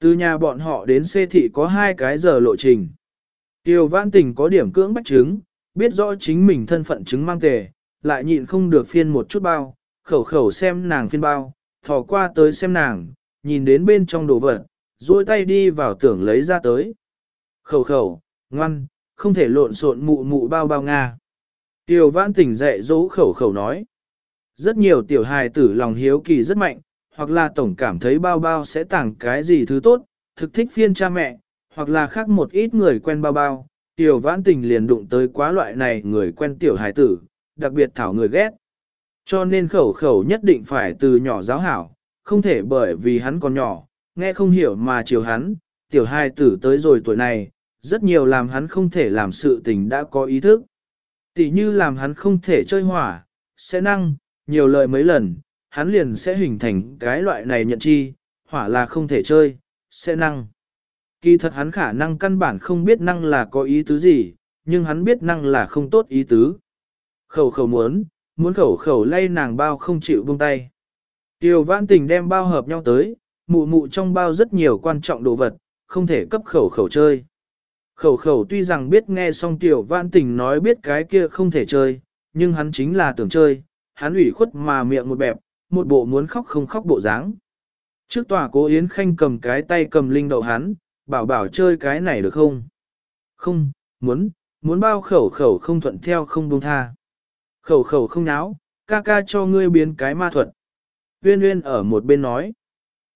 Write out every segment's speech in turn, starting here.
Từ nhà bọn họ đến xê thị có hai cái giờ lộ trình. Tiêu Vãn Tình có điểm cưỡng bách chứng, biết rõ chính mình thân phận chứng mang tề, lại nhịn không được phiên một chút bao, khẩu khẩu xem nàng phiên bao, thò qua tới xem nàng, nhìn đến bên trong đồ vật, duỗi tay đi vào tưởng lấy ra tới. Khẩu khẩu, ngoan, không thể lộn xộn mụ mụ bao bao Nga. Tiêu Vãn Tình dạy dỗ khẩu khẩu nói. Rất nhiều tiểu hài tử lòng hiếu kỳ rất mạnh, hoặc là tổng cảm thấy bao bao sẽ tặng cái gì thứ tốt, thực thích phiên cha mẹ, hoặc là khác một ít người quen bao bao, tiểu vãn tình liền đụng tới quá loại này người quen tiểu hài tử, đặc biệt thảo người ghét. Cho nên khẩu khẩu nhất định phải từ nhỏ giáo hảo, không thể bởi vì hắn còn nhỏ, nghe không hiểu mà chiều hắn, tiểu hài tử tới rồi tuổi này, rất nhiều làm hắn không thể làm sự tình đã có ý thức. Tỷ như làm hắn không thể chơi hỏa, sẽ năng, nhiều lời mấy lần, hắn liền sẽ hình thành cái loại này nhận chi, hỏa là không thể chơi, sẽ năng. Kỳ thật hắn khả năng căn bản không biết năng là có ý tứ gì, nhưng hắn biết năng là không tốt ý tứ. Khẩu khẩu muốn, muốn khẩu khẩu lay nàng bao không chịu buông tay. Tiêu vãn tình đem bao hợp nhau tới, mụ mụ trong bao rất nhiều quan trọng đồ vật, không thể cấp khẩu khẩu chơi. Khẩu khẩu tuy rằng biết nghe xong tiểu vãn tình nói biết cái kia không thể chơi, nhưng hắn chính là tưởng chơi, hắn ủy khuất mà miệng một bẹp, một bộ muốn khóc không khóc bộ dáng. Trước tòa cố Yến Khanh cầm cái tay cầm linh đậu hắn, bảo bảo chơi cái này được không? Không, muốn, muốn bao khẩu khẩu không thuận theo không buông tha. Khẩu khẩu không náo, ca ca cho ngươi biến cái ma thuật. Uyên Uyên ở một bên nói.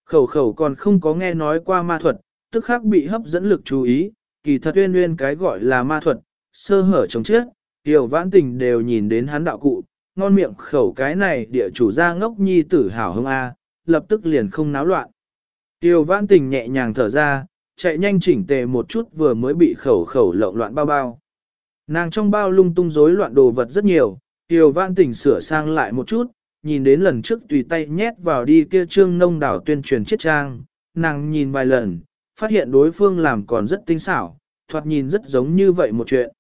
Khẩu khẩu còn không có nghe nói qua ma thuật, tức khắc bị hấp dẫn lực chú ý, kỳ thật Uyên Uyên cái gọi là ma thuật, sơ hở chống chết, tiểu vãn tình đều nhìn đến hắn đạo cụ, ngon miệng khẩu cái này địa chủ ra ngốc nhi tử hảo hưng A, lập tức liền không náo loạn. Tiêu vãn tình nhẹ nhàng thở ra, chạy nhanh chỉnh tề một chút vừa mới bị khẩu khẩu lộn loạn bao bao. Nàng trong bao lung tung rối loạn đồ vật rất nhiều, tiêu vãn tình sửa sang lại một chút, nhìn đến lần trước tùy tay nhét vào đi kia trương nông đảo tuyên truyền chiết trang, nàng nhìn vài lần, phát hiện đối phương làm còn rất tinh xảo, thoạt nhìn rất giống như vậy một chuyện.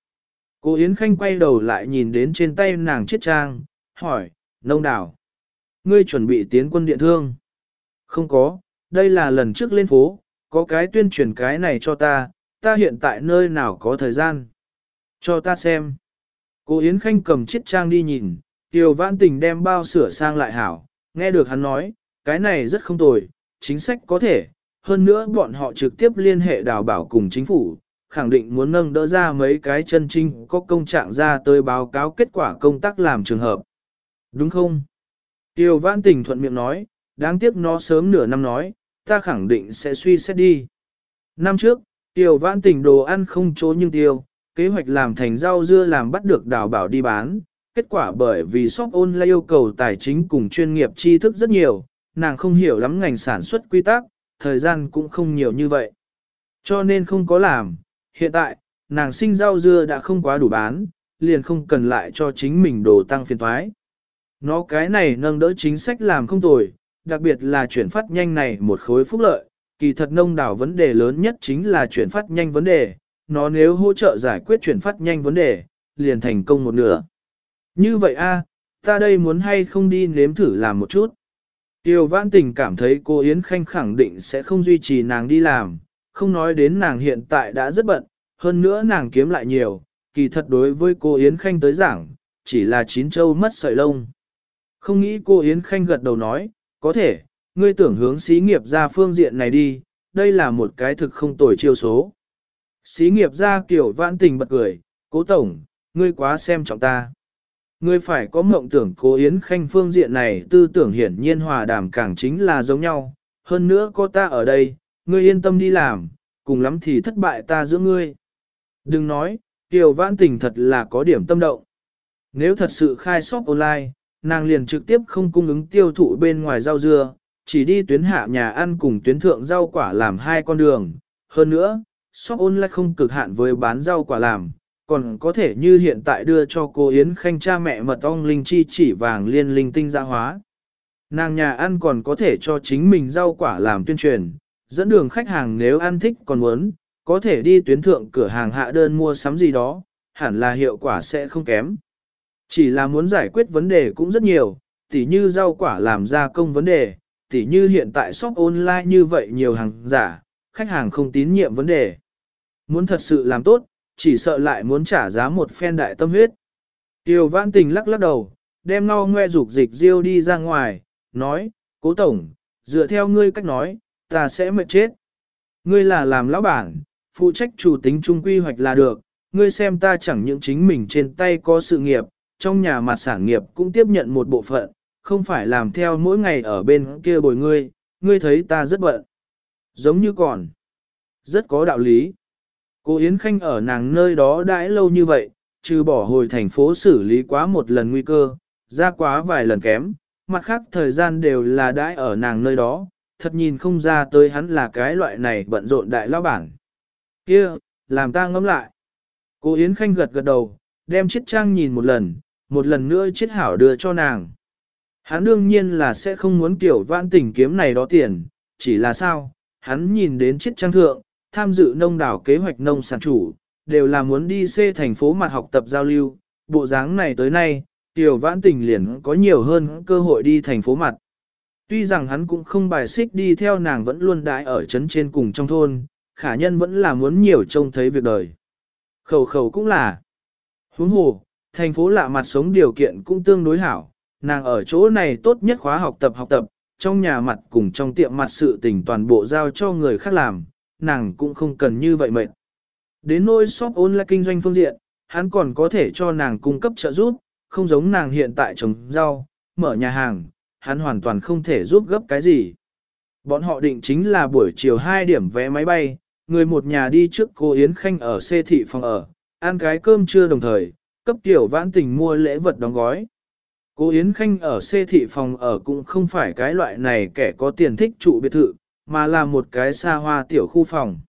Cô Yến Khanh quay đầu lại nhìn đến trên tay nàng chiếc trang, hỏi, nông đảo. Ngươi chuẩn bị tiến quân điện thương. Không có, đây là lần trước lên phố, có cái tuyên truyền cái này cho ta, ta hiện tại nơi nào có thời gian. Cho ta xem. Cô Yến Khanh cầm chiếc trang đi nhìn, Tiểu Vãn Tình đem bao sửa sang lại hảo, nghe được hắn nói, cái này rất không tồi, chính sách có thể, hơn nữa bọn họ trực tiếp liên hệ đào bảo cùng chính phủ, khẳng định muốn nâng đỡ ra mấy cái chân trinh có công trạng ra tới báo cáo kết quả công tác làm trường hợp. Đúng không? Tiêu vãn tình thuận miệng nói, đáng tiếc nó sớm nửa năm nói, ta khẳng định sẽ suy xét đi. Năm trước, tiêu vãn tình đồ ăn không chỗ nhưng tiêu, kế hoạch làm thành rau dưa làm bắt được đào bảo đi bán. Kết quả bởi vì shop online yêu cầu tài chính cùng chuyên nghiệp tri thức rất nhiều, nàng không hiểu lắm ngành sản xuất quy tắc, thời gian cũng không nhiều như vậy. Cho nên không có làm, hiện tại, nàng sinh rau dưa đã không quá đủ bán, liền không cần lại cho chính mình đồ tăng phiền thoái. Nó cái này nâng đỡ chính sách làm không tồi, đặc biệt là chuyển phát nhanh này một khối phúc lợi, kỳ thật nông đảo vấn đề lớn nhất chính là chuyển phát nhanh vấn đề, nó nếu hỗ trợ giải quyết chuyển phát nhanh vấn đề, liền thành công một nửa. Như vậy a, ta đây muốn hay không đi nếm thử làm một chút. Tiêu Vãn Tình cảm thấy cô Yến Khanh khẳng định sẽ không duy trì nàng đi làm, không nói đến nàng hiện tại đã rất bận, hơn nữa nàng kiếm lại nhiều, kỳ thật đối với cô Yến Khanh tới giảng, chỉ là chín châu mất sợi lông. Không nghĩ cô Yến Khanh gật đầu nói, có thể, ngươi tưởng hướng xí nghiệp ra phương diện này đi, đây là một cái thực không tồi chiêu số. Xí nghiệp ra kiểu vãn tình bật cười, cố tổng, ngươi quá xem trọng ta. Ngươi phải có mộng tưởng cố Yến Khanh phương diện này tư tưởng hiển nhiên hòa đàm càng chính là giống nhau, hơn nữa có ta ở đây, ngươi yên tâm đi làm, cùng lắm thì thất bại ta giữa ngươi. Đừng nói, Kiều Vãn Tình thật là có điểm tâm động. Nếu thật sự khai shop online, nàng liền trực tiếp không cung ứng tiêu thụ bên ngoài rau dưa, chỉ đi tuyến hạ nhà ăn cùng tuyến thượng rau quả làm hai con đường. Hơn nữa, shop online không cực hạn với bán rau quả làm, còn có thể như hiện tại đưa cho cô Yến Khanh cha mẹ mật ong linh chi chỉ vàng liên linh tinh gia hóa. Nàng nhà ăn còn có thể cho chính mình rau quả làm tuyên truyền, dẫn đường khách hàng nếu ăn thích còn muốn, có thể đi tuyến thượng cửa hàng hạ đơn mua sắm gì đó, hẳn là hiệu quả sẽ không kém. Chỉ là muốn giải quyết vấn đề cũng rất nhiều, tỉ như rau quả làm gia công vấn đề, tỉ như hiện tại shop online như vậy nhiều hàng giả, khách hàng không tín nhiệm vấn đề. Muốn thật sự làm tốt, chỉ sợ lại muốn trả giá một phen đại tâm huyết. Tiêu vãn tình lắc lắc đầu, đem no ngoe dục dịch riêu đi ra ngoài, nói, cố tổng, dựa theo ngươi cách nói, ta sẽ mệt chết. Ngươi là làm lão bản, phụ trách chủ tính trung quy hoạch là được, ngươi xem ta chẳng những chính mình trên tay có sự nghiệp, trong nhà mặt sản nghiệp cũng tiếp nhận một bộ phận, không phải làm theo mỗi ngày ở bên kia bồi ngươi, ngươi thấy ta rất bận. Giống như còn. Rất có đạo lý. Cô Yến Khanh ở nàng nơi đó đãi lâu như vậy, trừ bỏ hồi thành phố xử lý quá một lần nguy cơ, ra quá vài lần kém, mặt khác thời gian đều là đãi ở nàng nơi đó, thật nhìn không ra tới hắn là cái loại này bận rộn đại lao bản. Kia, làm ta ngẫm lại. Cô Yến Khanh gật gật đầu, đem chiếc trang nhìn một lần, một lần nữa chiếc hảo đưa cho nàng. Hắn đương nhiên là sẽ không muốn tiểu vãn tình kiếm này đó tiền, chỉ là sao, hắn nhìn đến chiếc trang thượng, tham dự nông đảo kế hoạch nông sản chủ, đều là muốn đi xê thành phố mặt học tập giao lưu, bộ dáng này tới nay, tiểu vãn tình liền có nhiều hơn cơ hội đi thành phố mặt. Tuy rằng hắn cũng không bài xích đi theo nàng vẫn luôn đãi ở trấn trên cùng trong thôn, khả nhân vẫn là muốn nhiều trông thấy việc đời. Khẩu khẩu cũng là. Huống hồ, thành phố lạ mặt sống điều kiện cũng tương đối hảo, nàng ở chỗ này tốt nhất khóa học tập học tập, trong nhà mặt cùng trong tiệm mặt sự tình toàn bộ giao cho người khác làm, nàng cũng không cần như vậy mệt. Đến nỗi shop online kinh doanh phương diện, hắn còn có thể cho nàng cung cấp trợ giúp, không giống nàng hiện tại trồng rau, mở nhà hàng, hắn hoàn toàn không thể giúp gấp cái gì. Bọn họ định chính là buổi chiều 2 điểm vé máy bay, người một nhà đi trước cô Yến Khanh ở xê thị phòng ở, ăn cái cơm trưa đồng thời, cấp tiểu vãn tình mua lễ vật đóng gói. Cô Yến Khanh ở xê thị phòng ở cũng không phải cái loại này kẻ có tiền thích trụ biệt thự, mà là một cái xa hoa tiểu khu phòng.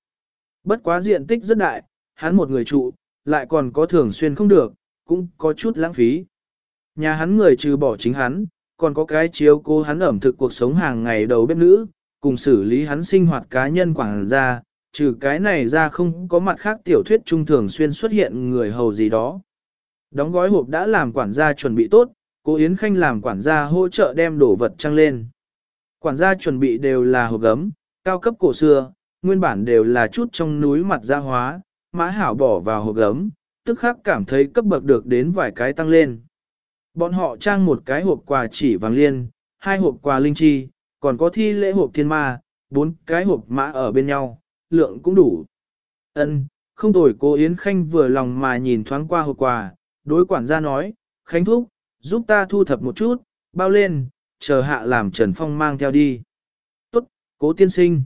Bất quá diện tích rất đại, hắn một người trụ, lại còn có thường xuyên không được, cũng có chút lãng phí. Nhà hắn người trừ bỏ chính hắn, còn có cái chiếu cô hắn ẩm thực cuộc sống hàng ngày đầu bếp nữ, cùng xử lý hắn sinh hoạt cá nhân quảng gia, trừ cái này ra không có mặt khác tiểu thuyết trung thường xuyên xuất hiện người hầu gì đó. Đóng gói hộp đã làm quản gia chuẩn bị tốt, cô Yến Khanh làm quản gia hỗ trợ đem đồ vật trăng lên. Quản gia chuẩn bị đều là hộp gấm, cao cấp cổ xưa, nguyên bản đều là chút trong núi mặt gia hóa, mã hảo bỏ vào hộp gấm, tức khắc cảm thấy cấp bậc được đến vài cái tăng lên. Bọn họ trang một cái hộp quà chỉ vàng liên, hai hộp quà linh chi, còn có thi lễ hộp thiên ma, bốn cái hộp mã ở bên nhau, lượng cũng đủ. Ân, không tồi cô Yến Khanh vừa lòng mà nhìn thoáng qua hộp quà, đối quản gia nói, Khánh Thúc, giúp ta thu thập một chút, bao lên, chờ hạ làm Trần Phong mang theo đi. Tốt, cố tiên sinh.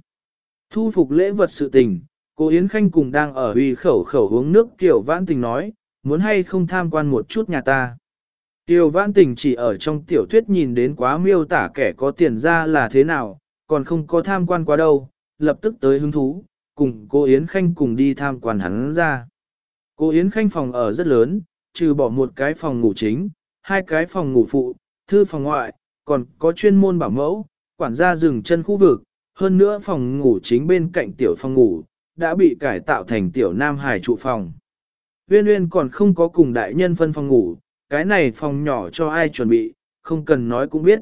Thu phục lễ vật sự tình, cô Yến Khanh cùng đang ở uy khẩu khẩu uống nước kiểu vãn tình nói, muốn hay không tham quan một chút nhà ta. Tiêu vãn tình chỉ ở trong tiểu thuyết nhìn đến quá miêu tả kẻ có tiền ra là thế nào, còn không có tham quan quá đâu, lập tức tới hứng thú, cùng cô Yến Khanh cùng đi tham quan hắn ra. Cô Yến Khanh phòng ở rất lớn, trừ bỏ một cái phòng ngủ chính, hai cái phòng ngủ phụ, thư phòng ngoại, còn có chuyên môn bảo mẫu, quản gia dừng chân khu vực, hơn nữa phòng ngủ chính bên cạnh tiểu phòng ngủ, đã bị cải tạo thành tiểu nam hải trụ phòng. Uyên Uyên còn không có cùng đại nhân phân phòng ngủ, cái này phòng nhỏ cho ai chuẩn bị, không cần nói cũng biết.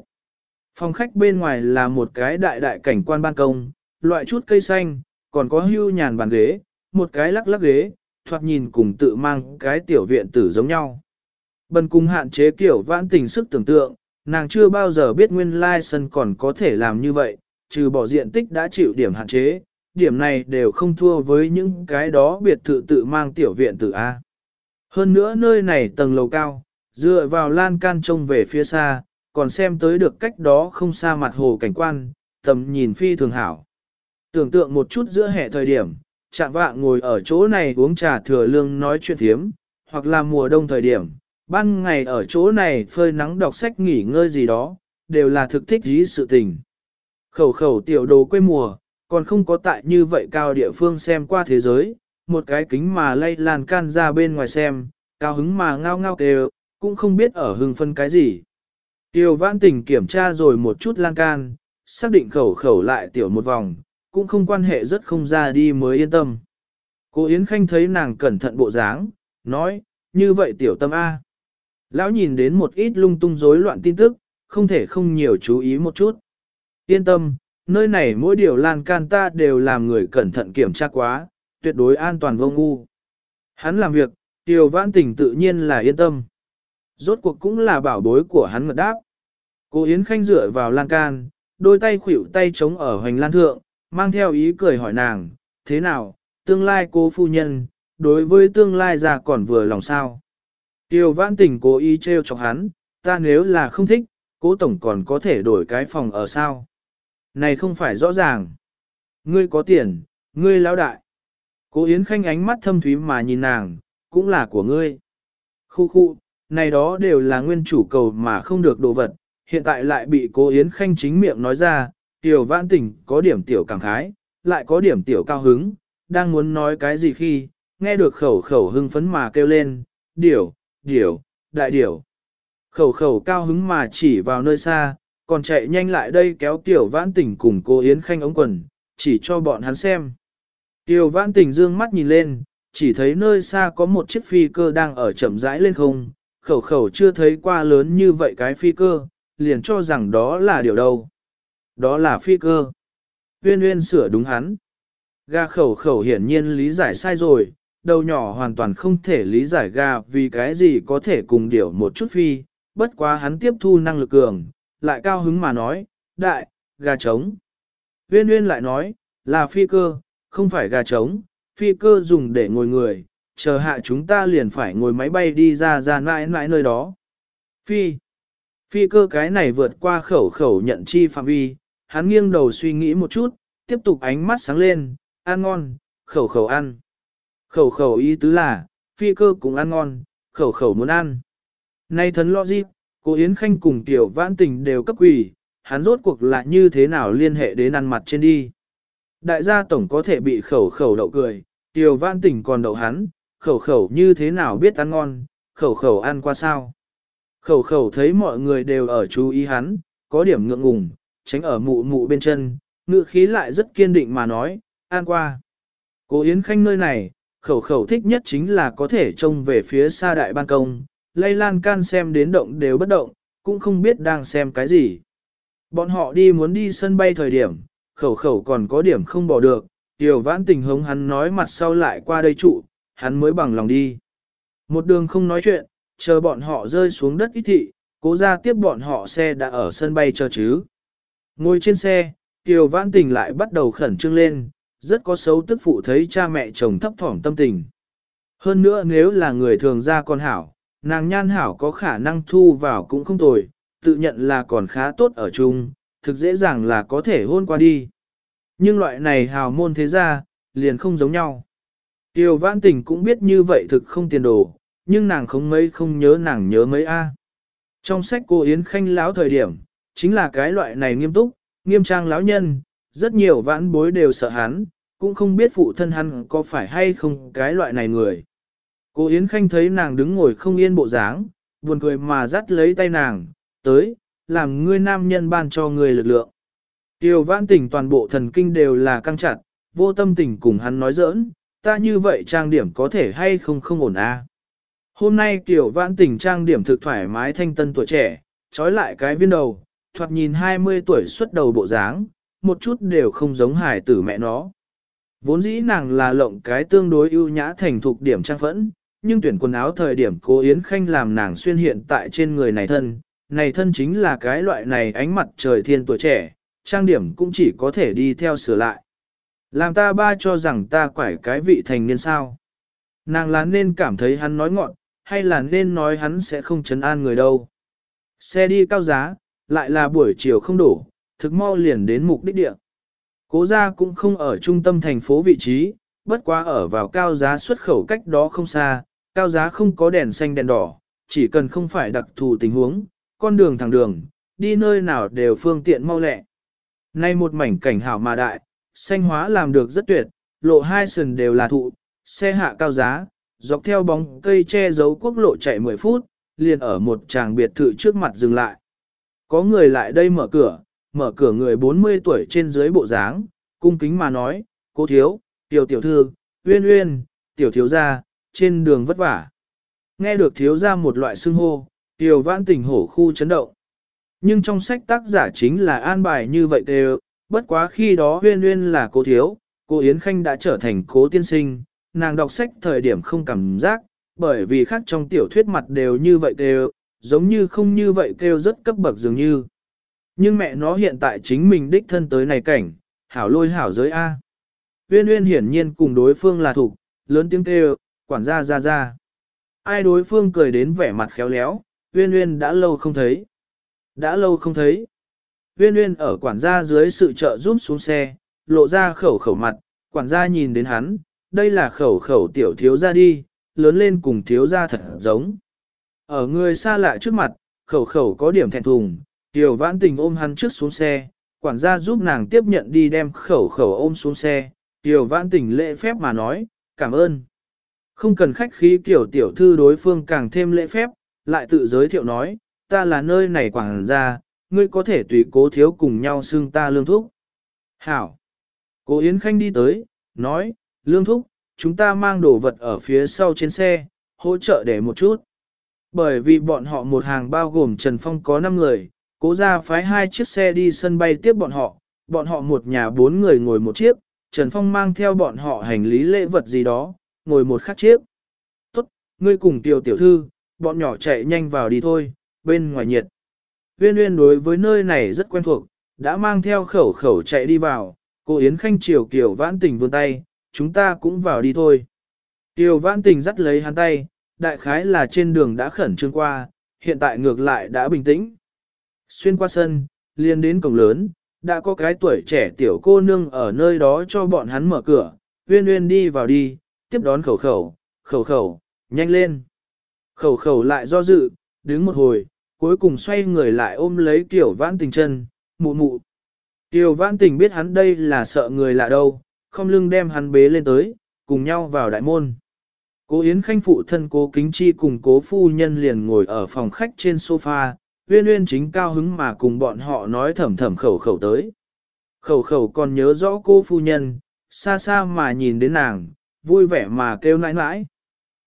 Phòng khách bên ngoài là một cái đại đại cảnh quan ban công, loại chút cây xanh, còn có hưu nhàn bàn ghế, một cái lắc lắc ghế, thoạt nhìn cùng tự mang cái tiểu viện tử giống nhau. Bần cùng hạn chế kiểu vãn tình sức tưởng tượng, nàng chưa bao giờ biết nguyên lai sân còn có thể làm như vậy, trừ bỏ diện tích đã chịu điểm hạn chế, điểm này đều không thua với những cái đó biệt thự tự mang tiểu viện tử A. Hơn nữa nơi này tầng lầu cao, dựa vào lan can trông về phía xa, còn xem tới được cách đó không xa mặt hồ cảnh quan, tầm nhìn phi thường hảo. Tưởng tượng một chút giữa hè thời điểm, chạm vạ ngồi ở chỗ này uống trà thừa lương nói chuyện thiếm, hoặc là mùa đông thời điểm, ban ngày ở chỗ này phơi nắng đọc sách nghỉ ngơi gì đó, đều là thực thích dí sự tình. Khẩu khẩu tiểu đồ quê mùa, còn không có tại như vậy cao địa phương xem qua thế giới, một cái kính mà lay lan can ra bên ngoài xem, cao hứng mà ngao ngao kêu, cũng không biết ở hưng phân cái gì. Tiêu vãn tình kiểm tra rồi một chút lan can, xác định khẩu khẩu lại tiểu một vòng, cũng không quan hệ rất không ra đi mới yên tâm. Cô Yến Khanh thấy nàng cẩn thận bộ dáng, nói, như vậy tiểu tâm A. Lão nhìn đến một ít lung tung rối loạn tin tức, không thể không nhiều chú ý một chút. Yên tâm, nơi này mỗi điều lan can ta đều làm người cẩn thận kiểm tra quá, tuyệt đối an toàn vô ngu. Hắn làm việc, Tiêu Vãn Tình tự nhiên là yên tâm. Rốt cuộc cũng là bảo bối của hắn ngật đáp. Cô Yến Khanh dựa vào lan can, đôi tay khủy tay chống ở hoành lan thượng, mang theo ý cười hỏi nàng, thế nào, tương lai cô phu nhân, đối với tương lai già còn vừa lòng sao. Tiêu vãn tình cố ý trêu chọc hắn, ta nếu là không thích, cố tổng còn có thể đổi cái phòng ở sao. Này không phải rõ ràng. Ngươi có tiền, ngươi lão đại. Cố Yến Khanh ánh mắt thâm thúy mà nhìn nàng, cũng là của ngươi. Khu khu, này đó đều là nguyên chủ cầu mà không được đồ vật, hiện tại lại bị cố Yến Khanh chính miệng nói ra, tiểu vãn tình có điểm tiểu cảm khái, lại có điểm tiểu cao hứng, đang muốn nói cái gì khi, nghe được khẩu khẩu hưng phấn mà kêu lên, điểu, điểu, đại điểu. Khẩu khẩu cao hứng mà chỉ vào nơi xa, còn chạy nhanh lại đây kéo tiểu vãn tình cùng cô Yến Khanh ống quần, chỉ cho bọn hắn xem. Tiểu vãn tình dương mắt nhìn lên, chỉ thấy nơi xa có một chiếc phi cơ đang ở chậm rãi lên không, khẩu khẩu chưa thấy qua lớn như vậy cái phi cơ, liền cho rằng đó là điều đâu. Đó là phi cơ. Huyên huyên sửa đúng hắn. Ga khẩu khẩu hiển nhiên lý giải sai rồi, đầu nhỏ hoàn toàn không thể lý giải ga vì cái gì có thể cùng điều một chút phi, bất quá hắn tiếp thu năng lực cường, lại cao hứng mà nói, đại, gà trống. Huyên huyên lại nói, là phi cơ, không phải gà trống, phi cơ dùng để ngồi người, chờ hạ chúng ta liền phải ngồi máy bay đi ra ra mãi mãi nơi đó. Phi. Phi cơ cái này vượt qua khẩu khẩu nhận chi phạm vi, hắn nghiêng đầu suy nghĩ một chút, tiếp tục ánh mắt sáng lên, ăn ngon, khẩu khẩu ăn. Khẩu khẩu ý tứ là, phi cơ cũng ăn ngon, khẩu khẩu muốn ăn. Nay thần gì cô Yến Khanh cùng tiểu vãn tình đều cấp quỷ, hắn rốt cuộc là như thế nào liên hệ đến ăn mặt trên đi. Đại gia tổng có thể bị khẩu khẩu đậu cười, tiểu vãn tình còn đậu hắn, khẩu khẩu như thế nào biết ăn ngon, khẩu khẩu ăn qua sao. Khẩu khẩu thấy mọi người đều ở chú ý hắn, có điểm ngượng ngùng, tránh ở mụ mụ bên chân, ngựa khí lại rất kiên định mà nói, ăn qua. Cô Yến Khanh nơi này, khẩu khẩu thích nhất chính là có thể trông về phía xa đại ban công, lây lan can xem đến động đều bất động, cũng không biết đang xem cái gì. Bọn họ đi muốn đi sân bay thời điểm, khẩu khẩu còn có điểm không bỏ được, tiểu vãn tình hống hắn nói mặt sau lại qua đây trụ, hắn mới bằng lòng đi. Một đường không nói chuyện, chờ bọn họ rơi xuống đất ít thị, cố ra tiếp bọn họ xe đã ở sân bay chờ chứ. Ngồi trên xe, Kiều Vãn Tình lại bắt đầu khẩn trương lên, rất có xấu tức phụ thấy cha mẹ chồng thấp thỏm tâm tình. Hơn nữa nếu là người thường ra con hảo, nàng nhan hảo có khả năng thu vào cũng không tồi, tự nhận là còn khá tốt ở chung, thực dễ dàng là có thể hôn qua đi. Nhưng loại này hào môn thế ra, liền không giống nhau. Tiêu vãn tình cũng biết như vậy thực không tiền đồ, nhưng nàng không mấy không nhớ nàng nhớ mấy a. Trong sách cô Yến Khanh láo thời điểm, chính là cái loại này nghiêm túc, nghiêm trang lão nhân, rất nhiều vãn bối đều sợ hắn, cũng không biết phụ thân hắn có phải hay không cái loại này người. Cô Yến Khanh thấy nàng đứng ngồi không yên bộ dáng, buồn cười mà dắt lấy tay nàng, tới, làm ngươi nam nhân ban cho người lực lượng. Tiêu vãn Tình toàn bộ thần kinh đều là căng chặt, vô tâm tình cùng hắn nói giỡn, ta như vậy trang điểm có thể hay không không ổn a. Hôm nay Tiểu Vãn Tình trang điểm thực thoải mái thanh tân tuổi trẻ, trói lại cái viên đầu, thoạt nhìn 20 tuổi xuất đầu bộ dáng, một chút đều không giống hài tử mẹ nó. Vốn dĩ nàng là lộng cái tương đối ưu nhã thành thục điểm trang phẫn, nhưng tuyển quần áo thời điểm cô Yến Khanh làm nàng xuyên hiện tại trên người này thân, này thân chính là cái loại này ánh mặt trời thiên tuổi trẻ, trang điểm cũng chỉ có thể đi theo sửa lại. Làm ta ba cho rằng ta quải cái vị thành niên sao. Nàng là nên cảm thấy hắn nói ngọn, hay là nên nói hắn sẽ không chấn an người đâu. Xe đi cao giá, lại là buổi chiều không đủ, thực mau liền đến mục đích địa. Cố gia cũng không ở trung tâm thành phố vị trí, bất quá ở vào cao giá xuất khẩu cách đó không xa, cao giá không có đèn xanh đèn đỏ, chỉ cần không phải đặc thù tình huống, con đường thẳng đường, đi nơi nào đều phương tiện mau lẹ. Nay một mảnh cảnh hảo mà đại, xanh hóa làm được rất tuyệt, lộ hai sườn đều là thụ, xe hạ cao giá, dọc theo bóng cây che giấu quốc lộ chạy 10 phút, liền ở một tràng biệt thự trước mặt dừng lại. Có người lại đây mở cửa, mở cửa người 40 tuổi trên dưới bộ dáng, cung kính mà nói, cô thiếu, tiểu tiểu thư, uyên uyên, tiểu thiếu gia, trên đường vất vả. Nghe được thiếu gia một loại xưng hô, tiểu vãn tỉnh hổ khu chấn động. Nhưng trong sách tác giả chính là an bài như vậy đều, bất quá khi đó huyên huyên là cô thiếu, cô Yến Khanh đã trở thành cố tiên sinh, nàng đọc sách thời điểm không cảm giác, bởi vì khác trong tiểu thuyết mặt đều như vậy đều, giống như không như vậy kêu rất cấp bậc dường như. Nhưng mẹ nó hiện tại chính mình đích thân tới này cảnh, hảo lôi hảo giới A. Uyên Uyên hiển nhiên cùng đối phương là thủ, lớn tiếng kêu, quản gia ra ra. Ai đối phương cười đến vẻ mặt khéo léo, Uyên Uyên đã lâu không thấy. Đã lâu không thấy. Uyên Uyên ở quản gia dưới sự trợ giúp xuống xe, lộ ra khẩu khẩu mặt, quản gia nhìn đến hắn, đây là khẩu khẩu tiểu thiếu gia đi, lớn lên cùng thiếu gia thật giống. Ở người xa lạ trước mặt, khẩu khẩu có điểm thẹn thùng, tiểu vãn tình ôm hắn trước xuống xe, quản gia giúp nàng tiếp nhận đi đem khẩu khẩu ôm xuống xe, tiểu vãn tình lễ phép mà nói, cảm ơn. Không cần khách khí kiểu tiểu thư đối phương càng thêm lễ phép, lại tự giới thiệu nói, ta là nơi này quản gia, ngươi có thể tùy cố thiếu cùng nhau xưng ta lương thúc. Hảo! Cố Yến Khanh đi tới, nói, lương thúc, chúng ta mang đồ vật ở phía sau trên xe, hỗ trợ để một chút. Bởi vì bọn họ một hàng bao gồm Trần Phong có 5 người, cố ra phái hai chiếc xe đi sân bay tiếp bọn họ, bọn họ một nhà bốn người ngồi một chiếc, Trần Phong mang theo bọn họ hành lý lễ vật gì đó, ngồi một khác chiếc. Tốt, ngươi cùng tiểu tiểu thư, bọn nhỏ chạy nhanh vào đi thôi, bên ngoài nhiệt. Viên Uyên đối với nơi này rất quen thuộc, đã mang theo khẩu khẩu chạy đi vào, cô Yến Khanh chiều Kiều vãn tình vươn tay, chúng ta cũng vào đi thôi. Kiều vãn tình dắt lấy hắn tay, đại khái là trên đường đã khẩn trương qua, hiện tại ngược lại đã bình tĩnh. Xuyên qua sân, liền đến cổng lớn, đã có cái tuổi trẻ tiểu cô nương ở nơi đó cho bọn hắn mở cửa, uyên uyên đi vào đi, tiếp đón khẩu khẩu, khẩu khẩu, nhanh lên. Khẩu khẩu lại do dự, đứng một hồi, cuối cùng xoay người lại ôm lấy tiểu vãn tình chân, mụ mụ. Tiểu vãn tình biết hắn đây là sợ người lạ đâu, không lưng đem hắn bế lên tới, cùng nhau vào đại môn. Cố Yến Khanh phụ thân cố kính chi cùng cố phu nhân liền ngồi ở phòng khách trên sofa, uyên uyên chính cao hứng mà cùng bọn họ nói thầm thầm khẩu khẩu tới. Khẩu khẩu còn nhớ rõ cô phu nhân, xa xa mà nhìn đến nàng, vui vẻ mà kêu nãi nãi.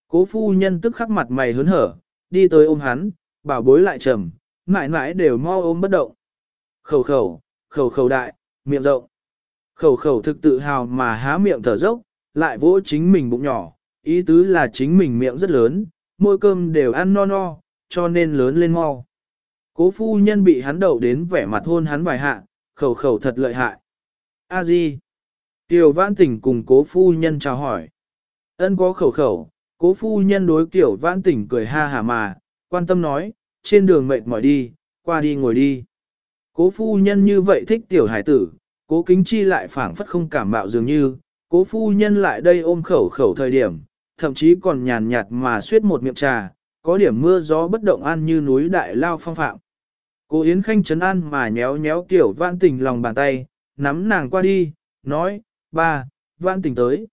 Cố phu nhân tức khắc mặt mày hớn hở, đi tới ôm hắn, bảo bối lại trầm, mãi mãi đều mo ôm bất động. Khẩu khẩu, khẩu khẩu đại, miệng rộng. Khẩu khẩu thực tự hào mà há miệng thở dốc, lại vỗ chính mình bụng nhỏ, ý tứ là chính mình miệng rất lớn, môi cơm đều ăn no no, cho nên lớn lên mau. Cố phu nhân bị hắn đậu đến vẻ mặt hôn hắn vài hạ, khẩu khẩu thật lợi hại. A di. Tiểu vãn tỉnh cùng cố phu nhân chào hỏi. Ân có khẩu khẩu, cố phu nhân đối tiểu vãn tỉnh cười ha hà mà, quan tâm nói, trên đường mệt mỏi đi, qua đi ngồi đi. Cố phu nhân như vậy thích tiểu hải tử, cố kính chi lại phảng phất không cảm mạo dường như, cố phu nhân lại đây ôm khẩu khẩu thời điểm, thậm chí còn nhàn nhạt mà suyết một miệng trà, có điểm mưa gió bất động an như núi đại lao phong phạm. Cố Yến Khanh chấn an mà nhéo nhéo tiểu vãn tình lòng bàn tay, nắm nàng qua đi, nói, ba, vãn tình tới.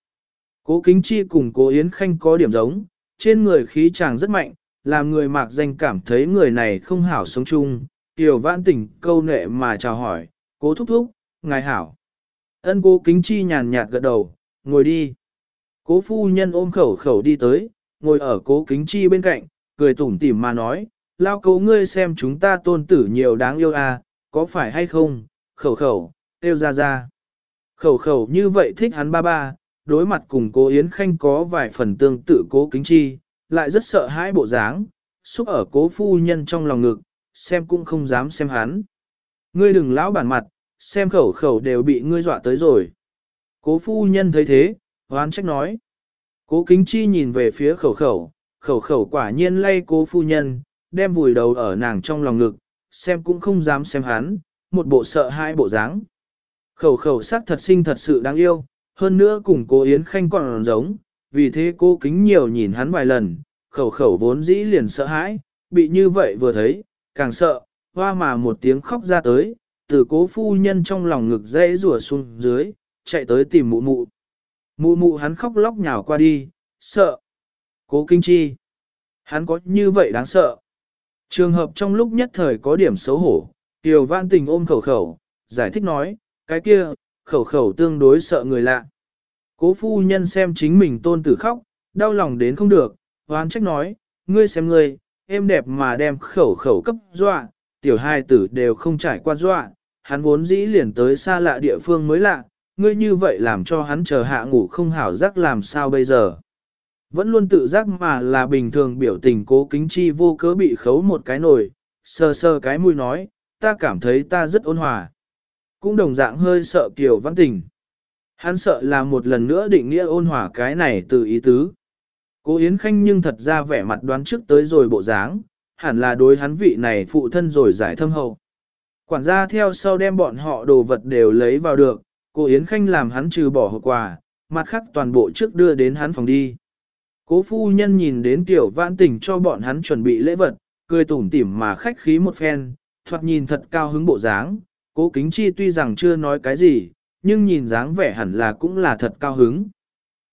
Cố Kính Chi cùng cố Yến Khanh có điểm giống, trên người khí chàng rất mạnh, làm người mạc danh cảm thấy người này không hảo sống chung. Tiểu vãn tình câu nệ mà chào hỏi, cố thúc thúc, ngài hảo. Ân cố Kính Chi nhàn nhạt gật đầu, ngồi đi. Cố phu nhân ôm khẩu khẩu đi tới, ngồi ở cố Kính Chi bên cạnh, cười tủm tỉm mà nói, lao cố ngươi xem chúng ta tôn tử nhiều đáng yêu à, có phải hay không, khẩu khẩu, tiêu ra ra. Khẩu khẩu như vậy thích hắn ba ba, đối mặt cùng cố Yến Khanh có vài phần tương tự cố kính chi, lại rất sợ hãi bộ dáng, xúc ở cố phu nhân trong lòng ngực, xem cũng không dám xem hắn. Ngươi đừng lão bản mặt, xem khẩu khẩu đều bị ngươi dọa tới rồi. Cố phu nhân thấy thế, hoán trách nói. Cố kính chi nhìn về phía khẩu khẩu, khẩu khẩu quả nhiên lay cố phu nhân, đem vùi đầu ở nàng trong lòng ngực, xem cũng không dám xem hắn, một bộ sợ hai bộ dáng. Khẩu khẩu sắc thật sinh thật sự đáng yêu, hơn nữa cùng cố Yến Khanh còn giống, vì thế cô kính nhiều nhìn hắn vài lần, khẩu khẩu vốn dĩ liền sợ hãi, bị như vậy vừa thấy, càng sợ, hoa mà một tiếng khóc ra tới, từ cố phu nhân trong lòng ngực dễ rùa xuống dưới, chạy tới tìm mụ mụ. Mụ mụ hắn khóc lóc nhào qua đi, sợ. Cố kinh chi. Hắn có như vậy đáng sợ. Trường hợp trong lúc nhất thời có điểm xấu hổ, Tiểu Văn Tình ôm khẩu khẩu, giải thích nói, cái kia, khẩu khẩu tương đối sợ người lạ. Cố phu nhân xem chính mình tôn tử khóc, đau lòng đến không được, hoán trách nói, ngươi xem ngươi, em đẹp mà đem khẩu khẩu cấp dọa, tiểu hai tử đều không trải qua dọa, hắn vốn dĩ liền tới xa lạ địa phương mới lạ, ngươi như vậy làm cho hắn chờ hạ ngủ không hảo giác làm sao bây giờ. Vẫn luôn tự giác mà là bình thường biểu tình cố kính chi vô cớ bị khấu một cái nồi, sờ sờ cái mũi nói, ta cảm thấy ta rất ôn hòa. Cũng đồng dạng hơi sợ Kiều Văn Tình. Hắn sợ là một lần nữa định nghĩa ôn hòa cái này từ ý tứ. Cố Yến Khanh nhưng thật ra vẻ mặt đoán trước tới rồi bộ dáng, hẳn là đối hắn vị này phụ thân rồi giải thâm hậu. Quản gia theo sau đem bọn họ đồ vật đều lấy vào được, cô Yến Khanh làm hắn trừ bỏ hộp quà, mặt khác toàn bộ trước đưa đến hắn phòng đi. Cố phu nhân nhìn đến tiểu vãn tình cho bọn hắn chuẩn bị lễ vật, cười tủm tỉm mà khách khí một phen, thoạt nhìn thật cao hứng bộ dáng, cố kính chi tuy rằng chưa nói cái gì, nhưng nhìn dáng vẻ hẳn là cũng là thật cao hứng.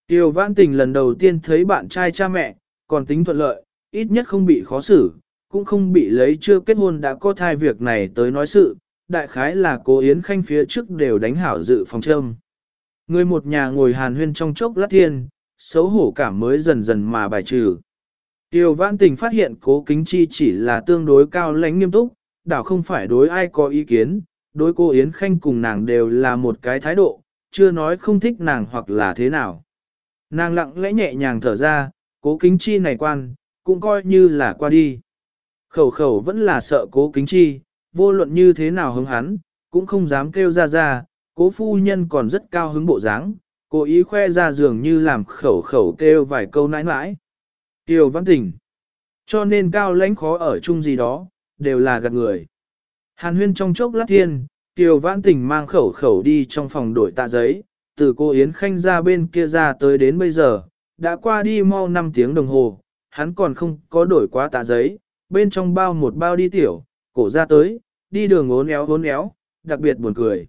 Tiêu vãn tình lần đầu tiên thấy bạn trai cha mẹ, còn tính thuận lợi, ít nhất không bị khó xử, cũng không bị lấy chưa kết hôn đã có thai việc này tới nói sự, đại khái là cố Yến Khanh phía trước đều đánh hảo dự phòng trâm. Người một nhà ngồi hàn huyên trong chốc lát thiên, xấu hổ cảm mới dần dần mà bài trừ. Tiêu Vãn Tình phát hiện cố kính chi chỉ là tương đối cao lãnh nghiêm túc, đảo không phải đối ai có ý kiến, đối cô Yến Khanh cùng nàng đều là một cái thái độ, chưa nói không thích nàng hoặc là thế nào. Nàng lặng lẽ nhẹ nhàng thở ra, cố kính chi này quan, cũng coi như là qua đi. Khẩu khẩu vẫn là sợ cố kính chi, vô luận như thế nào hứng hắn, cũng không dám kêu ra ra, cố phu nhân còn rất cao hứng bộ dáng, cố ý khoe ra dường như làm khẩu khẩu kêu vài câu nãi nãi. Tiêu văn tình. Cho nên cao lãnh khó ở chung gì đó, đều là gạt người. Hàn huyên trong chốc lát thiên, Tiêu Vãn Tình mang khẩu khẩu đi trong phòng đổi tạ giấy, từ cô Yến Khanh ra bên kia ra tới đến bây giờ, đã qua đi mau 5 tiếng đồng hồ, hắn còn không có đổi quá tạ giấy, bên trong bao một bao đi tiểu, cổ ra tới, đi đường ốn éo ốn éo, đặc biệt buồn cười.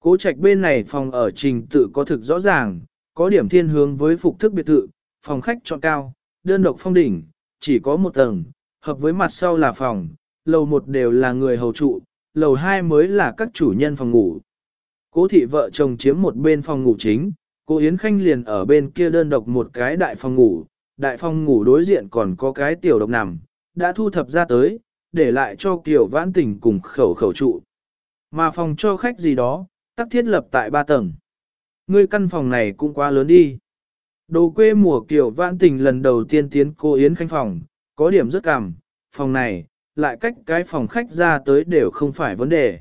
Cố trạch bên này phòng ở trình tự có thực rõ ràng, có điểm thiên hướng với phục thức biệt thự, phòng khách chọn cao, đơn độc phong đỉnh, chỉ có một tầng, hợp với mặt sau là phòng, lầu một đều là người hầu trụ, lầu hai mới là các chủ nhân phòng ngủ. Cố thị vợ chồng chiếm một bên phòng ngủ chính, cô Yến Khanh liền ở bên kia đơn độc một cái đại phòng ngủ, đại phòng ngủ đối diện còn có cái tiểu độc nằm, đã thu thập ra tới, để lại cho kiểu Vãn Tình cùng khẩu khẩu trụ. Mà phòng cho khách gì đó, tắc thiết lập tại ba tầng. Ngươi căn phòng này cũng quá lớn đi. Đồ quê mùa kiểu Vãn Tình lần đầu tiên tiến cô Yến Khanh phòng, có điểm rất cảm, phòng này, lại cách cái phòng khách ra tới đều không phải vấn đề.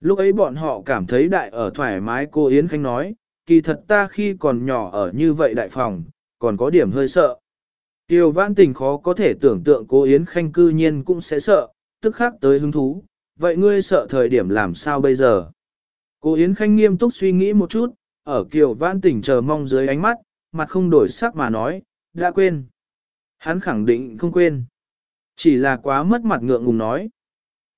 Lúc ấy bọn họ cảm thấy đại ở thoải mái cô Yến Khanh nói, kỳ thật ta khi còn nhỏ ở như vậy đại phòng, còn có điểm hơi sợ. Tiêu vãn tình khó có thể tưởng tượng cô Yến Khanh cư nhiên cũng sẽ sợ, tức khắc tới hứng thú, vậy ngươi sợ thời điểm làm sao bây giờ? Cô Yến Khanh nghiêm túc suy nghĩ một chút, ở kiều vãn tình chờ mong dưới ánh mắt, mặt không đổi sắc mà nói, đã quên. Hắn khẳng định không quên. Chỉ là quá mất mặt ngượng ngùng nói.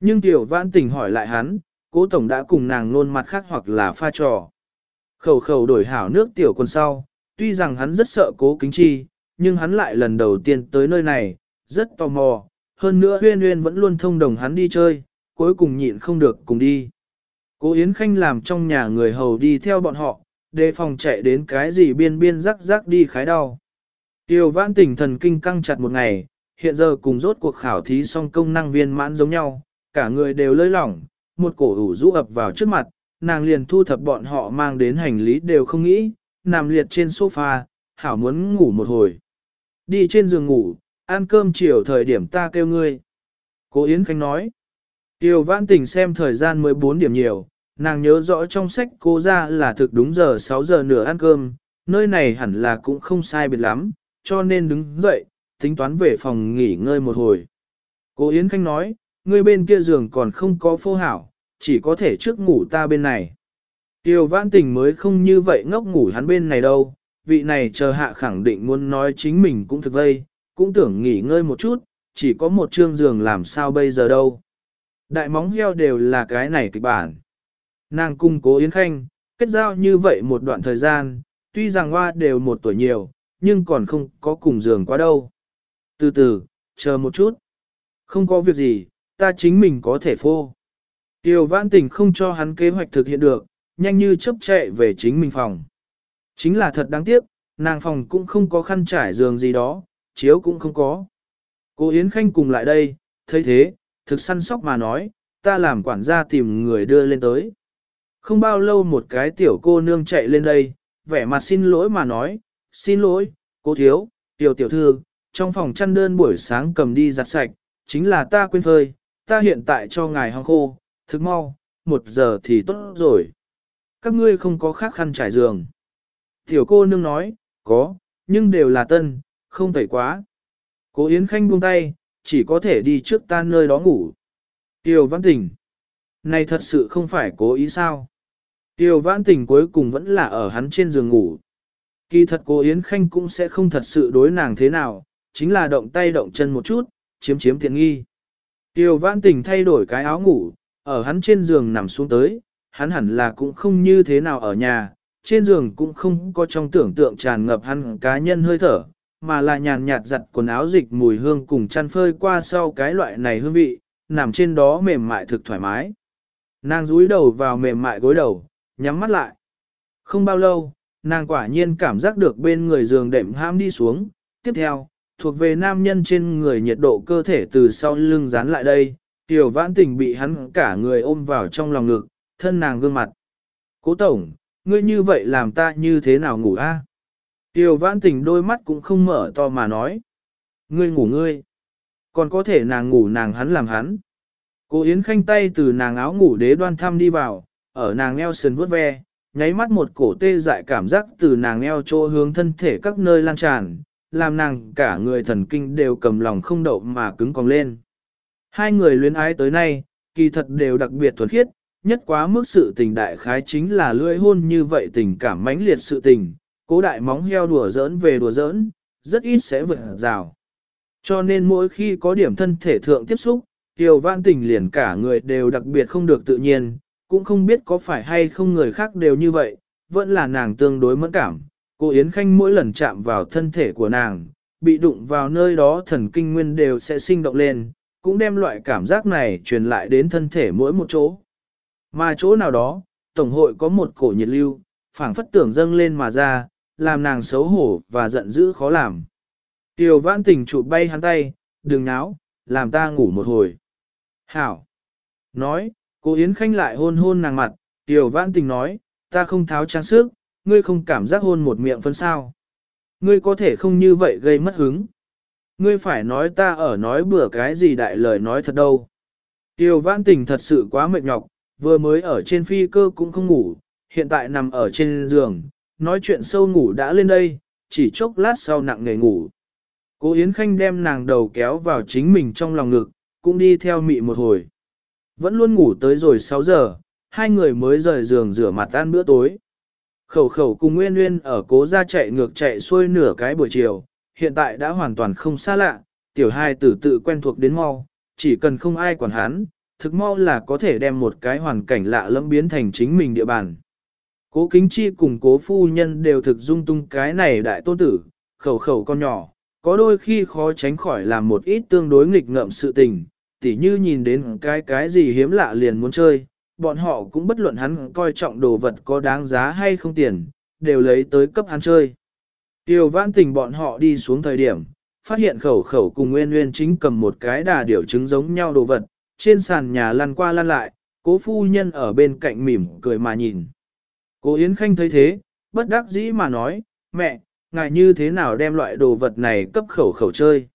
Nhưng tiểu vãn tình hỏi lại hắn, cố tổng đã cùng nàng nôn mặt khác hoặc là pha trò. Khẩu khẩu đổi hảo nước tiểu quần sau, tuy rằng hắn rất sợ cố kính chi, nhưng hắn lại lần đầu tiên tới nơi này, rất tò mò, hơn nữa huyên huyên vẫn luôn thông đồng hắn đi chơi, cuối cùng nhịn không được cùng đi. Cố Yến Khanh làm trong nhà người hầu đi theo bọn họ, đề phòng chạy đến cái gì biên biên rắc rắc đi khái đau. Tiêu vãn tỉnh thần kinh căng chặt một ngày, hiện giờ cùng rốt cuộc khảo thí xong công năng viên mãn giống nhau, cả người đều lơi lỏng, một cổ ủ rũ ập vào trước mặt, nàng liền thu thập bọn họ mang đến hành lý đều không nghĩ, nằm liệt trên sofa, hảo muốn ngủ một hồi. Đi trên giường ngủ, ăn cơm chiều thời điểm ta kêu ngươi. Cố Yến Khánh nói. Tiêu vãn tình xem thời gian 14 điểm nhiều, nàng nhớ rõ trong sách cô ra là thực đúng giờ 6 giờ nửa ăn cơm, nơi này hẳn là cũng không sai biệt lắm, cho nên đứng dậy, tính toán về phòng nghỉ ngơi một hồi. Cố Yến Khanh nói, ngươi bên kia giường còn không có phô hảo, chỉ có thể trước ngủ ta bên này. Tiêu vãn tình mới không như vậy ngốc ngủ hắn bên này đâu, vị này chờ hạ khẳng định muốn nói chính mình cũng thực vây, cũng tưởng nghỉ ngơi một chút, chỉ có một chương giường làm sao bây giờ đâu. Đại móng heo đều là cái này kịch bản. Nàng cung cố Yến Khanh, kết giao như vậy một đoạn thời gian, tuy rằng hoa đều một tuổi nhiều, nhưng còn không có cùng giường quá đâu. Từ từ, chờ một chút. Không có việc gì, ta chính mình có thể phô. Tiêu vãn tình không cho hắn kế hoạch thực hiện được, nhanh như chấp chạy về chính mình phòng. Chính là thật đáng tiếc, nàng phòng cũng không có khăn trải giường gì đó, chiếu cũng không có. Cô Yến Khanh cùng lại đây, thấy thế, thực săn sóc mà nói, ta làm quản gia tìm người đưa lên tới. Không bao lâu một cái tiểu cô nương chạy lên đây, vẻ mặt xin lỗi mà nói, xin lỗi, cô thiếu, tiểu tiểu thư, trong phòng chăn đơn buổi sáng cầm đi giặt sạch, chính là ta quên phơi, ta hiện tại cho ngài hong khô, thức mau, một giờ thì tốt rồi. Các ngươi không có khác khăn trải giường. Tiểu cô nương nói, có, nhưng đều là tân, không tẩy quá. Cố Yến Khanh buông tay, chỉ có thể đi trước ta nơi đó ngủ. Tiểu Văn Tình. Này thật sự không phải cố ý sao. Tiểu Văn Tình cuối cùng vẫn là ở hắn trên giường ngủ. Kỳ thật cố Yến Khanh cũng sẽ không thật sự đối nàng thế nào, chính là động tay động chân một chút, chiếm chiếm tiện nghi. Tiêu Vãn Tình thay đổi cái áo ngủ, ở hắn trên giường nằm xuống tới, hắn hẳn là cũng không như thế nào ở nhà, trên giường cũng không có trong tưởng tượng tràn ngập hắn cá nhân hơi thở, mà là nhàn nhạt giặt quần áo dịch mùi hương cùng chăn phơi qua sau cái loại này hương vị, nằm trên đó mềm mại thực thoải mái. Nàng rúi đầu vào mềm mại gối đầu, nhắm mắt lại. Không bao lâu, nàng quả nhiên cảm giác được bên người giường đệm ham đi xuống. Tiếp theo, thuộc về nam nhân trên người nhiệt độ cơ thể từ sau lưng dán lại đây, tiểu vãn tình bị hắn cả người ôm vào trong lòng ngực, thân nàng gương mặt. Cố tổng, ngươi như vậy làm ta như thế nào ngủ a? Tiểu vãn tình đôi mắt cũng không mở to mà nói. Ngươi ngủ ngươi. Còn có thể nàng ngủ nàng hắn làm hắn. Cô Yến khanh tay từ nàng áo ngủ đế đoan thăm đi vào, ở nàng eo sườn vuốt ve, nháy mắt một cổ tê dại cảm giác từ nàng eo chỗ hướng thân thể các nơi lan tràn, làm nàng cả người thần kinh đều cầm lòng không đậu mà cứng còng lên. Hai người luyến ái tới nay, kỳ thật đều đặc biệt thuần khiết, nhất quá mức sự tình đại khái chính là lưỡi hôn như vậy tình cảm mãnh liệt sự tình, cố đại móng heo đùa giỡn về đùa giỡn, rất ít sẽ vượt rào. Cho nên mỗi khi có điểm thân thể thượng tiếp xúc, Kiều Văn Tình liền cả người đều đặc biệt không được tự nhiên, cũng không biết có phải hay không người khác đều như vậy, vẫn là nàng tương đối mẫn cảm. Cô Yến Khanh mỗi lần chạm vào thân thể của nàng, bị đụng vào nơi đó thần kinh nguyên đều sẽ sinh động lên, cũng đem loại cảm giác này truyền lại đến thân thể mỗi một chỗ. Mà chỗ nào đó, Tổng hội có một cổ nhiệt lưu, phảng phất tưởng dâng lên mà ra, làm nàng xấu hổ và giận dữ khó làm. Tiểu vãn tình chụp bay hắn tay, đừng náo, làm ta ngủ một hồi. Hảo. Nói, cô Yến Khanh lại hôn hôn nàng mặt, tiểu vãn tình nói, ta không tháo trang sức, ngươi không cảm giác hôn một miệng phân sao. Ngươi có thể không như vậy gây mất hứng. Ngươi phải nói ta ở nói bừa cái gì đại lời nói thật đâu. Tiêu vãn tình thật sự quá mệt nhọc, vừa mới ở trên phi cơ cũng không ngủ, hiện tại nằm ở trên giường, nói chuyện sâu ngủ đã lên đây, chỉ chốc lát sau nặng nề ngủ. Cố Yến Khanh đem nàng đầu kéo vào chính mình trong lòng ngực, cũng đi theo mị một hồi. Vẫn luôn ngủ tới rồi 6 giờ, hai người mới rời giường rửa mặt ăn bữa tối. Khẩu khẩu cùng Nguyên Nguyên ở cố ra chạy ngược chạy xuôi nửa cái buổi chiều, hiện tại đã hoàn toàn không xa lạ, tiểu hai tử tự quen thuộc đến mau, chỉ cần không ai quản hắn, thực mau là có thể đem một cái hoàn cảnh lạ lẫm biến thành chính mình địa bàn. Cố kính chi cùng cố phu nhân đều thực dung tung cái này đại tôn tử, khẩu khẩu con nhỏ, có đôi khi khó tránh khỏi làm một ít tương đối nghịch ngợm sự tình, tỉ như nhìn đến cái cái gì hiếm lạ liền muốn chơi, bọn họ cũng bất luận hắn coi trọng đồ vật có đáng giá hay không tiền, đều lấy tới cấp hắn chơi. Tiêu vãn tình bọn họ đi xuống thời điểm, phát hiện khẩu khẩu cùng nguyên nguyên chính cầm một cái đà điểu trứng giống nhau đồ vật, trên sàn nhà lăn qua lăn lại, cố phu nhân ở bên cạnh mỉm cười mà nhìn. Cố Yến Khanh thấy thế, bất đắc dĩ mà nói, mẹ, ngài như thế nào đem loại đồ vật này cấp khẩu khẩu chơi.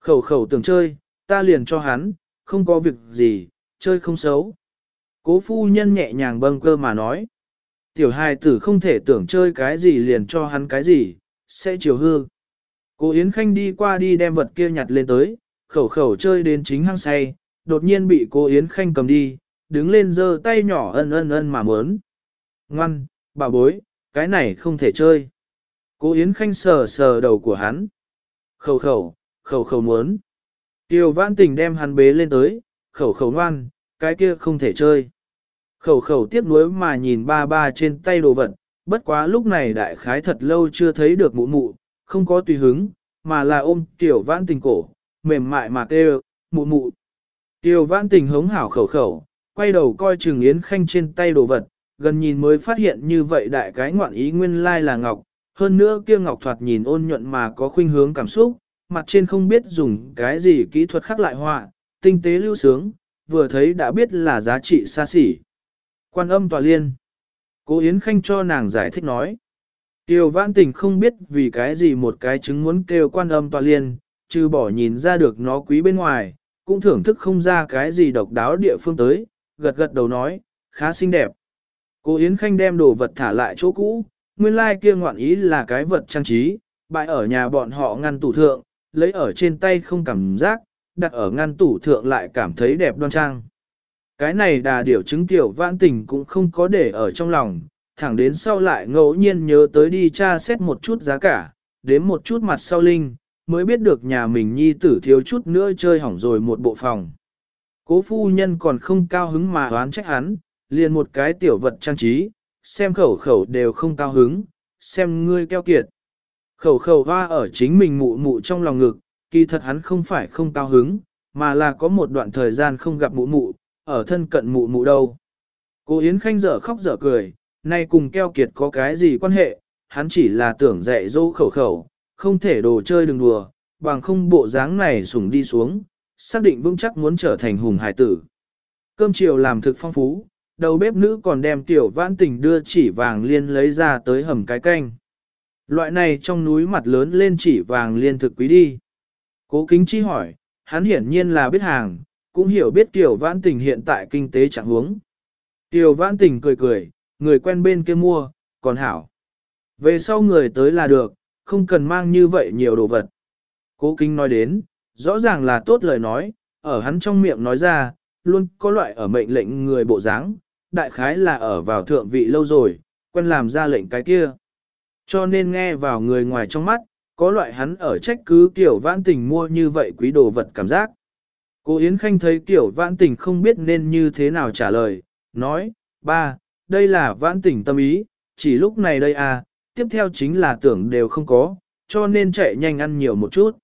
Khẩu khẩu tưởng chơi, ta liền cho hắn, không có việc gì, chơi không xấu. Cố phu nhân nhẹ nhàng bâng cơ mà nói. Tiểu hài tử không thể tưởng chơi cái gì liền cho hắn cái gì, sẽ chiều hư. Cố Yến Khanh đi qua đi đem vật kia nhặt lên tới, khẩu khẩu chơi đến chính hăng say, đột nhiên bị cô Yến Khanh cầm đi, đứng lên giơ tay nhỏ ân ân ân mà mớn. Ngoan, bà bối, cái này không thể chơi. Cô Yến Khanh sờ sờ đầu của hắn. Khẩu khẩu, khẩu khẩu muốn. Tiêu vãn tình đem hắn bế lên tới, khẩu khẩu ngoan, cái kia không thể chơi. Khẩu khẩu tiếp nối mà nhìn ba ba trên tay đồ vật, bất quá lúc này đại khái thật lâu chưa thấy được mụ mụ, không có tùy hứng, mà là ôm tiểu vãn tình cổ, mềm mại mà kêu, mụ mụ. Tiểu vãn tình hống hảo khẩu khẩu, quay đầu coi trừng Yến Khanh trên tay đồ vật, gần nhìn mới phát hiện như vậy đại cái ngoạn ý nguyên lai là ngọc, hơn nữa kia ngọc thoạt nhìn ôn nhuận mà có khuynh hướng cảm xúc, mặt trên không biết dùng cái gì kỹ thuật khắc lại họa, tinh tế lưu sướng, vừa thấy đã biết là giá trị xa xỉ. Quan âm tòa liên. Cố Yến Khanh cho nàng giải thích nói. Tiêu vãn tình không biết vì cái gì một cái trứng muốn kêu quan âm tòa liên, trừ bỏ nhìn ra được nó quý bên ngoài, cũng thưởng thức không ra cái gì độc đáo địa phương tới, gật gật đầu nói, khá xinh đẹp. Cố Yến Khanh đem đồ vật thả lại chỗ cũ, nguyên lai like kia ngoạn ý là cái vật trang trí, bại ở nhà bọn họ ngăn tủ thượng, lấy ở trên tay không cảm giác, đặt ở ngăn tủ thượng lại cảm thấy đẹp đoan trang. Cái này đà điểu chứng tiểu vãn tình cũng không có để ở trong lòng, thẳng đến sau lại ngẫu nhiên nhớ tới đi tra xét một chút giá cả, đến một chút mặt sau linh, mới biết được nhà mình nhi tử thiếu chút nữa chơi hỏng rồi một bộ phòng. Cố phu nhân còn không cao hứng mà oán trách hắn, liền một cái tiểu vật trang trí, xem khẩu khẩu đều không cao hứng, xem ngươi keo kiệt. Khẩu khẩu hoa ở chính mình mụ mụ trong lòng ngực, kỳ thật hắn không phải không cao hứng, mà là có một đoạn thời gian không gặp mụ mụ, ở thân cận mụ mụ đâu. Cô Yến Khanh dở khóc dở cười, nay cùng keo kiệt có cái gì quan hệ, hắn chỉ là tưởng dạy dỗ khẩu khẩu, không thể đồ chơi đừng đùa, bằng không bộ dáng này sủng đi xuống, xác định vững chắc muốn trở thành hùng hải tử. Cơm chiều làm thực phong phú, đầu bếp nữ còn đem tiểu vãn tình đưa chỉ vàng liên lấy ra tới hầm cái canh. Loại này trong núi mặt lớn lên chỉ vàng liên thực quý đi. Cố kính chi hỏi, hắn hiển nhiên là biết hàng, cũng hiểu biết tiểu vãn tình hiện tại kinh tế chẳng huống. Tiểu vãn tình cười cười, người quen bên kia mua, còn hảo. Về sau người tới là được, không cần mang như vậy nhiều đồ vật. Cố kính nói đến, rõ ràng là tốt lời nói, ở hắn trong miệng nói ra, luôn có loại ở mệnh lệnh người bộ dáng, đại khái là ở vào thượng vị lâu rồi, quen làm ra lệnh cái kia. Cho nên nghe vào người ngoài trong mắt, có loại hắn ở trách cứ kiểu vãn tình mua như vậy quý đồ vật cảm giác. Cô Yến Khanh thấy kiểu vãn tình không biết nên như thế nào trả lời, nói, ba, đây là vãn tình tâm ý, chỉ lúc này đây à, tiếp theo chính là tưởng đều không có, cho nên chạy nhanh ăn nhiều một chút.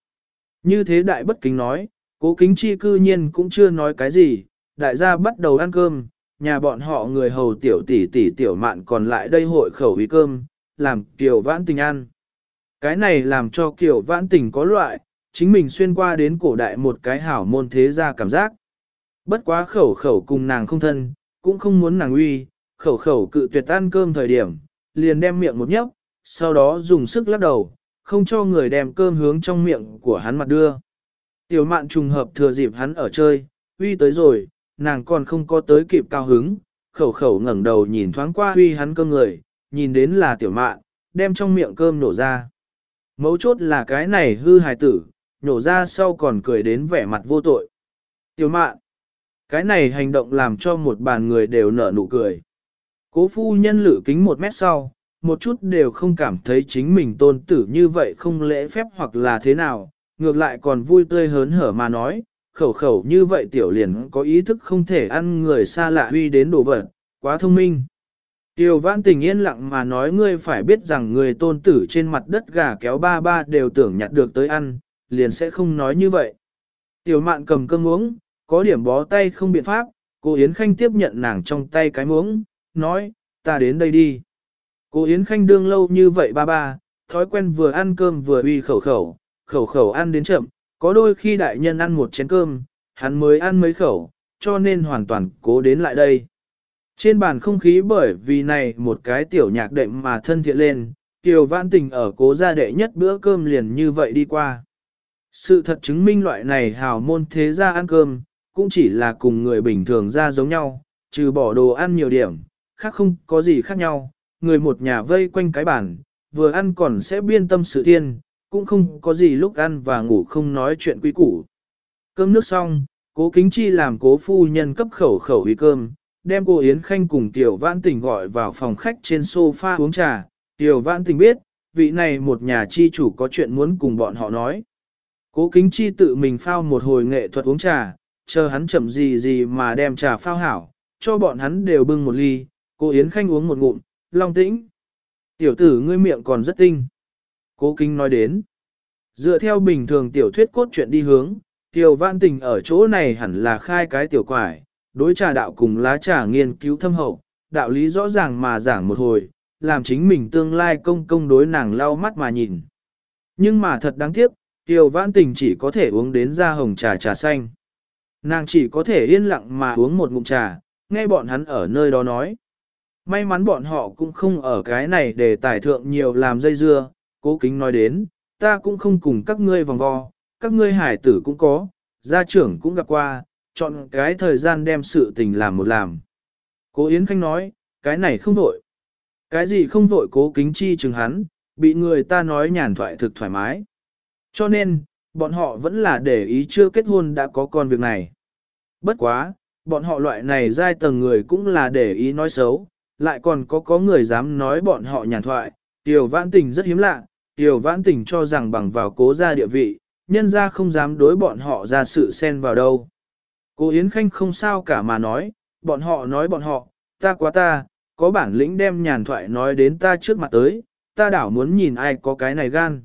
Như thế đại bất kính nói, cố kính chi cư nhiên cũng chưa nói cái gì, đại gia bắt đầu ăn cơm, nhà bọn họ người hầu tiểu tỷ tỷ tiểu mạn còn lại đây hội khẩu ý cơm, làm kiểu vãn tình ăn. Cái này làm cho kiểu vãn tình có loại, chính mình xuyên qua đến cổ đại một cái hảo môn thế gia cảm giác. Bất quá khẩu khẩu cùng nàng không thân, cũng không muốn nàng uy, khẩu khẩu cự tuyệt ăn cơm thời điểm, liền đem miệng một nhấp, sau đó dùng sức lắc đầu, không cho người đem cơm hướng trong miệng của hắn mặt đưa. Tiểu mạn trùng hợp thừa dịp hắn ở chơi, uy tới rồi, nàng còn không có tới kịp cao hứng, khẩu khẩu ngẩng đầu nhìn thoáng qua uy hắn cơm người, nhìn đến là tiểu mạn, đem trong miệng cơm nổ ra. Mấu chốt là cái này hư hài tử, nhổ ra sau còn cười đến vẻ mặt vô tội. Tiểu mạn, cái này hành động làm cho một bàn người đều nở nụ cười. Cố phu nhân lử kính một mét sau, một chút đều không cảm thấy chính mình tôn tử như vậy không lễ phép hoặc là thế nào, ngược lại còn vui tươi hớn hở mà nói, khẩu khẩu như vậy tiểu liền có ý thức không thể ăn người xa lạ huy đến đồ vật, quá thông minh. Tiêu vãn tình yên lặng mà nói ngươi phải biết rằng người tôn tử trên mặt đất gà kéo ba ba đều tưởng nhặt được tới ăn, liền sẽ không nói như vậy. Tiểu mạn cầm cơm uống, có điểm bó tay không biện pháp, cô Yến Khanh tiếp nhận nàng trong tay cái muỗng, nói, ta đến đây đi. Cô Yến Khanh đương lâu như vậy ba ba, thói quen vừa ăn cơm vừa uy khẩu khẩu, khẩu khẩu ăn đến chậm, có đôi khi đại nhân ăn một chén cơm, hắn mới ăn mấy khẩu, cho nên hoàn toàn cố đến lại đây. Trên bàn không khí bởi vì này một cái tiểu nhạc đệm mà thân thiện lên, Kiều Vãn Tình ở cố gia đệ nhất bữa cơm liền như vậy đi qua. Sự thật chứng minh loại này hào môn thế gia ăn cơm, cũng chỉ là cùng người bình thường ra giống nhau, trừ bỏ đồ ăn nhiều điểm, khác không có gì khác nhau, người một nhà vây quanh cái bàn, vừa ăn còn sẽ biên tâm sự thiên, cũng không có gì lúc ăn và ngủ không nói chuyện quý củ. Cơm nước xong, cố kính chi làm cố phu nhân cấp khẩu khẩu ý cơm, đem cô Yến Khanh cùng Tiểu Vãn Tình gọi vào phòng khách trên sofa uống trà. Tiểu Vãn Tình biết, vị này một nhà chi chủ có chuyện muốn cùng bọn họ nói. Cố kính chi tự mình phao một hồi nghệ thuật uống trà, chờ hắn chậm gì gì mà đem trà phao hảo, cho bọn hắn đều bưng một ly, cô Yến Khanh uống một ngụm, long tĩnh. Tiểu tử ngươi miệng còn rất tinh. Cố kính nói đến. Dựa theo bình thường tiểu thuyết cốt truyện đi hướng, Tiểu Vãn Tình ở chỗ này hẳn là khai cái tiểu quải, đối trà đạo cùng lá trà nghiên cứu thâm hậu, đạo lý rõ ràng mà giảng một hồi, làm chính mình tương lai công công đối nàng lau mắt mà nhìn. Nhưng mà thật đáng tiếc, Kiều Vãn Tình chỉ có thể uống đến ra hồng trà trà xanh. Nàng chỉ có thể yên lặng mà uống một ngụm trà, nghe bọn hắn ở nơi đó nói. May mắn bọn họ cũng không ở cái này để tài thượng nhiều làm dây dưa, cố kính nói đến, ta cũng không cùng các ngươi vòng vo, các ngươi hải tử cũng có, gia trưởng cũng gặp qua, chọn cái thời gian đem sự tình làm một làm. Cố Yến Khanh nói, cái này không vội. Cái gì không vội cố kính chi chừng hắn, bị người ta nói nhàn thoại thực thoải mái. Cho nên, bọn họ vẫn là để ý chưa kết hôn đã có con việc này. Bất quá, bọn họ loại này giai tầng người cũng là để ý nói xấu, lại còn có có người dám nói bọn họ nhàn thoại. Tiểu vãn tình rất hiếm lạ, tiểu vãn tình cho rằng bằng vào cố gia địa vị, nhân ra không dám đối bọn họ ra sự xen vào đâu. Cô Yến Khanh không sao cả mà nói, bọn họ nói bọn họ, ta quá ta, có bản lĩnh đem nhàn thoại nói đến ta trước mặt tới, ta đảo muốn nhìn ai có cái này gan.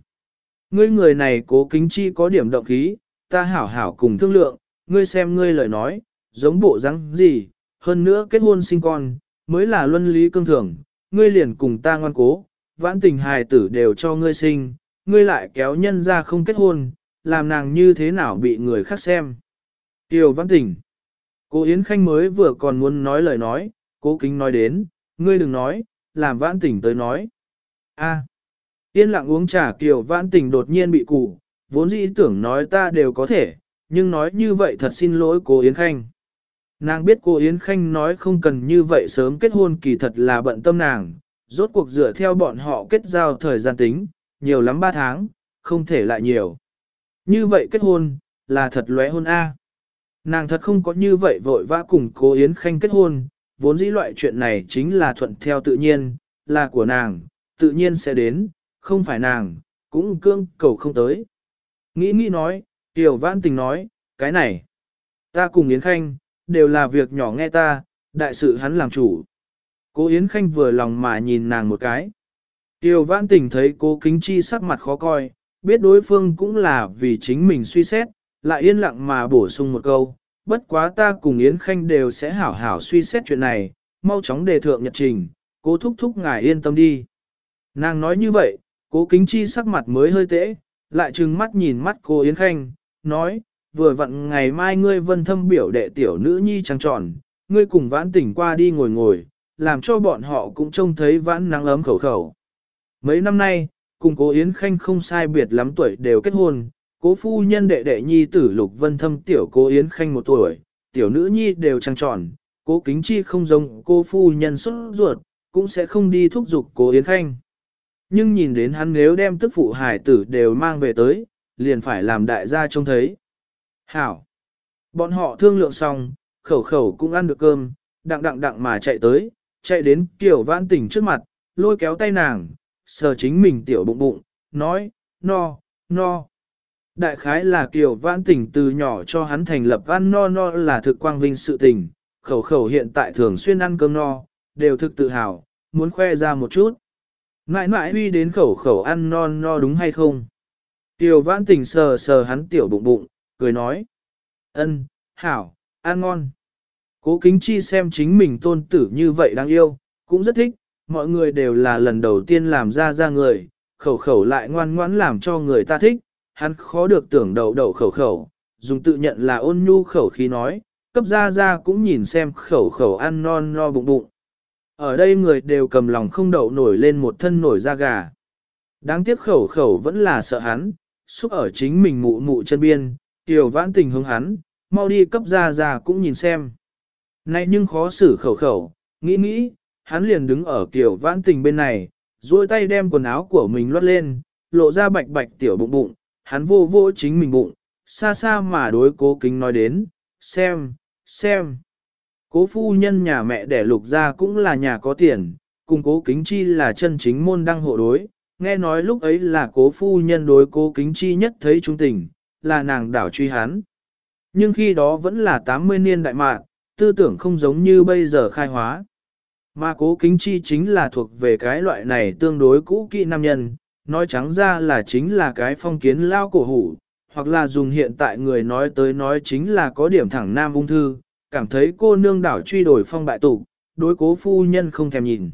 Ngươi người này cố kính chi có điểm động khí, ta hảo hảo cùng thương lượng, ngươi xem ngươi lời nói, giống bộ răng gì, hơn nữa kết hôn sinh con, mới là luân lý cương thường, ngươi liền cùng ta ngoan cố, vãn tình hài tử đều cho ngươi sinh, ngươi lại kéo nhân ra không kết hôn, làm nàng như thế nào bị người khác xem. Tiểu Văn tình, cô Yến Khanh mới vừa còn muốn nói lời nói, cố kính nói đến, ngươi đừng nói, làm Văn tình tới nói. A. Yên lặng uống trà kiều Văn tình đột nhiên bị cụ, vốn dĩ tưởng nói ta đều có thể, nhưng nói như vậy thật xin lỗi cô Yến Khanh. Nàng biết cô Yến Khanh nói không cần như vậy sớm kết hôn kỳ thật là bận tâm nàng, rốt cuộc dựa theo bọn họ kết giao thời gian tính, nhiều lắm 3 tháng, không thể lại nhiều. Như vậy kết hôn, là thật lóe hôn A. Nàng thật không có như vậy vội vã cùng Cố Yến Khanh kết hôn, vốn dĩ loại chuyện này chính là thuận theo tự nhiên, là của nàng, tự nhiên sẽ đến, không phải nàng, cũng cương cầu không tới. Nghĩ nghĩ nói, Tiểu Vãn Tình nói, cái này, ta cùng Yến Khanh, đều là việc nhỏ nghe ta, đại sự hắn làm chủ. Cố Yến Khanh vừa lòng mà nhìn nàng một cái. Tiểu Vãn Tình thấy cố Kính Chi sắc mặt khó coi, biết đối phương cũng là vì chính mình suy xét, lại yên lặng mà bổ sung một câu, bất quá ta cùng Yến Khanh đều sẽ hảo hảo suy xét chuyện này, mau chóng đề thượng nhật trình, cố thúc thúc ngài yên tâm đi. Nàng nói như vậy, cố kính chi sắc mặt mới hơi tễ, lại trừng mắt nhìn mắt cô Yến Khanh, nói, vừa vặn ngày mai ngươi vân thâm biểu đệ tiểu nữ nhi trăng tròn, ngươi cùng vãn tỉnh qua đi ngồi ngồi, làm cho bọn họ cũng trông thấy vãn nắng ấm khẩu khẩu. Mấy năm nay, cùng cố Yến Khanh không sai biệt lắm tuổi đều kết hôn, cố phu nhân đệ đệ nhi tử lục vân thâm tiểu cố Yến Khanh một tuổi, tiểu nữ nhi đều trăng tròn, cố kính chi không giống cô phu nhân xuất ruột, cũng sẽ không đi thúc giục cố Yến Khanh. Nhưng nhìn đến hắn nếu đem tức phụ hải tử đều mang về tới, liền phải làm đại gia trông thấy. Hảo! Bọn họ thương lượng xong, khẩu khẩu cũng ăn được cơm, đặng đặng đặng mà chạy tới, chạy đến kiểu vãn tỉnh trước mặt, lôi kéo tay nàng, sờ chính mình tiểu bụng bụng, nói, no, no. Đại khái là kiểu vãn tỉnh từ nhỏ cho hắn thành lập ăn no no là thực quang vinh sự tình, khẩu khẩu hiện tại thường xuyên ăn cơm no, đều thực tự hào, muốn khoe ra một chút. Mãi mãi huy đến khẩu khẩu ăn no no đúng hay không? Tiểu vãn tình sờ sờ hắn tiểu bụng bụng, cười nói. ân, hảo, ăn ngon. Cố kính chi xem chính mình tôn tử như vậy đáng yêu, cũng rất thích, mọi người đều là lần đầu tiên làm ra ra người, khẩu khẩu lại ngoan ngoãn làm cho người ta thích, hắn khó được tưởng đầu đầu khẩu khẩu, dùng tự nhận là ôn nhu khẩu khí nói, cấp ra ra cũng nhìn xem khẩu khẩu ăn non no bụng bụng. Ở đây người đều cầm lòng không đậu nổi lên một thân nổi da gà. Đáng tiếc khẩu khẩu vẫn là sợ hắn, xúc ở chính mình mụ mụ chân biên, tiểu vãn tình hướng hắn, mau đi cấp ra ra cũng nhìn xem. Này nhưng khó xử khẩu khẩu, nghĩ nghĩ, hắn liền đứng ở kiểu vãn tình bên này, duỗi tay đem quần áo của mình lót lên, lộ ra bạch bạch tiểu bụng bụng, hắn vô vô chính mình bụng, xa xa mà đối cố kính nói đến, xem, xem. Cố phu nhân nhà mẹ đẻ lục ra cũng là nhà có tiền, cùng cố kính chi là chân chính môn đăng hộ đối, nghe nói lúc ấy là cố phu nhân đối cố kính chi nhất thấy trung tình, là nàng đảo truy hắn. Nhưng khi đó vẫn là 80 niên đại mạng, tư tưởng không giống như bây giờ khai hóa. Mà cố kính chi chính là thuộc về cái loại này tương đối cũ kỹ nam nhân, nói trắng ra là chính là cái phong kiến lao cổ hủ, hoặc là dùng hiện tại người nói tới nói chính là có điểm thẳng nam ung thư, cảm thấy cô nương đảo truy đổi phong bại tục, đối cố phu nhân không thèm nhìn.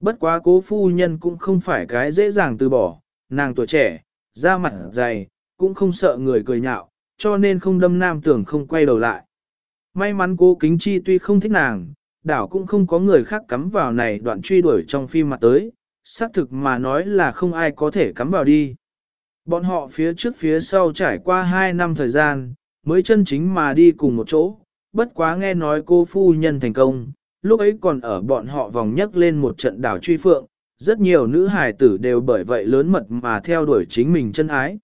Bất quá cố phu nhân cũng không phải cái dễ dàng từ bỏ, nàng tuổi trẻ, da mặt dày, cũng không sợ người cười nhạo, cho nên không đâm nam tưởng không quay đầu lại. May mắn cố kính chi tuy không thích nàng, đảo cũng không có người khác cắm vào này đoạn truy đuổi trong phim mặt tới, xác thực mà nói là không ai có thể cắm vào đi. Bọn họ phía trước phía sau trải qua 2 năm thời gian, mới chân chính mà đi cùng một chỗ, bất quá nghe nói cô phu nhân thành công, lúc ấy còn ở bọn họ vòng nhấc lên một trận đảo truy phượng, rất nhiều nữ hài tử đều bởi vậy lớn mật mà theo đuổi chính mình chân ái.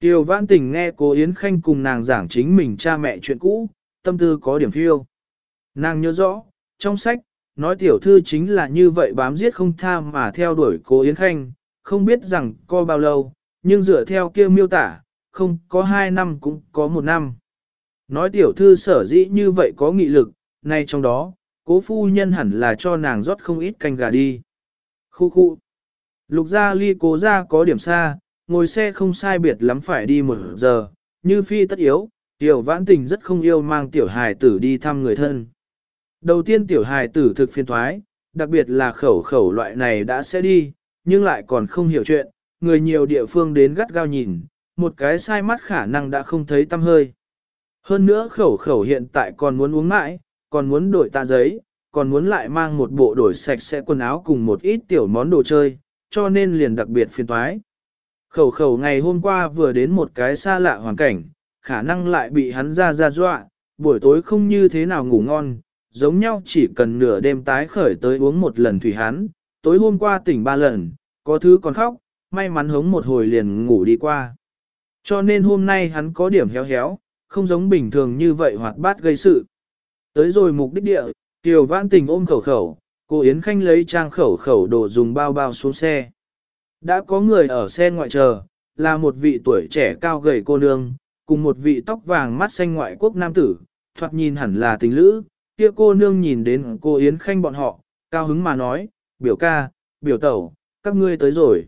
Tiêu vãn tình nghe cô Yến Khanh cùng nàng giảng chính mình cha mẹ chuyện cũ, tâm tư có điểm phiêu. Nàng nhớ rõ, trong sách, nói tiểu thư chính là như vậy bám giết không tha mà theo đuổi cố Yến Khanh, không biết rằng có bao lâu, nhưng dựa theo kia miêu tả, không có hai năm cũng có một năm. Nói tiểu thư sở dĩ như vậy có nghị lực, nay trong đó, cố phu nhân hẳn là cho nàng rót không ít canh gà đi. Khu khu. Lục gia ly cố gia có điểm xa, ngồi xe không sai biệt lắm phải đi một giờ, như phi tất yếu, tiểu vãn tình rất không yêu mang tiểu hài tử đi thăm người thân. Đầu tiên tiểu hài tử thực phiên thoái, đặc biệt là khẩu khẩu loại này đã sẽ đi, nhưng lại còn không hiểu chuyện, người nhiều địa phương đến gắt gao nhìn, một cái sai mắt khả năng đã không thấy tâm hơi. Hơn nữa khẩu khẩu hiện tại còn muốn uống mãi, còn muốn đổi tạ giấy, còn muốn lại mang một bộ đổi sạch sẽ quần áo cùng một ít tiểu món đồ chơi, cho nên liền đặc biệt phiền toái. Khẩu khẩu ngày hôm qua vừa đến một cái xa lạ hoàn cảnh, khả năng lại bị hắn ra ra dọa, buổi tối không như thế nào ngủ ngon, giống nhau chỉ cần nửa đêm tái khởi tới uống một lần thủy hắn, tối hôm qua tỉnh ba lần, có thứ còn khóc, may mắn hống một hồi liền ngủ đi qua. Cho nên hôm nay hắn có điểm héo héo, không giống bình thường như vậy hoạt bát gây sự. Tới rồi mục đích địa, Kiều Vãn Tình ôm khẩu khẩu, cô Yến Khanh lấy trang khẩu khẩu đồ dùng bao bao xuống xe. Đã có người ở xe ngoại chờ, là một vị tuổi trẻ cao gầy cô nương, cùng một vị tóc vàng mắt xanh ngoại quốc nam tử, thoạt nhìn hẳn là tình lữ. Kia cô nương nhìn đến cô Yến Khanh bọn họ, cao hứng mà nói, biểu ca, biểu tẩu, các ngươi tới rồi.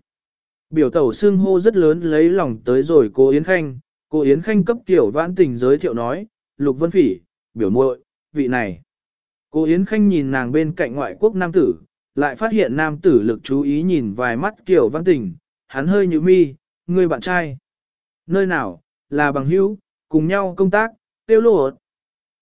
Biểu tẩu xưng hô rất lớn lấy lòng tới rồi cô Yến Khanh, cô Yến Khanh cấp tiểu vãn tình giới thiệu nói, Lục Vân Phỉ, biểu muội, vị này. Cô Yến Khanh nhìn nàng bên cạnh ngoại quốc nam tử, lại phát hiện nam tử lực chú ý nhìn vài mắt kiểu văn tình, hắn hơi như mi, người bạn trai. Nơi nào, là bằng hữu, cùng nhau công tác, tiêu lột.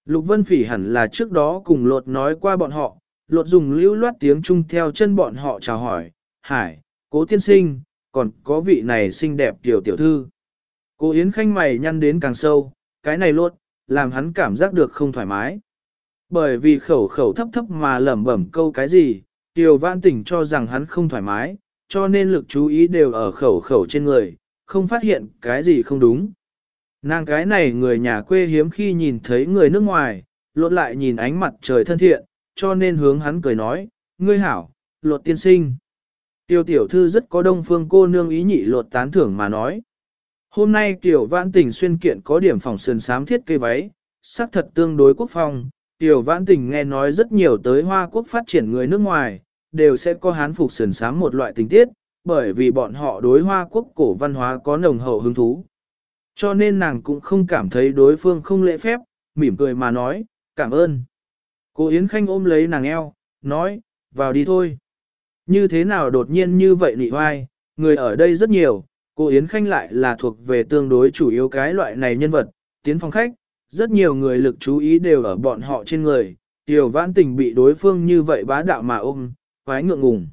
Lục Vân Phỉ hẳn là trước đó cùng lột nói qua bọn họ, lột dùng lưu loát tiếng trung theo chân bọn họ chào hỏi, hải, cố tiên sinh, còn có vị này xinh đẹp tiểu tiểu thư. Cô Yến Khanh mày nhăn đến càng sâu, cái này lột, làm hắn cảm giác được không thoải mái. Bởi vì khẩu khẩu thấp thấp mà lẩm bẩm câu cái gì, Tiểu Vãn Tỉnh cho rằng hắn không thoải mái, cho nên lực chú ý đều ở khẩu khẩu trên người, không phát hiện cái gì không đúng. Nàng cái này người nhà quê hiếm khi nhìn thấy người nước ngoài, lột lại nhìn ánh mặt trời thân thiện, cho nên hướng hắn cười nói, ngươi hảo, lột tiên sinh. Tiêu tiểu thư rất có đông phương cô nương ý nhị lột tán thưởng mà nói. Hôm nay tiểu vãn tình xuyên kiện có điểm phòng sườn sám thiết cây váy, sắc thật tương đối quốc phong. Tiểu vãn tình nghe nói rất nhiều tới Hoa Quốc phát triển người nước ngoài, đều sẽ có hán phục sườn sám một loại tình tiết, bởi vì bọn họ đối Hoa Quốc cổ văn hóa có nồng hậu hứng thú. Cho nên nàng cũng không cảm thấy đối phương không lễ phép, mỉm cười mà nói, cảm ơn. Cô Yến Khanh ôm lấy nàng eo, nói, vào đi thôi. Như thế nào đột nhiên như vậy nị hoai, người ở đây rất nhiều, cô Yến Khanh lại là thuộc về tương đối chủ yếu cái loại này nhân vật, tiến phòng khách, rất nhiều người lực chú ý đều ở bọn họ trên người, Tiểu Vãn Tình bị đối phương như vậy bá đạo mà ôm, quái ngượng ngùng.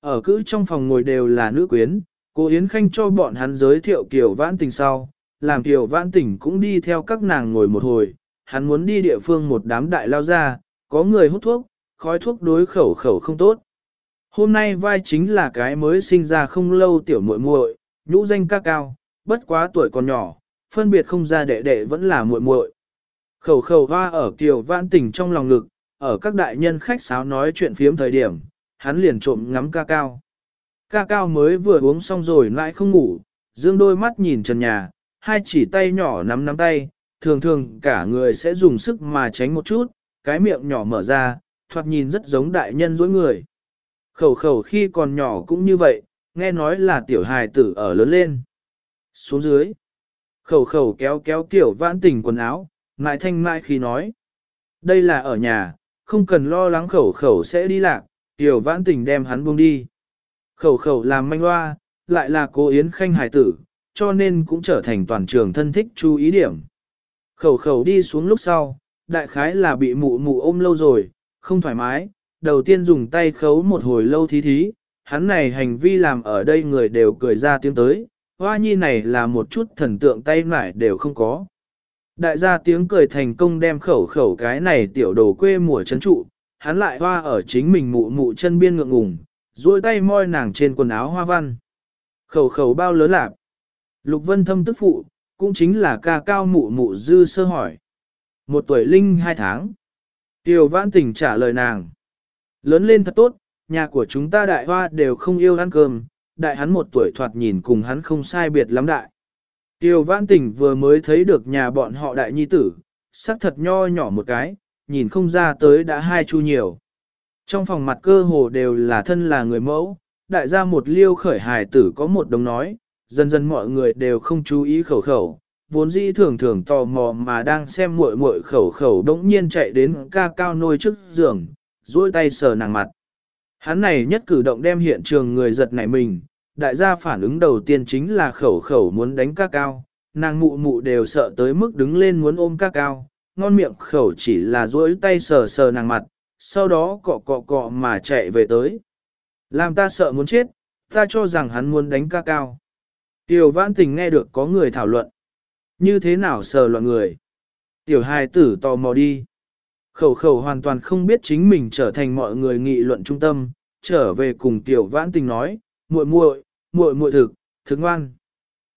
Ở cữ trong phòng ngồi đều là nữ quyến, cô Yến Khanh cho bọn hắn giới thiệu kiểu Vãn Tình sau, làm Kiều Vãn Tỉnh cũng đi theo các nàng ngồi một hồi, hắn muốn đi địa phương một đám đại lao ra, có người hút thuốc, khói thuốc đối khẩu khẩu không tốt. Hôm nay vai chính là cái mới sinh ra không lâu tiểu muội muội, nhũ danh ca cao, bất quá tuổi còn nhỏ, phân biệt không ra đệ đệ vẫn là muội muội. Khẩu khẩu hoa ở kiều vãn Tỉnh trong lòng ngực, ở các đại nhân khách sáo nói chuyện phiếm thời điểm, hắn liền trộm ngắm ca cao. Ca cao mới vừa uống xong rồi lại không ngủ, dương đôi mắt nhìn trần nhà, hai chỉ tay nhỏ nắm nắm tay, thường thường cả người sẽ dùng sức mà tránh một chút, cái miệng nhỏ mở ra, thoạt nhìn rất giống đại nhân dối người. Khẩu khẩu khi còn nhỏ cũng như vậy, nghe nói là tiểu hài tử ở lớn lên. Xuống dưới, khẩu khẩu kéo kéo tiểu vãn tình quần áo, ngại thanh mại khi nói. Đây là ở nhà, không cần lo lắng khẩu khẩu sẽ đi lạc, tiểu vãn tình đem hắn buông đi. Khẩu khẩu làm manh loa, lại là cô Yến Khanh hài tử, cho nên cũng trở thành toàn trường thân thích chú ý điểm. Khẩu khẩu đi xuống lúc sau, đại khái là bị mụ mụ ôm lâu rồi, không thoải mái, đầu tiên dùng tay khấu một hồi lâu thí thí, hắn này hành vi làm ở đây người đều cười ra tiếng tới, hoa nhi này là một chút thần tượng tay nải đều không có. Đại gia tiếng cười thành công đem khẩu khẩu cái này tiểu đồ quê mùa chấn trụ, hắn lại hoa ở chính mình mụ mụ chân biên ngượng ngùng, duỗi tay moi nàng trên quần áo hoa văn. Khẩu khẩu bao lớn lạc. Lục vân thâm tức phụ, cũng chính là ca cao mụ mụ dư sơ hỏi. Một tuổi linh hai tháng. Tiểu vãn tình trả lời nàng. Lớn lên thật tốt, nhà của chúng ta đại hoa đều không yêu ăn cơm, đại hắn một tuổi thoạt nhìn cùng hắn không sai biệt lắm đại. Tiêu vãn tình vừa mới thấy được nhà bọn họ đại nhi tử, sắc thật nho nhỏ một cái, nhìn không ra tới đã hai chu nhiều. Trong phòng mặt cơ hồ đều là thân là người mẫu, đại gia một liêu khởi hài tử có một đồng nói, dần dần mọi người đều không chú ý khẩu khẩu, vốn dĩ thường thường tò mò mà đang xem muội muội khẩu khẩu đống nhiên chạy đến ca cao nôi trước giường, duỗi tay sờ nàng mặt. Hắn này nhất cử động đem hiện trường người giật nảy mình, đại gia phản ứng đầu tiên chính là khẩu khẩu muốn đánh ca cao, nàng mụ mụ đều sợ tới mức đứng lên muốn ôm ca cao, ngon miệng khẩu chỉ là duỗi tay sờ sờ nàng mặt, sau đó cọ cọ cọ mà chạy về tới. Làm ta sợ muốn chết, ta cho rằng hắn muốn đánh ca cao. Tiểu vãn tình nghe được có người thảo luận. Như thế nào sờ loạn người? Tiểu hài tử tò mò đi. Khẩu khẩu hoàn toàn không biết chính mình trở thành mọi người nghị luận trung tâm, trở về cùng tiểu vãn tình nói, muội muội, muội muội thực, thực ngoan.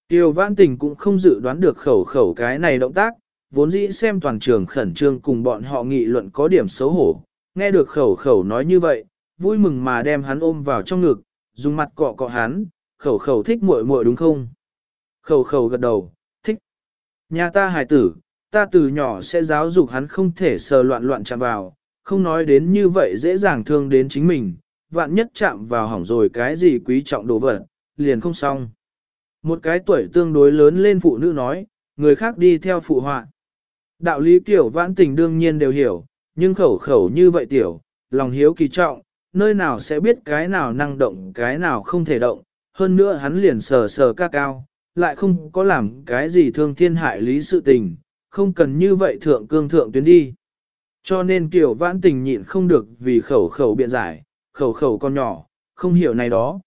Tiểu vãn tình cũng không dự đoán được khẩu khẩu cái này động tác, vốn dĩ xem toàn trường khẩn trương cùng bọn họ nghị luận có điểm xấu hổ, nghe được khẩu khẩu nói như vậy, vui mừng mà đem hắn ôm vào trong ngực, dùng mặt cọ cọ hắn, khẩu khẩu thích muội muội đúng không? Khẩu khẩu gật đầu, thích. Nhà ta hài tử, ta từ nhỏ sẽ giáo dục hắn không thể sờ loạn loạn chạm vào, không nói đến như vậy dễ dàng thương đến chính mình, vạn nhất chạm vào hỏng rồi cái gì quý trọng đồ vật, liền không xong. Một cái tuổi tương đối lớn lên phụ nữ nói, người khác đi theo phụ họa. Đạo lý tiểu vãn tình đương nhiên đều hiểu, nhưng khẩu khẩu như vậy tiểu, lòng hiếu kỳ trọng, nơi nào sẽ biết cái nào năng động cái nào không thể động, hơn nữa hắn liền sờ sờ ca cao, lại không có làm cái gì thương thiên hại lý sự tình, không cần như vậy thượng cương thượng tuyến đi. Cho nên kiểu vãn tình nhịn không được vì khẩu khẩu biện giải, khẩu khẩu con nhỏ, không hiểu này đó.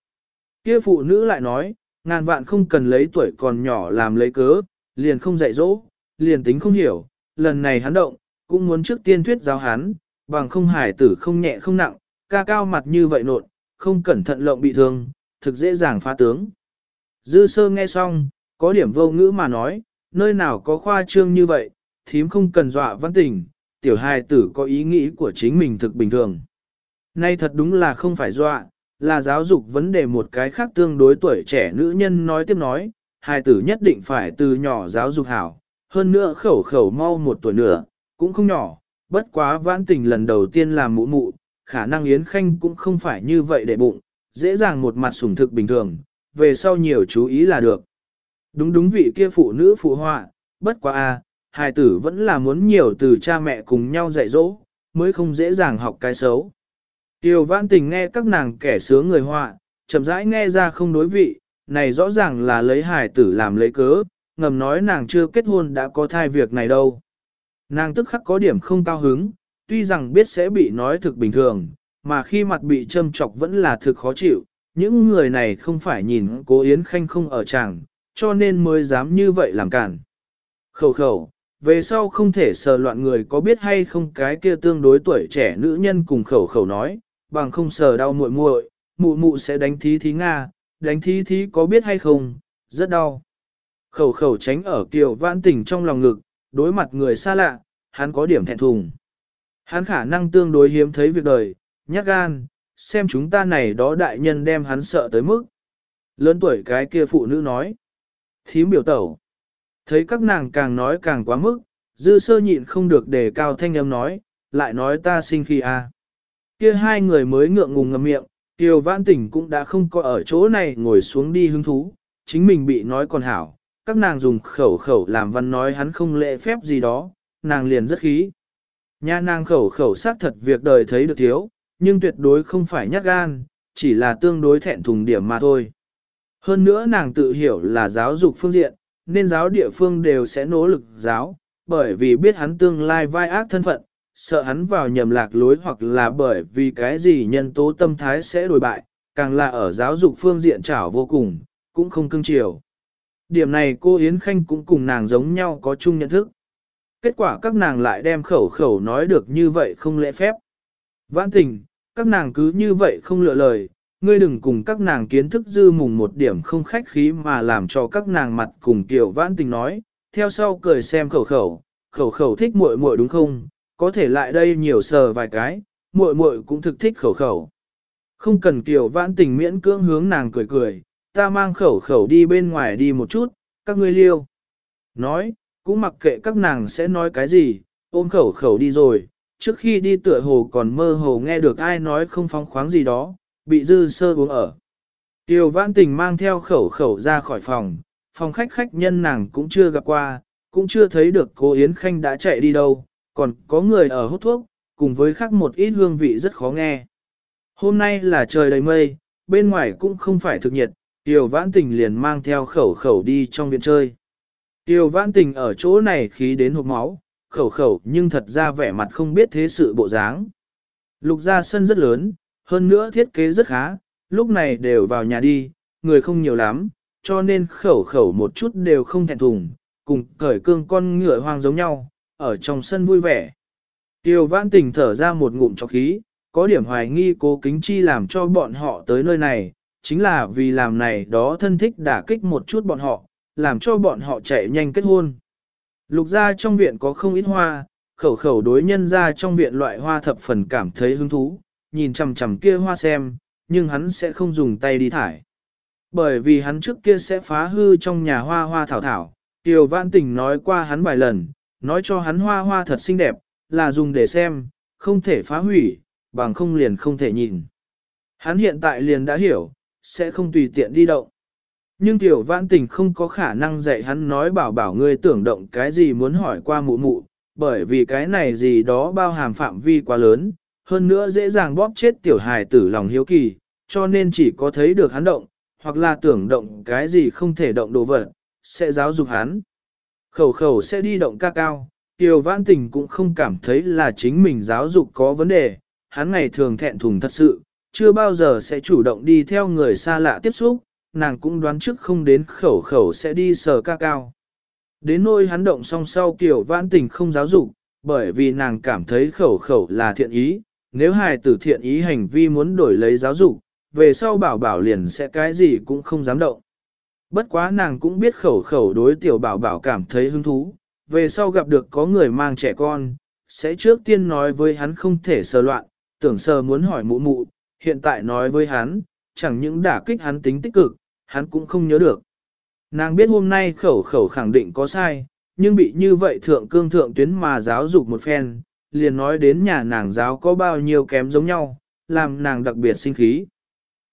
Kia phụ nữ lại nói, ngàn vạn không cần lấy tuổi còn nhỏ làm lấy cớ, liền không dạy dỗ, liền tính không hiểu, lần này hắn động, cũng muốn trước tiên thuyết giáo hắn, bằng không hải tử không nhẹ không nặng, ca cao mặt như vậy nộn, không cẩn thận lộng bị thương, thực dễ dàng phá tướng. Dư sơ nghe xong, có điểm vô ngữ mà nói, nơi nào có khoa trương như vậy, thím không cần dọa văn tình, tiểu hài tử có ý nghĩ của chính mình thực bình thường. Nay thật đúng là không phải dọa, là giáo dục vấn đề một cái khác tương đối tuổi trẻ nữ nhân nói tiếp nói, hài tử nhất định phải từ nhỏ giáo dục hảo, hơn nữa khẩu khẩu mau một tuổi nữa, cũng không nhỏ, bất quá vãn tình lần đầu tiên làm mụ mụ, khả năng Yến Khanh cũng không phải như vậy để bụng, dễ dàng một mặt sủng thực bình thường, về sau nhiều chú ý là được. Đúng đúng vị kia phụ nữ phụ họa, bất quá a, hài tử vẫn là muốn nhiều từ cha mẹ cùng nhau dạy dỗ, mới không dễ dàng học cái xấu. Tiêu vãn tình nghe các nàng kẻ sướng người họa, chậm rãi nghe ra không đối vị, này rõ ràng là lấy hài tử làm lấy cớ, ngầm nói nàng chưa kết hôn đã có thai việc này đâu. Nàng tức khắc có điểm không cao hứng, tuy rằng biết sẽ bị nói thực bình thường, mà khi mặt bị châm chọc vẫn là thực khó chịu, những người này không phải nhìn cố Yến Khanh không ở chàng, cho nên mới dám như vậy làm cản. Khẩu khẩu, về sau không thể sờ loạn người có biết hay không cái kia tương đối tuổi trẻ nữ nhân cùng khẩu khẩu nói, bằng không sờ đau muội muội, mụ mụ sẽ đánh thí thí Nga, đánh thí thí có biết hay không, rất đau. Khẩu khẩu tránh ở kiều vãn tình trong lòng ngực, đối mặt người xa lạ, hắn có điểm thẹn thùng. Hắn khả năng tương đối hiếm thấy việc đời, nhát gan, xem chúng ta này đó đại nhân đem hắn sợ tới mức. Lớn tuổi cái kia phụ nữ nói. Thím biểu tẩu. Thấy các nàng càng nói càng quá mức, dư sơ nhịn không được đề cao thanh âm nói, lại nói ta sinh khi à. Kia hai người mới ngượng ngùng ngậm miệng, Tiêu Vãn Tỉnh cũng đã không có ở chỗ này ngồi xuống đi hứng thú, chính mình bị nói còn hảo, các nàng dùng khẩu khẩu làm văn nói hắn không lễ phép gì đó, nàng liền rất khí. Nha nàng khẩu khẩu xác thật việc đời thấy được thiếu, nhưng tuyệt đối không phải nhát gan, chỉ là tương đối thẹn thùng điểm mà thôi. Hơn nữa nàng tự hiểu là giáo dục phương diện, nên giáo địa phương đều sẽ nỗ lực giáo, bởi vì biết hắn tương lai vai ác thân phận, sợ hắn vào nhầm lạc lối hoặc là bởi vì cái gì nhân tố tâm thái sẽ đổi bại, càng là ở giáo dục phương diện trảo vô cùng, cũng không cưng chiều. Điểm này cô Yến Khanh cũng cùng nàng giống nhau có chung nhận thức. Kết quả các nàng lại đem khẩu khẩu nói được như vậy không lễ phép. Vãn tình, các nàng cứ như vậy không lựa lời, ngươi đừng cùng các nàng kiến thức dư mùng một điểm không khách khí mà làm cho các nàng mặt cùng tiểu vãn tình nói, theo sau cười xem khẩu khẩu, khẩu khẩu thích muội muội đúng không, có thể lại đây nhiều sờ vài cái, muội muội cũng thực thích khẩu khẩu. Không cần tiểu vãn tình miễn cưỡng hướng nàng cười cười, ta mang khẩu khẩu đi bên ngoài đi một chút, các ngươi liêu. Nói, cũng mặc kệ các nàng sẽ nói cái gì, ôm khẩu khẩu đi rồi, trước khi đi tựa hồ còn mơ hồ nghe được ai nói không phóng khoáng gì đó, bị dư sơ uống ở. Tiêu vãn tình mang theo khẩu khẩu ra khỏi phòng, phòng khách khách nhân nàng cũng chưa gặp qua, cũng chưa thấy được cô Yến Khanh đã chạy đi đâu, còn có người ở hút thuốc, cùng với khác một ít hương vị rất khó nghe. Hôm nay là trời đầy mây, bên ngoài cũng không phải thực nhiệt, Tiêu vãn tình liền mang theo khẩu khẩu đi trong viện chơi. Tiêu vãn tình ở chỗ này khí đến hộp máu, khẩu khẩu nhưng thật ra vẻ mặt không biết thế sự bộ dáng. Lục ra sân rất lớn, hơn nữa thiết kế rất khá, lúc này đều vào nhà đi, người không nhiều lắm, cho nên khẩu khẩu một chút đều không thẹn thùng, cùng cởi cương con ngựa hoang giống nhau, ở trong sân vui vẻ. Tiêu vãn tình thở ra một ngụm cho khí, có điểm hoài nghi cố kính chi làm cho bọn họ tới nơi này, chính là vì làm này đó thân thích đả kích một chút bọn họ, làm cho bọn họ chạy nhanh kết hôn. Lục gia trong viện có không ít hoa, khẩu khẩu đối nhân ra trong viện loại hoa thập phần cảm thấy hứng thú, nhìn chằm chằm kia hoa xem, nhưng hắn sẽ không dùng tay đi thải. Bởi vì hắn trước kia sẽ phá hư trong nhà hoa hoa thảo thảo, Tiêu Vãn Tình nói qua hắn vài lần, nói cho hắn hoa hoa thật xinh đẹp, là dùng để xem, không thể phá hủy, bằng không liền không thể nhìn. Hắn hiện tại liền đã hiểu, sẽ không tùy tiện đi động. Nhưng tiểu vãn tình không có khả năng dạy hắn nói bảo bảo ngươi tưởng động cái gì muốn hỏi qua mụ mụ, bởi vì cái này gì đó bao hàm phạm vi quá lớn, hơn nữa dễ dàng bóp chết tiểu hài tử lòng hiếu kỳ, cho nên chỉ có thấy được hắn động, hoặc là tưởng động cái gì không thể động đồ vật, sẽ giáo dục hắn. Khẩu khẩu sẽ đi động ca cao, tiểu vãn tình cũng không cảm thấy là chính mình giáo dục có vấn đề, hắn ngày thường thẹn thùng thật sự, chưa bao giờ sẽ chủ động đi theo người xa lạ tiếp xúc, nàng cũng đoán trước không đến khẩu khẩu sẽ đi sờ ca cao. Đến nôi hắn động song sau kiểu vãn tình không giáo dục, bởi vì nàng cảm thấy khẩu khẩu là thiện ý, nếu hài tử thiện ý hành vi muốn đổi lấy giáo dục, về sau bảo bảo liền sẽ cái gì cũng không dám động. Bất quá nàng cũng biết khẩu khẩu đối tiểu bảo bảo cảm thấy hứng thú, về sau gặp được có người mang trẻ con, sẽ trước tiên nói với hắn không thể sờ loạn, tưởng sờ muốn hỏi mụ mụ, hiện tại nói với hắn, chẳng những đả kích hắn tính tích cực, hắn cũng không nhớ được. Nàng biết hôm nay khẩu khẩu khẳng định có sai, nhưng bị như vậy thượng cương thượng tuyến mà giáo dục một phen, liền nói đến nhà nàng giáo có bao nhiêu kém giống nhau, làm nàng đặc biệt sinh khí.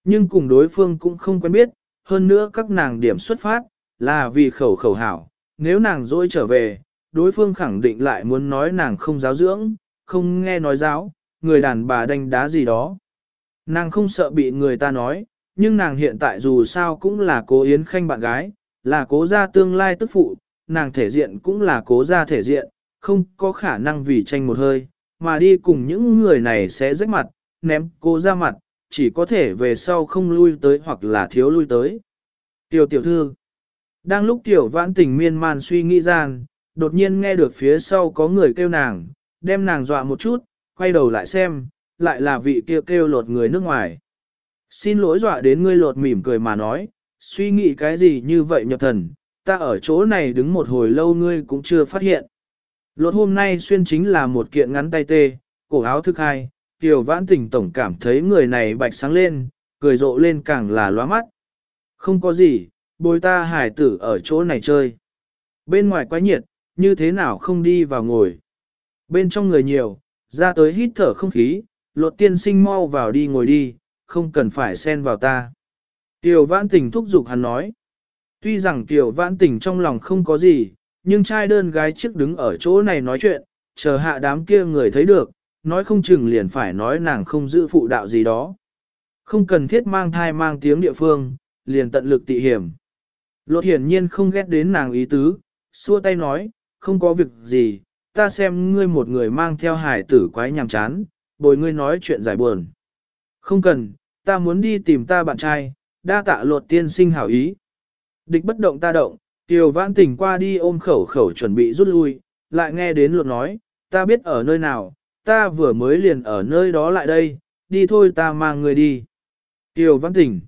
Nhưng cùng đối phương cũng không quen biết, hơn nữa các nàng điểm xuất phát, là vì khẩu khẩu hảo, nếu nàng dỗi trở về, đối phương khẳng định lại muốn nói nàng không giáo dưỡng, không nghe nói giáo, người đàn bà đánh đá gì đó. Nàng không sợ bị người ta nói, nhưng nàng hiện tại dù sao cũng là cố Yến Khanh bạn gái, là cố gia tương lai tức phụ, nàng thể diện cũng là cố gia thể diện, không có khả năng vì tranh một hơi, mà đi cùng những người này sẽ rách mặt, ném cố ra mặt, chỉ có thể về sau không lui tới hoặc là thiếu lui tới. Tiểu tiểu thư, đang lúc tiểu vãn tình miên man suy nghĩ gian, đột nhiên nghe được phía sau có người kêu nàng, đem nàng dọa một chút, quay đầu lại xem, lại là vị kia kêu, kêu lột người nước ngoài. Xin lỗi dọa đến ngươi lột mỉm cười mà nói, suy nghĩ cái gì như vậy nhập thần, ta ở chỗ này đứng một hồi lâu ngươi cũng chưa phát hiện. Lột hôm nay xuyên chính là một kiện ngắn tay tê, cổ áo thức hai, tiểu Vãn Tình tổng cảm thấy người này bạch sáng lên, cười rộ lên càng là loa mắt. Không có gì, bồi ta hải tử ở chỗ này chơi. Bên ngoài quá nhiệt, như thế nào không đi vào ngồi. Bên trong người nhiều, ra tới hít thở không khí, lột tiên sinh mau vào đi ngồi đi, không cần phải xen vào ta. Tiểu Vãn Tình thúc giục hắn nói. Tuy rằng tiểu Vãn Tình trong lòng không có gì, nhưng trai đơn gái trước đứng ở chỗ này nói chuyện, chờ hạ đám kia người thấy được, nói không chừng liền phải nói nàng không giữ phụ đạo gì đó. Không cần thiết mang thai mang tiếng địa phương, liền tận lực tị hiểm. Lột hiển nhiên không ghét đến nàng ý tứ, xua tay nói, không có việc gì, ta xem ngươi một người mang theo hải tử quái nhàm chán, bồi ngươi nói chuyện giải buồn. Không cần, ta muốn đi tìm ta bạn trai, đa tạ lột tiên sinh hảo ý. Địch bất động ta động, Tiểu vãn tỉnh qua đi ôm khẩu khẩu chuẩn bị rút lui, lại nghe đến luật nói, ta biết ở nơi nào, ta vừa mới liền ở nơi đó lại đây, đi thôi ta mang người đi. Tiểu vãn tỉnh,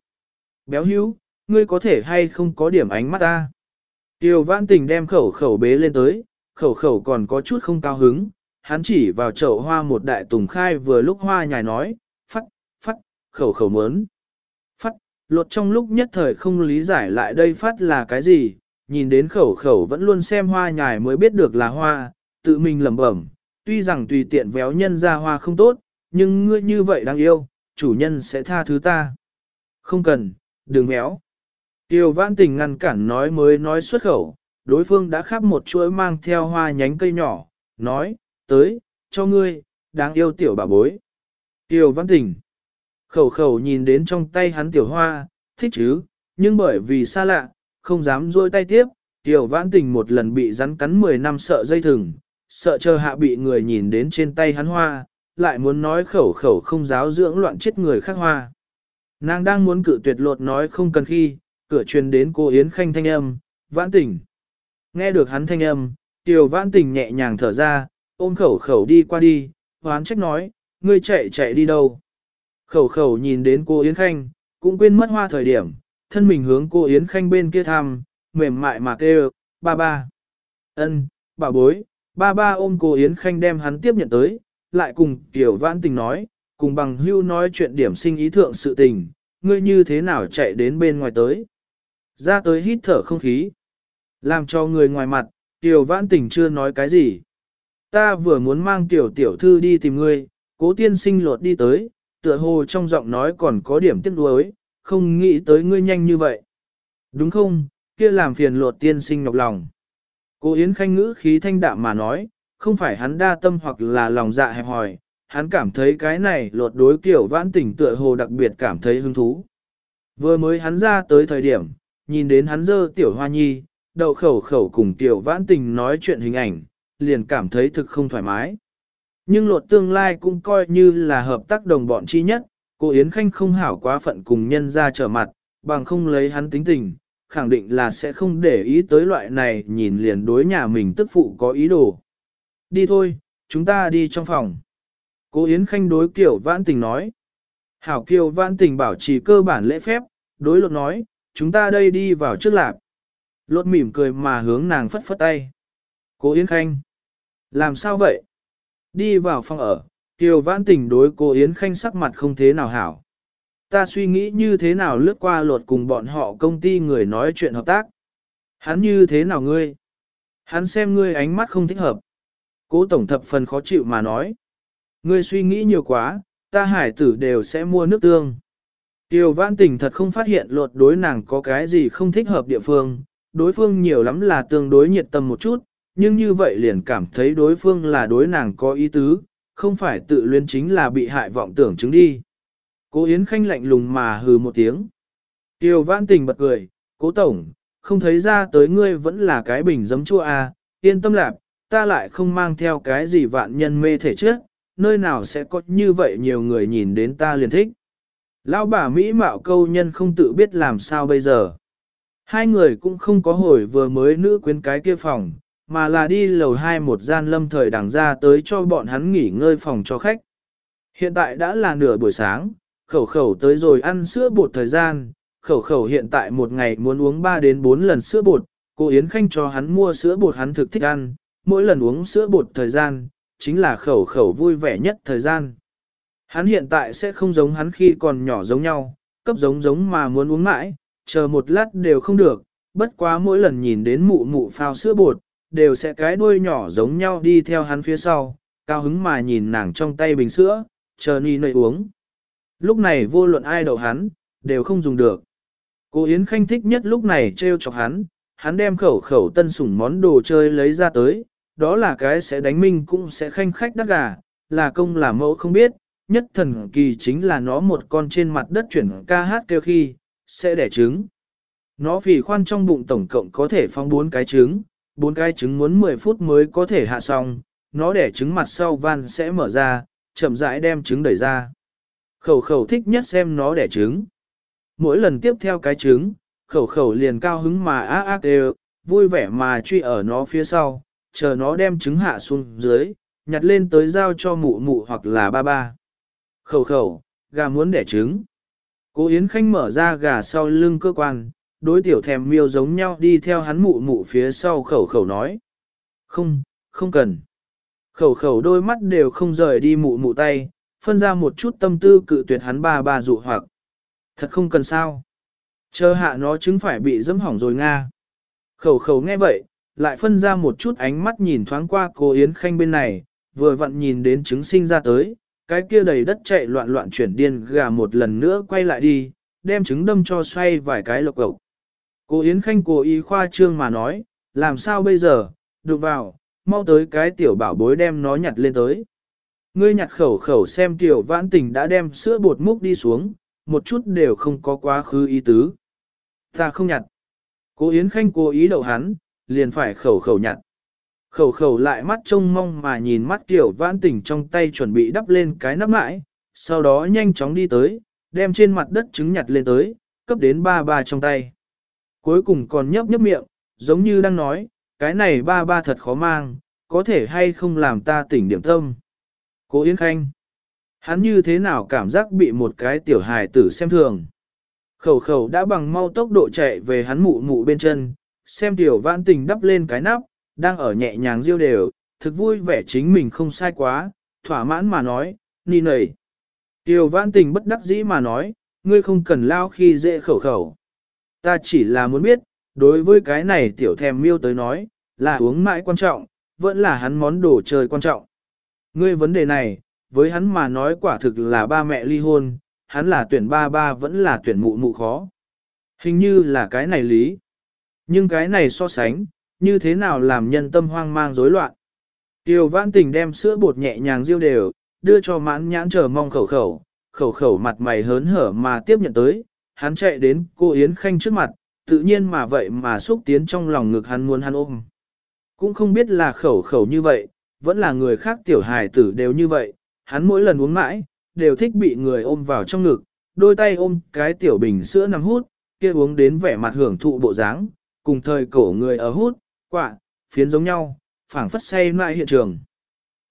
béo hữu, ngươi có thể hay không có điểm ánh mắt ta. Tiểu vãn tỉnh đem khẩu khẩu bế lên tới, khẩu khẩu còn có chút không cao hứng, hắn chỉ vào chậu hoa một đại tùng khai vừa lúc hoa nhài nói, khẩu khẩu mớn. Phát, lột trong lúc nhất thời không lý giải lại đây phát là cái gì, nhìn đến khẩu khẩu vẫn luôn xem hoa nhài mới biết được là hoa, tự mình lẩm bẩm, tuy rằng tùy tiện véo nhân ra hoa không tốt, nhưng ngươi như vậy đáng yêu, chủ nhân sẽ tha thứ ta. Không cần, đừng véo. Tiêu vãn tình ngăn cản nói mới nói xuất khẩu, đối phương đã khắp một chuỗi mang theo hoa nhánh cây nhỏ, nói, tới, cho ngươi, đáng yêu tiểu bà bối. Tiêu vãn tình. Khẩu khẩu nhìn đến trong tay hắn tiểu hoa, thích chứ, nhưng bởi vì xa lạ, không dám rôi tay tiếp, tiểu vãn tình một lần bị rắn cắn 10 năm sợ dây thừng, sợ chờ hạ bị người nhìn đến trên tay hắn hoa, lại muốn nói khẩu khẩu không giáo dưỡng loạn chết người khác hoa. Nàng đang muốn cự tuyệt lột nói không cần khi, cửa truyền đến cô Yến Khanh thanh âm, vãn tình. Nghe được hắn thanh âm, tiểu vãn tình nhẹ nhàng thở ra, ôm khẩu khẩu đi qua đi, hoán trách nói, ngươi chạy chạy đi đâu. Khẩu khẩu nhìn đến cô Yến Khanh, cũng quên mất hoa thời điểm, thân mình hướng cô Yến Khanh bên kia thăm, mềm mại mà kêu, ba ba. ân, bà bối, ba ba ôm cô Yến Khanh đem hắn tiếp nhận tới, lại cùng Tiểu Vãn Tình nói, cùng bằng hưu nói chuyện điểm sinh ý thượng sự tình, ngươi như thế nào chạy đến bên ngoài tới. Ra tới hít thở không khí, làm cho người ngoài mặt, Tiểu Vãn Tình chưa nói cái gì. Ta vừa muốn mang Tiểu Tiểu Thư đi tìm ngươi, cố tiên sinh lột đi tới, tựa hồ trong giọng nói còn có điểm tiếc nuối, không nghĩ tới ngươi nhanh như vậy. Đúng không, kia làm phiền lột tiên sinh nhọc lòng. Cô Yến Khanh ngữ khí thanh đạm mà nói, không phải hắn đa tâm hoặc là lòng dạ hẹp hòi, hắn cảm thấy cái này lột đối kiểu vãn tỉnh tựa hồ đặc biệt cảm thấy hứng thú. Vừa mới hắn ra tới thời điểm, nhìn đến hắn dơ tiểu hoa nhi, đậu khẩu khẩu cùng tiểu vãn tình nói chuyện hình ảnh, liền cảm thấy thực không thoải mái. Nhưng lột tương lai cũng coi như là hợp tác đồng bọn chi nhất, cô Yến Khanh không hảo quá phận cùng nhân ra trở mặt, bằng không lấy hắn tính tình, khẳng định là sẽ không để ý tới loại này nhìn liền đối nhà mình tức phụ có ý đồ. Đi thôi, chúng ta đi trong phòng. Cô Yến Khanh đối kiểu vãn tình nói. Hảo kiều vãn tình bảo trì cơ bản lễ phép, đối lột nói, chúng ta đây đi vào trước lạp. Lột mỉm cười mà hướng nàng phất phất tay. Cô Yến Khanh. Làm sao vậy? Đi vào phòng ở, Kiều vãn tình đối cô Yến Khanh sắc mặt không thế nào hảo. Ta suy nghĩ như thế nào lướt qua luật cùng bọn họ công ty người nói chuyện hợp tác. Hắn như thế nào ngươi? Hắn xem ngươi ánh mắt không thích hợp. Cố tổng thập phần khó chịu mà nói. Ngươi suy nghĩ nhiều quá, ta hải tử đều sẽ mua nước tương. Kiều vãn tình thật không phát hiện luật đối nàng có cái gì không thích hợp địa phương, đối phương nhiều lắm là tương đối nhiệt tâm một chút, nhưng như vậy liền cảm thấy đối phương là đối nàng có ý tứ, không phải tự luyến chính là bị hại vọng tưởng chứng đi. Cố Yến Khanh lạnh lùng mà hừ một tiếng. Tiêu vãn tình bật cười, cố tổng, không thấy ra tới ngươi vẫn là cái bình giấm chua à, yên tâm lạc, ta lại không mang theo cái gì vạn nhân mê thể trước, nơi nào sẽ có như vậy nhiều người nhìn đến ta liền thích. Lão bà Mỹ mạo câu nhân không tự biết làm sao bây giờ. Hai người cũng không có hồi vừa mới nữ quyến cái kia phòng, mà là đi lầu hai một gian lâm thời đằng ra tới cho bọn hắn nghỉ ngơi phòng cho khách. Hiện tại đã là nửa buổi sáng, khẩu khẩu tới rồi ăn sữa bột thời gian, khẩu khẩu hiện tại một ngày muốn uống 3 đến 4 lần sữa bột, cô Yến Khanh cho hắn mua sữa bột hắn thực thích ăn, mỗi lần uống sữa bột thời gian, chính là khẩu khẩu vui vẻ nhất thời gian. Hắn hiện tại sẽ không giống hắn khi còn nhỏ giống nhau, cấp giống giống mà muốn uống mãi, chờ một lát đều không được, bất quá mỗi lần nhìn đến mụ mụ phao sữa bột, đều sẽ cái đuôi nhỏ giống nhau đi theo hắn phía sau, cao hứng mà nhìn nàng trong tay bình sữa, chờ ni nơi uống. Lúc này vô luận ai đậu hắn, đều không dùng được. Cô Yến Khanh thích nhất lúc này trêu chọc hắn, hắn đem khẩu khẩu tân sủng món đồ chơi lấy ra tới, đó là cái sẽ đánh minh cũng sẽ khanh khách đắt gà, là công là mẫu không biết, nhất thần kỳ chính là nó một con trên mặt đất chuyển ca hát kêu khi, sẽ đẻ trứng. Nó vì khoan trong bụng tổng cộng có thể phong bốn cái trứng, bốn cái trứng muốn 10 phút mới có thể hạ xong, nó đẻ trứng mặt sau van sẽ mở ra, chậm rãi đem trứng đẩy ra. Khẩu khẩu thích nhất xem nó đẻ trứng. Mỗi lần tiếp theo cái trứng, khẩu khẩu liền cao hứng mà á á đều, vui vẻ mà truy ở nó phía sau, chờ nó đem trứng hạ xuống dưới, nhặt lên tới giao cho mụ mụ hoặc là ba ba. Khẩu khẩu, gà muốn đẻ trứng. Cố Yến Khanh mở ra gà sau lưng cơ quan, đối tiểu thèm miêu giống nhau đi theo hắn mụ mụ phía sau khẩu khẩu nói. Không, không cần. Khẩu khẩu đôi mắt đều không rời đi mụ mụ tay, phân ra một chút tâm tư cự tuyệt hắn ba ba dụ hoặc. Thật không cần sao. Chờ hạ nó chứng phải bị dẫm hỏng rồi Nga. Khẩu khẩu nghe vậy, lại phân ra một chút ánh mắt nhìn thoáng qua cô Yến Khanh bên này, vừa vặn nhìn đến trứng sinh ra tới, cái kia đầy đất chạy loạn loạn chuyển điên gà một lần nữa quay lại đi, đem trứng đâm cho xoay vài cái lộc cộc. Cô Yến Khanh cố ý khoa trương mà nói, làm sao bây giờ, đụng vào, mau tới cái tiểu bảo bối đem nó nhặt lên tới. Ngươi nhặt khẩu khẩu xem tiểu vãn tình đã đem sữa bột múc đi xuống, một chút đều không có quá khứ ý tứ. Ta không nhặt. Cô Yến Khanh cố ý đậu hắn, liền phải khẩu khẩu nhặt. Khẩu khẩu lại mắt trông mong mà nhìn mắt tiểu vãn tình trong tay chuẩn bị đắp lên cái nắp lại, sau đó nhanh chóng đi tới, đem trên mặt đất trứng nhặt lên tới, cấp đến ba ba trong tay. Cuối cùng còn nhấp nhấp miệng, giống như đang nói, cái này ba ba thật khó mang, có thể hay không làm ta tỉnh điểm tâm. Cố Yến Khanh, hắn như thế nào cảm giác bị một cái tiểu hài tử xem thường. Khẩu khẩu đã bằng mau tốc độ chạy về hắn mụ mụ bên chân, xem tiểu vãn tình đắp lên cái nắp, đang ở nhẹ nhàng riêu đều, thực vui vẻ chính mình không sai quá, thỏa mãn mà nói, nì nầy. Tiểu vãn tình bất đắc dĩ mà nói, ngươi không cần lao khi dễ khẩu khẩu. Ta chỉ là muốn biết, đối với cái này tiểu thèm miêu tới nói, là uống mãi quan trọng, vẫn là hắn món đồ chơi quan trọng. Ngươi vấn đề này, với hắn mà nói quả thực là ba mẹ ly hôn, hắn là tuyển ba ba vẫn là tuyển mụ mụ khó. Hình như là cái này lý. Nhưng cái này so sánh, như thế nào làm nhân tâm hoang mang rối loạn. Tiêu vãn tình đem sữa bột nhẹ nhàng riêu đều, đưa cho mãn nhãn chờ mong khẩu khẩu, khẩu khẩu mặt mày hớn hở mà tiếp nhận tới, hắn chạy đến cô Yến Khanh trước mặt, tự nhiên mà vậy mà xúc tiến trong lòng ngực hắn muốn hắn ôm. Cũng không biết là khẩu khẩu như vậy, vẫn là người khác tiểu hài tử đều như vậy, hắn mỗi lần uống mãi, đều thích bị người ôm vào trong ngực, đôi tay ôm cái tiểu bình sữa nằm hút, kia uống đến vẻ mặt hưởng thụ bộ dáng, cùng thời cổ người ở hút, quạ, phiến giống nhau, phảng phất say mãi hiện trường.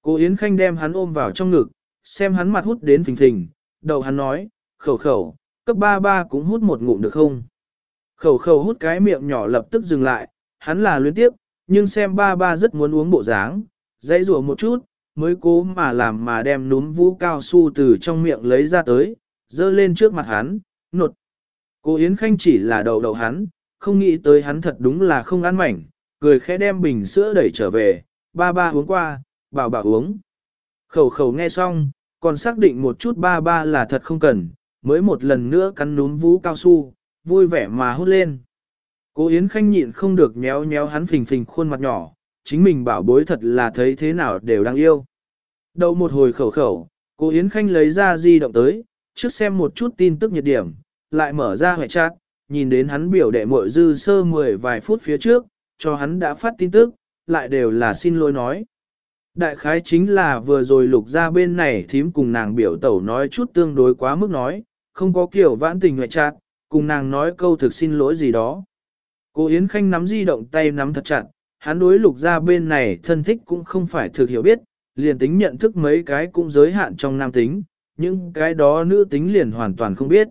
Cô Yến Khanh đem hắn ôm vào trong ngực, xem hắn mặt hút đến phình phình, đầu hắn nói, khẩu khẩu, cấp ba ba cũng hút một ngụm được không? Khẩu khẩu hút cái miệng nhỏ lập tức dừng lại, hắn là luyến tiếp, nhưng xem ba ba rất muốn uống bộ dáng, dãy rủa một chút, mới cố mà làm mà đem núm vũ cao su từ trong miệng lấy ra tới, dơ lên trước mặt hắn, nột. Cô Yến Khanh chỉ là đầu đầu hắn, không nghĩ tới hắn thật đúng là không ăn mảnh, cười khẽ đem bình sữa đẩy trở về, ba ba uống qua, bảo bảo uống. Khẩu khẩu nghe xong, còn xác định một chút ba ba là thật không cần, mới một lần nữa cắn núm vũ cao su, vui vẻ mà hút lên. Cố Yến Khanh nhịn không được nhéo nhéo hắn phình phình khuôn mặt nhỏ, chính mình bảo bối thật là thấy thế nào đều đang yêu. Đầu một hồi khẩu khẩu, cô Yến Khanh lấy ra di động tới, trước xem một chút tin tức nhiệt điểm, lại mở ra hệ chat, nhìn đến hắn biểu đệ mội dư sơ 10 vài phút phía trước, cho hắn đã phát tin tức, lại đều là xin lỗi nói. Đại khái chính là vừa rồi lục ra bên này thím cùng nàng biểu tẩu nói chút tương đối quá mức nói, không có kiểu vãn tình ngoại chặt, cùng nàng nói câu thực xin lỗi gì đó. Cô Yến Khanh nắm di động tay nắm thật chặt, hắn đối lục ra bên này thân thích cũng không phải thực hiểu biết, liền tính nhận thức mấy cái cũng giới hạn trong nam tính, nhưng cái đó nữ tính liền hoàn toàn không biết.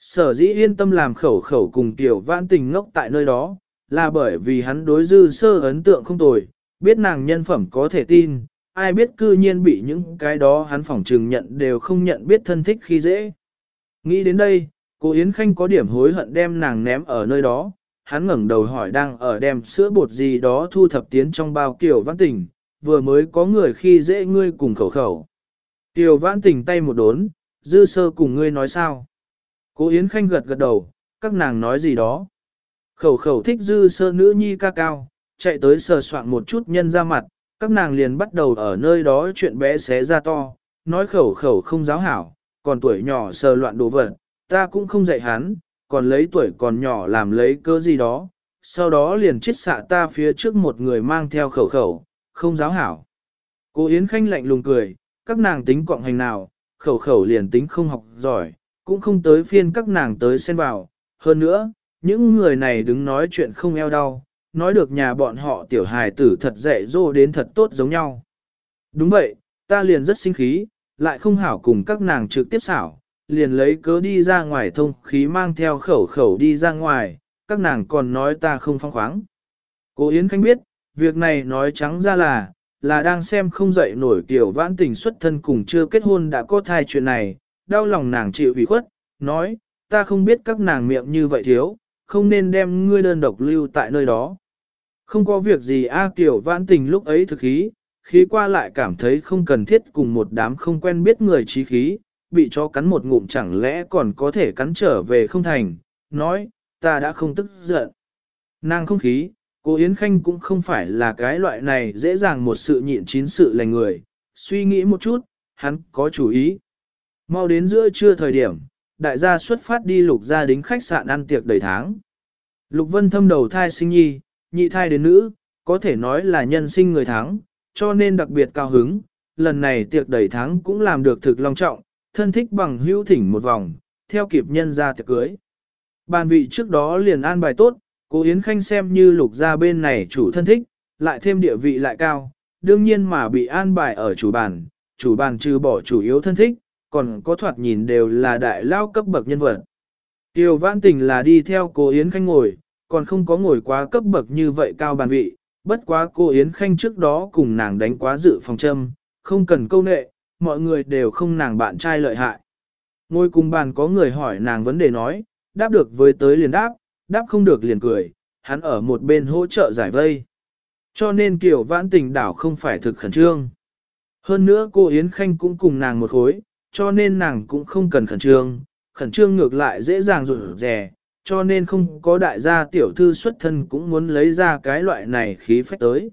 Sở dĩ yên tâm làm khẩu khẩu cùng tiểu vãn tình ngốc tại nơi đó, là bởi vì hắn đối dư sơ ấn tượng không tồi, biết nàng nhân phẩm có thể tin, ai biết cư nhiên bị những cái đó hắn phỏng trừng nhận đều không nhận biết thân thích khi dễ. Nghĩ đến đây, cô Yến Khanh có điểm hối hận đem nàng ném ở nơi đó, hắn ngẩng đầu hỏi đang ở đem sữa bột gì đó thu thập tiến trong bao kiểu Văn tình, vừa mới có người khi dễ ngươi cùng khẩu khẩu. Tiểu vãn tình tay một đốn, dư sơ cùng ngươi nói sao? Cố Yến Khanh gật gật đầu, các nàng nói gì đó. Khẩu khẩu thích dư sơ nữ nhi ca cao, chạy tới sờ soạn một chút nhân ra mặt, các nàng liền bắt đầu ở nơi đó chuyện bé xé ra to, nói khẩu khẩu không giáo hảo, còn tuổi nhỏ sờ loạn đồ vật, ta cũng không dạy hắn, còn lấy tuổi còn nhỏ làm lấy cơ gì đó, sau đó liền chết xạ ta phía trước một người mang theo khẩu khẩu, không giáo hảo. Cô Yến Khanh lạnh lùng cười, các nàng tính quọng hành nào, khẩu khẩu liền tính không học giỏi, cũng không tới phiên các nàng tới xen vào. Hơn nữa, những người này đứng nói chuyện không eo đau, nói được nhà bọn họ tiểu hài tử thật dạy dỗ đến thật tốt giống nhau. Đúng vậy, ta liền rất sinh khí, lại không hảo cùng các nàng trực tiếp xảo, liền lấy cớ đi ra ngoài thông khí mang theo khẩu khẩu đi ra ngoài, các nàng còn nói ta không phong khoáng. Cô Yến Khanh biết, việc này nói trắng ra là, là đang xem không dậy nổi tiểu vãn tình xuất thân cùng chưa kết hôn đã có thai chuyện này, đau lòng nàng chịu ủy khuất, nói, ta không biết các nàng miệng như vậy thiếu, không nên đem ngươi đơn độc lưu tại nơi đó. Không có việc gì A tiểu vãn tình lúc ấy thực khí, khí qua lại cảm thấy không cần thiết cùng một đám không quen biết người trí khí, bị cho cắn một ngụm chẳng lẽ còn có thể cắn trở về không thành, nói, ta đã không tức giận. Nàng không khí, cô Yến Khanh cũng không phải là cái loại này dễ dàng một sự nhịn chín sự lành người, suy nghĩ một chút, hắn có chủ ý. Mau đến giữa trưa thời điểm, đại gia xuất phát đi lục gia đính khách sạn ăn tiệc đầy tháng. Lục Vân thâm đầu thai sinh nhi, nhị thai đến nữ, có thể nói là nhân sinh người thắng, cho nên đặc biệt cao hứng, lần này tiệc đầy tháng cũng làm được thực long trọng, thân thích bằng hữu thỉnh một vòng, theo kịp nhân ra tiệc cưới. Bàn vị trước đó liền an bài tốt, cô Yến Khanh xem như lục gia bên này chủ thân thích, lại thêm địa vị lại cao, đương nhiên mà bị an bài ở chủ bàn, chủ bàn trừ bỏ chủ yếu thân thích, còn có thoạt nhìn đều là đại lao cấp bậc nhân vật. Tiêu vãn tình là đi theo cô Yến Khanh ngồi, còn không có ngồi quá cấp bậc như vậy cao bàn vị, bất quá cô Yến Khanh trước đó cùng nàng đánh quá dự phòng châm, không cần câu nệ, mọi người đều không nàng bạn trai lợi hại. Ngồi cùng bàn có người hỏi nàng vấn đề nói, đáp được với tới liền đáp, đáp không được liền cười, hắn ở một bên hỗ trợ giải vây. Cho nên kiểu vãn tình đảo không phải thực khẩn trương. Hơn nữa cô Yến Khanh cũng cùng nàng một khối, cho nên nàng cũng không cần khẩn trương, khẩn trương ngược lại dễ dàng rụt rè, cho nên không có đại gia tiểu thư xuất thân cũng muốn lấy ra cái loại này khí phách tới.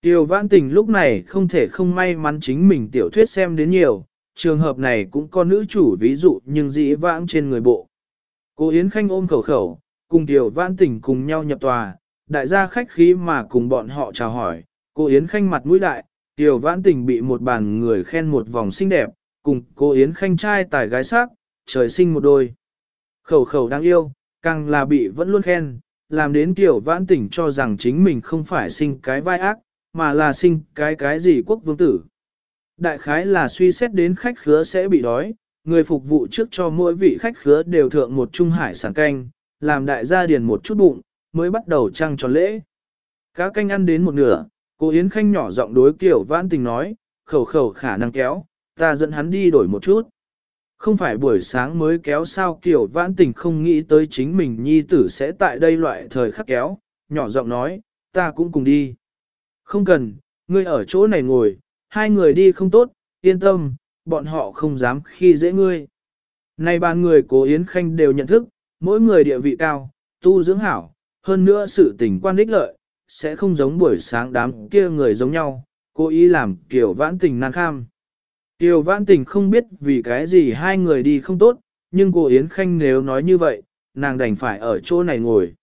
Tiểu vãn tình lúc này không thể không may mắn chính mình tiểu thuyết xem đến nhiều, trường hợp này cũng có nữ chủ ví dụ nhưng dĩ vãng trên người bộ. Cô Yến Khanh ôm khẩu khẩu, cùng tiểu vãn tình cùng nhau nhập tòa, đại gia khách khí mà cùng bọn họ chào hỏi, cô Yến Khanh mặt mũi đại, tiểu vãn tình bị một bàn người khen một vòng xinh đẹp, cùng cô Yến Khanh trai tài gái sắc, trời sinh một đôi. Khẩu khẩu đáng yêu, càng là bị vẫn luôn khen, làm đến kiểu vãn tình cho rằng chính mình không phải sinh cái vai ác, mà là sinh cái cái gì quốc vương tử. Đại khái là suy xét đến khách khứa sẽ bị đói, người phục vụ trước cho mỗi vị khách khứa đều thượng một trung hải sản canh, làm đại gia điền một chút bụng, mới bắt đầu trăng tròn lễ. Cá canh ăn đến một nửa, cô Yến Khanh nhỏ giọng đối kiểu vãn tình nói, khẩu khẩu khả năng kéo, ta dẫn hắn đi đổi một chút. Không phải buổi sáng mới kéo sao kiểu vãn tình không nghĩ tới chính mình nhi tử sẽ tại đây loại thời khắc kéo, nhỏ giọng nói, ta cũng cùng đi. Không cần, ngươi ở chỗ này ngồi, hai người đi không tốt, yên tâm, bọn họ không dám khi dễ ngươi. Này ba người cố Yến Khanh đều nhận thức, mỗi người địa vị cao, tu dưỡng hảo, hơn nữa sự tình quan đích lợi, sẽ không giống buổi sáng đám kia người giống nhau, cố ý làm kiểu vãn tình nan kham. Tiêu vãn tình không biết vì cái gì hai người đi không tốt, nhưng cô Yến Khanh nếu nói như vậy, nàng đành phải ở chỗ này ngồi.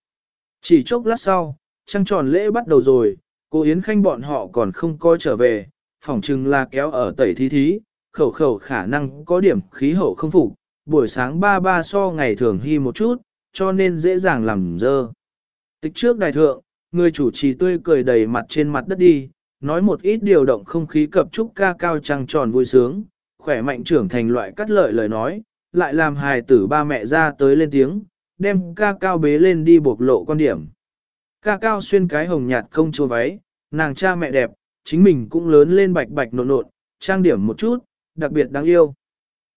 Chỉ chốc lát sau, trăng tròn lễ bắt đầu rồi, cô Yến Khanh bọn họ còn không coi trở về, phỏng chừng là kéo ở tẩy thí thí, khẩu khẩu khả năng có điểm khí hậu không phục, buổi sáng ba ba so ngày thường hy một chút, cho nên dễ dàng làm dơ. Tịch trước đại thượng, người chủ trì tươi cười đầy mặt trên mặt đất đi, nói một ít điều động không khí cập trúc ca cao trăng tròn vui sướng, khỏe mạnh trưởng thành loại cắt lợi lời nói, lại làm hài tử ba mẹ ra tới lên tiếng, đem ca cao bế lên đi bộc lộ quan điểm. Ca cao xuyên cái hồng nhạt công chúa váy, nàng cha mẹ đẹp, chính mình cũng lớn lên bạch bạch nộn nộn, trang điểm một chút, đặc biệt đáng yêu.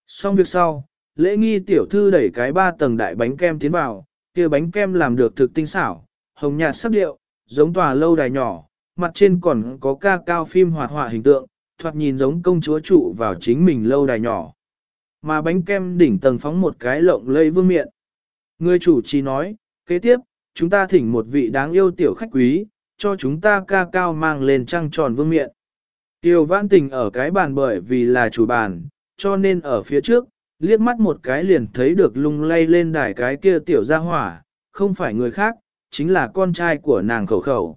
Xong việc sau, lễ nghi tiểu thư đẩy cái ba tầng đại bánh kem tiến vào, kia bánh kem làm được thực tinh xảo, hồng nhạt sắc điệu, giống tòa lâu đài nhỏ, mặt trên còn có ca cao phim hoạt họa hình tượng, thoạt nhìn giống công chúa trụ vào chính mình lâu đài nhỏ. Mà bánh kem đỉnh tầng phóng một cái lộng lây vương miệng. Người chủ trì nói, kế tiếp, chúng ta thỉnh một vị đáng yêu tiểu khách quý, cho chúng ta ca cao mang lên trăng tròn vương miệng. Tiêu vãn tình ở cái bàn bởi vì là chủ bàn, cho nên ở phía trước, liếc mắt một cái liền thấy được lung lay lên đài cái kia tiểu gia hỏa, không phải người khác, chính là con trai của nàng khẩu khẩu.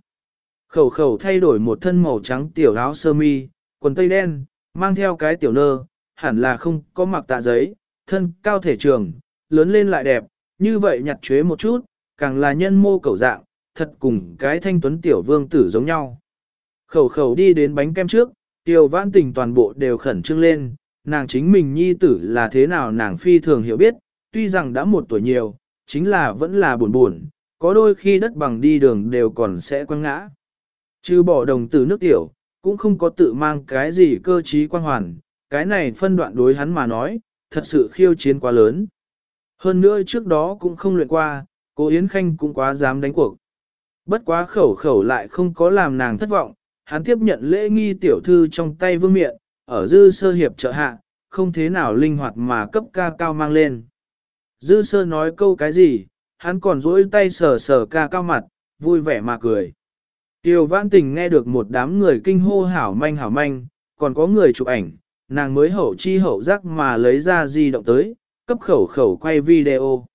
Khẩu khẩu thay đổi một thân màu trắng tiểu áo sơ mi, quần tây đen, mang theo cái tiểu nơ, hẳn là không có mặc tạ giấy, thân cao thể trường, lớn lên lại đẹp, như vậy nhặt chuế một chút, càng là nhân mô cầu dạng, thật cùng cái thanh tuấn tiểu vương tử giống nhau. Khẩu khẩu đi đến bánh kem trước, tiểu vãn tình toàn bộ đều khẩn trương lên, nàng chính mình nhi tử là thế nào nàng phi thường hiểu biết, tuy rằng đã một tuổi nhiều, chính là vẫn là buồn buồn, có đôi khi đất bằng đi đường đều còn sẽ quăng ngã. Chứ bỏ đồng tử nước tiểu, cũng không có tự mang cái gì cơ trí quan hoàn, cái này phân đoạn đối hắn mà nói, thật sự khiêu chiến quá lớn. Hơn nữa trước đó cũng không luyện qua, cô Yến Khanh cũng quá dám đánh cuộc. Bất quá khẩu khẩu lại không có làm nàng thất vọng, hắn tiếp nhận lễ nghi tiểu thư trong tay vương miện, ở dư sơ hiệp trợ hạ, không thế nào linh hoạt mà cấp ca cao mang lên. Dư sơ nói câu cái gì, hắn còn dỗi tay sờ sờ ca cao mặt, vui vẻ mà cười. Tiêu vãn tình nghe được một đám người kinh hô hảo manh hảo manh, còn có người chụp ảnh, nàng mới hậu chi hậu giác mà lấy ra di động tới, cấp khẩu khẩu quay video.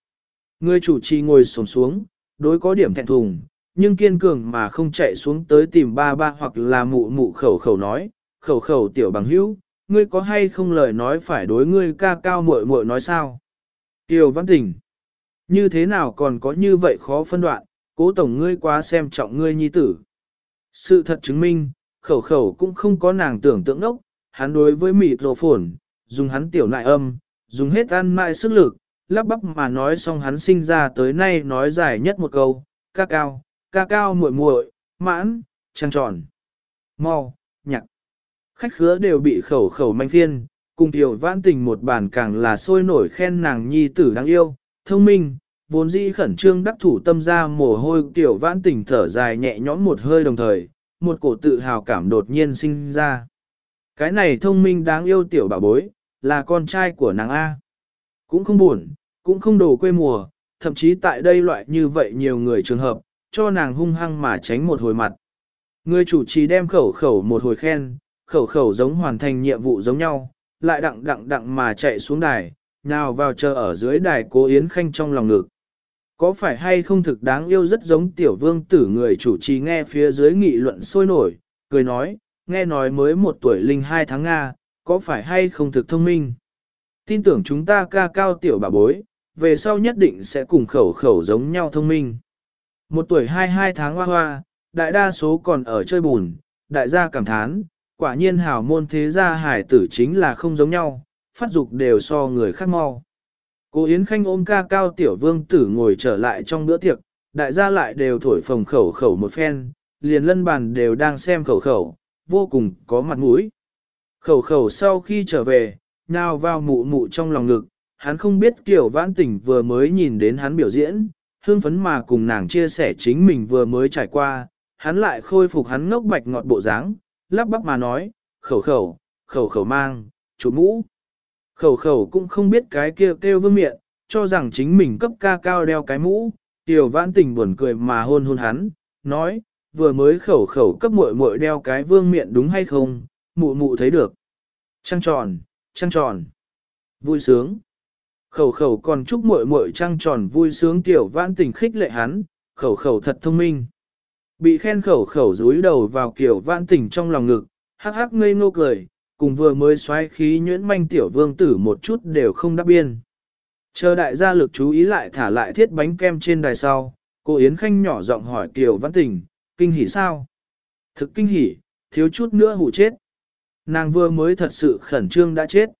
Người chủ trì ngồi sổng xuống, đối có điểm thẹn thùng, nhưng kiên cường mà không chạy xuống tới tìm ba ba hoặc là mụ mụ khẩu khẩu nói, khẩu khẩu tiểu bằng hữu, ngươi có hay không lời nói phải đối ngươi ca cao muội muội nói sao? Tiêu văn tình, như thế nào còn có như vậy khó phân đoạn, cố tổng ngươi quá xem trọng ngươi nhi tử. Sự thật chứng minh, khẩu khẩu cũng không có nàng tưởng tượng ốc, hắn đối với mịt rổ phồn, dùng hắn tiểu nại âm, dùng hết ăn mại sức lực, lắp bắp mà nói xong hắn sinh ra tới nay nói dài nhất một câu, ca cao, ca cao muội muội, mãn, trăng tròn, mau, nhạc. Khách khứa đều bị khẩu khẩu manh phiên, cùng tiểu vãn tình một bàn càng là sôi nổi khen nàng nhi tử đáng yêu, thông minh, vốn dĩ khẩn trương đắc thủ tâm ra mồ hôi tiểu vãn tình thở dài nhẹ nhõm một hơi đồng thời, một cổ tự hào cảm đột nhiên sinh ra. Cái này thông minh đáng yêu tiểu bảo bối, là con trai của nàng A. Cũng không buồn, cũng không đổ quê mùa, thậm chí tại đây loại như vậy nhiều người trường hợp, cho nàng hung hăng mà tránh một hồi mặt. Người chủ trì đem khẩu khẩu một hồi khen, khẩu khẩu giống hoàn thành nhiệm vụ giống nhau, lại đặng đặng đặng mà chạy xuống đài, nào vào chờ ở dưới đài cố Yến Khanh trong lòng ngực. Có phải hay không thực đáng yêu rất giống tiểu vương tử người chủ trì nghe phía dưới nghị luận sôi nổi, cười nói, nghe nói mới một tuổi linh hai tháng Nga, có phải hay không thực thông minh? Tin tưởng chúng ta ca cao tiểu bà bối, về sau nhất định sẽ cùng khẩu khẩu giống nhau thông minh. Một tuổi hai hai tháng hoa hoa, đại đa số còn ở chơi bùn, đại gia cảm thán, quả nhiên hảo môn thế gia hải tử chính là không giống nhau, phát dục đều so người khác mau. Cô Yến Khanh ôm ca cao tiểu vương tử ngồi trở lại trong bữa tiệc, đại gia lại đều thổi phồng khẩu khẩu một phen, liền lân bàn đều đang xem khẩu khẩu, vô cùng có mặt mũi. Khẩu khẩu sau khi trở về, nào vào mụ mụ trong lòng ngực, hắn không biết kiểu vãn tỉnh vừa mới nhìn đến hắn biểu diễn, hương phấn mà cùng nàng chia sẻ chính mình vừa mới trải qua, hắn lại khôi phục hắn ngốc bạch ngọt bộ dáng, lắp bắp mà nói, khẩu khẩu, khẩu khẩu mang, chủ mũ. Khẩu khẩu cũng không biết cái kia kêu, kêu vương miệng, cho rằng chính mình cấp ca cao đeo cái mũ, tiểu vãn tình buồn cười mà hôn hôn hắn, nói, vừa mới khẩu khẩu cấp muội muội đeo cái vương miệng đúng hay không, mụ mụ thấy được. Trăng tròn, trăng tròn, vui sướng. Khẩu khẩu còn chúc muội muội trăng tròn vui sướng tiểu vãn tình khích lệ hắn, khẩu khẩu thật thông minh. Bị khen khẩu khẩu rúi đầu vào kiểu vãn tình trong lòng ngực, hắc hắc ngây ngô cười, cùng vừa mới xoáy khí nhuyễn manh tiểu vương tử một chút đều không đáp biên. Chờ đại gia lực chú ý lại thả lại thiết bánh kem trên đài sau, cô Yến Khanh nhỏ giọng hỏi Kiều Văn Tình, kinh hỉ sao? Thực kinh hỉ, thiếu chút nữa hủ chết. Nàng vừa mới thật sự khẩn trương đã chết.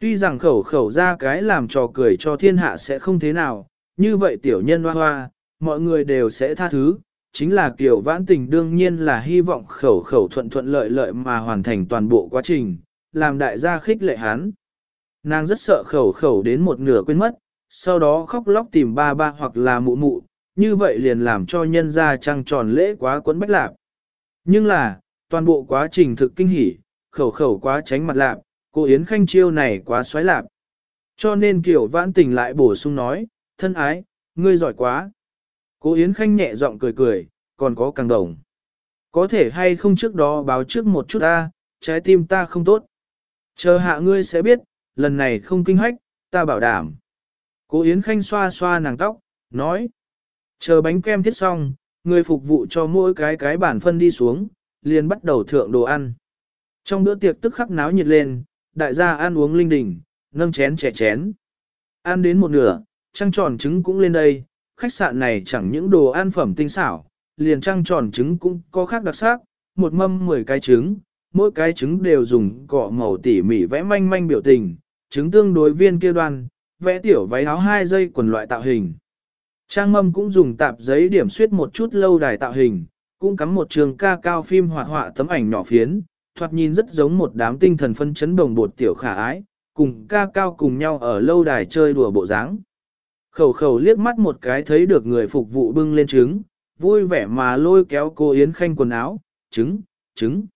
Tuy rằng khẩu khẩu ra cái làm trò cười cho thiên hạ sẽ không thế nào, như vậy tiểu nhân hoa hoa, mọi người đều sẽ tha thứ, chính là kiểu vãn tình đương nhiên là hy vọng khẩu khẩu thuận thuận lợi lợi mà hoàn thành toàn bộ quá trình, làm đại gia khích lệ hắn. Nàng rất sợ khẩu khẩu đến một nửa quên mất, sau đó khóc lóc tìm ba ba hoặc là mụ mụ, như vậy liền làm cho nhân gia trăng tròn lễ quá quấn bách lạp. Nhưng là, toàn bộ quá trình thực kinh hỉ, khẩu khẩu quá tránh mặt lạp, cô Yến Khanh chiêu này quá xoáy lạp. Cho nên kiểu vãn tình lại bổ sung nói, thân ái, ngươi giỏi quá. Cô Yến Khanh nhẹ giọng cười cười, còn có càng đồng. Có thể hay không trước đó báo trước một chút ta, trái tim ta không tốt. Chờ hạ ngươi sẽ biết, lần này không kinh hách, ta bảo đảm. Cố Yến Khanh xoa xoa nàng tóc, nói. Chờ bánh kem thiết xong, người phục vụ cho mỗi cái cái bản phân đi xuống, liền bắt đầu thượng đồ ăn. Trong bữa tiệc tức khắc náo nhiệt lên, đại gia ăn uống linh đình, nâng chén trẻ chén. Ăn đến một nửa, trăng tròn trứng cũng lên đây, khách sạn này chẳng những đồ ăn phẩm tinh xảo, liền trăng tròn trứng cũng có khác đặc sắc, một mâm 10 cái trứng, mỗi cái trứng đều dùng cọ màu tỉ mỉ vẽ manh manh biểu tình, trứng tương đối viên kia đoan, vẽ tiểu váy áo hai dây quần loại tạo hình. Trang mâm cũng dùng tạp giấy điểm suyết một chút lâu đài tạo hình, cũng cắm một trường ca cao phim hoạt họa tấm ảnh nhỏ phiến, thoạt nhìn rất giống một đám tinh thần phân chấn đồng bột tiểu khả ái, cùng ca cao cùng nhau ở lâu đài chơi đùa bộ dáng. Khẩu khẩu liếc mắt một cái thấy được người phục vụ bưng lên trứng, vui vẻ mà lôi kéo cô Yến Khanh quần áo, trứng, trứng.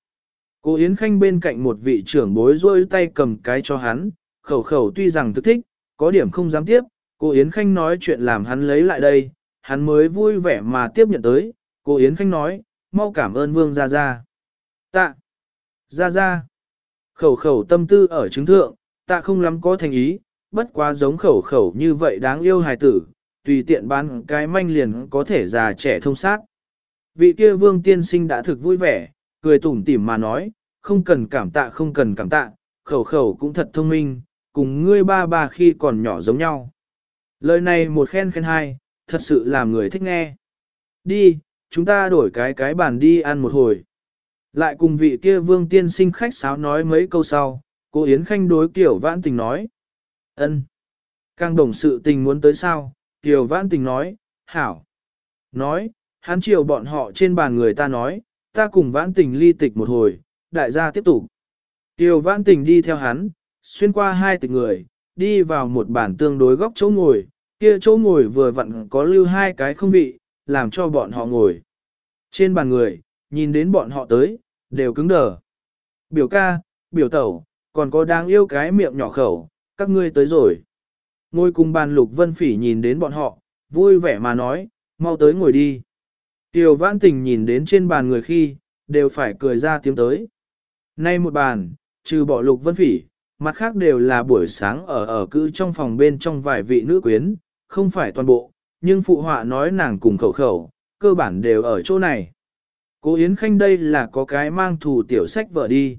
Cô Yến Khanh bên cạnh một vị trưởng bối rôi tay cầm cái cho hắn, khẩu khẩu tuy rằng thức thích, có điểm không dám tiếp, cô Yến Khanh nói chuyện làm hắn lấy lại đây, hắn mới vui vẻ mà tiếp nhận tới, cô Yến Khanh nói, mau cảm ơn Vương Gia Gia. Tạ, Gia Gia, khẩu khẩu tâm tư ở chứng thượng, tạ không lắm có thành ý, bất quá giống khẩu khẩu như vậy đáng yêu hài tử, tùy tiện bán cái manh liền có thể già trẻ thông sát. Vị kia vương tiên sinh đã thực vui vẻ, cười tủm tỉm mà nói, không cần cảm tạ không cần cảm tạ, khẩu khẩu cũng thật thông minh, cùng ngươi ba ba khi còn nhỏ giống nhau. Lời này một khen khen hai, thật sự làm người thích nghe. Đi, chúng ta đổi cái cái bàn đi ăn một hồi. Lại cùng vị kia vương tiên sinh khách sáo nói mấy câu sau, cô Yến Khanh đối kiểu vãn tình nói ân, Càng đồng sự tình muốn tới sao, Kiều Vãn Tình nói, hảo. Nói, hắn chiều bọn họ trên bàn người ta nói, ta cùng Vãn Tình ly tịch một hồi, đại gia tiếp tục. Kiều Vãn Tình đi theo hắn, xuyên qua hai tịch người, đi vào một bàn tương đối góc chỗ ngồi, kia chỗ ngồi vừa vặn có lưu hai cái không vị, làm cho bọn họ ngồi. Trên bàn người, nhìn đến bọn họ tới, đều cứng đờ. Biểu ca, biểu tẩu, còn có đáng yêu cái miệng nhỏ khẩu, các ngươi tới rồi. Ngồi cùng bàn lục vân phỉ nhìn đến bọn họ, vui vẻ mà nói, mau tới ngồi đi. Tiểu vãn tình nhìn đến trên bàn người khi, đều phải cười ra tiếng tới. Nay một bàn, trừ bỏ lục vân phỉ, mặt khác đều là buổi sáng ở ở cư trong phòng bên trong vài vị nữ quyến, không phải toàn bộ, nhưng phụ họa nói nàng cùng khẩu khẩu, cơ bản đều ở chỗ này. Cố Yến Khanh đây là có cái mang thù tiểu sách vợ đi.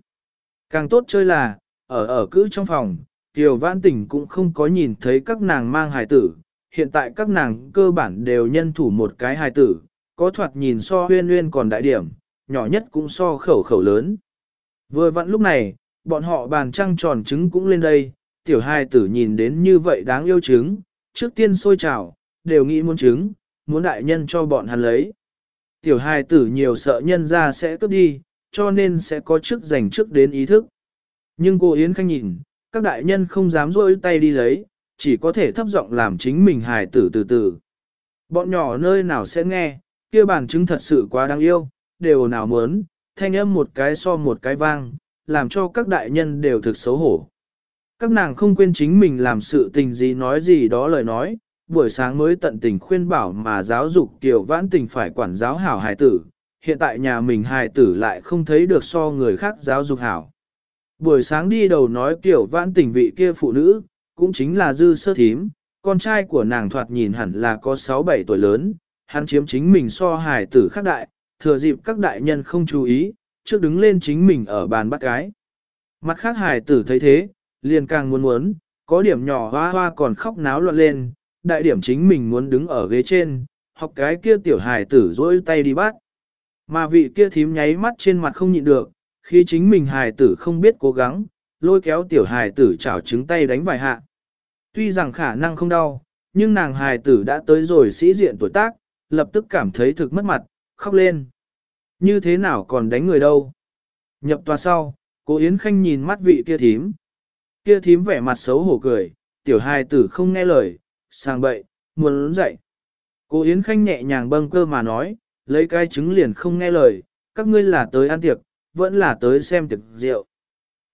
Càng tốt chơi là, ở ở cư trong phòng, Tiểu Vãn Tỉnh cũng không có nhìn thấy các nàng mang hài tử, hiện tại các nàng cơ bản đều nhân thủ một cái hài tử, có thoạt nhìn so huyên huyên còn đại điểm, nhỏ nhất cũng so khẩu khẩu lớn. Vừa vặn lúc này, bọn họ bàn trăng tròn trứng cũng lên đây, tiểu hài tử nhìn đến như vậy đáng yêu trứng, trước tiên sôi trào, đều nghĩ muốn trứng, muốn đại nhân cho bọn hắn lấy. Tiểu hài tử nhiều sợ nhân ra sẽ cướp đi, cho nên sẽ có trước dành trước đến ý thức. Nhưng cô Yến Khanh nhìn, các đại nhân không dám rôi tay đi lấy, chỉ có thể thấp giọng làm chính mình hài tử từ từ. Bọn nhỏ nơi nào sẽ nghe, kia bản chứng thật sự quá đáng yêu, đều nào muốn, thanh âm một cái so một cái vang, làm cho các đại nhân đều thực xấu hổ. Các nàng không quên chính mình làm sự tình gì nói gì đó lời nói, buổi sáng mới tận tình khuyên bảo mà giáo dục tiểu vãn tình phải quản giáo hảo hài tử, hiện tại nhà mình hài tử lại không thấy được so người khác giáo dục hảo. Buổi sáng đi đầu nói kiểu vãn tình vị kia phụ nữ, cũng chính là dư sơ thím, con trai của nàng thoạt nhìn hẳn là có 6-7 tuổi lớn, hắn chiếm chính mình so hài tử khác đại, thừa dịp các đại nhân không chú ý, trước đứng lên chính mình ở bàn bắt cái. Mặt khác hài tử thấy thế, liền càng muốn muốn, có điểm nhỏ hoa hoa còn khóc náo loạn lên, đại điểm chính mình muốn đứng ở ghế trên, học cái kia tiểu hài tử dỗi tay đi bắt. Mà vị kia thím nháy mắt trên mặt không nhịn được, khi chính mình hài tử không biết cố gắng, lôi kéo tiểu hài tử chảo trứng tay đánh vài hạ. Tuy rằng khả năng không đau, nhưng nàng hài tử đã tới rồi sĩ diện tuổi tác, lập tức cảm thấy thực mất mặt, khóc lên. Như thế nào còn đánh người đâu? Nhập tòa sau, cô Yến Khanh nhìn mắt vị kia thím. Kia thím vẻ mặt xấu hổ cười, tiểu hài tử không nghe lời, sang bậy, muốn dậy. Cô Yến Khanh nhẹ nhàng bâng cơ mà nói, lấy cái trứng liền không nghe lời, các ngươi là tới ăn tiệc, vẫn là tới xem tiệc rượu.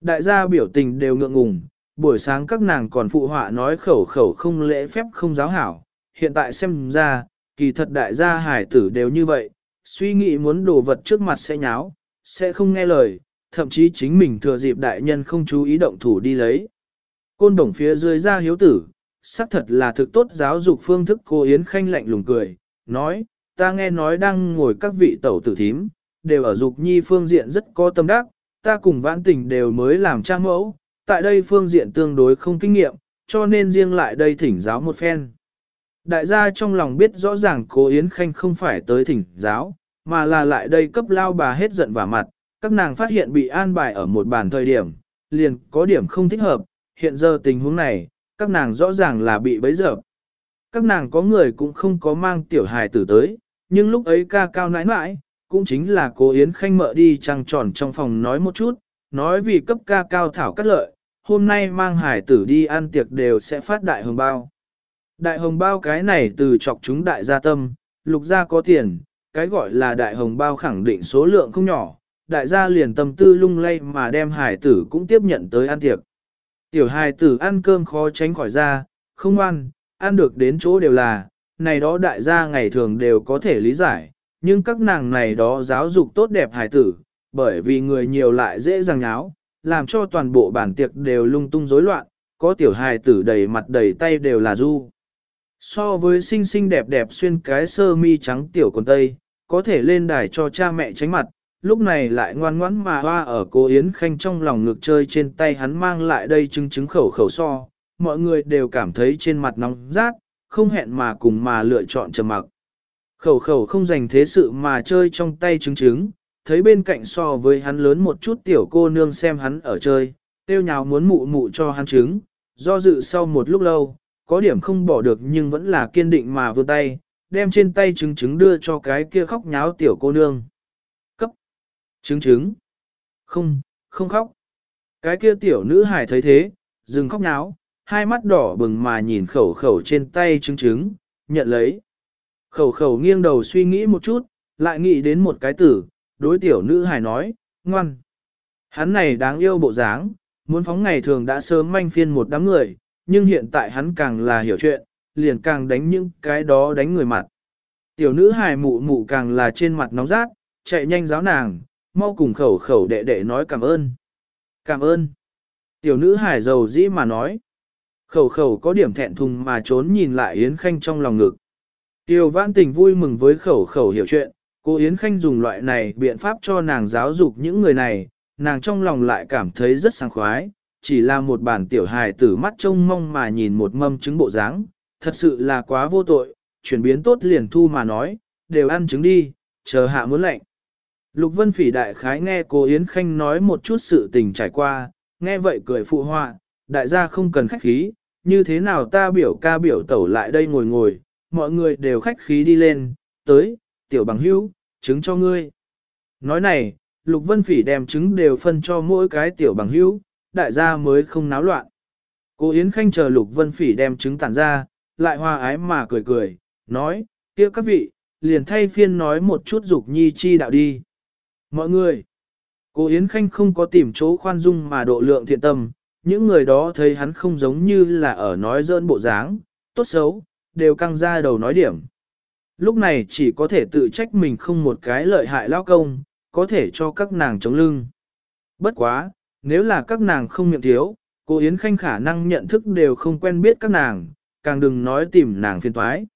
Đại gia biểu tình đều ngượng ngùng, buổi sáng các nàng còn phụ họa nói khẩu khẩu không lễ phép không giáo hảo, hiện tại xem ra, kỳ thật đại gia hải tử đều như vậy, suy nghĩ muốn đồ vật trước mặt sẽ nháo, sẽ không nghe lời, thậm chí chính mình thừa dịp đại nhân không chú ý động thủ đi lấy. côn đồng phía dưới ra hiếu tử, xác thật là thực tốt giáo dục phương thức cô Yến Khanh lạnh lùng cười, nói, ta nghe nói đang ngồi các vị tẩu tử thím, đều ở dục nhi phương diện rất có tâm đắc, ta cùng vãn tình đều mới làm trang mẫu, tại đây phương diện tương đối không kinh nghiệm, cho nên riêng lại đây thỉnh giáo một phen. Đại gia trong lòng biết rõ ràng cô Yến Khanh không phải tới thỉnh giáo, mà là lại đây cấp lao bà hết giận và mặt, các nàng phát hiện bị an bài ở một bàn thời điểm, liền có điểm không thích hợp, hiện giờ tình huống này, các nàng rõ ràng là bị bấy giờ. Các nàng có người cũng không có mang tiểu hài tử tới, nhưng lúc ấy ca cao nãi nãi, cũng chính là cô Yến Khanh mợ đi trăng tròn trong phòng nói một chút, nói vì cấp ca cao thảo cắt lợi, hôm nay mang hải tử đi ăn tiệc đều sẽ phát đại hồng bao. Đại hồng bao cái này từ chọc chúng đại gia tâm, lục gia có tiền, cái gọi là đại hồng bao khẳng định số lượng không nhỏ, đại gia liền tâm tư lung lay mà đem hải tử cũng tiếp nhận tới ăn tiệc. Tiểu hải tử ăn cơm khó tránh khỏi ra, không ăn, ăn được đến chỗ đều là, này đó đại gia ngày thường đều có thể lý giải, nhưng các nàng này đó giáo dục tốt đẹp hài tử, bởi vì người nhiều lại dễ dàng nháo, làm cho toàn bộ bản tiệc đều lung tung rối loạn, có tiểu hài tử đầy mặt đầy tay đều là du. So với xinh xinh đẹp đẹp xuyên cái sơ mi trắng tiểu quần tây, có thể lên đài cho cha mẹ tránh mặt, lúc này lại ngoan ngoãn mà hoa ở cô Yến Khanh trong lòng ngực chơi trên tay hắn mang lại đây chứng chứng khẩu khẩu so, mọi người đều cảm thấy trên mặt nóng rát, không hẹn mà cùng mà lựa chọn trầm mặc. Khẩu khẩu không dành thế sự mà chơi trong tay trứng trứng, thấy bên cạnh so với hắn lớn một chút tiểu cô nương xem hắn ở chơi, tiêu nhào muốn mụ mụ cho hắn trứng, do dự sau một lúc lâu, có điểm không bỏ được nhưng vẫn là kiên định mà vươn tay, đem trên tay trứng trứng đưa cho cái kia khóc nháo tiểu cô nương. Cấp. Trứng trứng. Không, không khóc. Cái kia tiểu nữ hải thấy thế, dừng khóc nháo, hai mắt đỏ bừng mà nhìn khẩu khẩu trên tay trứng trứng, nhận lấy. Khẩu khẩu nghiêng đầu suy nghĩ một chút, lại nghĩ đến một cái tử, đối tiểu nữ hài nói, ngoan. Hắn này đáng yêu bộ dáng, muốn phóng ngày thường đã sớm manh phiên một đám người, nhưng hiện tại hắn càng là hiểu chuyện, liền càng đánh những cái đó đánh người mặt. Tiểu nữ hài mụ mụ càng là trên mặt nóng rát, chạy nhanh giáo nàng, mau cùng khẩu khẩu đệ đệ nói cảm ơn. Cảm ơn. Tiểu nữ hài giàu dĩ mà nói. Khẩu khẩu có điểm thẹn thùng mà trốn nhìn lại Yến Khanh trong lòng ngực. Tiêu vãn tình vui mừng với khẩu khẩu hiểu chuyện, cô Yến Khanh dùng loại này biện pháp cho nàng giáo dục những người này, nàng trong lòng lại cảm thấy rất sảng khoái, chỉ là một bản tiểu hài tử mắt trông mong mà nhìn một mâm trứng bộ dáng, thật sự là quá vô tội, chuyển biến tốt liền thu mà nói, đều ăn trứng đi, chờ hạ muốn lạnh. Lục Vân Phỉ đại khái nghe cô Yến Khanh nói một chút sự tình trải qua, nghe vậy cười phụ họa, đại gia không cần khách khí, như thế nào ta biểu ca biểu tẩu lại đây ngồi ngồi, mọi người đều khách khí đi lên, tới, tiểu bằng hữu, trứng cho ngươi. Nói này, Lục Vân Phỉ đem trứng đều phân cho mỗi cái tiểu bằng hữu, đại gia mới không náo loạn. Cô Yến Khanh chờ Lục Vân Phỉ đem trứng tản ra, lại hoa ái mà cười cười, nói, kia các vị, liền thay phiên nói một chút dục nhi chi đạo đi. Mọi người, cô Yến Khanh không có tìm chỗ khoan dung mà độ lượng thiện tâm, những người đó thấy hắn không giống như là ở nói dơn bộ dáng, tốt xấu, đều căng ra đầu nói điểm. Lúc này chỉ có thể tự trách mình không một cái lợi hại lao công, có thể cho các nàng chống lưng. Bất quá, nếu là các nàng không miệng thiếu, cô Yến Khanh khả năng nhận thức đều không quen biết các nàng, càng đừng nói tìm nàng phiền thoái.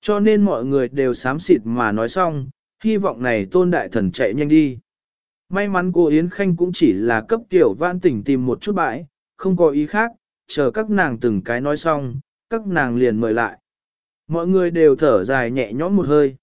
Cho nên mọi người đều sám xịt mà nói xong, hy vọng này tôn đại thần chạy nhanh đi. May mắn cô Yến Khanh cũng chỉ là cấp tiểu vãn tỉnh tìm một chút bãi, không có ý khác, chờ các nàng từng cái nói xong, các nàng liền mời lại. Mọi người đều thở dài nhẹ nhõm một hơi.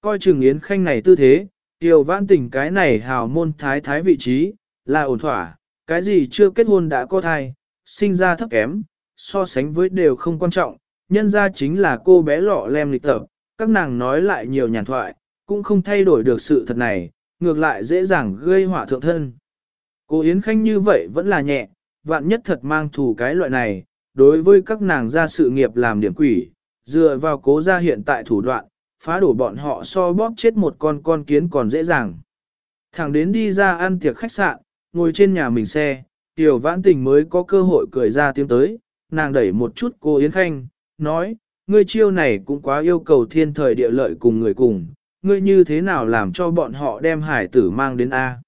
Coi chừng Yến Khanh này tư thế, Tiểu Vãn Tình cái này hào môn thái thái vị trí, là ổn thỏa, cái gì chưa kết hôn đã có thai, sinh ra thấp kém, so sánh với đều không quan trọng, nhân ra chính là cô bé lọ lem lịch tập, các nàng nói lại nhiều nhàn thoại, cũng không thay đổi được sự thật này, ngược lại dễ dàng gây họa thượng thân. Cô Yến Khanh như vậy vẫn là nhẹ, vạn nhất thật mang thù cái loại này, đối với các nàng ra sự nghiệp làm điểm quỷ, dựa vào cố gia hiện tại thủ đoạn, phá đổ bọn họ so bóp chết một con con kiến còn dễ dàng. Thẳng đến đi ra ăn tiệc khách sạn, ngồi trên nhà mình xe, tiểu vãn tình mới có cơ hội cười ra tiếng tới, nàng đẩy một chút cô Yến Khanh, nói, ngươi chiêu này cũng quá yêu cầu thiên thời địa lợi cùng người cùng, ngươi như thế nào làm cho bọn họ đem hải tử mang đến A.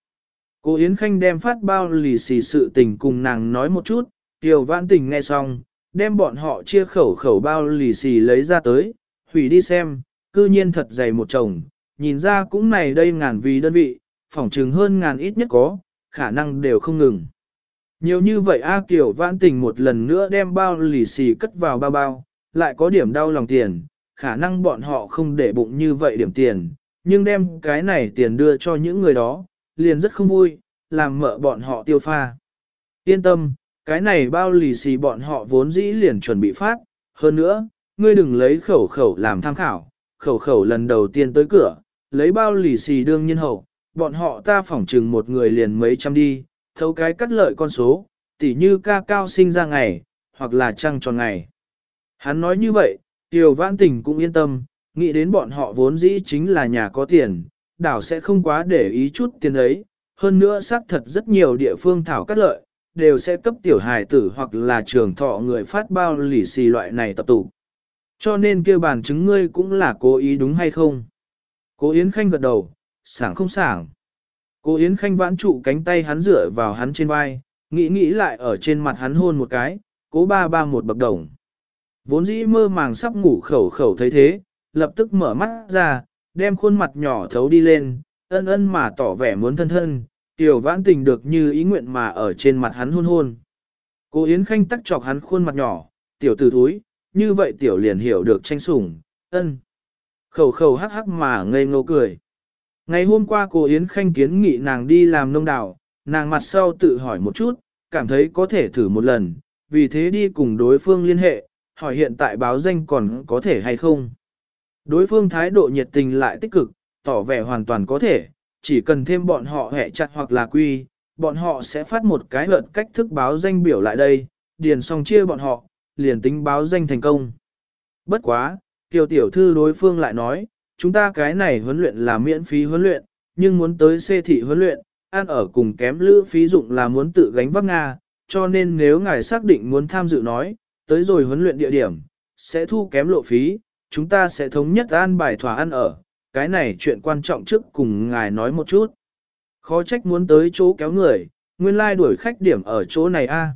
Cô Yến Khanh đem phát bao lì xì sự tình cùng nàng nói một chút, Tiểu vãn tình nghe xong, đem bọn họ chia khẩu khẩu bao lì xì lấy ra tới, hủy đi xem, cư nhiên thật dày một chồng, nhìn ra cũng này đây ngàn vì đơn vị, phỏng chừng hơn ngàn ít nhất có, khả năng đều không ngừng. Nhiều như vậy A Kiều vãn tình một lần nữa đem bao lì xì cất vào bao bao, lại có điểm đau lòng tiền, khả năng bọn họ không để bụng như vậy điểm tiền, nhưng đem cái này tiền đưa cho những người đó, liền rất không vui, làm mợ bọn họ tiêu pha. Yên tâm, cái này bao lì xì bọn họ vốn dĩ liền chuẩn bị phát, hơn nữa, ngươi đừng lấy khẩu khẩu làm tham khảo, khẩu khẩu lần đầu tiên tới cửa, lấy bao lì xì đương nhiên hậu, bọn họ ta phỏng chừng một người liền mấy trăm đi, thấu cái cắt lợi con số, tỉ như ca cao sinh ra ngày, hoặc là trăng tròn ngày. Hắn nói như vậy, Tiểu Vãn Tình cũng yên tâm, nghĩ đến bọn họ vốn dĩ chính là nhà có tiền, đảo sẽ không quá để ý chút tiền ấy, hơn nữa xác thật rất nhiều địa phương thảo cắt lợi, đều sẽ cấp tiểu hài tử hoặc là trường thọ người phát bao lì xì loại này tập tụ. Cho nên kêu bàn chứng ngươi cũng là cố ý đúng hay không? Cố Yến Khanh gật đầu, sảng không sảng. Cố Yến Khanh vãn trụ cánh tay hắn dựa vào hắn trên vai, nghĩ nghĩ lại ở trên mặt hắn hôn một cái, cố ba ba một bậc đồng. Vốn dĩ mơ màng sắp ngủ khẩu khẩu thấy thế, lập tức mở mắt ra, đem khuôn mặt nhỏ thấu đi lên, ân ân mà tỏ vẻ muốn thân thân, tiểu vãn tình được như ý nguyện mà ở trên mặt hắn hôn hôn. Cố Yến Khanh tắc chọc hắn khuôn mặt nhỏ, tiểu tử thúi, như vậy tiểu liền hiểu được tranh sủng, ân. Khẩu khẩu hắc hắc mà ngây ngô cười. Ngày hôm qua cô Yến Khanh kiến nghị nàng đi làm nông đảo, nàng mặt sau tự hỏi một chút, cảm thấy có thể thử một lần, vì thế đi cùng đối phương liên hệ, hỏi hiện tại báo danh còn có thể hay không. Đối phương thái độ nhiệt tình lại tích cực, tỏ vẻ hoàn toàn có thể, chỉ cần thêm bọn họ hẹ chặt hoặc là quy, bọn họ sẽ phát một cái luật cách thức báo danh biểu lại đây, điền xong chia bọn họ, liền tính báo danh thành công. Bất quá, tiểu tiểu thư đối phương lại nói, chúng ta cái này huấn luyện là miễn phí huấn luyện, nhưng muốn tới xê thị huấn luyện, ăn ở cùng kém lữ phí dụng là muốn tự gánh vác Nga, cho nên nếu ngài xác định muốn tham dự nói, tới rồi huấn luyện địa điểm, sẽ thu kém lộ phí, chúng ta sẽ thống nhất an bài thỏa ăn ở, cái này chuyện quan trọng trước cùng ngài nói một chút. Khó trách muốn tới chỗ kéo người, nguyên lai đuổi khách điểm ở chỗ này a.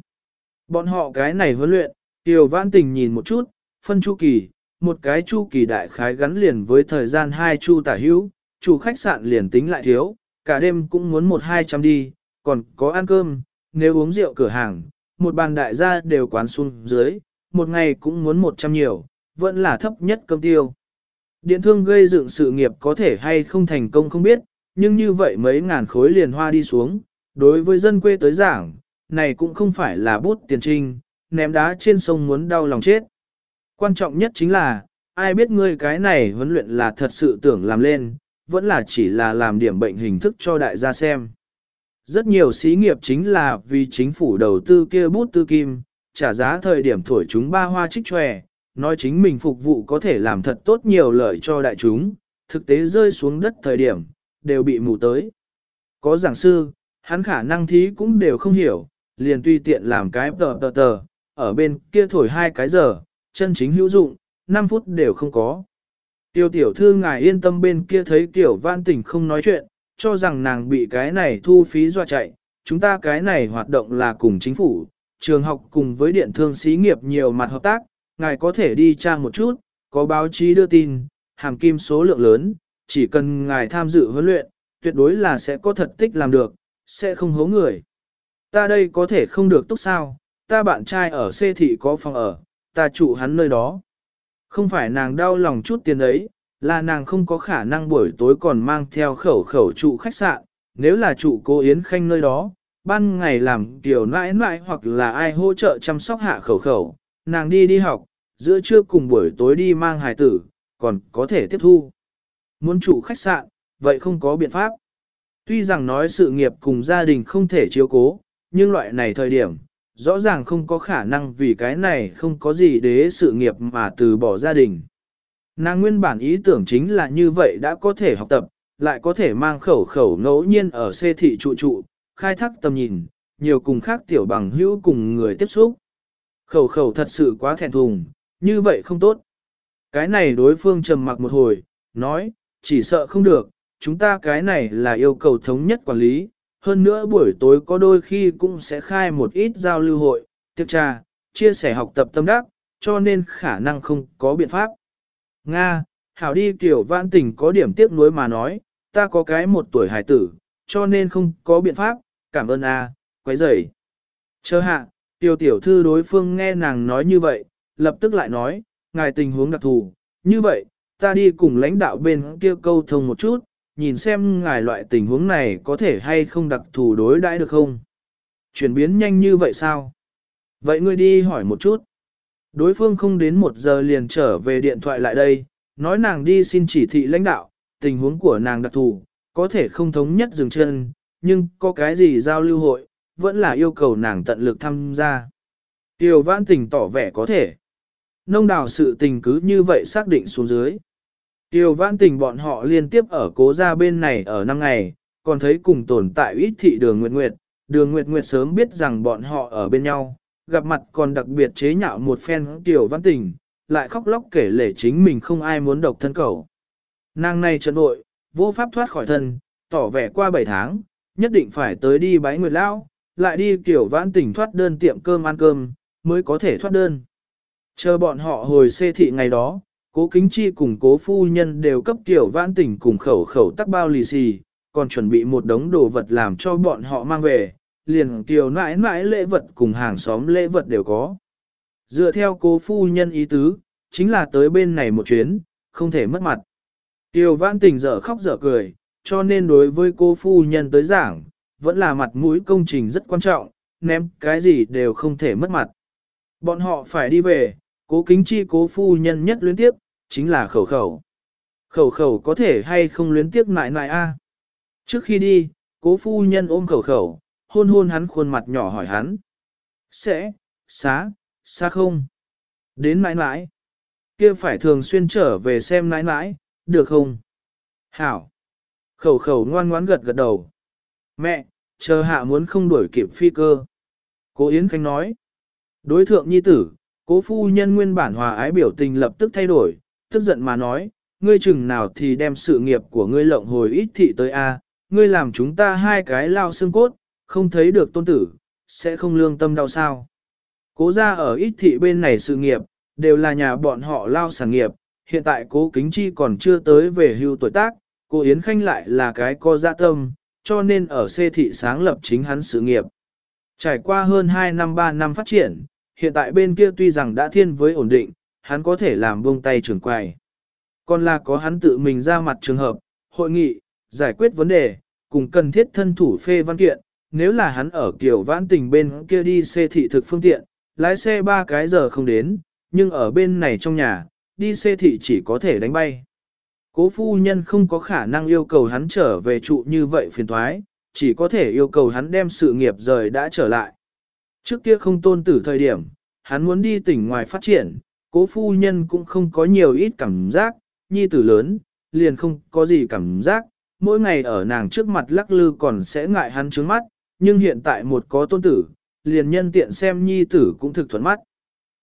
Bọn họ cái này huấn luyện, Tiểu Vãn Tình nhìn một chút, phân chu kỳ, một cái chu kỳ đại khái gắn liền với thời gian hai chu tả hữu, chủ khách sạn liền tính lại thiếu, cả đêm cũng muốn một hai trăm đi, còn có ăn cơm, nếu uống rượu cửa hàng, một bàn đại gia đều quán xuống dưới, một ngày cũng muốn một trăm nhiều, vẫn là thấp nhất cơm tiêu. Điện thương gây dựng sự nghiệp có thể hay không thành công không biết, nhưng như vậy mấy ngàn khối liền hoa đi xuống, đối với dân quê tới giảng, này cũng không phải là bút tiền trinh, ném đá trên sông muốn đau lòng chết. Quan trọng nhất chính là, ai biết ngươi cái này huấn luyện là thật sự tưởng làm lên, vẫn là chỉ là làm điểm bệnh hình thức cho đại gia xem. Rất nhiều xí nghiệp chính là vì chính phủ đầu tư kia bút tư kim, trả giá thời điểm thổi chúng ba hoa trích tròe, nói chính mình phục vụ có thể làm thật tốt nhiều lợi cho đại chúng, thực tế rơi xuống đất thời điểm, đều bị mù tới. Có giảng sư, hắn khả năng thí cũng đều không hiểu, liền tùy tiện làm cái tờ tờ tờ, ở bên kia thổi hai cái giờ, chân chính hữu dụng, 5 phút đều không có. Tiêu tiểu thư ngài yên tâm bên kia thấy tiểu văn tỉnh không nói chuyện, cho rằng nàng bị cái này thu phí dọa chạy, chúng ta cái này hoạt động là cùng chính phủ, trường học cùng với điện thương xí nghiệp nhiều mặt hợp tác, ngài có thể đi tra một chút, có báo chí đưa tin, hàm kim số lượng lớn, chỉ cần ngài tham dự huấn luyện, tuyệt đối là sẽ có thật tích làm được, sẽ không hố người. Ta đây có thể không được túc sao, ta bạn trai ở xê thị có phòng ở, ta trụ hắn nơi đó. Không phải nàng đau lòng chút tiền ấy, là nàng không có khả năng buổi tối còn mang theo khẩu khẩu trụ khách sạn, nếu là trụ cô Yến Khanh nơi đó, ban ngày làm tiểu nãi nãi hoặc là ai hỗ trợ chăm sóc hạ khẩu khẩu, nàng đi đi học, giữa trưa cùng buổi tối đi mang hài tử, còn có thể tiếp thu. Muốn chủ khách sạn, vậy không có biện pháp. Tuy rằng nói sự nghiệp cùng gia đình không thể chiếu cố, nhưng loại này thời điểm, rõ ràng không có khả năng vì cái này không có gì đế sự nghiệp mà từ bỏ gia đình. Nàng nguyên bản ý tưởng chính là như vậy đã có thể học tập, lại có thể mang khẩu khẩu ngẫu nhiên ở xê thị trụ trụ, khai thác tầm nhìn, nhiều cùng khác tiểu bằng hữu cùng người tiếp xúc. Khẩu khẩu thật sự quá thẹn thùng, như vậy không tốt. Cái này đối phương trầm mặc một hồi, nói, chỉ sợ không được, chúng ta cái này là yêu cầu thống nhất quản lý, hơn nữa buổi tối có đôi khi cũng sẽ khai một ít giao lưu hội, tiệc trà, chia sẻ học tập tâm đắc, cho nên khả năng không có biện pháp. Nga, hảo đi kiểu vãn tình có điểm tiếc nuối mà nói, ta có cái một tuổi hải tử, cho nên không có biện pháp, cảm ơn a, quấy rầy. Chờ hạ, tiểu tiểu thư đối phương nghe nàng nói như vậy, lập tức lại nói, ngài tình huống đặc thù, như vậy, ta đi cùng lãnh đạo bên kia câu thông một chút, nhìn xem ngài loại tình huống này có thể hay không đặc thù đối đãi được không. Chuyển biến nhanh như vậy sao? Vậy ngươi đi hỏi một chút. Đối phương không đến một giờ liền trở về điện thoại lại đây, nói nàng đi xin chỉ thị lãnh đạo, tình huống của nàng đặc thù, có thể không thống nhất dừng chân, nhưng có cái gì giao lưu hội, vẫn là yêu cầu nàng tận lực tham gia. Tiêu vãn tình tỏ vẻ có thể. Nông đào sự tình cứ như vậy xác định xuống dưới. Tiêu vãn tình bọn họ liên tiếp ở cố gia bên này ở năm ngày, còn thấy cùng tồn tại ít thị đường Nguyệt Nguyệt, đường Nguyệt Nguyệt sớm biết rằng bọn họ ở bên nhau, gặp mặt còn đặc biệt chế nhạo một phen Tiêu Vãn tình, lại khóc lóc kể lể chính mình không ai muốn độc thân cầu. Nàng này trấn nội, vô pháp thoát khỏi thân, tỏ vẻ qua 7 tháng, nhất định phải tới đi bái nguyệt lão, lại đi Tiêu vãn Tình thoát đơn tiệm cơm ăn cơm, mới có thể thoát đơn. Chờ bọn họ hồi xê thị ngày đó, cố kính chi cùng cố phu nhân đều cấp tiểu vãn tỉnh cùng khẩu khẩu tắc bao lì xì, còn chuẩn bị một đống đồ vật làm cho bọn họ mang về, liền tiểu nãi nãi lễ vật cùng hàng xóm lễ vật đều có. Dựa theo cố phu nhân ý tứ, chính là tới bên này một chuyến, không thể mất mặt. tiểu vãn tỉnh dở khóc dở cười, cho nên đối với cô phu nhân tới giảng, vẫn là mặt mũi công trình rất quan trọng, ném cái gì đều không thể mất mặt. Bọn họ phải đi về, cố kính chi cố phu nhân nhất luyến tiếp, chính là khẩu khẩu. Khẩu khẩu có thể hay không luyến tiếp nại nại a? Trước khi đi, cố phu nhân ôm khẩu khẩu, hôn hôn hắn khuôn mặt nhỏ hỏi hắn. Sẽ, xá, xa không? Đến mãi mãi. kia phải thường xuyên trở về xem mãi mãi, được không? Hảo. Khẩu khẩu ngoan ngoãn gật gật đầu. Mẹ, chờ hạ muốn không đuổi kịp phi cơ. Cố Yến Khánh nói. Đối thượng nhi tử, cố phu nhân nguyên bản hòa ái biểu tình lập tức thay đổi, tức giận mà nói, ngươi chừng nào thì đem sự nghiệp của ngươi lộng hồi ít thị tới A, ngươi làm chúng ta hai cái lao xương cốt, không thấy được tôn tử, sẽ không lương tâm đau sao. Cố ra ở ít thị bên này sự nghiệp, đều là nhà bọn họ lao sản nghiệp, hiện tại cố kính chi còn chưa tới về hưu tuổi tác, cô Yến Khanh lại là cái co dạ tâm, cho nên ở xê thị sáng lập chính hắn sự nghiệp. Trải qua hơn 2 năm 3 năm phát triển, hiện tại bên kia tuy rằng đã thiên với ổn định, hắn có thể làm buông tay trưởng quài. Còn là có hắn tự mình ra mặt trường hợp, hội nghị, giải quyết vấn đề, cùng cần thiết thân thủ phê văn kiện, nếu là hắn ở kiểu vãn tình bên kia đi xe thị thực phương tiện, lái xe ba cái giờ không đến, nhưng ở bên này trong nhà, đi xe thị chỉ có thể đánh bay. Cố phu nhân không có khả năng yêu cầu hắn trở về trụ như vậy phiền thoái, chỉ có thể yêu cầu hắn đem sự nghiệp rời đã trở lại. Trước kia không tôn tử thời điểm, hắn muốn đi tỉnh ngoài phát triển, cố phu nhân cũng không có nhiều ít cảm giác, nhi tử lớn, liền không có gì cảm giác, mỗi ngày ở nàng trước mặt lắc lư còn sẽ ngại hắn trướng mắt, nhưng hiện tại một có tôn tử, liền nhân tiện xem nhi tử cũng thực thuận mắt.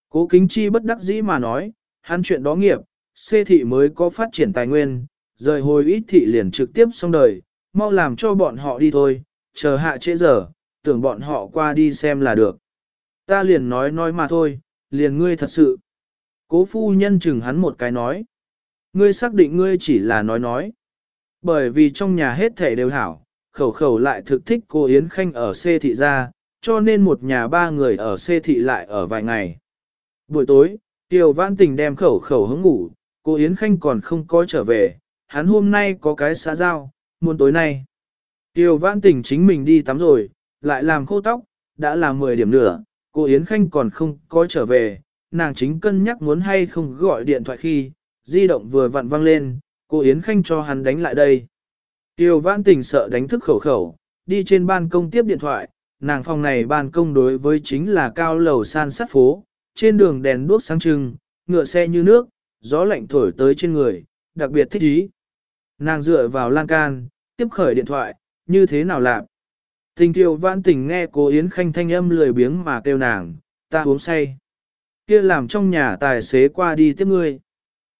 Cố kính chi bất đắc dĩ mà nói, hắn chuyện đó nghiệp, xê thị mới có phát triển tài nguyên, rời hồi ít thị liền trực tiếp xong đời, mau làm cho bọn họ đi thôi, chờ hạ trễ giờ, tưởng bọn họ qua đi xem là được. Ta liền nói nói mà thôi, liền ngươi thật sự. Cố phu nhân chừng hắn một cái nói. Ngươi xác định ngươi chỉ là nói nói. Bởi vì trong nhà hết thể đều hảo, khẩu khẩu lại thực thích cô Yến Khanh ở xê thị ra, cho nên một nhà ba người ở xê thị lại ở vài ngày. Buổi tối, Tiêu Vãn Tình đem khẩu khẩu hứng ngủ, cô Yến Khanh còn không có trở về, hắn hôm nay có cái xã giao, muốn tối nay. Tiêu Vãn Tình chính mình đi tắm rồi, lại làm khô tóc, đã là 10 điểm nữa, cô Yến Khanh còn không có trở về, nàng chính cân nhắc muốn hay không gọi điện thoại khi, di động vừa vặn vang lên, cô Yến Khanh cho hắn đánh lại đây. Tiêu Vãn Tình sợ đánh thức khẩu khẩu, đi trên ban công tiếp điện thoại, nàng phòng này ban công đối với chính là cao lầu san sát phố, trên đường đèn đuốc sáng trưng, ngựa xe như nước, gió lạnh thổi tới trên người, đặc biệt thích ý. Nàng dựa vào lan can, tiếp khởi điện thoại, như thế nào làm? Tình tiêu vãn tình nghe cô Yến Khanh thanh âm lười biếng mà kêu nàng, ta uống say. kia làm trong nhà tài xế qua đi tiếp ngươi.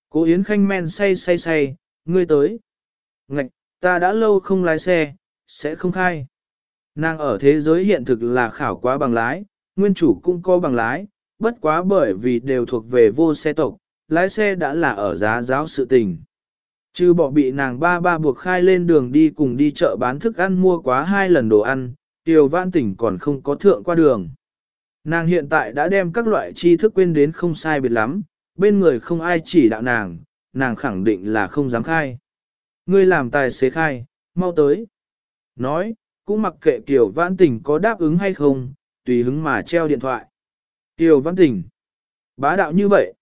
Cô Yến Khanh men say say say, ngươi tới. Ngạch, ta đã lâu không lái xe, sẽ không khai. Nàng ở thế giới hiện thực là khảo quá bằng lái, nguyên chủ cũng có bằng lái, bất quá bởi vì đều thuộc về vô xe tộc, lái xe đã là ở giá giáo sự tình. Chứ bỏ bị nàng ba ba buộc khai lên đường đi cùng đi chợ bán thức ăn mua quá hai lần đồ ăn, Tiêu Vãn Tỉnh còn không có thượng qua đường. Nàng hiện tại đã đem các loại tri thức quên đến không sai biệt lắm, bên người không ai chỉ đạo nàng, nàng khẳng định là không dám khai. Ngươi làm tài xế khai, mau tới. Nói, cũng mặc kệ Kiều Vãn Tỉnh có đáp ứng hay không, tùy hứng mà treo điện thoại. Kiều Vãn Tỉnh, bá đạo như vậy.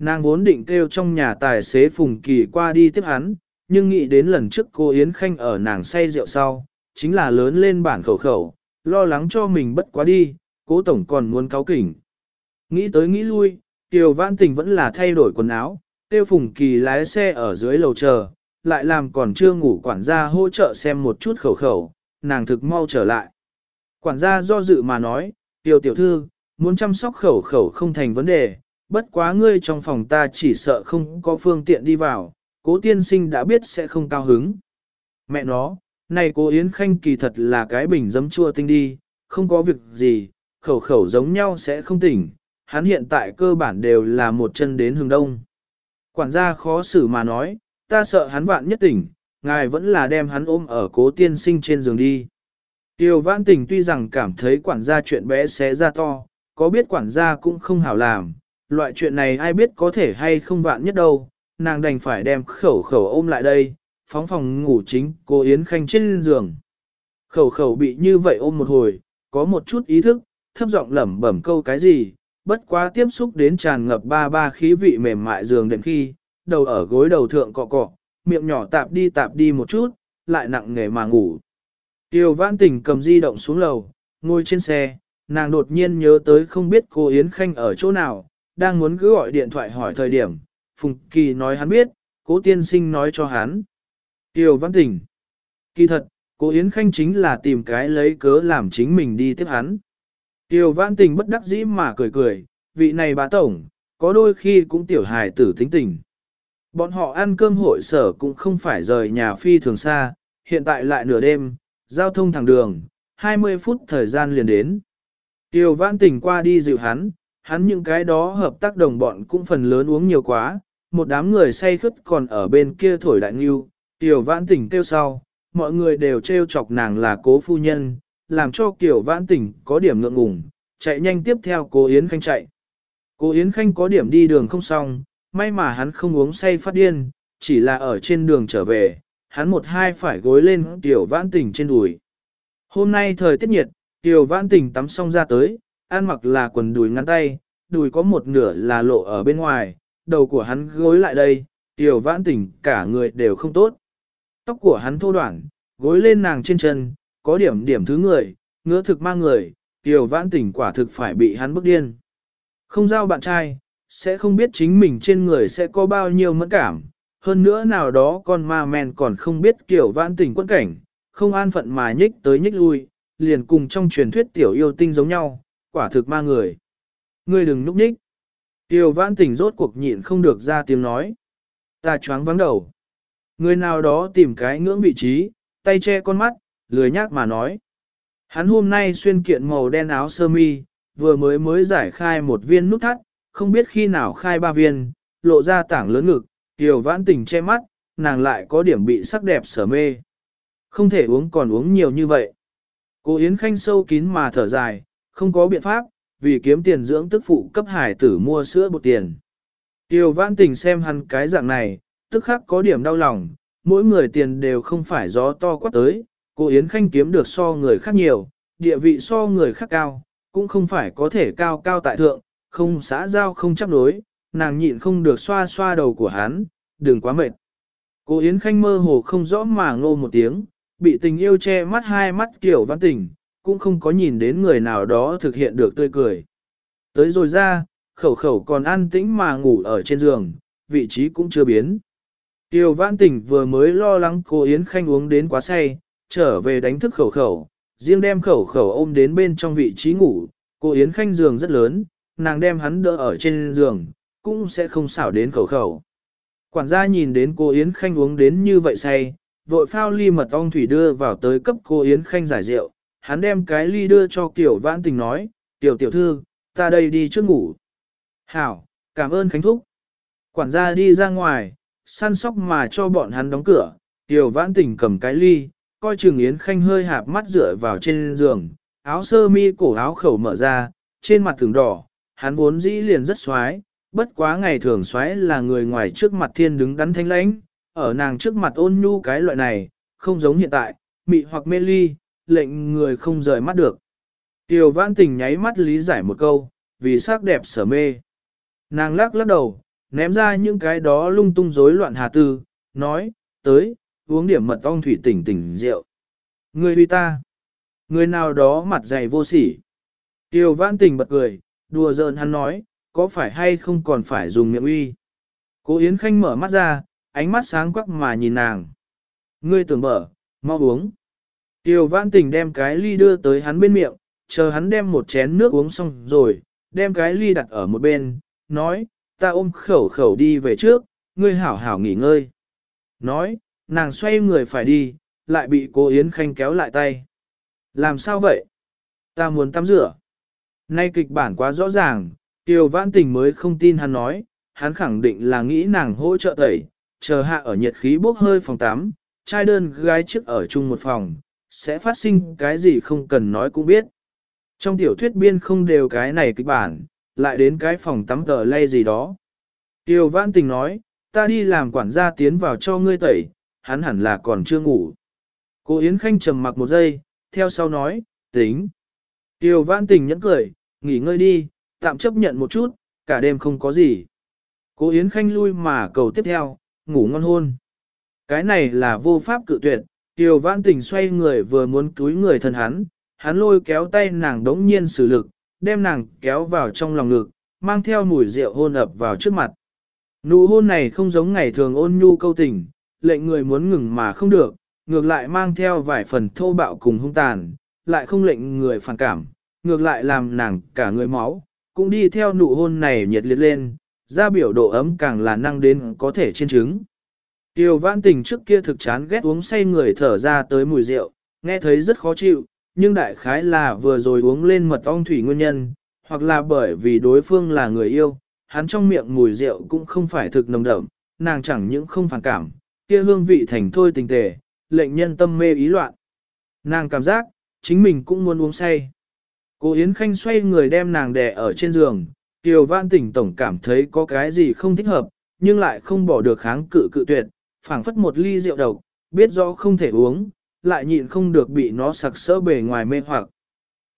Nàng vốn định kêu trong nhà tài xế Phùng Kỳ qua đi tiếp hắn, nhưng nghĩ đến lần trước cô Yến Khanh ở nàng say rượu sau, chính là lớn lên bản khẩu khẩu, lo lắng cho mình bất quá đi, cố tổng còn muốn cáo kỉnh. Nghĩ tới nghĩ lui, Kiều Văn Tình vẫn là thay đổi quần áo, tiêu Phùng Kỳ lái xe ở dưới lầu chờ, lại làm còn chưa ngủ quản gia hỗ trợ xem một chút khẩu khẩu, nàng thực mau trở lại. Quản gia do dự mà nói, tiểu tiểu thư, muốn chăm sóc khẩu khẩu không thành vấn đề, bất quá ngươi trong phòng ta chỉ sợ không có phương tiện đi vào, cố tiên sinh đã biết sẽ không cao hứng. Mẹ nó, này cố Yến Khanh kỳ thật là cái bình dấm chua tinh đi, không có việc gì, khẩu khẩu giống nhau sẽ không tỉnh, hắn hiện tại cơ bản đều là một chân đến hướng đông. Quản gia khó xử mà nói, ta sợ hắn vạn nhất tỉnh, ngài vẫn là đem hắn ôm ở cố tiên sinh trên giường đi. Tiêu vãn tỉnh tuy rằng cảm thấy quản gia chuyện bé xé ra to, có biết quản gia cũng không hảo làm, loại chuyện này ai biết có thể hay không vạn nhất đâu, nàng đành phải đem khẩu khẩu ôm lại đây, phóng phòng ngủ chính cô Yến Khanh trên giường. Khẩu khẩu bị như vậy ôm một hồi, có một chút ý thức, thấp giọng lẩm bẩm câu cái gì, bất quá tiếp xúc đến tràn ngập ba ba khí vị mềm mại giường đệm khi, đầu ở gối đầu thượng cọ cọ, miệng nhỏ tạp đi tạp đi một chút, lại nặng nghề mà ngủ. Tiêu vãn tình cầm di động xuống lầu, ngồi trên xe, nàng đột nhiên nhớ tới không biết cô Yến Khanh ở chỗ nào, đang muốn cứ gọi điện thoại hỏi thời điểm, Phùng Kỳ nói hắn biết, cố tiên sinh nói cho hắn. Tiêu văn Tỉnh, Kỳ thật, cố Yến Khanh chính là tìm cái lấy cớ làm chính mình đi tiếp hắn. Tiêu văn Tỉnh bất đắc dĩ mà cười cười, vị này bà tổng, có đôi khi cũng tiểu hài tử tính tình. Bọn họ ăn cơm hội sở cũng không phải rời nhà phi thường xa, hiện tại lại nửa đêm, giao thông thẳng đường, 20 phút thời gian liền đến. Tiêu văn Tỉnh qua đi dịu hắn, hắn những cái đó hợp tác đồng bọn cũng phần lớn uống nhiều quá, một đám người say khướt còn ở bên kia thổi đại nghiêu, tiểu vãn tỉnh kêu sau, mọi người đều trêu chọc nàng là cố phu nhân, làm cho kiểu vãn tỉnh có điểm ngượng ngùng, chạy nhanh tiếp theo cố Yến Khanh chạy. Cố Yến Khanh có điểm đi đường không xong, may mà hắn không uống say phát điên, chỉ là ở trên đường trở về, hắn một hai phải gối lên tiểu vãn tỉnh trên đùi. Hôm nay thời tiết nhiệt, tiểu vãn tỉnh tắm xong ra tới, ăn mặc là quần đùi ngắn tay, đùi có một nửa là lộ ở bên ngoài, đầu của hắn gối lại đây, tiểu vãn tỉnh cả người đều không tốt. Tóc của hắn thô đoạn, gối lên nàng trên chân, có điểm điểm thứ người, ngứa thực mang người, tiểu vãn tỉnh quả thực phải bị hắn bức điên. Không giao bạn trai, sẽ không biết chính mình trên người sẽ có bao nhiêu mẫn cảm, hơn nữa nào đó con ma men còn không biết kiểu vãn tỉnh quân cảnh, không an phận mà nhích tới nhích lui, liền cùng trong truyền thuyết tiểu yêu tinh giống nhau, quả thực ma người. Ngươi đừng núp nhích. Tiêu vãn tỉnh rốt cuộc nhịn không được ra tiếng nói. Ta choáng vắng đầu. Người nào đó tìm cái ngưỡng vị trí, tay che con mắt, lười nhác mà nói. Hắn hôm nay xuyên kiện màu đen áo sơ mi, vừa mới mới giải khai một viên nút thắt, không biết khi nào khai ba viên, lộ ra tảng lớn ngực, Tiêu vãn tỉnh che mắt, nàng lại có điểm bị sắc đẹp sở mê. Không thể uống còn uống nhiều như vậy. Cô Yến Khanh sâu kín mà thở dài, không có biện pháp, vì kiếm tiền dưỡng tức phụ cấp hải tử mua sữa bột tiền. Tiêu vãn tình xem hắn cái dạng này, tức khắc có điểm đau lòng, mỗi người tiền đều không phải gió to quát tới, cô Yến Khanh kiếm được so người khác nhiều, địa vị so người khác cao, cũng không phải có thể cao cao tại thượng, không xã giao không chấp đối, nàng nhịn không được xoa xoa đầu của hắn, đừng quá mệt. Cô Yến Khanh mơ hồ không rõ mà ngô một tiếng, bị tình yêu che mắt hai mắt kiểu văn tình, cũng không có nhìn đến người nào đó thực hiện được tươi cười. Tới rồi ra, khẩu khẩu còn an tĩnh mà ngủ ở trên giường, vị trí cũng chưa biến. Tiêu vãn tỉnh vừa mới lo lắng cô Yến Khanh uống đến quá say, trở về đánh thức khẩu khẩu, riêng đem khẩu khẩu ôm đến bên trong vị trí ngủ, cô Yến Khanh giường rất lớn, nàng đem hắn đỡ ở trên giường, cũng sẽ không xảo đến khẩu khẩu. Quản gia nhìn đến cô Yến Khanh uống đến như vậy say, vội phao ly mật ong thủy đưa vào tới cấp cô Yến Khanh giải rượu, hắn đem cái ly đưa cho Kiều Vãn Tình nói, tiểu tiểu thư, ta đây đi trước ngủ. Hảo, cảm ơn Khánh Thúc. Quản gia đi ra ngoài, săn sóc mà cho bọn hắn đóng cửa, tiểu vãn tình cầm cái ly, coi chừng Yến Khanh hơi hạp mắt dựa vào trên giường, áo sơ mi cổ áo khẩu mở ra, trên mặt thường đỏ, hắn vốn dĩ liền rất xoái, bất quá ngày thường xoái là người ngoài trước mặt thiên đứng đắn thanh lãnh, ở nàng trước mặt ôn nhu cái loại này, không giống hiện tại, mị hoặc mê ly, lệnh người không rời mắt được. Tiểu vãn tình nháy mắt lý giải một câu, vì sắc đẹp sở mê. Nàng lắc lắc đầu, ném ra những cái đó lung tung rối loạn hà tư, nói, tới, uống điểm mật ong thủy tỉnh tỉnh rượu. Người huy ta, người nào đó mặt dày vô sỉ. Tiêu vãn tình bật cười, đùa giỡn hắn nói, có phải hay không còn phải dùng miệng uy. Cố Yến Khanh mở mắt ra, ánh mắt sáng quắc mà nhìn nàng. Ngươi tưởng mở, mau uống. Tiêu vãn tình đem cái ly đưa tới hắn bên miệng, chờ hắn đem một chén nước uống xong rồi, đem cái ly đặt ở một bên, nói, ta ôm khẩu khẩu đi về trước, ngươi hảo hảo nghỉ ngơi. Nói, nàng xoay người phải đi, lại bị cô Yến Khanh kéo lại tay. Làm sao vậy? Ta muốn tắm rửa. Nay kịch bản quá rõ ràng, Tiêu Vãn Tình mới không tin hắn nói, hắn khẳng định là nghĩ nàng hỗ trợ tẩy, chờ hạ ở nhiệt khí bốc hơi phòng tắm, trai đơn gái trước ở chung một phòng, sẽ phát sinh cái gì không cần nói cũng biết. Trong tiểu thuyết biên không đều cái này kịch bản, lại đến cái phòng tắm tờ lay gì đó. Tiêu Vãn Tình nói, ta đi làm quản gia tiến vào cho ngươi tẩy, hắn hẳn là còn chưa ngủ. Cô Yến Khanh trầm mặc một giây, theo sau nói, tính. Tiêu Vãn Tình nhẫn cười, nghỉ ngơi đi, tạm chấp nhận một chút, cả đêm không có gì. Cố Yến Khanh lui mà cầu tiếp theo, ngủ ngon hôn. Cái này là vô pháp cự tuyệt, Tiêu Vãn Tình xoay người vừa muốn túi người thân hắn, hắn lôi kéo tay nàng đống nhiên sử lực, đem nàng kéo vào trong lòng ngực, mang theo mùi rượu hôn ập vào trước mặt. Nụ hôn này không giống ngày thường ôn nhu câu tình, lệnh người muốn ngừng mà không được, ngược lại mang theo vài phần thô bạo cùng hung tàn, lại không lệnh người phản cảm, ngược lại làm nàng cả người máu, cũng đi theo nụ hôn này nhiệt liệt lên, ra biểu độ ấm càng là năng đến có thể trên trứng. Tiêu vãn tình trước kia thực chán ghét uống say người thở ra tới mùi rượu, nghe thấy rất khó chịu, nhưng đại khái là vừa rồi uống lên mật ong thủy nguyên nhân, hoặc là bởi vì đối phương là người yêu, hắn trong miệng mùi rượu cũng không phải thực nồng đậm, nàng chẳng những không phản cảm, kia hương vị thành thôi tình tề, lệnh nhân tâm mê ý loạn. Nàng cảm giác, chính mình cũng muốn uống say. Cô Yến Khanh xoay người đem nàng đè ở trên giường, Tiêu Văn Tỉnh Tổng cảm thấy có cái gì không thích hợp, nhưng lại không bỏ được kháng cự cự tuyệt, phảng phất một ly rượu độc, biết rõ không thể uống, lại nhịn không được bị nó sặc sỡ bề ngoài mê hoặc.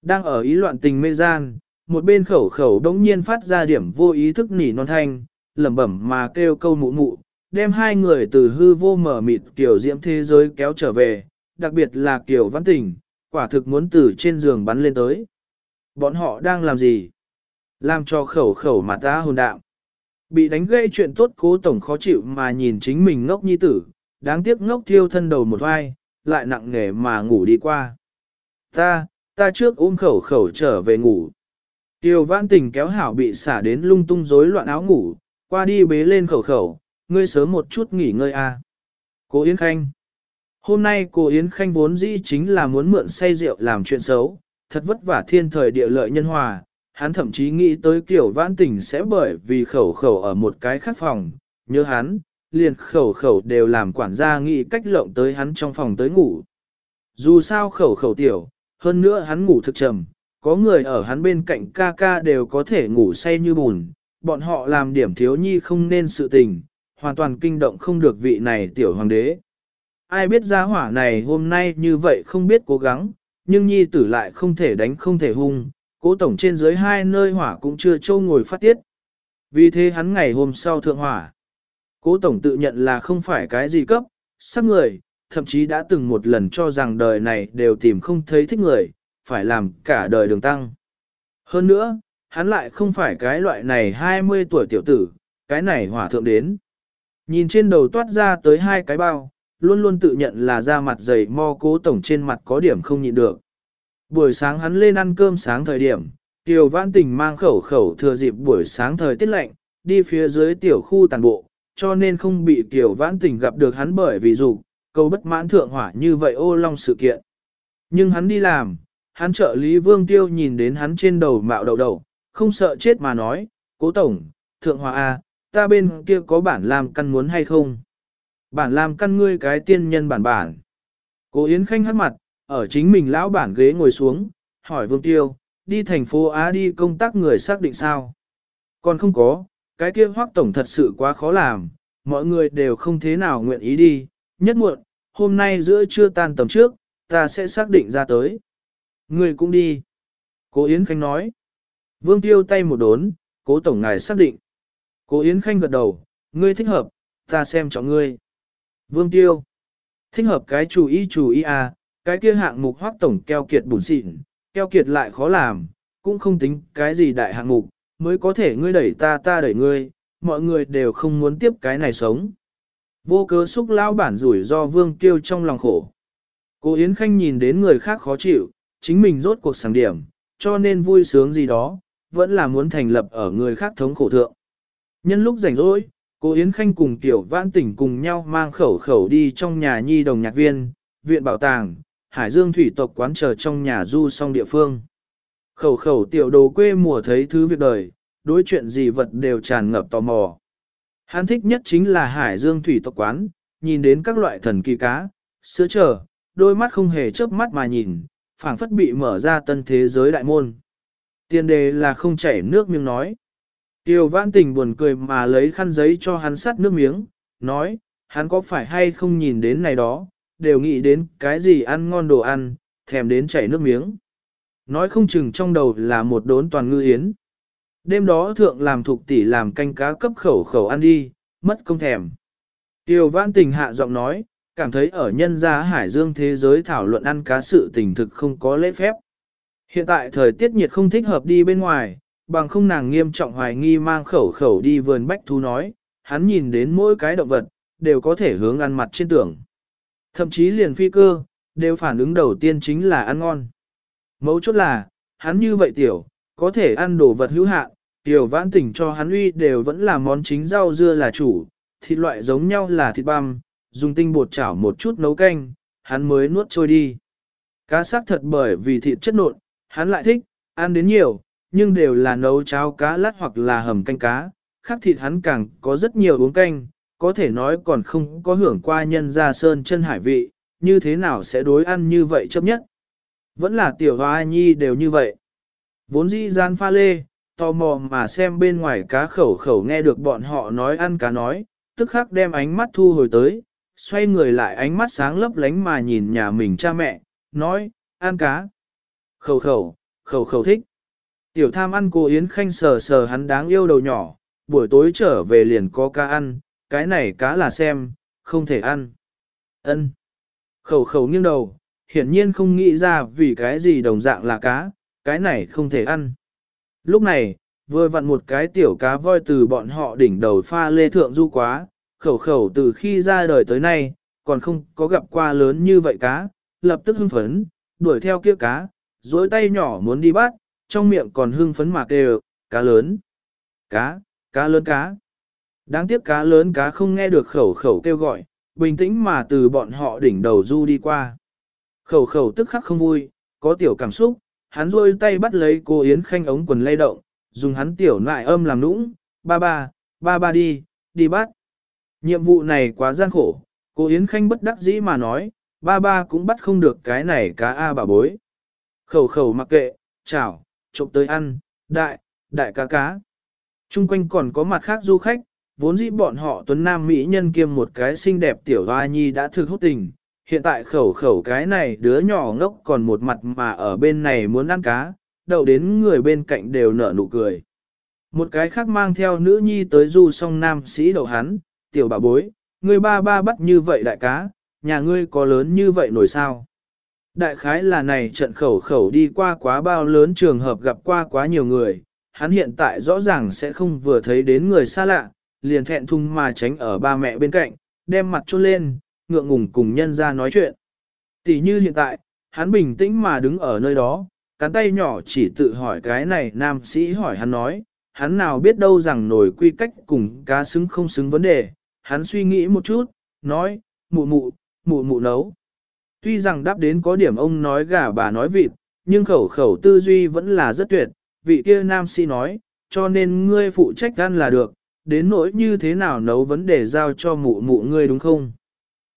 Đang ở ý loạn tình mê gian, một bên khẩu khẩu đống nhiên phát ra điểm vô ý thức nỉ non thanh, lẩm bẩm mà kêu câu mụ mụ, đem hai người từ hư vô mở mịt kiểu diễm thế giới kéo trở về, đặc biệt là kiểu văn tình, quả thực muốn từ trên giường bắn lên tới. Bọn họ đang làm gì? Làm cho khẩu khẩu mà ta hồn đạm. Bị đánh gây chuyện tốt cố tổng khó chịu mà nhìn chính mình ngốc nhi tử, đáng tiếc ngốc thiêu thân đầu một vai, lại nặng nề mà ngủ đi qua. Ta, ta trước ôm khẩu khẩu trở về ngủ. Tiêu văn tình kéo hảo bị xả đến lung tung rối loạn áo ngủ, qua đi bế lên khẩu khẩu, ngươi sớm một chút nghỉ ngơi a. À. Cô Yến Khanh Hôm nay cô Yến Khanh vốn dĩ chính là muốn mượn say rượu làm chuyện xấu, thật vất vả thiên thời địa lợi nhân hòa, hắn thậm chí nghĩ tới kiểu vãn tình sẽ bởi vì khẩu khẩu ở một cái khác phòng, nhớ hắn, liền khẩu khẩu đều làm quản gia nghĩ cách lộng tới hắn trong phòng tới ngủ. Dù sao khẩu khẩu tiểu, hơn nữa hắn ngủ thực trầm, có người ở hắn bên cạnh ca ca đều có thể ngủ say như bùn, bọn họ làm điểm thiếu nhi không nên sự tình, hoàn toàn kinh động không được vị này tiểu hoàng đế. Ai biết gia hỏa này hôm nay như vậy không biết cố gắng, nhưng nhi tử lại không thể đánh không thể hung, cố tổng trên dưới hai nơi hỏa cũng chưa trâu ngồi phát tiết. Vì thế hắn ngày hôm sau thượng hỏa. Cố tổng tự nhận là không phải cái gì cấp, sắc người, thậm chí đã từng một lần cho rằng đời này đều tìm không thấy thích người, phải làm cả đời đường tăng. Hơn nữa, hắn lại không phải cái loại này 20 tuổi tiểu tử, cái này hỏa thượng đến. Nhìn trên đầu toát ra tới hai cái bao, luôn luôn tự nhận là da mặt dày mo cố tổng trên mặt có điểm không nhịn được. Buổi sáng hắn lên ăn cơm sáng thời điểm, Tiểu Vãn Tình mang khẩu khẩu thừa dịp buổi sáng thời tiết lạnh, đi phía dưới tiểu khu tàn bộ, cho nên không bị Tiểu Vãn Tình gặp được hắn bởi vì dục câu bất mãn thượng hỏa như vậy ô long sự kiện. Nhưng hắn đi làm, hắn trợ lý Vương Tiêu nhìn đến hắn trên đầu mạo đầu đầu, không sợ chết mà nói, cố tổng, thượng hòa A, à, ta bên kia có bản làm căn muốn hay không? Bản làm căn ngươi cái tiên nhân bản bản. Cố Yến Khanh hát mặt, ở chính mình lão bản ghế ngồi xuống, hỏi Vương Tiêu, đi thành phố Á đi công tác người xác định sao? Còn không có, cái kia hoác tổng thật sự quá khó làm, mọi người đều không thế nào nguyện ý đi, nhất muộn, hôm nay giữa trưa tan tầm trước, ta sẽ xác định ra tới. Người cũng đi. Cố Yến Khanh nói. Vương Tiêu tay một đốn, cố tổng ngài xác định. Cố Yến Khanh gật đầu, ngươi thích hợp, ta xem cho ngươi. Vương Tiêu. Thích hợp cái chủ ý chủ ý à, cái kia hạng mục hoác tổng keo kiệt bùn xịn, keo kiệt lại khó làm, cũng không tính cái gì đại hạng mục, mới có thể ngươi đẩy ta ta đẩy ngươi, mọi người đều không muốn tiếp cái này sống. Vô cớ xúc lao bản rủi do vương tiêu trong lòng khổ. Cô Yến Khanh nhìn đến người khác khó chịu, chính mình rốt cuộc sáng điểm, cho nên vui sướng gì đó, vẫn là muốn thành lập ở người khác thống khổ thượng. Nhân lúc rảnh rỗi, cô Yến Khanh cùng Tiểu Vãn Tỉnh cùng nhau mang khẩu khẩu đi trong nhà nhi đồng nhạc viên, viện bảo tàng, Hải Dương thủy tộc quán chờ trong nhà du song địa phương. Khẩu khẩu tiểu đồ quê mùa thấy thứ việc đời, đối chuyện gì vật đều tràn ngập tò mò. Hắn thích nhất chính là hải dương thủy tộc quán, nhìn đến các loại thần kỳ cá, sữa trở, đôi mắt không hề chớp mắt mà nhìn, phảng phất bị mở ra tân thế giới đại môn. Tiền đề là không chảy nước miếng nói. Tiêu vãn tình buồn cười mà lấy khăn giấy cho hắn sắt nước miếng, nói, hắn có phải hay không nhìn đến này đó, đều nghĩ đến cái gì ăn ngon đồ ăn, thèm đến chảy nước miếng. Nói không chừng trong đầu là một đốn toàn ngư yến. Đêm đó thượng làm thuộc tỷ làm canh cá cấp khẩu khẩu ăn đi, mất công thèm. Tiêu vãn tình hạ giọng nói, cảm thấy ở nhân gia hải dương thế giới thảo luận ăn cá sự tình thực không có lễ phép. Hiện tại thời tiết nhiệt không thích hợp đi bên ngoài, bằng không nàng nghiêm trọng hoài nghi mang khẩu khẩu đi vườn bách thú nói, hắn nhìn đến mỗi cái động vật, đều có thể hướng ăn mặt trên tường. Thậm chí liền phi cơ, đều phản ứng đầu tiên chính là ăn ngon. Mấu chốt là, hắn như vậy tiểu, có thể ăn đồ vật hữu hạn, tiểu vãn tỉnh cho hắn uy đều vẫn là món chính rau dưa là chủ, thịt loại giống nhau là thịt băm, dùng tinh bột chảo một chút nấu canh, hắn mới nuốt trôi đi. Cá xác thật bởi vì thịt chất nộn, hắn lại thích, ăn đến nhiều, nhưng đều là nấu cháo cá lát hoặc là hầm canh cá, khác thịt hắn càng có rất nhiều uống canh, có thể nói còn không có hưởng qua nhân gia sơn chân hải vị, như thế nào sẽ đối ăn như vậy chấp nhất. Vẫn là tiểu hoa nhi đều như vậy. Vốn dĩ gian pha lê, tò mò mà xem bên ngoài cá khẩu khẩu nghe được bọn họ nói ăn cá nói, tức khắc đem ánh mắt thu hồi tới, xoay người lại ánh mắt sáng lấp lánh mà nhìn nhà mình cha mẹ, nói, ăn cá. Khẩu khẩu, khẩu khẩu thích. Tiểu tham ăn cô Yến Khanh sờ sờ hắn đáng yêu đầu nhỏ, buổi tối trở về liền có cá ăn, cái này cá là xem, không thể ăn. ân Khẩu khẩu nghiêng đầu, hiển nhiên không nghĩ ra vì cái gì đồng dạng là cá, cái này không thể ăn. Lúc này, vừa vặn một cái tiểu cá voi từ bọn họ đỉnh đầu pha lê thượng du quá, khẩu khẩu từ khi ra đời tới nay, còn không có gặp qua lớn như vậy cá, lập tức hưng phấn, đuổi theo kia cá, dối tay nhỏ muốn đi bắt, trong miệng còn hưng phấn mà kêu, cá lớn, cá, cá lớn cá. Đáng tiếc cá lớn cá không nghe được khẩu khẩu kêu gọi, bình tĩnh mà từ bọn họ đỉnh đầu du đi qua. Khẩu khẩu tức khắc không vui, có tiểu cảm xúc, hắn rôi tay bắt lấy cô Yến Khanh ống quần lay động, dùng hắn tiểu nại âm làm nũng, ba ba, ba ba đi, đi bắt. Nhiệm vụ này quá gian khổ, cô Yến Khanh bất đắc dĩ mà nói, ba ba cũng bắt không được cái này cá A bà bối. Khẩu khẩu mặc kệ, chảo, trộm tới ăn, đại, đại cá cá. Trung quanh còn có mặt khác du khách, vốn dĩ bọn họ tuấn nam mỹ nhân kiêm một cái xinh đẹp tiểu hoa nhi đã thực hút tình, hiện tại khẩu khẩu cái này đứa nhỏ ngốc còn một mặt mà ở bên này muốn ăn cá, đậu đến người bên cạnh đều nở nụ cười. Một cái khác mang theo nữ nhi tới du song nam sĩ đậu hắn, tiểu bà bối, người ba ba bắt như vậy đại cá, nhà ngươi có lớn như vậy nổi sao? Đại khái là này trận khẩu khẩu đi qua quá bao lớn trường hợp gặp qua quá nhiều người, hắn hiện tại rõ ràng sẽ không vừa thấy đến người xa lạ, liền thẹn thùng mà tránh ở ba mẹ bên cạnh, đem mặt chôn lên, ngượng ngùng cùng nhân ra nói chuyện. Tỷ như hiện tại, hắn bình tĩnh mà đứng ở nơi đó, cắn tay nhỏ chỉ tự hỏi cái này nam sĩ hỏi hắn nói, hắn nào biết đâu rằng nổi quy cách cùng cá xứng không xứng vấn đề, hắn suy nghĩ một chút, nói, mụ mụ, mụ mụ nấu. Tuy rằng đáp đến có điểm ông nói gà bà nói vịt, nhưng khẩu khẩu tư duy vẫn là rất tuyệt, vị kia nam sĩ nói, cho nên ngươi phụ trách ăn là được, đến nỗi như thế nào nấu vấn đề giao cho mụ mụ ngươi đúng không?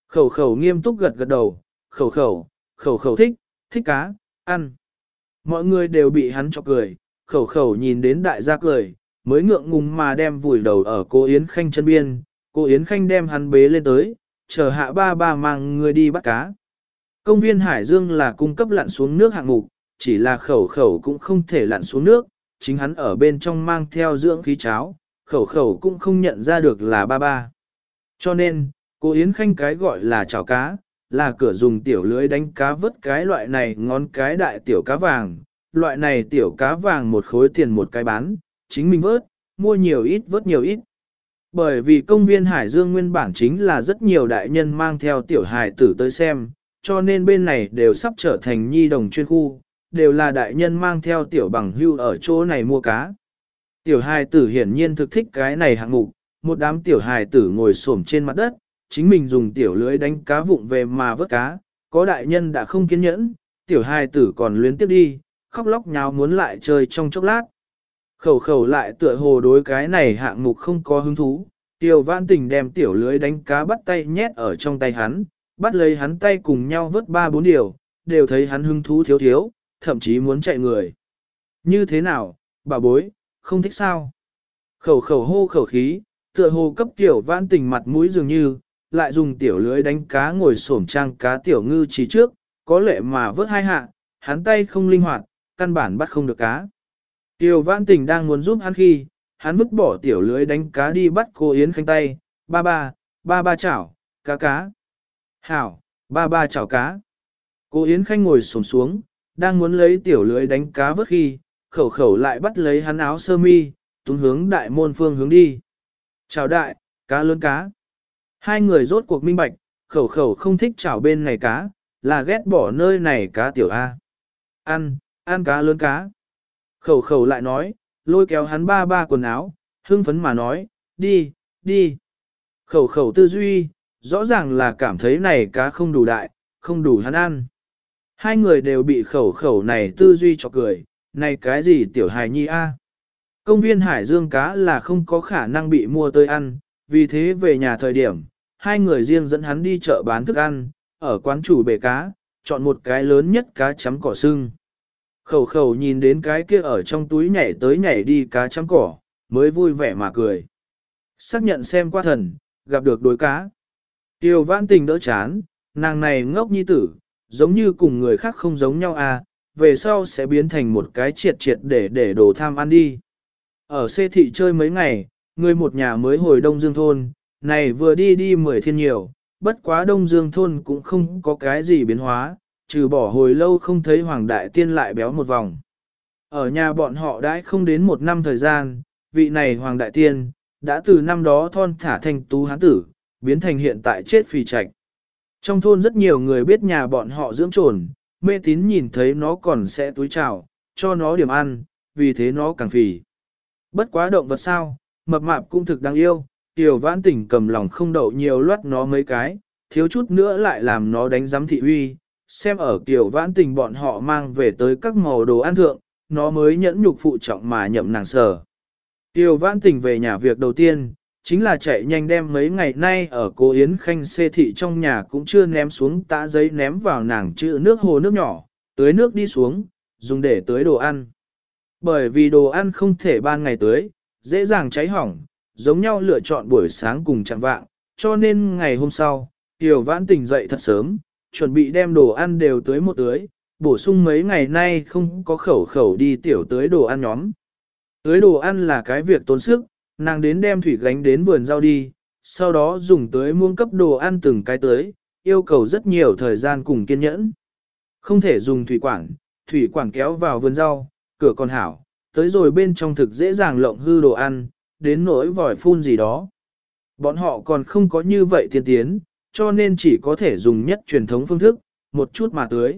Khẩu khẩu nghiêm túc gật gật đầu, khẩu khẩu, khẩu khẩu thích, thích cá, ăn. Mọi người đều bị hắn cho cười, khẩu khẩu nhìn đến đại gia cười, mới ngượng ngùng mà đem vùi đầu ở cô Yến Khanh chân biên, cô Yến Khanh đem hắn bế lên tới, chờ hạ ba ba mang người đi bắt cá. Công viên Hải Dương là cung cấp lặn xuống nước hạng mục, chỉ là khẩu khẩu cũng không thể lặn xuống nước, chính hắn ở bên trong mang theo dưỡng khí cháo, khẩu khẩu cũng không nhận ra được là ba ba. Cho nên, cô Yến Khanh cái gọi là chảo cá, là cửa dùng tiểu lưới đánh cá vớt cái loại này ngón cái đại tiểu cá vàng, loại này tiểu cá vàng một khối tiền một cái bán, chính mình vớt, mua nhiều ít vớt nhiều ít. Bởi vì công viên Hải Dương nguyên bản chính là rất nhiều đại nhân mang theo tiểu hải tử tới xem, cho nên bên này đều sắp trở thành nhi đồng chuyên khu, đều là đại nhân mang theo tiểu bằng hưu ở chỗ này mua cá. Tiểu hài tử hiển nhiên thực thích cái này hạng mục, một đám tiểu hài tử ngồi xổm trên mặt đất, chính mình dùng tiểu lưới đánh cá vụng về mà vớt cá, có đại nhân đã không kiên nhẫn, tiểu hài tử còn luyến tiếp đi, khóc lóc nháo muốn lại chơi trong chốc lát. Khẩu khẩu lại tựa hồ đối cái này hạng mục không có hứng thú, tiểu vãn tình đem tiểu lưới đánh cá bắt tay nhét ở trong tay hắn, bắt lấy hắn tay cùng nhau vớt ba bốn điều, đều thấy hắn hứng thú thiếu thiếu, thậm chí muốn chạy người. Như thế nào, bà bối, không thích sao? Khẩu khẩu hô khẩu khí, tựa hồ cấp tiểu vãn tình mặt mũi dường như, lại dùng tiểu lưới đánh cá ngồi xổm trang cá tiểu ngư trí trước, có lệ mà vớt hai hạ, hắn tay không linh hoạt, căn bản bắt không được cá. Tiểu vãn tình đang muốn giúp hắn khi, hắn vứt bỏ tiểu lưới đánh cá đi bắt cô Yến Khanh tay, ba ba, ba ba chảo, cá cá. Hảo, ba ba chảo cá. Cô Yến Khanh ngồi xổm xuống, đang muốn lấy tiểu lưới đánh cá vớt khi, khẩu khẩu lại bắt lấy hắn áo sơ mi, túng hướng đại môn phương hướng đi. Chào đại, cá lớn cá. Hai người rốt cuộc minh bạch, khẩu khẩu không thích chảo bên này cá, là ghét bỏ nơi này cá tiểu A. Ăn, ăn cá lớn cá. Khẩu khẩu lại nói, lôi kéo hắn ba ba quần áo, hưng phấn mà nói, đi, đi. Khẩu khẩu tư duy, rõ ràng là cảm thấy này cá không đủ đại, không đủ hắn ăn. Hai người đều bị khẩu khẩu này tư duy cho cười, này cái gì tiểu hài nhi a? Công viên hải dương cá là không có khả năng bị mua tới ăn, vì thế về nhà thời điểm, hai người riêng dẫn hắn đi chợ bán thức ăn, ở quán chủ bể cá, chọn một cái lớn nhất cá chấm cỏ xương. Khẩu khẩu nhìn đến cái kia ở trong túi nhảy tới nhảy đi cá chấm cỏ, mới vui vẻ mà cười. Xác nhận xem qua thần, gặp được đối cá. Tiêu vãn tình đỡ chán, nàng này ngốc nhi tử, giống như cùng người khác không giống nhau à, về sau sẽ biến thành một cái triệt triệt để để đồ tham ăn đi. Ở xê thị chơi mấy ngày, người một nhà mới hồi Đông Dương Thôn, này vừa đi đi mười thiên nhiều, bất quá Đông Dương Thôn cũng không có cái gì biến hóa, trừ bỏ hồi lâu không thấy Hoàng Đại Tiên lại béo một vòng. Ở nhà bọn họ đã không đến một năm thời gian, vị này Hoàng Đại Tiên, đã từ năm đó thon thả thành tú hán tử, biến thành hiện tại chết phì trạch. Trong thôn rất nhiều người biết nhà bọn họ dưỡng trồn, mê tín nhìn thấy nó còn sẽ túi trào, cho nó điểm ăn, vì thế nó càng phì. Bất quá động vật sao, mập mạp cũng thực đáng yêu, tiểu vãn tỉnh cầm lòng không đậu nhiều loát nó mấy cái, thiếu chút nữa lại làm nó đánh giám thị uy, xem ở tiểu vãn tình bọn họ mang về tới các màu đồ ăn thượng, nó mới nhẫn nhục phụ trọng mà nhậm nàng sở. Tiểu vãn tình về nhà việc đầu tiên, chính là chạy nhanh đem mấy ngày nay ở cô Yến Khanh xê thị trong nhà cũng chưa ném xuống tã giấy ném vào nàng chữ nước hồ nước nhỏ, tưới nước đi xuống, dùng để tưới đồ ăn. Bởi vì đồ ăn không thể ban ngày tưới, dễ dàng cháy hỏng, giống nhau lựa chọn buổi sáng cùng chẳng vạng, cho nên ngày hôm sau, Tiểu Vãn tỉnh dậy thật sớm, chuẩn bị đem đồ ăn đều tưới một tưới, bổ sung mấy ngày nay không có khẩu khẩu đi tiểu tưới đồ ăn nhóm. Tưới đồ ăn là cái việc tốn sức, nàng đến đem thủy gánh đến vườn rau đi, sau đó dùng tưới muông cấp đồ ăn từng cái tưới, yêu cầu rất nhiều thời gian cùng kiên nhẫn. Không thể dùng thủy quản, thủy quản kéo vào vườn rau, cửa còn hảo, tới rồi bên trong thực dễ dàng lộng hư đồ ăn, đến nỗi vòi phun gì đó. Bọn họ còn không có như vậy tiên tiến, cho nên chỉ có thể dùng nhất truyền thống phương thức, một chút mà tưới.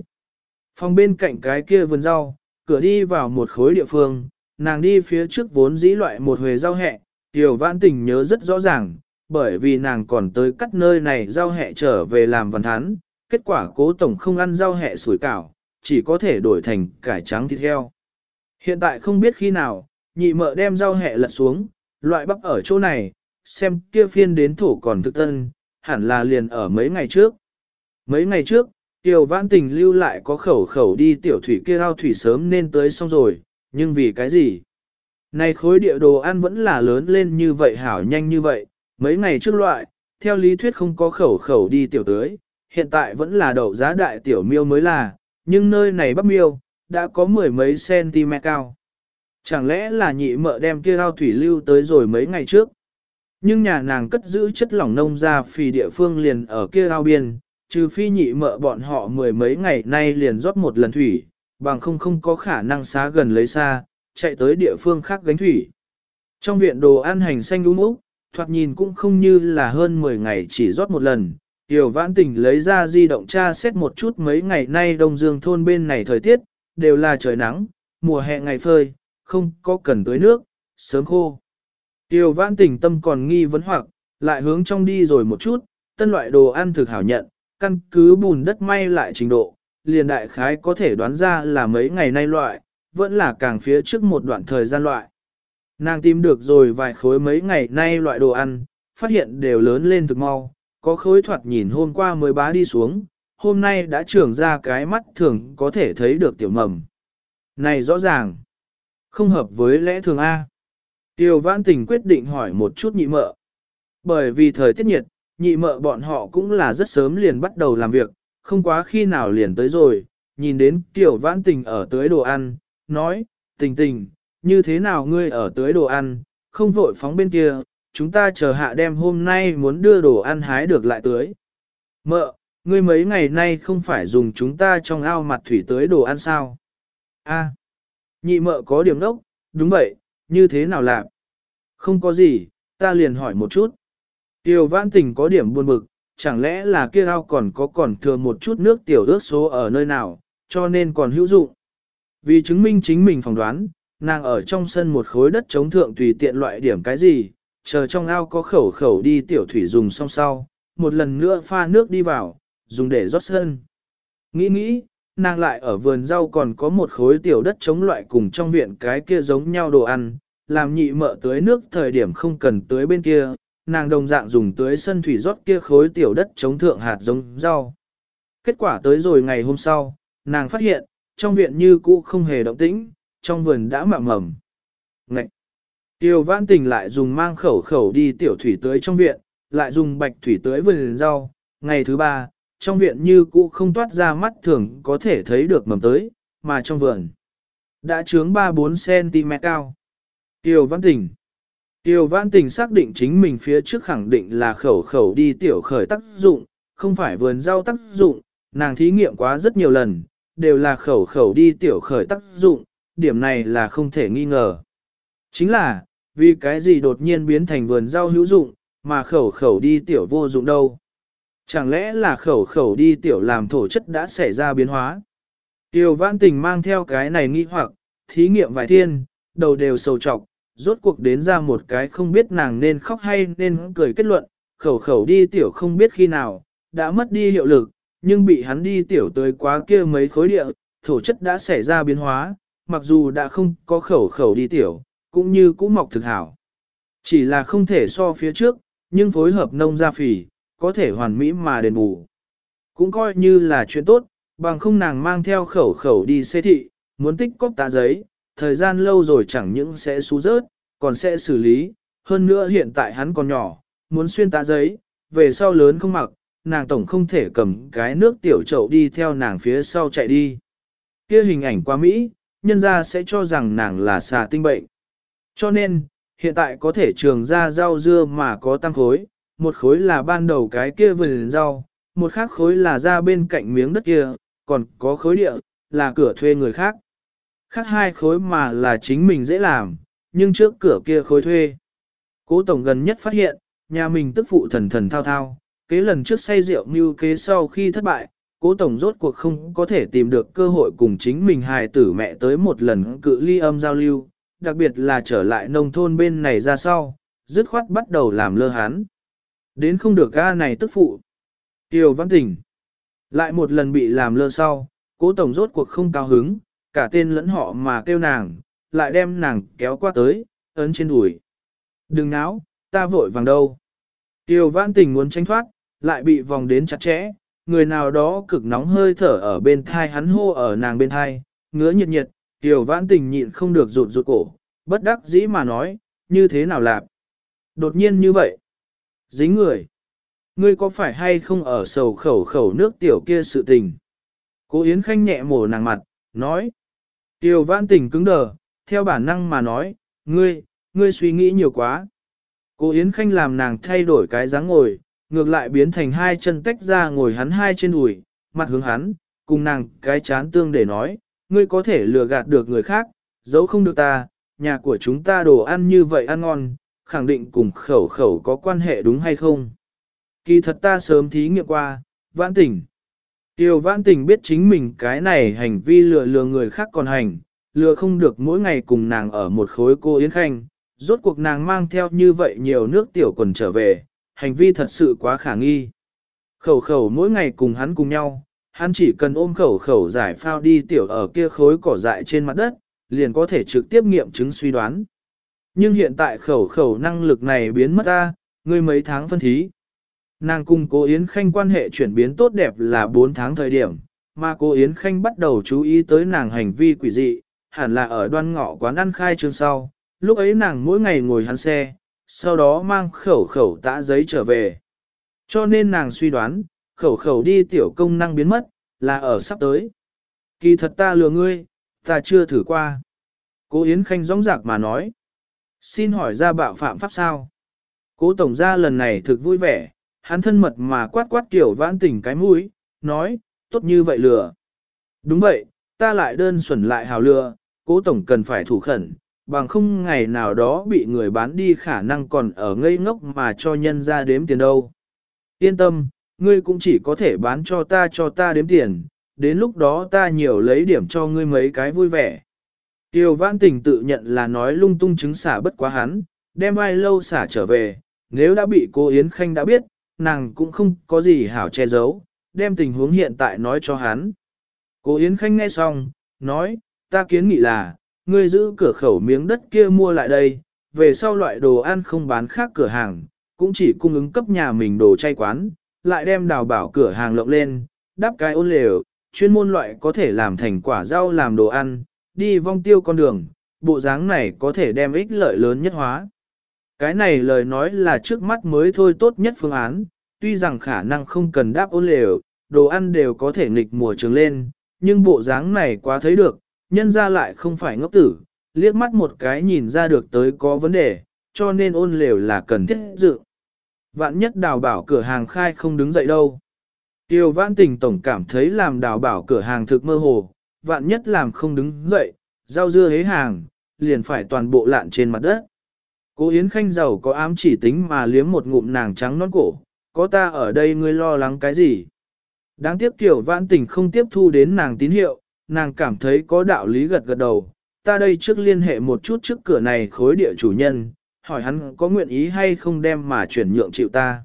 Phòng bên cạnh cái kia vườn rau, cửa đi vào một khối địa phương, nàng đi phía trước vốn dĩ loại một huề rau hẹ, Tiểu vãn tình nhớ rất rõ ràng, bởi vì nàng còn tới cắt nơi này rau hẹ trở về làm văn thán, kết quả cố tổng không ăn rau hẹ sủi cảo, chỉ có thể đổi thành cải trắng thịt heo. Hiện tại không biết khi nào, nhị mợ đem rau hẹ lật xuống, loại bắp ở chỗ này, xem kia phiên đến thổ còn thực tân, hẳn là liền ở mấy ngày trước. Mấy ngày trước, Tiểu Vãn Tình lưu lại có khẩu khẩu đi tiểu thủy kia ao thủy sớm nên tới xong rồi, nhưng vì cái gì? Này khối địa đồ ăn vẫn là lớn lên như vậy hảo nhanh như vậy, mấy ngày trước loại, theo lý thuyết không có khẩu khẩu đi tiểu tưới, hiện tại vẫn là đậu giá đại tiểu miêu mới là, nhưng nơi này bắp miêu, đã có mười mấy cm cao. Chẳng lẽ là nhị mợ đem kia ao thủy lưu tới rồi mấy ngày trước? Nhưng nhà nàng cất giữ chất lỏng nông ra phì địa phương liền ở kia ao biên, trừ phi nhị mợ bọn họ mười mấy ngày nay liền rót một lần thủy, bằng không không có khả năng xá gần lấy xa, chạy tới địa phương khác gánh thủy. Trong viện đồ ăn hành xanh đúng úc, thoạt nhìn cũng không như là hơn 10 ngày chỉ rót một lần. Tiểu vãn tỉnh lấy ra di động tra xét một chút mấy ngày nay đông dương thôn bên này thời tiết, đều là trời nắng, mùa hè ngày phơi, không có cần tưới nước, sớm khô. Tiểu vãn tỉnh tâm còn nghi vấn hoặc, lại hướng trong đi rồi một chút, tân loại đồ ăn thực hảo nhận, căn cứ bùn đất may lại trình độ, liền đại khái có thể đoán ra là mấy ngày nay loại, vẫn là càng phía trước một đoạn thời gian loại. Nàng tìm được rồi vài khối mấy ngày nay loại đồ ăn, phát hiện đều lớn lên thực mau, có khối thoạt nhìn hôm qua mới bá đi xuống, hôm nay đã trưởng ra cái mắt thường có thể thấy được tiểu mầm. Này rõ ràng, không hợp với lẽ thường A. Tiêu vãn tình quyết định hỏi một chút nhị mợ. Bởi vì thời tiết nhiệt, nhị mợ bọn họ cũng là rất sớm liền bắt đầu làm việc, không quá khi nào liền tới rồi, nhìn đến tiểu vãn tình ở tới đồ ăn, nói, tình tình, như thế nào ngươi ở tới đồ ăn, không vội phóng bên kia, chúng ta chờ hạ đem hôm nay muốn đưa đồ ăn hái được lại tới. Mợ, ngươi mấy ngày nay không phải dùng chúng ta trong ao mặt thủy tới đồ ăn sao? A, nhị mợ có điểm đốc, đúng vậy, như thế nào làm? Không có gì, ta liền hỏi một chút. Tiêu vãn tình có điểm buồn bực, chẳng lẽ là kia ao còn có còn thừa một chút nước tiểu ước số ở nơi nào, cho nên còn hữu dụng. Vì chứng minh chính mình phỏng đoán, nàng ở trong sân một khối đất chống thượng tùy tiện loại điểm cái gì, chờ trong ao có khẩu khẩu đi tiểu thủy dùng xong sau, một lần nữa pha nước đi vào, dùng để rót sân. Nghĩ nghĩ, nàng lại ở vườn rau còn có một khối tiểu đất chống loại cùng trong viện cái kia giống nhau đồ ăn, làm nhị mợ tưới nước thời điểm không cần tưới bên kia, nàng đồng dạng dùng tưới sân thủy rót kia khối tiểu đất chống thượng hạt giống rau. Kết quả tới rồi ngày hôm sau, nàng phát hiện, trong viện như cũ không hề động tĩnh, trong vườn đã mạ mầm. Ngậy! Tiêu vãn tình lại dùng mang khẩu khẩu đi tiểu thủy tưới trong viện, lại dùng bạch thủy tưới vườn rau. Ngày thứ ba, trong viện như cũ không toát ra mắt thường có thể thấy được mầm tới, mà trong vườn đã trướng 3-4cm cao. Tiêu vãn tình Tiêu vãn tình xác định chính mình phía trước khẳng định là khẩu khẩu đi tiểu khởi tác dụng, không phải vườn rau tác dụng, nàng thí nghiệm quá rất nhiều lần, đều là khẩu khẩu đi tiểu khởi tác dụng, điểm này là không thể nghi ngờ. Chính là, vì cái gì đột nhiên biến thành vườn rau hữu dụng, mà khẩu khẩu đi tiểu vô dụng đâu. Chẳng lẽ là khẩu khẩu đi tiểu làm thổ chất đã xảy ra biến hóa? Tiêu vãn tình mang theo cái này nghi hoặc, thí nghiệm vài thiên, đầu đều sầu trọc, rốt cuộc đến ra một cái không biết nàng nên khóc hay nên cười kết luận, khẩu khẩu đi tiểu không biết khi nào, đã mất đi hiệu lực, nhưng bị hắn đi tiểu tới quá kia mấy khối địa, thổ chất đã xảy ra biến hóa, mặc dù đã không có khẩu khẩu đi tiểu, cũng như cũng mọc thực hảo. Chỉ là không thể so phía trước, nhưng phối hợp nông gia phỉ, có thể hoàn mỹ mà đền bù. Cũng coi như là chuyện tốt, bằng không nàng mang theo khẩu khẩu đi xê thị, muốn tích cóp tạ giấy, thời gian lâu rồi chẳng những sẽ xú rớt, còn sẽ xử lý, hơn nữa hiện tại hắn còn nhỏ, muốn xuyên tạ giấy, về sau lớn không mặc, nàng tổng không thể cầm cái nước tiểu chậu đi theo nàng phía sau chạy đi. Kia hình ảnh qua Mỹ, nhân ra sẽ cho rằng nàng là xà tinh bệnh. Cho nên, hiện tại có thể trường ra rau dưa mà có tăng khối, một khối là ban đầu cái kia vườn rau, một khác khối là ra bên cạnh miếng đất kia, còn có khối địa, là cửa thuê người khác. Khác hai khối mà là chính mình dễ làm, nhưng trước cửa kia khối thuê. Cố tổng gần nhất phát hiện, nhà mình tức phụ thần thần thao thao, kế lần trước say rượu mưu kế sau khi thất bại, cố tổng rốt cuộc không có thể tìm được cơ hội cùng chính mình hài tử mẹ tới một lần cự ly âm giao lưu, đặc biệt là trở lại nông thôn bên này ra sau, dứt khoát bắt đầu làm lơ hán. Đến không được ga này tức phụ. Tiêu văn tỉnh. Lại một lần bị làm lơ sau, cố tổng rốt cuộc không cao hứng, cả tên lẫn họ mà kêu nàng, lại đem nàng kéo qua tới, ấn trên đùi. Đừng náo, ta vội vàng đâu. Tiêu Văn Tỉnh muốn tránh thoát, lại bị vòng đến chặt chẽ, người nào đó cực nóng hơi thở ở bên thai hắn hô ở nàng bên thai, ngứa nhiệt nhiệt, Tiêu vãn tình nhịn không được rụt rụt cổ, bất đắc dĩ mà nói, như thế nào lạp. Đột nhiên như vậy, dính người. Ngươi có phải hay không ở sầu khẩu khẩu nước tiểu kia sự tình? Cố Yến Khanh nhẹ mổ nàng mặt, nói. Tiêu vãn tình cứng đờ, theo bản năng mà nói, ngươi, ngươi suy nghĩ nhiều quá. Cố Yến Khanh làm nàng thay đổi cái dáng ngồi, ngược lại biến thành hai chân tách ra ngồi hắn hai trên đùi, mặt hướng hắn, cùng nàng cái chán tương để nói, ngươi có thể lừa gạt được người khác, giấu không được ta, nhà của chúng ta đồ ăn như vậy ăn ngon, khẳng định cùng khẩu khẩu có quan hệ đúng hay không. Kỳ thật ta sớm thí nghiệm qua, vãn tỉnh. Tiêu vãn tình biết chính mình cái này hành vi lừa lừa người khác còn hành, lừa không được mỗi ngày cùng nàng ở một khối cô Yến Khanh, rốt cuộc nàng mang theo như vậy nhiều nước tiểu quần trở về, hành vi thật sự quá khả nghi. Khẩu khẩu mỗi ngày cùng hắn cùng nhau, hắn chỉ cần ôm khẩu khẩu giải phao đi tiểu ở kia khối cỏ dại trên mặt đất, liền có thể trực tiếp nghiệm chứng suy đoán. Nhưng hiện tại khẩu khẩu năng lực này biến mất ra, ngươi mấy tháng phân thí. Nàng cùng cô Yến Khanh quan hệ chuyển biến tốt đẹp là 4 tháng thời điểm, mà cô Yến Khanh bắt đầu chú ý tới nàng hành vi quỷ dị, hẳn là ở đoan ngọ quán ăn khai trương sau, lúc ấy nàng mỗi ngày ngồi hắn xe, sau đó mang khẩu khẩu tã giấy trở về. Cho nên nàng suy đoán, khẩu khẩu đi tiểu công năng biến mất, là ở sắp tới. Kỳ thật ta lừa ngươi, ta chưa thử qua. Cố Yến Khanh rõng rạc mà nói. Xin hỏi ra bạo phạm pháp sao? Cố Tổng gia lần này thực vui vẻ, hắn thân mật mà quát quát kiểu vãn tỉnh cái mũi, nói, tốt như vậy lừa. Đúng vậy, ta lại đơn xuẩn lại hào lừa, cố Tổng cần phải thủ khẩn, bằng không ngày nào đó bị người bán đi khả năng còn ở ngây ngốc mà cho nhân ra đếm tiền đâu. Yên tâm, ngươi cũng chỉ có thể bán cho ta cho ta đếm tiền, đến lúc đó ta nhiều lấy điểm cho ngươi mấy cái vui vẻ. Tiêu vãn tình tự nhận là nói lung tung chứng xả bất quá hắn, đem ai lâu xả trở về, nếu đã bị cô Yến Khanh đã biết, nàng cũng không có gì hảo che giấu, đem tình huống hiện tại nói cho hắn. Cô Yến Khanh nghe xong, nói, ta kiến nghị là, ngươi giữ cửa khẩu miếng đất kia mua lại đây, về sau loại đồ ăn không bán khác cửa hàng, cũng chỉ cung ứng cấp nhà mình đồ chay quán, lại đem đào bảo cửa hàng lộng lên, đắp cái ôn lều, chuyên môn loại có thể làm thành quả rau làm đồ ăn, đi vong tiêu con đường, bộ dáng này có thể đem ích lợi lớn nhất hóa. Cái này lời nói là trước mắt mới thôi tốt nhất phương án, tuy rằng khả năng không cần đáp ôn lều, đồ ăn đều có thể nghịch mùa trường lên, nhưng bộ dáng này quá thấy được, nhân ra lại không phải ngốc tử, liếc mắt một cái nhìn ra được tới có vấn đề, cho nên ôn lều là cần thiết dự. Vạn nhất đào bảo cửa hàng khai không đứng dậy đâu. Tiêu vãn tình tổng cảm thấy làm đào bảo cửa hàng thực mơ hồ, vạn nhất làm không đứng dậy, rau dưa hế hàng, liền phải toàn bộ lạn trên mặt đất. Cố Yến Khanh giàu có ám chỉ tính mà liếm một ngụm nàng trắng nón cổ, có ta ở đây ngươi lo lắng cái gì? Đáng tiếc kiểu vãn tình không tiếp thu đến nàng tín hiệu, nàng cảm thấy có đạo lý gật gật đầu, ta đây trước liên hệ một chút trước cửa này khối địa chủ nhân, hỏi hắn có nguyện ý hay không đem mà chuyển nhượng chịu ta.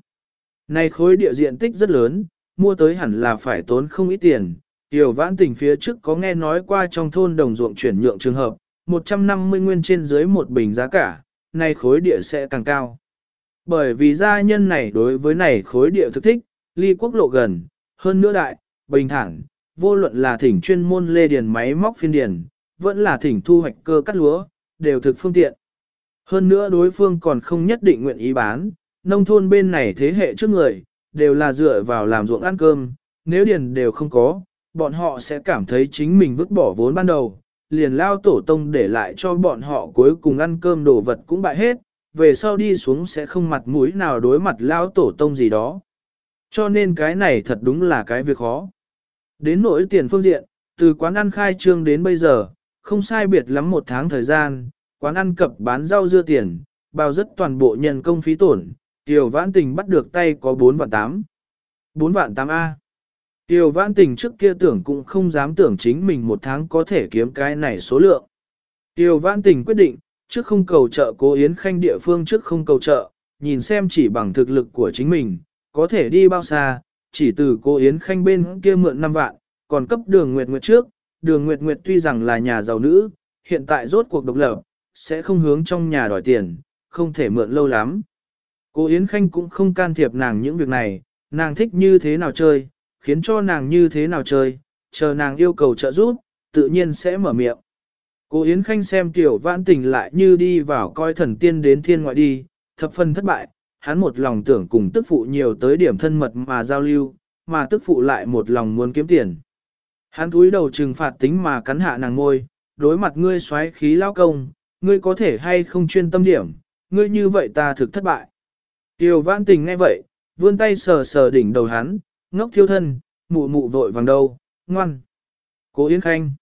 Này khối địa diện tích rất lớn, mua tới hẳn là phải tốn không ít tiền, tiểu vãn tình phía trước có nghe nói qua trong thôn đồng ruộng chuyển nhượng trường hợp, 150 nguyên trên dưới một bình giá cả, này khối địa sẽ càng cao. Bởi vì gia nhân này đối với này khối địa thực thích, ly quốc lộ gần, hơn nữa đại, bình thản, vô luận là thỉnh chuyên môn lê điền máy móc phiên điền, vẫn là thỉnh thu hoạch cơ cắt lúa, đều thực phương tiện. Hơn nữa đối phương còn không nhất định nguyện ý bán, nông thôn bên này thế hệ trước người, đều là dựa vào làm ruộng ăn cơm, nếu điền đều không có, bọn họ sẽ cảm thấy chính mình vứt bỏ vốn ban đầu, liền lao tổ tông để lại cho bọn họ cuối cùng ăn cơm đồ vật cũng bại hết, về sau đi xuống sẽ không mặt mũi nào đối mặt lao tổ tông gì đó. Cho nên cái này thật đúng là cái việc khó. Đến nỗi tiền phương diện, từ quán ăn khai trương đến bây giờ, không sai biệt lắm một tháng thời gian, quán ăn cập bán rau dưa tiền, bao rất toàn bộ nhân công phí tổn, Tiểu Vãn Tình bắt được tay có 4 vạn 8. 4 vạn 8A. Tiểu Vãn Tình trước kia tưởng cũng không dám tưởng chính mình một tháng có thể kiếm cái này số lượng. Tiểu Vãn Tình quyết định, trước không cầu trợ cố Yến Khanh địa phương trước không cầu trợ, nhìn xem chỉ bằng thực lực của chính mình, có thể đi bao xa, chỉ từ cô Yến Khanh bên kia mượn 5 vạn, còn cấp đường Nguyệt Nguyệt trước, đường Nguyệt Nguyệt tuy rằng là nhà giàu nữ, hiện tại rốt cuộc độc lập, sẽ không hướng trong nhà đòi tiền, không thể mượn lâu lắm. Cô Yến Khanh cũng không can thiệp nàng những việc này, nàng thích như thế nào chơi, khiến cho nàng như thế nào chơi, chờ nàng yêu cầu trợ giúp, tự nhiên sẽ mở miệng. Cô Yến Khanh xem tiểu vãn tình lại như đi vào coi thần tiên đến thiên ngoại đi, thập phần thất bại, hắn một lòng tưởng cùng tức phụ nhiều tới điểm thân mật mà giao lưu, mà tức phụ lại một lòng muốn kiếm tiền. Hắn túi đầu trừng phạt tính mà cắn hạ nàng ngôi, đối mặt ngươi xoáy khí lao công, ngươi có thể hay không chuyên tâm điểm, ngươi như vậy ta thực thất bại. Tiểu vãn tình nghe vậy, vươn tay sờ sờ đỉnh đầu hắn, ngốc thiêu thân, mụ mụ vội vàng đầu, ngoan. Cố Yến Khanh.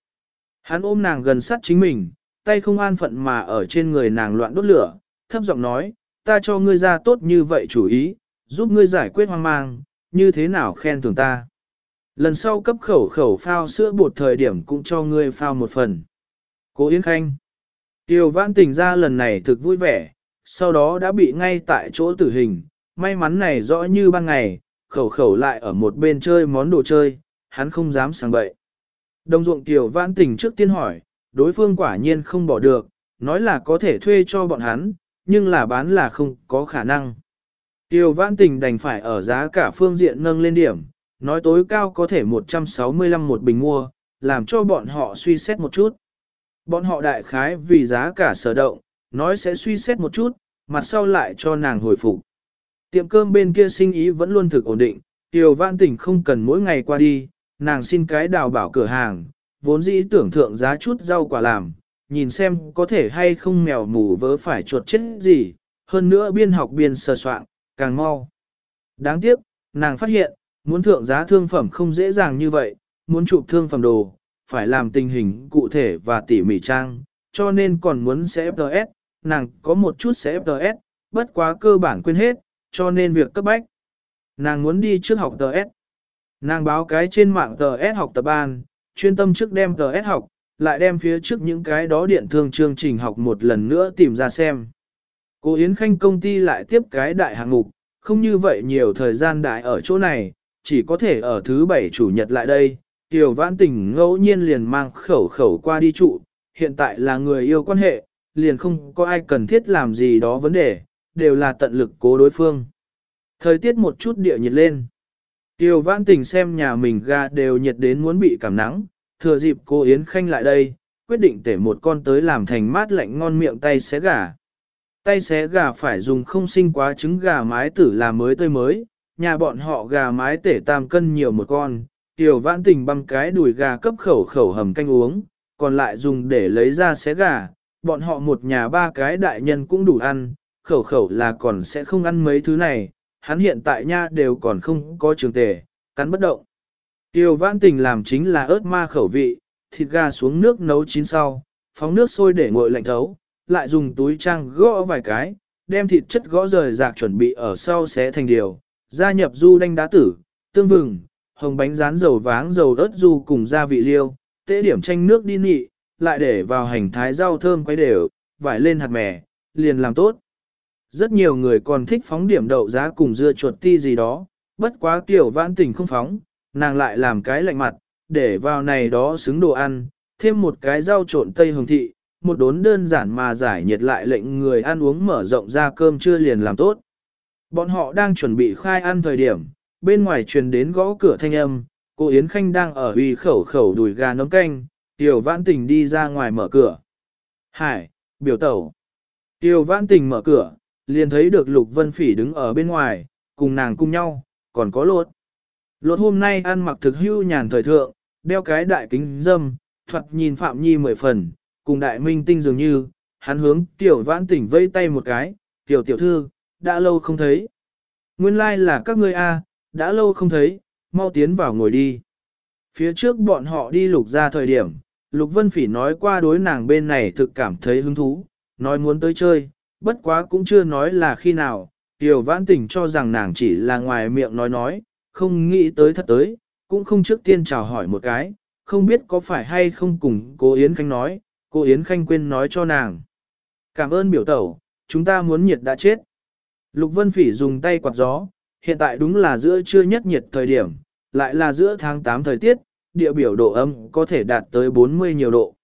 Hắn ôm nàng gần sát chính mình, tay không an phận mà ở trên người nàng loạn đốt lửa, thấp giọng nói, ta cho ngươi ra tốt như vậy chủ ý, giúp ngươi giải quyết hoang mang, như thế nào khen thưởng ta. Lần sau cấp khẩu khẩu phao sữa bột thời điểm cũng cho ngươi phao một phần. Cố Yến Khanh. Tiêu vãn tình ra lần này thực vui vẻ, sau đó đã bị ngay tại chỗ tử hình, may mắn này rõ như ban ngày, khẩu khẩu lại ở một bên chơi món đồ chơi, hắn không dám sang bậy. Đồng ruộng Kiều vãn tình trước tiên hỏi, đối phương quả nhiên không bỏ được, nói là có thể thuê cho bọn hắn, nhưng là bán là không có khả năng. Tiêu vãn tình đành phải ở giá cả phương diện nâng lên điểm, nói tối cao có thể 165 một bình mua, làm cho bọn họ suy xét một chút. Bọn họ đại khái vì giá cả sở động, nói sẽ suy xét một chút, mặt sau lại cho nàng hồi phục. Tiệm cơm bên kia sinh ý vẫn luôn thực ổn định, Tiêu Vãn Tỉnh không cần mỗi ngày qua đi, nàng xin cái đào bảo cửa hàng, vốn dĩ tưởng thượng giá chút rau quả làm, nhìn xem có thể hay không mèo mù vớ phải chuột chết gì, hơn nữa biên học biên sờ soạn, càng mau. Đáng tiếc, nàng phát hiện, muốn thượng giá thương phẩm không dễ dàng như vậy, muốn chụp thương phẩm đồ, phải làm tình hình cụ thể và tỉ mỉ trang, cho nên còn muốn sẽ FTS, nàng có một chút sẽ FTS, bất quá cơ bản quên hết, cho nên việc cấp bách. Nàng muốn đi trước học TS. Nàng báo cái trên mạng TS học tập ban, chuyên tâm trước đem TS học, lại đem phía trước những cái đó điện thương chương trình học một lần nữa tìm ra xem. Cô Yến Khanh công ty lại tiếp cái đại hạng mục, không như vậy nhiều thời gian đại ở chỗ này, chỉ có thể ở thứ bảy chủ nhật lại đây. Tiểu vãn tình ngẫu nhiên liền mang khẩu khẩu qua đi trụ, hiện tại là người yêu quan hệ, liền không có ai cần thiết làm gì đó vấn đề, đều là tận lực cố đối phương. Thời tiết một chút địa nhiệt lên. Tiêu vãn tình xem nhà mình gà đều nhiệt đến muốn bị cảm nắng, thừa dịp cô Yến Khanh lại đây, quyết định tể một con tới làm thành mát lạnh ngon miệng tay xé gà. Tay xé gà phải dùng không sinh quá trứng gà mái tử làm mới tươi mới, nhà bọn họ gà mái tể tam cân nhiều một con, Tiểu vãn tình băm cái đùi gà cấp khẩu khẩu hầm canh uống, còn lại dùng để lấy ra xé gà, bọn họ một nhà ba cái đại nhân cũng đủ ăn, khẩu khẩu là còn sẽ không ăn mấy thứ này, hắn hiện tại nha đều còn không có trường tề, cắn bất động. Tiêu vãn tình làm chính là ớt ma khẩu vị, thịt gà xuống nước nấu chín sau, phóng nước sôi để nguội lạnh thấu, lại dùng túi trang gõ vài cái, đem thịt chất gõ rời rạc chuẩn bị ở sau xé thành điều, gia nhập du đanh đá tử, tương vừng, hồng bánh rán dầu váng dầu ớt du cùng gia vị liêu, tế điểm chanh nước đi nị, lại để vào hành thái rau thơm quấy đều, vải lên hạt mè, liền làm tốt. Rất nhiều người còn thích phóng điểm đậu giá cùng dưa chuột ti gì đó, bất quá tiểu vãn tình không phóng, nàng lại làm cái lạnh mặt, để vào này đó xứng đồ ăn, thêm một cái rau trộn tây hồng thị, một đốn đơn giản mà giải nhiệt lại lệnh người ăn uống mở rộng ra cơm chưa liền làm tốt. Bọn họ đang chuẩn bị khai ăn thời điểm, bên ngoài truyền đến gõ cửa thanh âm, cô Yến Khanh đang ở uy khẩu khẩu đùi gà nấm canh, tiểu vãn tình đi ra ngoài mở cửa. Hải, biểu tẩu. Tiểu vãn tình mở cửa, liền thấy được Lục Vân Phỉ đứng ở bên ngoài, cùng nàng cùng nhau, còn có lột. Lột hôm nay ăn mặc thực hưu nhàn thời thượng, đeo cái đại kính dâm, thuật nhìn Phạm Nhi mười phần, cùng đại minh tinh dường như, hắn hướng tiểu vãn tỉnh vây tay một cái, tiểu tiểu thư, đã lâu không thấy. Nguyên lai like là các ngươi a, đã lâu không thấy, mau tiến vào ngồi đi. Phía trước bọn họ đi lục ra thời điểm, Lục Vân Phỉ nói qua đối nàng bên này thực cảm thấy hứng thú, nói muốn tới chơi, bất quá cũng chưa nói là khi nào, Tiểu Vãn Tình cho rằng nàng chỉ là ngoài miệng nói nói, không nghĩ tới thật tới, cũng không trước tiên chào hỏi một cái, không biết có phải hay không cùng cô Yến Khanh nói, cô Yến Khanh quên nói cho nàng. Cảm ơn biểu tẩu, chúng ta muốn nhiệt đã chết. Lục Vân Phỉ dùng tay quạt gió, hiện tại đúng là giữa trưa nhất nhiệt thời điểm, lại là giữa tháng 8 thời tiết, địa biểu độ âm có thể đạt tới 40 nhiều độ.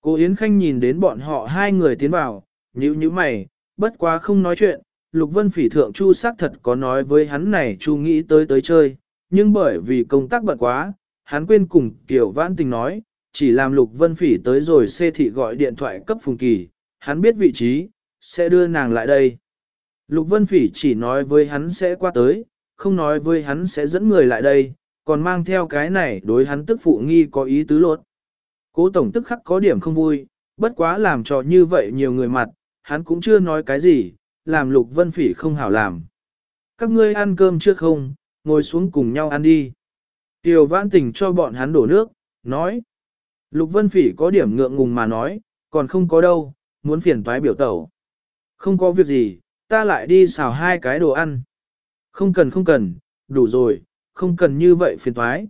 Cô Yến Khanh nhìn đến bọn họ hai người tiến vào, nhíu nhíu mày, bất quá không nói chuyện, Lục Vân Phỉ thượng Chu xác thật có nói với hắn này Chu nghĩ tới tới chơi, nhưng bởi vì công tác bận quá, hắn quên cùng Kiều Vãn Tình nói, chỉ làm Lục Vân Phỉ tới rồi xê thị gọi điện thoại cấp Phùng Kỳ, hắn biết vị trí, sẽ đưa nàng lại đây. Lục Vân Phỉ chỉ nói với hắn sẽ qua tới, không nói với hắn sẽ dẫn người lại đây, còn mang theo cái này đối hắn tức phụ nghi có ý tứ lột. Cố tổng tức khắc có điểm không vui, bất quá làm cho như vậy nhiều người mặt, hắn cũng chưa nói cái gì, làm Lục Vân Phỉ không hảo làm. Các ngươi ăn cơm chưa không, ngồi xuống cùng nhau ăn đi. Tiểu vãn tình cho bọn hắn đổ nước, nói. Lục Vân Phỉ có điểm ngượng ngùng mà nói, còn không có đâu, muốn phiền toái biểu tẩu. Không có việc gì, ta lại đi xào hai cái đồ ăn. Không cần không cần, đủ rồi, không cần như vậy phiền toái.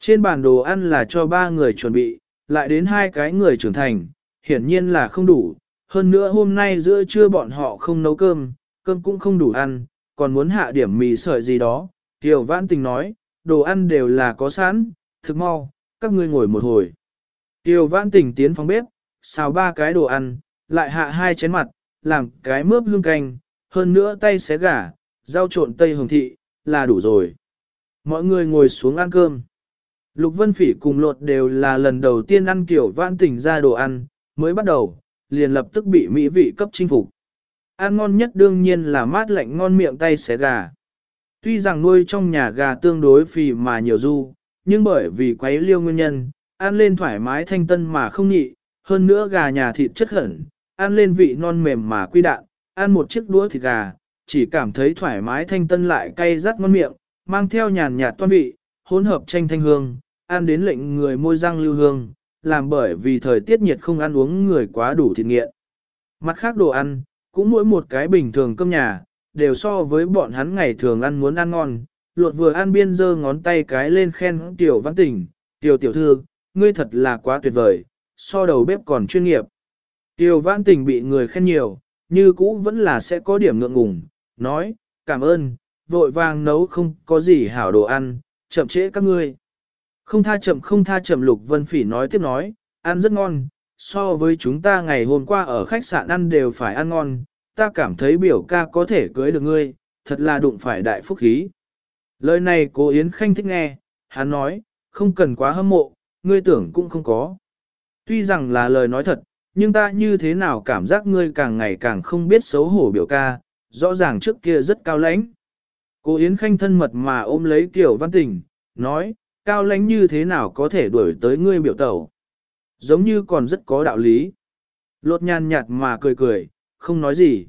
Trên bàn đồ ăn là cho ba người chuẩn bị, lại đến hai cái người trưởng thành, hiển nhiên là không đủ. Hơn nữa hôm nay giữa trưa bọn họ không nấu cơm, cơm cũng không đủ ăn, còn muốn hạ điểm mì sợi gì đó. Tiểu Vãn Tình nói, đồ ăn đều là có sẵn, thực mau, các ngươi ngồi một hồi. Tiểu Vãn Tình tiến phòng bếp, xào ba cái đồ ăn, lại hạ hai chén mặt, làm cái mướp hương canh, hơn nữa tay xé gà, rau trộn tây hồng thị, là đủ rồi. Mọi người ngồi xuống ăn cơm. Lục Vân Phỉ cùng lột đều là lần đầu tiên ăn kiểu vãn tỉnh ra đồ ăn, mới bắt đầu, liền lập tức bị mỹ vị cấp chinh phục. Ăn ngon nhất đương nhiên là mát lạnh ngon miệng tay xé gà. Tuy rằng nuôi trong nhà gà tương đối phì mà nhiều du, nhưng bởi vì quấy liêu nguyên nhân, ăn lên thoải mái thanh tân mà không nhị, hơn nữa gà nhà thịt chất hẳn, ăn lên vị non mềm mà quy đạn, ăn một chiếc đũa thịt gà, chỉ cảm thấy thoải mái thanh tân lại cay rắt ngon miệng, mang theo nhàn nhạt toan vị, hỗn hợp tranh thanh hương, ăn đến lệnh người môi răng lưu hương, làm bởi vì thời tiết nhiệt không ăn uống người quá đủ thịt nghiện. Mặt khác đồ ăn, cũng mỗi một cái bình thường cơm nhà, đều so với bọn hắn ngày thường ăn muốn ăn ngon, luột vừa ăn biên dơ ngón tay cái lên khen tiểu văn tỉnh, tiểu tiểu thư, ngươi thật là quá tuyệt vời, so đầu bếp còn chuyên nghiệp. Tiểu văn tỉnh bị người khen nhiều, như cũ vẫn là sẽ có điểm ngượng ngùng, nói, cảm ơn, vội vàng nấu không có gì hảo đồ ăn, chậm trễ các ngươi. Không tha chậm không tha chậm Lục Vân Phỉ nói tiếp nói, ăn rất ngon, so với chúng ta ngày hôm qua ở khách sạn ăn đều phải ăn ngon, ta cảm thấy biểu ca có thể cưới được ngươi, thật là đụng phải đại phúc khí. Lời này cô Yến Khanh thích nghe, hắn nói, không cần quá hâm mộ, ngươi tưởng cũng không có. Tuy rằng là lời nói thật, nhưng ta như thế nào cảm giác ngươi càng ngày càng không biết xấu hổ biểu ca, rõ ràng trước kia rất cao lãnh. Cô Yến Khanh thân mật mà ôm lấy Tiểu Văn Tình, nói, cao lãnh như thế nào có thể đuổi tới ngươi biểu tẩu. Giống như còn rất có đạo lý. Lột nhàn nhạt mà cười cười, không nói gì.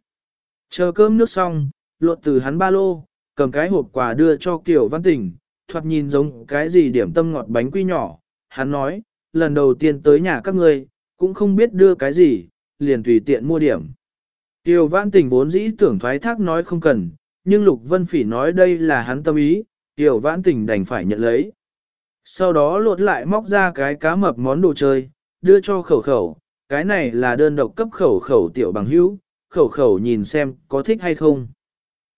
Chờ cơm nước xong, lột từ hắn ba lô, cầm cái hộp quà đưa cho Kiều Văn Tình, thoạt nhìn giống cái gì điểm tâm ngọt bánh quy nhỏ. Hắn nói, lần đầu tiên tới nhà các ngươi, cũng không biết đưa cái gì, liền tùy tiện mua điểm. Kiều Văn Tình vốn dĩ tưởng thoái thác nói không cần, nhưng Lục Vân Phỉ nói đây là hắn tâm ý, Kiều Văn Tình đành phải nhận lấy. Sau đó lột lại móc ra cái cá mập món đồ chơi, đưa cho khẩu khẩu, cái này là đơn độc cấp khẩu khẩu tiểu bằng hữu, khẩu khẩu nhìn xem có thích hay không.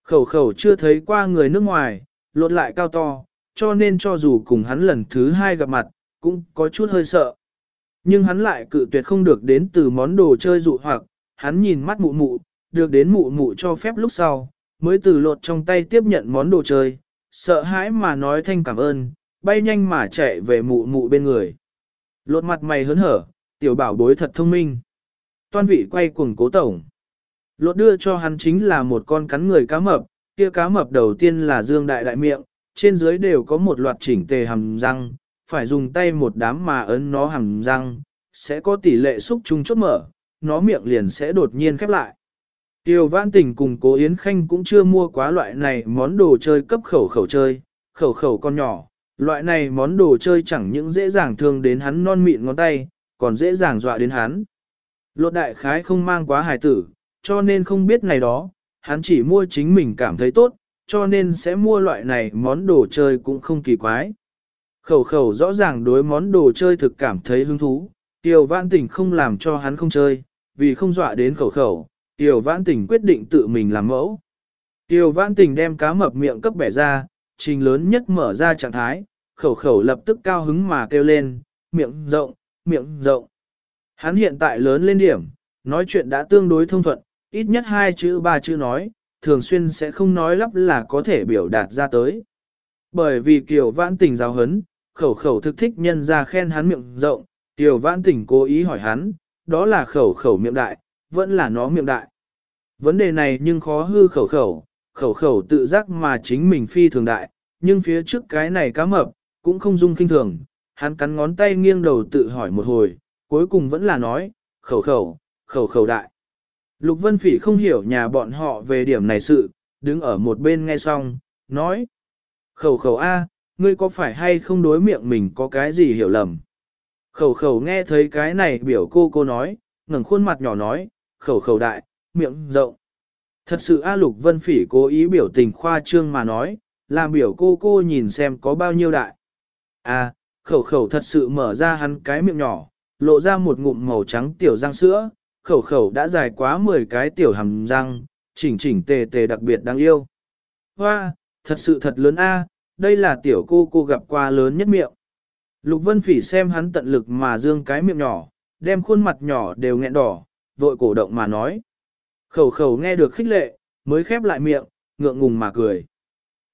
Khẩu khẩu chưa thấy qua người nước ngoài, lột lại cao to, cho nên cho dù cùng hắn lần thứ hai gặp mặt, cũng có chút hơi sợ. Nhưng hắn lại cự tuyệt không được đến từ món đồ chơi dụ hoặc, hắn nhìn mắt mụ mụ, được đến mụ mụ cho phép lúc sau, mới từ lột trong tay tiếp nhận món đồ chơi, sợ hãi mà nói thanh cảm ơn, bay nhanh mà chạy về mụ mụ bên người. Lột mặt mày hớn hở, tiểu bảo bối thật thông minh. Toan vị quay cuồng cố tổng. Lột đưa cho hắn chính là một con cắn người cá mập, kia cá mập đầu tiên là dương đại đại miệng, trên dưới đều có một loạt chỉnh tề hàm răng, phải dùng tay một đám mà ấn nó hàm răng, sẽ có tỷ lệ xúc chung chốt mở, nó miệng liền sẽ đột nhiên khép lại. Tiêu Văn Tình cùng Cố Yến Khanh cũng chưa mua quá loại này món đồ chơi cấp khẩu khẩu chơi, khẩu khẩu con nhỏ, loại này món đồ chơi chẳng những dễ dàng thương đến hắn non mịn ngón tay, còn dễ dàng dọa đến hắn. Lột đại khái không mang quá hài tử, cho nên không biết này đó, hắn chỉ mua chính mình cảm thấy tốt, cho nên sẽ mua loại này món đồ chơi cũng không kỳ quái. Khẩu khẩu rõ ràng đối món đồ chơi thực cảm thấy hứng thú, Tiểu Vãn Tỉnh không làm cho hắn không chơi, vì không dọa đến khẩu khẩu, Tiểu Vãn Tỉnh quyết định tự mình làm mẫu. Tiểu Vãn Tỉnh đem cá mập miệng cấp bẻ ra, trình lớn nhất mở ra trạng thái, khẩu khẩu lập tức cao hứng mà kêu lên, miệng rộng, miệng rộng. Hắn hiện tại lớn lên điểm, nói chuyện đã tương đối thông thuận, ít nhất hai chữ ba chữ nói, thường xuyên sẽ không nói lắp là có thể biểu đạt ra tới. Bởi vì Kiều Vãn Tình giáo hấn, khẩu khẩu thực thích nhân ra khen hắn miệng rộng, Kiều Vãn Tình cố ý hỏi hắn, đó là khẩu khẩu miệng đại, vẫn là nó miệng đại. Vấn đề này nhưng khó hư khẩu khẩu, khẩu khẩu tự giác mà chính mình phi thường đại, nhưng phía trước cái này cá mập, cũng không dung kinh thường, hắn cắn ngón tay nghiêng đầu tự hỏi một hồi, cuối cùng vẫn là nói, khẩu khẩu, khẩu khẩu đại. Lục Vân Phỉ không hiểu nhà bọn họ về điểm này sự, đứng ở một bên nghe xong, nói. Khẩu khẩu A, ngươi có phải hay không đối miệng mình có cái gì hiểu lầm? Khẩu khẩu nghe thấy cái này biểu cô cô nói, ngẩng khuôn mặt nhỏ nói, khẩu khẩu đại, miệng rộng. Thật sự A Lục Vân Phỉ cố ý biểu tình khoa trương mà nói, làm biểu cô cô nhìn xem có bao nhiêu đại. A, khẩu khẩu thật sự mở ra hắn cái miệng nhỏ, lộ ra một ngụm màu trắng tiểu răng sữa, khẩu khẩu đã dài quá 10 cái tiểu hàm răng, chỉnh chỉnh tề tề đặc biệt đáng yêu. Hoa, thật sự thật lớn a, đây là tiểu cô cô gặp qua lớn nhất miệng. Lục Vân Phỉ xem hắn tận lực mà dương cái miệng nhỏ, đem khuôn mặt nhỏ đều nghẹn đỏ, vội cổ động mà nói. Khẩu khẩu nghe được khích lệ, mới khép lại miệng, ngượng ngùng mà cười.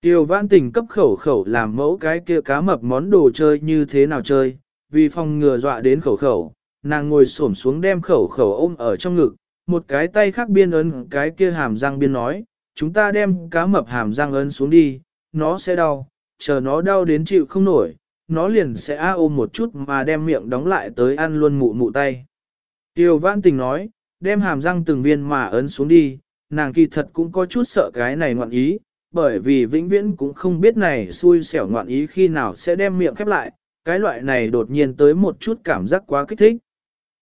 Tiêu vãn tình cấp khẩu khẩu làm mẫu cái kia cá mập món đồ chơi như thế nào chơi, vì phòng ngừa dọa đến khẩu khẩu, nàng ngồi xổm xuống đem khẩu khẩu ôm ở trong ngực, một cái tay khác biên ấn cái kia hàm răng biên nói, chúng ta đem cá mập hàm răng ấn xuống đi, nó sẽ đau, chờ nó đau đến chịu không nổi, nó liền sẽ a ôm một chút mà đem miệng đóng lại tới ăn luôn mụ mụ tay. Tiêu vãn tình nói, đem hàm răng từng viên mà ấn xuống đi, nàng kỳ thật cũng có chút sợ cái này ngoạn ý, bởi vì vĩnh viễn cũng không biết này xui xẻo ngoạn ý khi nào sẽ đem miệng khép lại, cái loại này đột nhiên tới một chút cảm giác quá kích thích.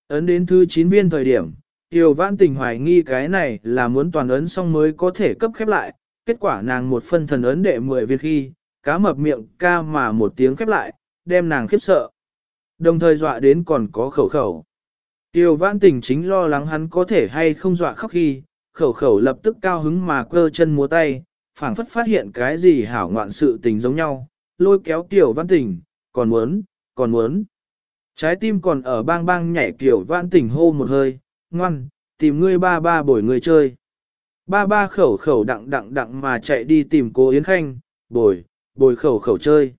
Ấn đến thứ 9 viên thời điểm, Tiêu Vãn Tình hoài nghi cái này là muốn toàn ấn xong mới có thể cấp khép lại, kết quả nàng một phân thần ấn đệ 10 viên khi, cá mập miệng ca mà một tiếng khép lại, đem nàng khiếp sợ. Đồng thời dọa đến còn có khẩu khẩu. Tiêu Vãn Tình chính lo lắng hắn có thể hay không dọa khóc khi, khẩu khẩu lập tức cao hứng mà cơ chân múa tay, phảng phất phát hiện cái gì hảo ngoạn sự tình giống nhau, lôi kéo Tiểu Vãn Tình, còn muốn, còn muốn. Trái tim còn ở bang bang nhảy kiểu vãn Tình hô một hơi, ngoan, tìm ngươi ba ba bồi người chơi. Ba ba khẩu khẩu đặng đặng đặng mà chạy đi tìm cô Yến Khanh, bồi, bồi khẩu khẩu chơi.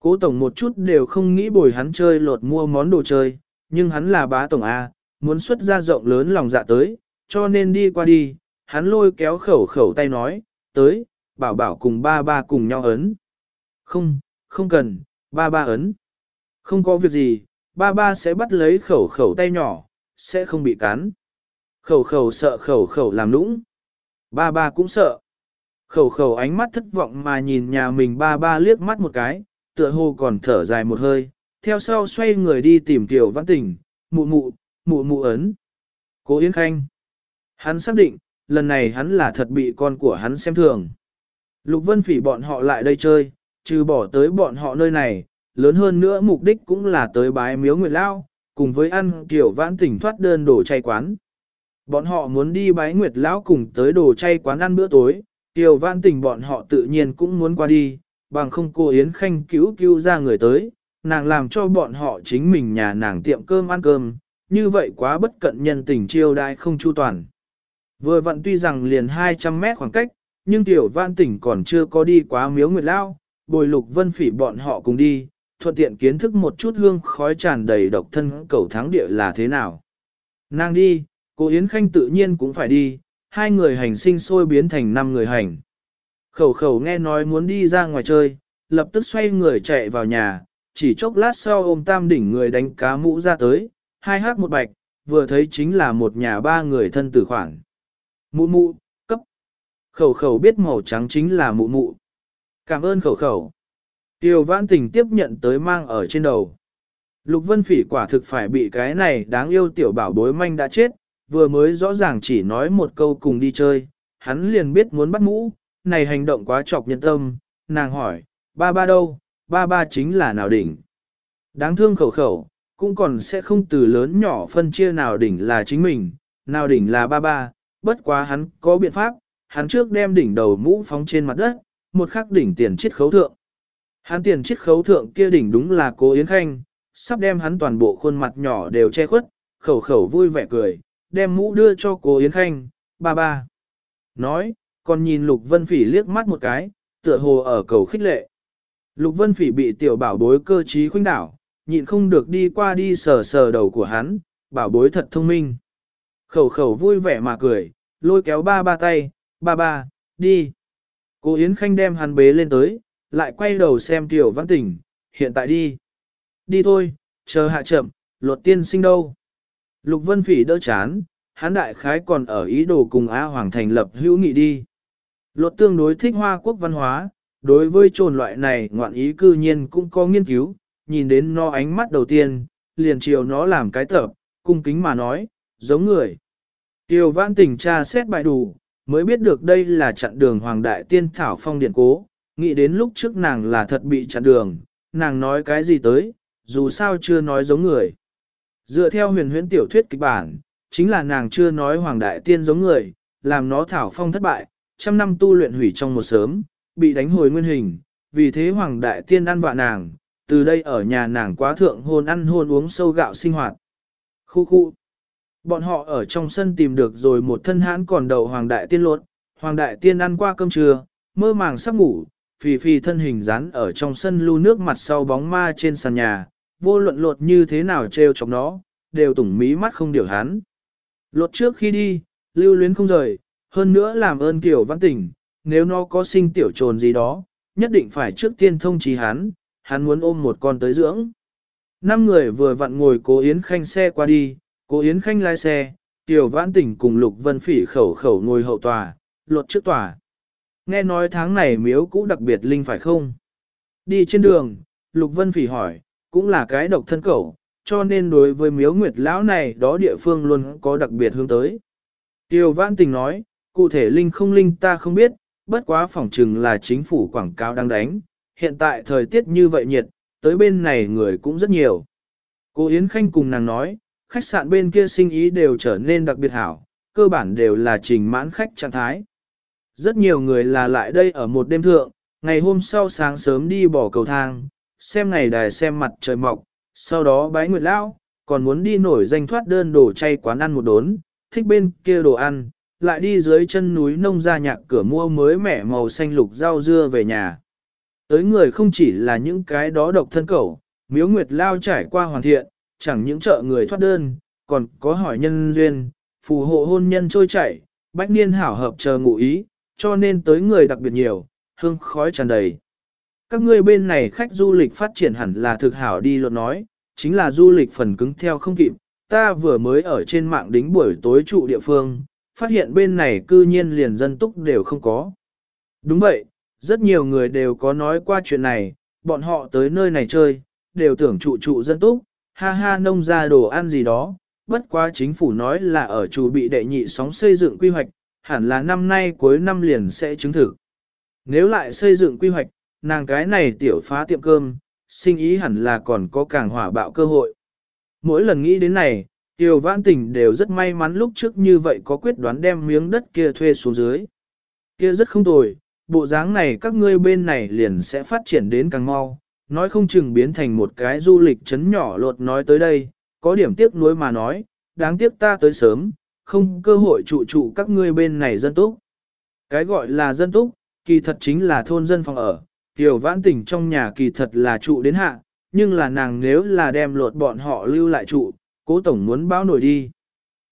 Cố tổng một chút đều không nghĩ bồi hắn chơi lột mua món đồ chơi, nhưng hắn là bá tổng A, muốn xuất ra rộng lớn lòng dạ tới, cho nên đi qua đi, hắn lôi kéo khẩu khẩu tay nói, tới, bảo bảo cùng ba ba cùng nhau ấn. Không, không cần, ba ba ấn. Không có việc gì, ba ba sẽ bắt lấy khẩu khẩu tay nhỏ, sẽ không bị cắn. Khẩu khẩu sợ khẩu khẩu làm lũng. Ba ba cũng sợ. Khẩu khẩu ánh mắt thất vọng mà nhìn nhà mình ba ba liếc mắt một cái, tựa hồ còn thở dài một hơi, theo sau xoay người đi tìm tiểu văn tình, mụ mụ, mụ mụ ấn. Cố Yến Khanh. Hắn xác định, lần này hắn là thật bị con của hắn xem thường. Lục Vân Phỉ bọn họ lại đây chơi, trừ bỏ tới bọn họ nơi này, lớn hơn nữa mục đích cũng là tới bái miếu nguyệt lao, cùng với ăn kiểu vãn tỉnh thoát đơn đồ chay quán. Bọn họ muốn đi bái nguyệt lão cùng tới đồ chay quán ăn bữa tối, tiểu vãn tỉnh bọn họ tự nhiên cũng muốn qua đi, bằng không cô Yến Khanh cứu cứu ra người tới, nàng làm cho bọn họ chính mình nhà nàng tiệm cơm ăn cơm, như vậy quá bất cận nhân tình chiêu đãi không chu toàn. Vừa vặn tuy rằng liền 200 mét khoảng cách, nhưng tiểu vãn tỉnh còn chưa có đi quá miếu nguyệt lao, bồi lục vân phỉ bọn họ cùng đi, thuận tiện kiến thức một chút hương khói tràn đầy độc thân cầu thắng địa là thế nào. Nàng đi, cô Yến Khanh tự nhiên cũng phải đi, hai người hành sinh sôi biến thành năm người hành. Khẩu khẩu nghe nói muốn đi ra ngoài chơi, lập tức xoay người chạy vào nhà, chỉ chốc lát sau ôm tam đỉnh người đánh cá mũ ra tới, hai hát một bạch, vừa thấy chính là một nhà ba người thân tử khoản. Mụ mụ, cấp. Khẩu khẩu biết màu trắng chính là mụ mụ. Cảm ơn khẩu khẩu. Tiêu vãn tình tiếp nhận tới mang ở trên đầu. Lục vân phỉ quả thực phải bị cái này đáng yêu tiểu bảo bối manh đã chết, vừa mới rõ ràng chỉ nói một câu cùng đi chơi, hắn liền biết muốn bắt mũ, này hành động quá chọc nhân tâm, nàng hỏi, ba ba đâu, ba ba chính là nào đỉnh. Đáng thương khẩu khẩu, cũng còn sẽ không từ lớn nhỏ phân chia nào đỉnh là chính mình, nào đỉnh là ba ba, bất quá hắn có biện pháp, hắn trước đem đỉnh đầu mũ phóng trên mặt đất, một khắc đỉnh tiền chiết khấu thượng. Hắn tiền chiết khấu thượng kia đỉnh đúng là cố Yến Khanh, sắp đem hắn toàn bộ khuôn mặt nhỏ đều che khuất, khẩu khẩu vui vẻ cười, đem mũ đưa cho cố Yến Khanh, ba ba. Nói, còn nhìn Lục Vân Phỉ liếc mắt một cái, tựa hồ ở cầu khích lệ. Lục Vân Phỉ bị tiểu bảo bối cơ trí khuynh đảo, nhịn không được đi qua đi sờ sờ đầu của hắn, bảo bối thật thông minh. Khẩu khẩu vui vẻ mà cười, lôi kéo ba ba tay, ba ba, đi. Cô Yến Khanh đem hắn bế lên tới, lại quay đầu xem tiểu văn tỉnh, hiện tại đi. Đi thôi, chờ hạ chậm, luật tiên sinh đâu. Lục Vân Phỉ đỡ chán, hắn đại khái còn ở ý đồ cùng A Hoàng thành lập hữu nghị đi. Luật tương đối thích hoa quốc văn hóa, đối với trồn loại này ngoạn ý cư nhiên cũng có nghiên cứu, nhìn đến nó ánh mắt đầu tiên, liền chiều nó làm cái tập, cung kính mà nói, giống người. Tiêu vãn tình tra xét bài đủ, mới biết được đây là chặn đường Hoàng Đại Tiên Thảo Phong Điện Cố, nghĩ đến lúc trước nàng là thật bị chặn đường, nàng nói cái gì tới, dù sao chưa nói giống người. Dựa theo huyền huyễn tiểu thuyết kịch bản, chính là nàng chưa nói Hoàng Đại Tiên giống người, làm nó Thảo Phong thất bại, trăm năm tu luyện hủy trong một sớm, bị đánh hồi nguyên hình, vì thế Hoàng Đại Tiên ăn vạ nàng, từ đây ở nhà nàng quá thượng hôn ăn hôn uống sâu gạo sinh hoạt. Khu khu. Bọn họ ở trong sân tìm được rồi một thân hãn còn đầu Hoàng Đại Tiên lột, Hoàng Đại Tiên ăn qua cơm trưa, mơ màng sắp ngủ, phì phì thân hình rán ở trong sân lưu nước mặt sau bóng ma trên sàn nhà, vô luận lột như thế nào treo chọc nó, đều tủng mí mắt không điều hắn. Lột trước khi đi, lưu luyến không rời, hơn nữa làm ơn kiểu văn tỉnh, nếu nó có sinh tiểu trồn gì đó, nhất định phải trước tiên thông trí hắn, hắn muốn ôm một con tới dưỡng. Năm người vừa vặn ngồi cố Yến Khanh xe qua đi, cố Yến Khanh lái xe, Tiểu Vãn Tỉnh cùng Lục Vân Phỉ khẩu khẩu ngồi hậu tòa, luật trước tòa. Nghe nói tháng này miếu cũ đặc biệt linh phải không? Đi trên đường, Lục Vân Phỉ hỏi, cũng là cái độc thân cẩu, cho nên đối với miếu nguyệt lão này đó địa phương luôn có đặc biệt hướng tới. Tiêu Vãn Tình nói, cụ thể linh không linh ta không biết, bất quá phỏng chừng là chính phủ quảng cáo đang đánh, hiện tại thời tiết như vậy nhiệt, tới bên này người cũng rất nhiều. Cô Yến Khanh cùng nàng nói, khách sạn bên kia sinh ý đều trở nên đặc biệt hảo, cơ bản đều là trình mãn khách trạng thái. Rất nhiều người là lại đây ở một đêm thượng, ngày hôm sau sáng sớm đi bỏ cầu thang, xem ngày đài xem mặt trời mọc, sau đó bái nguyệt lão, còn muốn đi nổi danh thoát đơn đồ chay quán ăn một đốn, thích bên kia đồ ăn, lại đi dưới chân núi nông gia nhạc cửa mua mới mẻ màu xanh lục rau dưa về nhà. Tới người không chỉ là những cái đó độc thân cẩu, miếu nguyệt lao trải qua hoàn thiện, chẳng những chợ người thoát đơn, còn có hỏi nhân duyên, phù hộ hôn nhân trôi chảy, bách niên hảo hợp chờ ngụ ý, cho nên tới người đặc biệt nhiều, hương khói tràn đầy. Các ngươi bên này khách du lịch phát triển hẳn là thực hảo đi luật nói, chính là du lịch phần cứng theo không kịp, ta vừa mới ở trên mạng đính buổi tối trụ địa phương, phát hiện bên này cư nhiên liền dân túc đều không có. Đúng vậy, rất nhiều người đều có nói qua chuyện này, bọn họ tới nơi này chơi, đều tưởng trụ trụ dân túc, ha ha nông ra đồ ăn gì đó, bất quá chính phủ nói là ở chủ bị đệ nhị sóng xây dựng quy hoạch, hẳn là năm nay cuối năm liền sẽ chứng thực. Nếu lại xây dựng quy hoạch, nàng cái này tiểu phá tiệm cơm, sinh ý hẳn là còn có càng hỏa bạo cơ hội. Mỗi lần nghĩ đến này, Tiêu Vãn Tình đều rất may mắn lúc trước như vậy có quyết đoán đem miếng đất kia thuê xuống dưới. Kia rất không tồi, bộ dáng này các ngươi bên này liền sẽ phát triển đến càng mau, nói không chừng biến thành một cái du lịch chấn nhỏ lột nói tới đây, có điểm tiếc nuối mà nói, đáng tiếc ta tới sớm, không cơ hội trụ trụ các ngươi bên này dân túc. Cái gọi là dân túc, kỳ thật chính là thôn dân phòng ở, Tiểu vãn tình trong nhà kỳ thật là trụ đến hạ, nhưng là nàng nếu là đem lột bọn họ lưu lại trụ, cố tổng muốn báo nổi đi.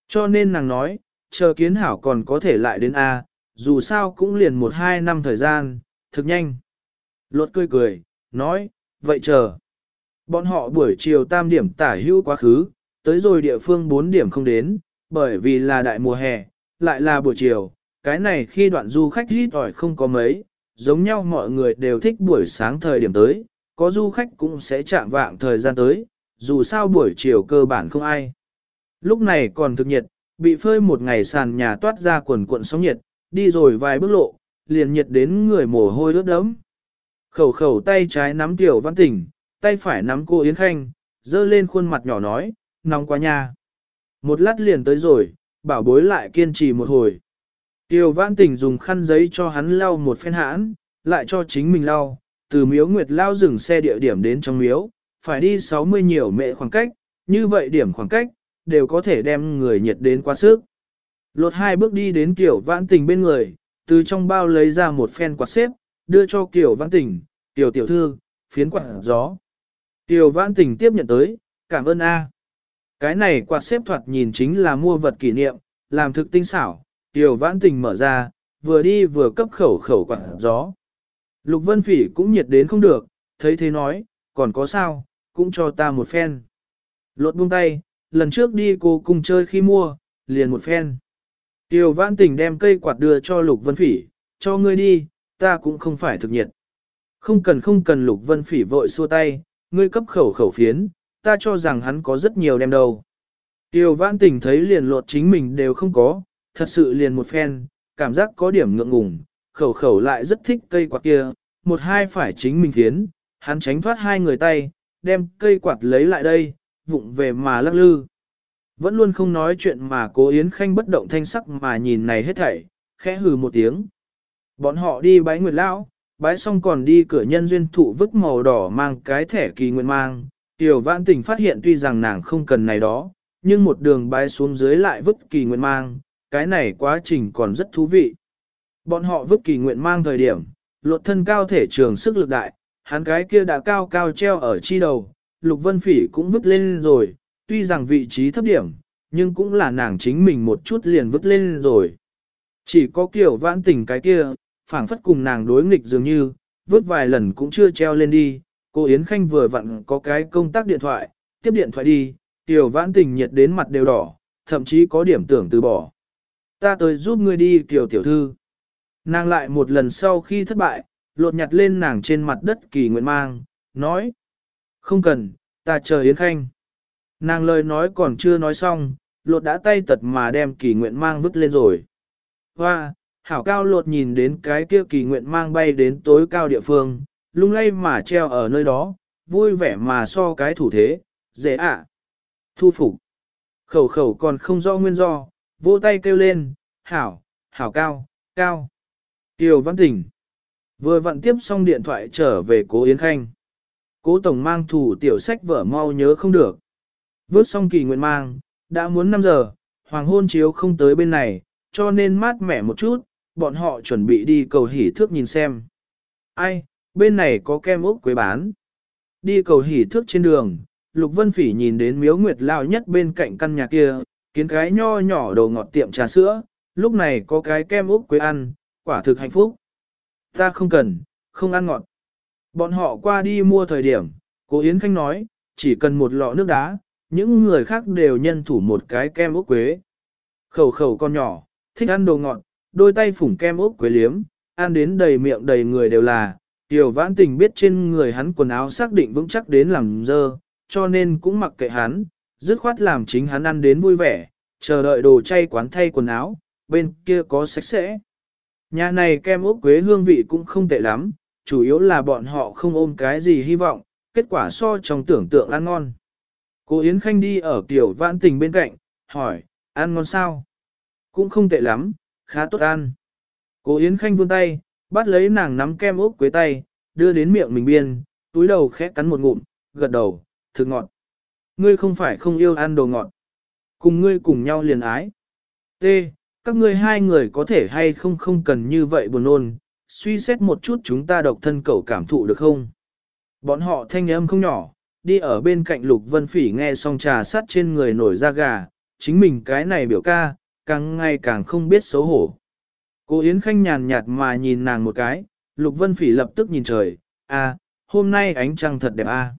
Cho nên nàng nói, chờ kiến hảo còn có thể lại đến A, dù sao cũng liền một hai năm thời gian, thực nhanh. Lột cười cười, nói, vậy chờ. Bọn họ buổi chiều tam điểm tả hữu quá khứ, tới rồi địa phương bốn điểm không đến, bởi vì là đại mùa hè, lại là buổi chiều, cái này khi đoạn du khách ít ỏi không có mấy, giống nhau mọi người đều thích buổi sáng thời điểm tới, có du khách cũng sẽ chạm vạng thời gian tới, dù sao buổi chiều cơ bản không ai. Lúc này còn thực nhiệt, bị phơi một ngày sàn nhà toát ra quần cuộn sóng nhiệt, đi rồi vài bước lộ, liền nhiệt đến người mồ hôi ướt đẫm. Khẩu khẩu tay trái nắm tiểu văn tỉnh, tay phải nắm cô Yến Khanh, dơ lên khuôn mặt nhỏ nói, nóng quá nha. Một lát liền tới rồi, bảo bối lại kiên trì một hồi. Tiểu văn tỉnh dùng khăn giấy cho hắn lau một phen hãn, lại cho chính mình lau, từ miếu nguyệt lao dừng xe địa điểm đến trong miếu, phải đi 60 nhiều mệ khoảng cách, như vậy điểm khoảng cách, đều có thể đem người nhiệt đến quá sức. Lột hai bước đi đến kiểu vãn tình bên người, từ trong bao lấy ra một phen quạt xếp, đưa cho kiểu vãn tình, tiểu tiểu thư, phiến quạt gió. Tiểu vãn tình tiếp nhận tới, cảm ơn A. Cái này quạt xếp thoạt nhìn chính là mua vật kỷ niệm, làm thực tinh xảo, tiểu vãn tình mở ra, vừa đi vừa cấp khẩu khẩu quạt gió. Lục Vân Phỉ cũng nhiệt đến không được, thấy thế nói, còn có sao, cũng cho ta một phen. Lột buông tay, lần trước đi cô cùng chơi khi mua, liền một phen. Tiểu vãn tình đem cây quạt đưa cho Lục Vân Phỉ, cho ngươi đi, ta cũng không phải thực nhiệt. Không cần không cần Lục Vân Phỉ vội xua tay, ngươi cấp khẩu khẩu phiến, ta cho rằng hắn có rất nhiều đem đầu Tiểu vãn tình thấy liền lột chính mình đều không có, thật sự liền một phen, cảm giác có điểm ngượng ngùng, khẩu khẩu lại rất thích cây quạt kia, một hai phải chính mình phiến, hắn tránh thoát hai người tay, đem cây quạt lấy lại đây, vụng về mà lắc lư. Vẫn luôn không nói chuyện mà cố Yến Khanh bất động thanh sắc mà nhìn này hết thảy, khẽ hừ một tiếng. Bọn họ đi bái nguyệt lão, bái xong còn đi cửa nhân duyên thụ vứt màu đỏ mang cái thẻ kỳ nguyện mang. Tiểu vãn tình phát hiện tuy rằng nàng không cần này đó, nhưng một đường bái xuống dưới lại vứt kỳ nguyện mang, cái này quá trình còn rất thú vị. Bọn họ vứt kỳ nguyện mang thời điểm, luật thân cao thể trường sức lực đại, hắn cái kia đã cao cao treo ở chi đầu, Lục Vân Phỉ cũng vứt lên rồi, tuy rằng vị trí thấp điểm, nhưng cũng là nàng chính mình một chút liền vứt lên rồi. Chỉ có kiểu vãn tình cái kia, phảng phất cùng nàng đối nghịch dường như, vứt vài lần cũng chưa treo lên đi, cô Yến Khanh vừa vặn có cái công tác điện thoại, tiếp điện thoại đi, tiểu vãn tình nhiệt đến mặt đều đỏ, thậm chí có điểm tưởng từ bỏ. Ta tới giúp ngươi đi tiểu tiểu thư. Nàng lại một lần sau khi thất bại, lột nhặt lên nàng trên mặt đất kỳ nguyện mang, nói. Không cần, ta chờ Yến Khanh. Nàng lời nói còn chưa nói xong, lột đã tay tật mà đem kỳ nguyện mang vứt lên rồi. Hoa, hảo cao lột nhìn đến cái kia kỳ nguyện mang bay đến tối cao địa phương, lung lay mà treo ở nơi đó, vui vẻ mà so cái thủ thế, dễ ạ. Thu phục. Khẩu khẩu còn không rõ nguyên do, vỗ tay kêu lên, hảo, hảo cao, cao. Kiều Văn Tỉnh. Vừa vặn tiếp xong điện thoại trở về cố Yến Khanh. Cố Tổng mang thủ tiểu sách vở mau nhớ không được. Vớt xong kỳ nguyện mang, đã muốn 5 giờ, hoàng hôn chiếu không tới bên này, cho nên mát mẻ một chút, bọn họ chuẩn bị đi cầu hỉ thước nhìn xem. Ai, bên này có kem ốc quế bán. Đi cầu hỉ thước trên đường, Lục Vân Phỉ nhìn đến miếu nguyệt lao nhất bên cạnh căn nhà kia, kiến cái nho nhỏ đồ ngọt tiệm trà sữa, lúc này có cái kem ốc quế ăn, quả thực hạnh phúc. Ta không cần, không ăn ngọt. Bọn họ qua đi mua thời điểm, cô Yến Khanh nói, chỉ cần một lọ nước đá, những người khác đều nhân thủ một cái kem ốc quế. Khẩu khẩu con nhỏ, thích ăn đồ ngọt, đôi tay phủng kem ốc quế liếm, ăn đến đầy miệng đầy người đều là, tiểu vãn tình biết trên người hắn quần áo xác định vững chắc đến làm dơ, cho nên cũng mặc kệ hắn, dứt khoát làm chính hắn ăn đến vui vẻ, chờ đợi đồ chay quán thay quần áo, bên kia có sạch sẽ. Nhà này kem ốc quế hương vị cũng không tệ lắm, chủ yếu là bọn họ không ôm cái gì hy vọng, kết quả so trong tưởng tượng ăn ngon. Cô Yến Khanh đi ở kiểu vãn tình bên cạnh, hỏi, ăn ngon sao? Cũng không tệ lắm, khá tốt ăn. Cô Yến Khanh vươn tay, bắt lấy nàng nắm kem ốc quế tay, đưa đến miệng mình biên, túi đầu khẽ cắn một ngụm, gật đầu, thực ngọt. Ngươi không phải không yêu ăn đồ ngọt. Cùng ngươi cùng nhau liền ái. T. Các ngươi hai người có thể hay không không cần như vậy buồn ôn, suy xét một chút chúng ta độc thân cậu cảm thụ được không? Bọn họ thanh âm không nhỏ, đi ở bên cạnh Lục Vân Phỉ nghe xong trà sắt trên người nổi da gà, chính mình cái này biểu ca, càng ngày càng không biết xấu hổ. Cô Yến Khanh nhàn nhạt mà nhìn nàng một cái, Lục Vân Phỉ lập tức nhìn trời, a, hôm nay ánh trăng thật đẹp a. À.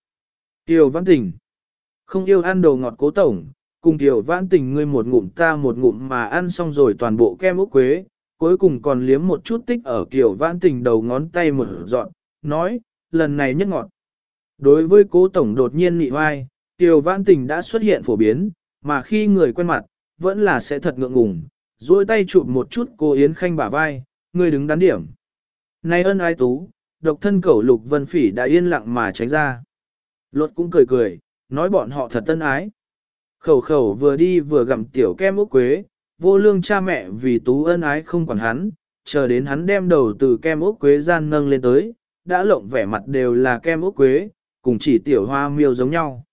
Tiểu Văn Tình, không yêu ăn đồ ngọt cố tổng, cùng Tiểu Vãn Tình ngươi một ngụm ta một ngụm mà ăn xong rồi toàn bộ kem ốc quế, cuối cùng còn liếm một chút tích ở Tiểu Vãn Tình đầu ngón tay một dọn, nói, lần này nhất ngọt. Đối với cố tổng đột nhiên nị hoai, Tiểu Vãn Tình đã xuất hiện phổ biến, mà khi người quen mặt, vẫn là sẽ thật ngượng ngùng, duỗi tay chụp một chút cô Yến Khanh bả vai, người đứng đắn điểm. Này ân ai tú, độc thân cẩu lục vân phỉ đã yên lặng mà tránh ra. Lột cũng cười cười, nói bọn họ thật tân ái. Khẩu khẩu vừa đi vừa gặm tiểu kem ốc quế, vô lương cha mẹ vì tú ân ái không quản hắn, chờ đến hắn đem đầu từ kem ốc quế gian nâng lên tới, đã lộng vẻ mặt đều là kem ốc quế, cùng chỉ tiểu hoa miêu giống nhau.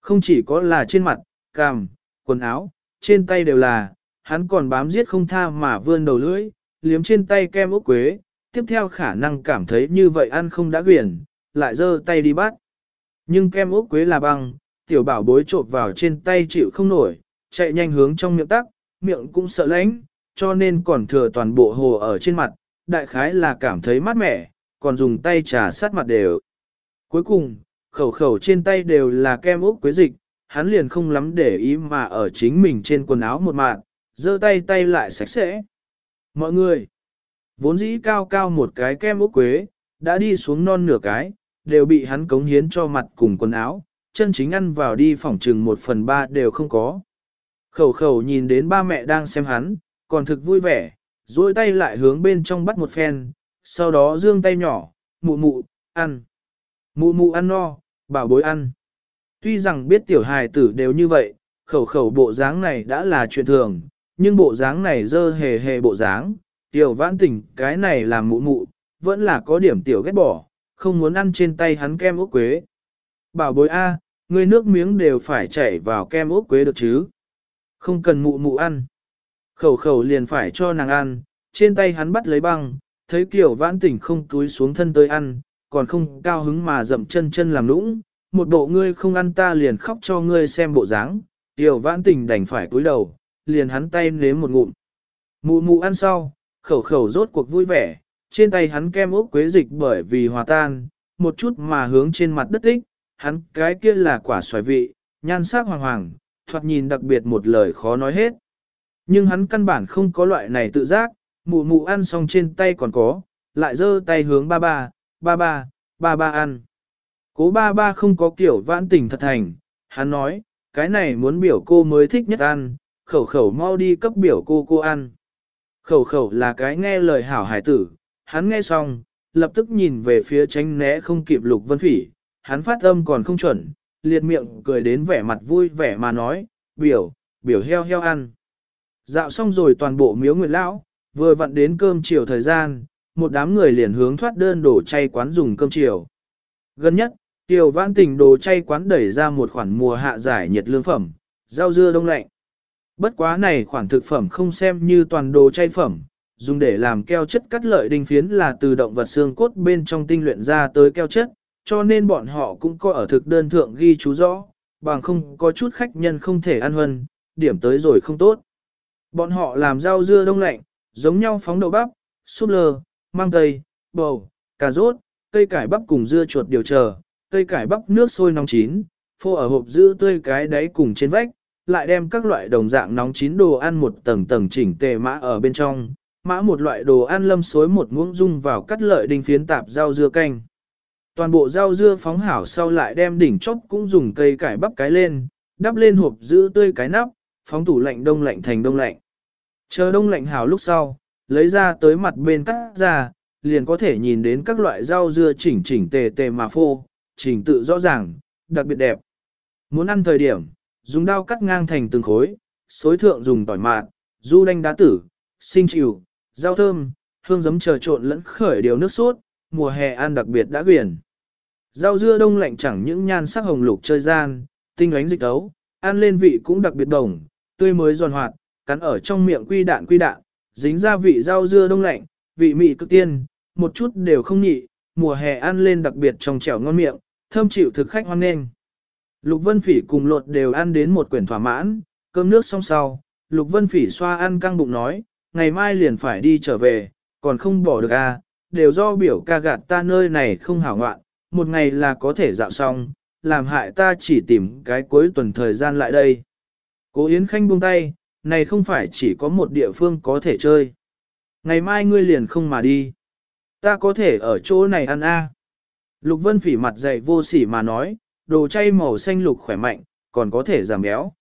Không chỉ có là trên mặt, cằm, quần áo, trên tay đều là, hắn còn bám giết không tha mà vươn đầu lưỡi, liếm trên tay kem ốc quế, tiếp theo khả năng cảm thấy như vậy ăn không đã quyển, lại giơ tay đi bắt. Nhưng kem ốc quế là băng, tiểu bảo bối trộn vào trên tay chịu không nổi, chạy nhanh hướng trong miệng tắc, miệng cũng sợ lánh, cho nên còn thừa toàn bộ hồ ở trên mặt, đại khái là cảm thấy mát mẻ, còn dùng tay trà sát mặt đều. Cuối cùng, khẩu khẩu trên tay đều là kem ốc quế dịch, hắn liền không lắm để ý mà ở chính mình trên quần áo một mạng, giơ tay tay lại sạch sẽ. Mọi người, vốn dĩ cao cao một cái kem ốc quế, đã đi xuống non nửa cái, đều bị hắn cống hiến cho mặt cùng quần áo, chân chính ăn vào đi phỏng trừng một phần ba đều không có. Khẩu khẩu nhìn đến ba mẹ đang xem hắn, còn thực vui vẻ, duỗi tay lại hướng bên trong bắt một phen, sau đó dương tay nhỏ, mụ mụ, ăn. Mụ mụ ăn no, bảo bối ăn. Tuy rằng biết tiểu hài tử đều như vậy, khẩu khẩu bộ dáng này đã là chuyện thường, nhưng bộ dáng này dơ hề hề bộ dáng, tiểu vãn tỉnh cái này làm mụ mụ, vẫn là có điểm tiểu ghét bỏ, không muốn ăn trên tay hắn kem ốc quế. Bảo bối A, người nước miếng đều phải chảy vào kem ốc quế được chứ. Không cần mụ mụ ăn. Khẩu khẩu liền phải cho nàng ăn, trên tay hắn bắt lấy băng, thấy kiểu vãn tỉnh không túi xuống thân tới ăn, còn không cao hứng mà dậm chân chân làm lũng, một bộ ngươi không ăn ta liền khóc cho ngươi xem bộ dáng, tiểu vãn tỉnh đành phải cúi đầu, liền hắn tay nếm một ngụm. Mụ mụ ăn sau, khẩu khẩu rốt cuộc vui vẻ, trên tay hắn kem ốc quế dịch bởi vì hòa tan, một chút mà hướng trên mặt đất tích, hắn cái kia là quả xoài vị, nhan sắc hoàng hoàng, thoạt nhìn đặc biệt một lời khó nói hết. Nhưng hắn căn bản không có loại này tự giác, mụ mụ ăn xong trên tay còn có, lại giơ tay hướng ba ba, ba ba, ba ba ăn. Cố ba ba không có kiểu vãn tình thật thành, hắn nói, cái này muốn biểu cô mới thích nhất ăn, khẩu khẩu mau đi cấp biểu cô cô ăn. Khẩu khẩu là cái nghe lời hảo hải tử, hắn nghe xong, lập tức nhìn về phía tránh né không kịp lục vân phỉ, hắn phát âm còn không chuẩn, liệt miệng cười đến vẻ mặt vui vẻ mà nói, biểu, biểu heo heo ăn. Dạo xong rồi toàn bộ miếu nguyệt lão, vừa vặn đến cơm chiều thời gian, một đám người liền hướng thoát đơn đổ chay quán dùng cơm chiều. Gần nhất, Tiểu Vãn Tình đồ chay quán đẩy ra một khoản mùa hạ giải nhiệt lương phẩm, rau dưa đông lạnh. Bất quá này khoản thực phẩm không xem như toàn đồ chay phẩm, dùng để làm keo chất cắt lợi đinh phiến là từ động vật xương cốt bên trong tinh luyện ra tới keo chất, cho nên bọn họ cũng có ở thực đơn thượng ghi chú rõ, bằng không có chút khách nhân không thể ăn hơn, điểm tới rồi không tốt. Bọn họ làm rau dưa đông lạnh, giống nhau phóng đậu bắp, súp lơ, mang tây, bầu, cà rốt, cây cải bắp cùng dưa chuột điều chờ, cây cải bắp nước sôi nóng chín, phô ở hộp giữ tươi cái đáy cùng trên vách, lại đem các loại đồng dạng nóng chín đồ ăn một tầng tầng chỉnh tề mã ở bên trong, mã một loại đồ ăn lâm xối một muỗng dung vào cắt lợi đinh phiến tạp rau dưa canh. Toàn bộ rau dưa phóng hảo sau lại đem đỉnh chóp cũng dùng cây cải bắp cái lên, đắp lên hộp giữ tươi cái nắp, phóng tủ lạnh đông lạnh thành đông lạnh. Chờ đông lạnh hảo lúc sau, lấy ra tới mặt bên cắt ra, liền có thể nhìn đến các loại rau dưa chỉnh chỉnh tề tề mà phô, chỉnh tự rõ ràng, đặc biệt đẹp. Muốn ăn thời điểm, dùng dao cắt ngang thành từng khối, xối thượng dùng tỏi mạt, du đanh đá tử, sinh chịu, rau thơm, hương giấm chờ trộn lẫn khởi điều nước sốt, mùa hè ăn đặc biệt đã quyển. Rau dưa đông lạnh chẳng những nhan sắc hồng lục chơi gian, tinh ánh dịch tấu, ăn lên vị cũng đặc biệt đồng, tươi mới giòn hoạt, cắn ở trong miệng quy đạn quy đạn, dính ra vị rau dưa đông lạnh, vị mị cực tiên, một chút đều không nhị, mùa hè ăn lên đặc biệt trong trẻo ngon miệng, thơm chịu thực khách hoan nghênh. Lục Vân Phỉ cùng lột đều ăn đến một quyển thỏa mãn, cơm nước xong sau, Lục Vân Phỉ xoa ăn căng bụng nói, ngày mai liền phải đi trở về, còn không bỏ được à, đều do biểu ca gạt ta nơi này không hảo ngoạn, một ngày là có thể dạo xong, làm hại ta chỉ tìm cái cuối tuần thời gian lại đây. Cố Yến Khanh buông tay, này không phải chỉ có một địa phương có thể chơi. Ngày mai ngươi liền không mà đi. Ta có thể ở chỗ này ăn a. Lục Vân Phỉ mặt dày vô sỉ mà nói, đồ chay màu xanh lục khỏe mạnh, còn có thể giảm béo.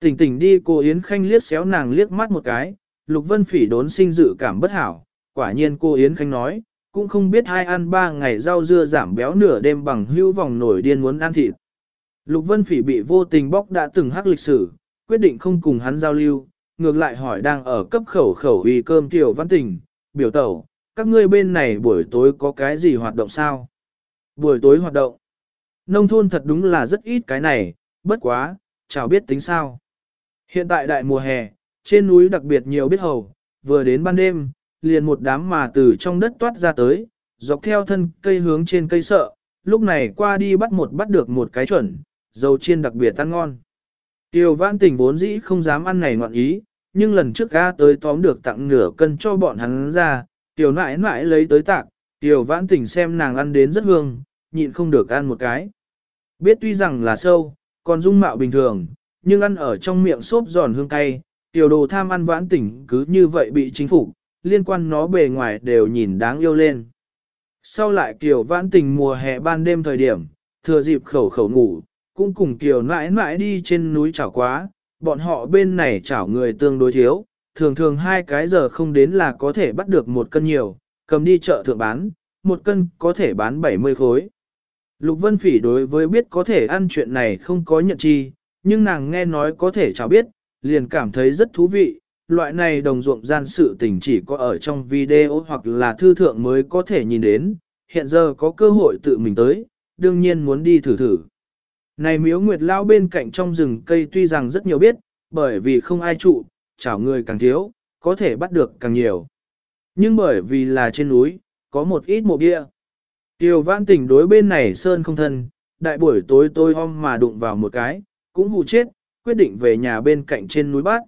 Tỉnh tỉnh đi cô Yến Khanh liếc xéo nàng liếc mắt một cái, Lục Vân Phỉ đốn sinh dự cảm bất hảo, quả nhiên cô Yến Khanh nói, cũng không biết hai ăn ba ngày rau dưa giảm béo nửa đêm bằng hưu vòng nổi điên muốn ăn thịt. Lục Vân Phỉ bị vô tình bóc đã từng hắc lịch sử, quyết định không cùng hắn giao lưu, ngược lại hỏi đang ở cấp khẩu khẩu uy cơm tiểu văn tình, biểu tẩu, các ngươi bên này buổi tối có cái gì hoạt động sao? Buổi tối hoạt động. Nông thôn thật đúng là rất ít cái này, bất quá, chào biết tính sao. Hiện tại đại mùa hè, trên núi đặc biệt nhiều biết hầu, vừa đến ban đêm, liền một đám mà từ trong đất toát ra tới, dọc theo thân cây hướng trên cây sợ, lúc này qua đi bắt một bắt được một cái chuẩn, dầu chiên đặc biệt ăn ngon. Tiêu vãn tình vốn dĩ không dám ăn này ngoạn ý, nhưng lần trước ga tới tóm được tặng nửa cân cho bọn hắn ra, tiểu nãi nãi lấy tới tặng, tiểu vãn tình xem nàng ăn đến rất hương, nhịn không được ăn một cái. Biết tuy rằng là sâu, còn dung mạo bình thường, nhưng ăn ở trong miệng xốp giòn hương cay, tiểu đồ tham ăn vãn tỉnh cứ như vậy bị chính phủ, liên quan nó bề ngoài đều nhìn đáng yêu lên. Sau lại kiều vãn tình mùa hè ban đêm thời điểm, thừa dịp khẩu khẩu ngủ, cũng cùng kiều nãi nãi đi trên núi chảo quá, bọn họ bên này chảo người tương đối thiếu, thường thường hai cái giờ không đến là có thể bắt được một cân nhiều, cầm đi chợ thượng bán, một cân có thể bán 70 khối. Lục Vân Phỉ đối với biết có thể ăn chuyện này không có nhận chi, nhưng nàng nghe nói có thể chảo biết, liền cảm thấy rất thú vị. Loại này đồng ruộng gian sự tình chỉ có ở trong video hoặc là thư thượng mới có thể nhìn đến, hiện giờ có cơ hội tự mình tới, đương nhiên muốn đi thử thử. Này miếu nguyệt lao bên cạnh trong rừng cây tuy rằng rất nhiều biết, bởi vì không ai trụ, chảo người càng thiếu, có thể bắt được càng nhiều. Nhưng bởi vì là trên núi, có một ít mộ bia. Tiêu vãn tỉnh đối bên này sơn không thân, đại buổi tối tôi om mà đụng vào một cái, cũng hù chết, quyết định về nhà bên cạnh trên núi bát.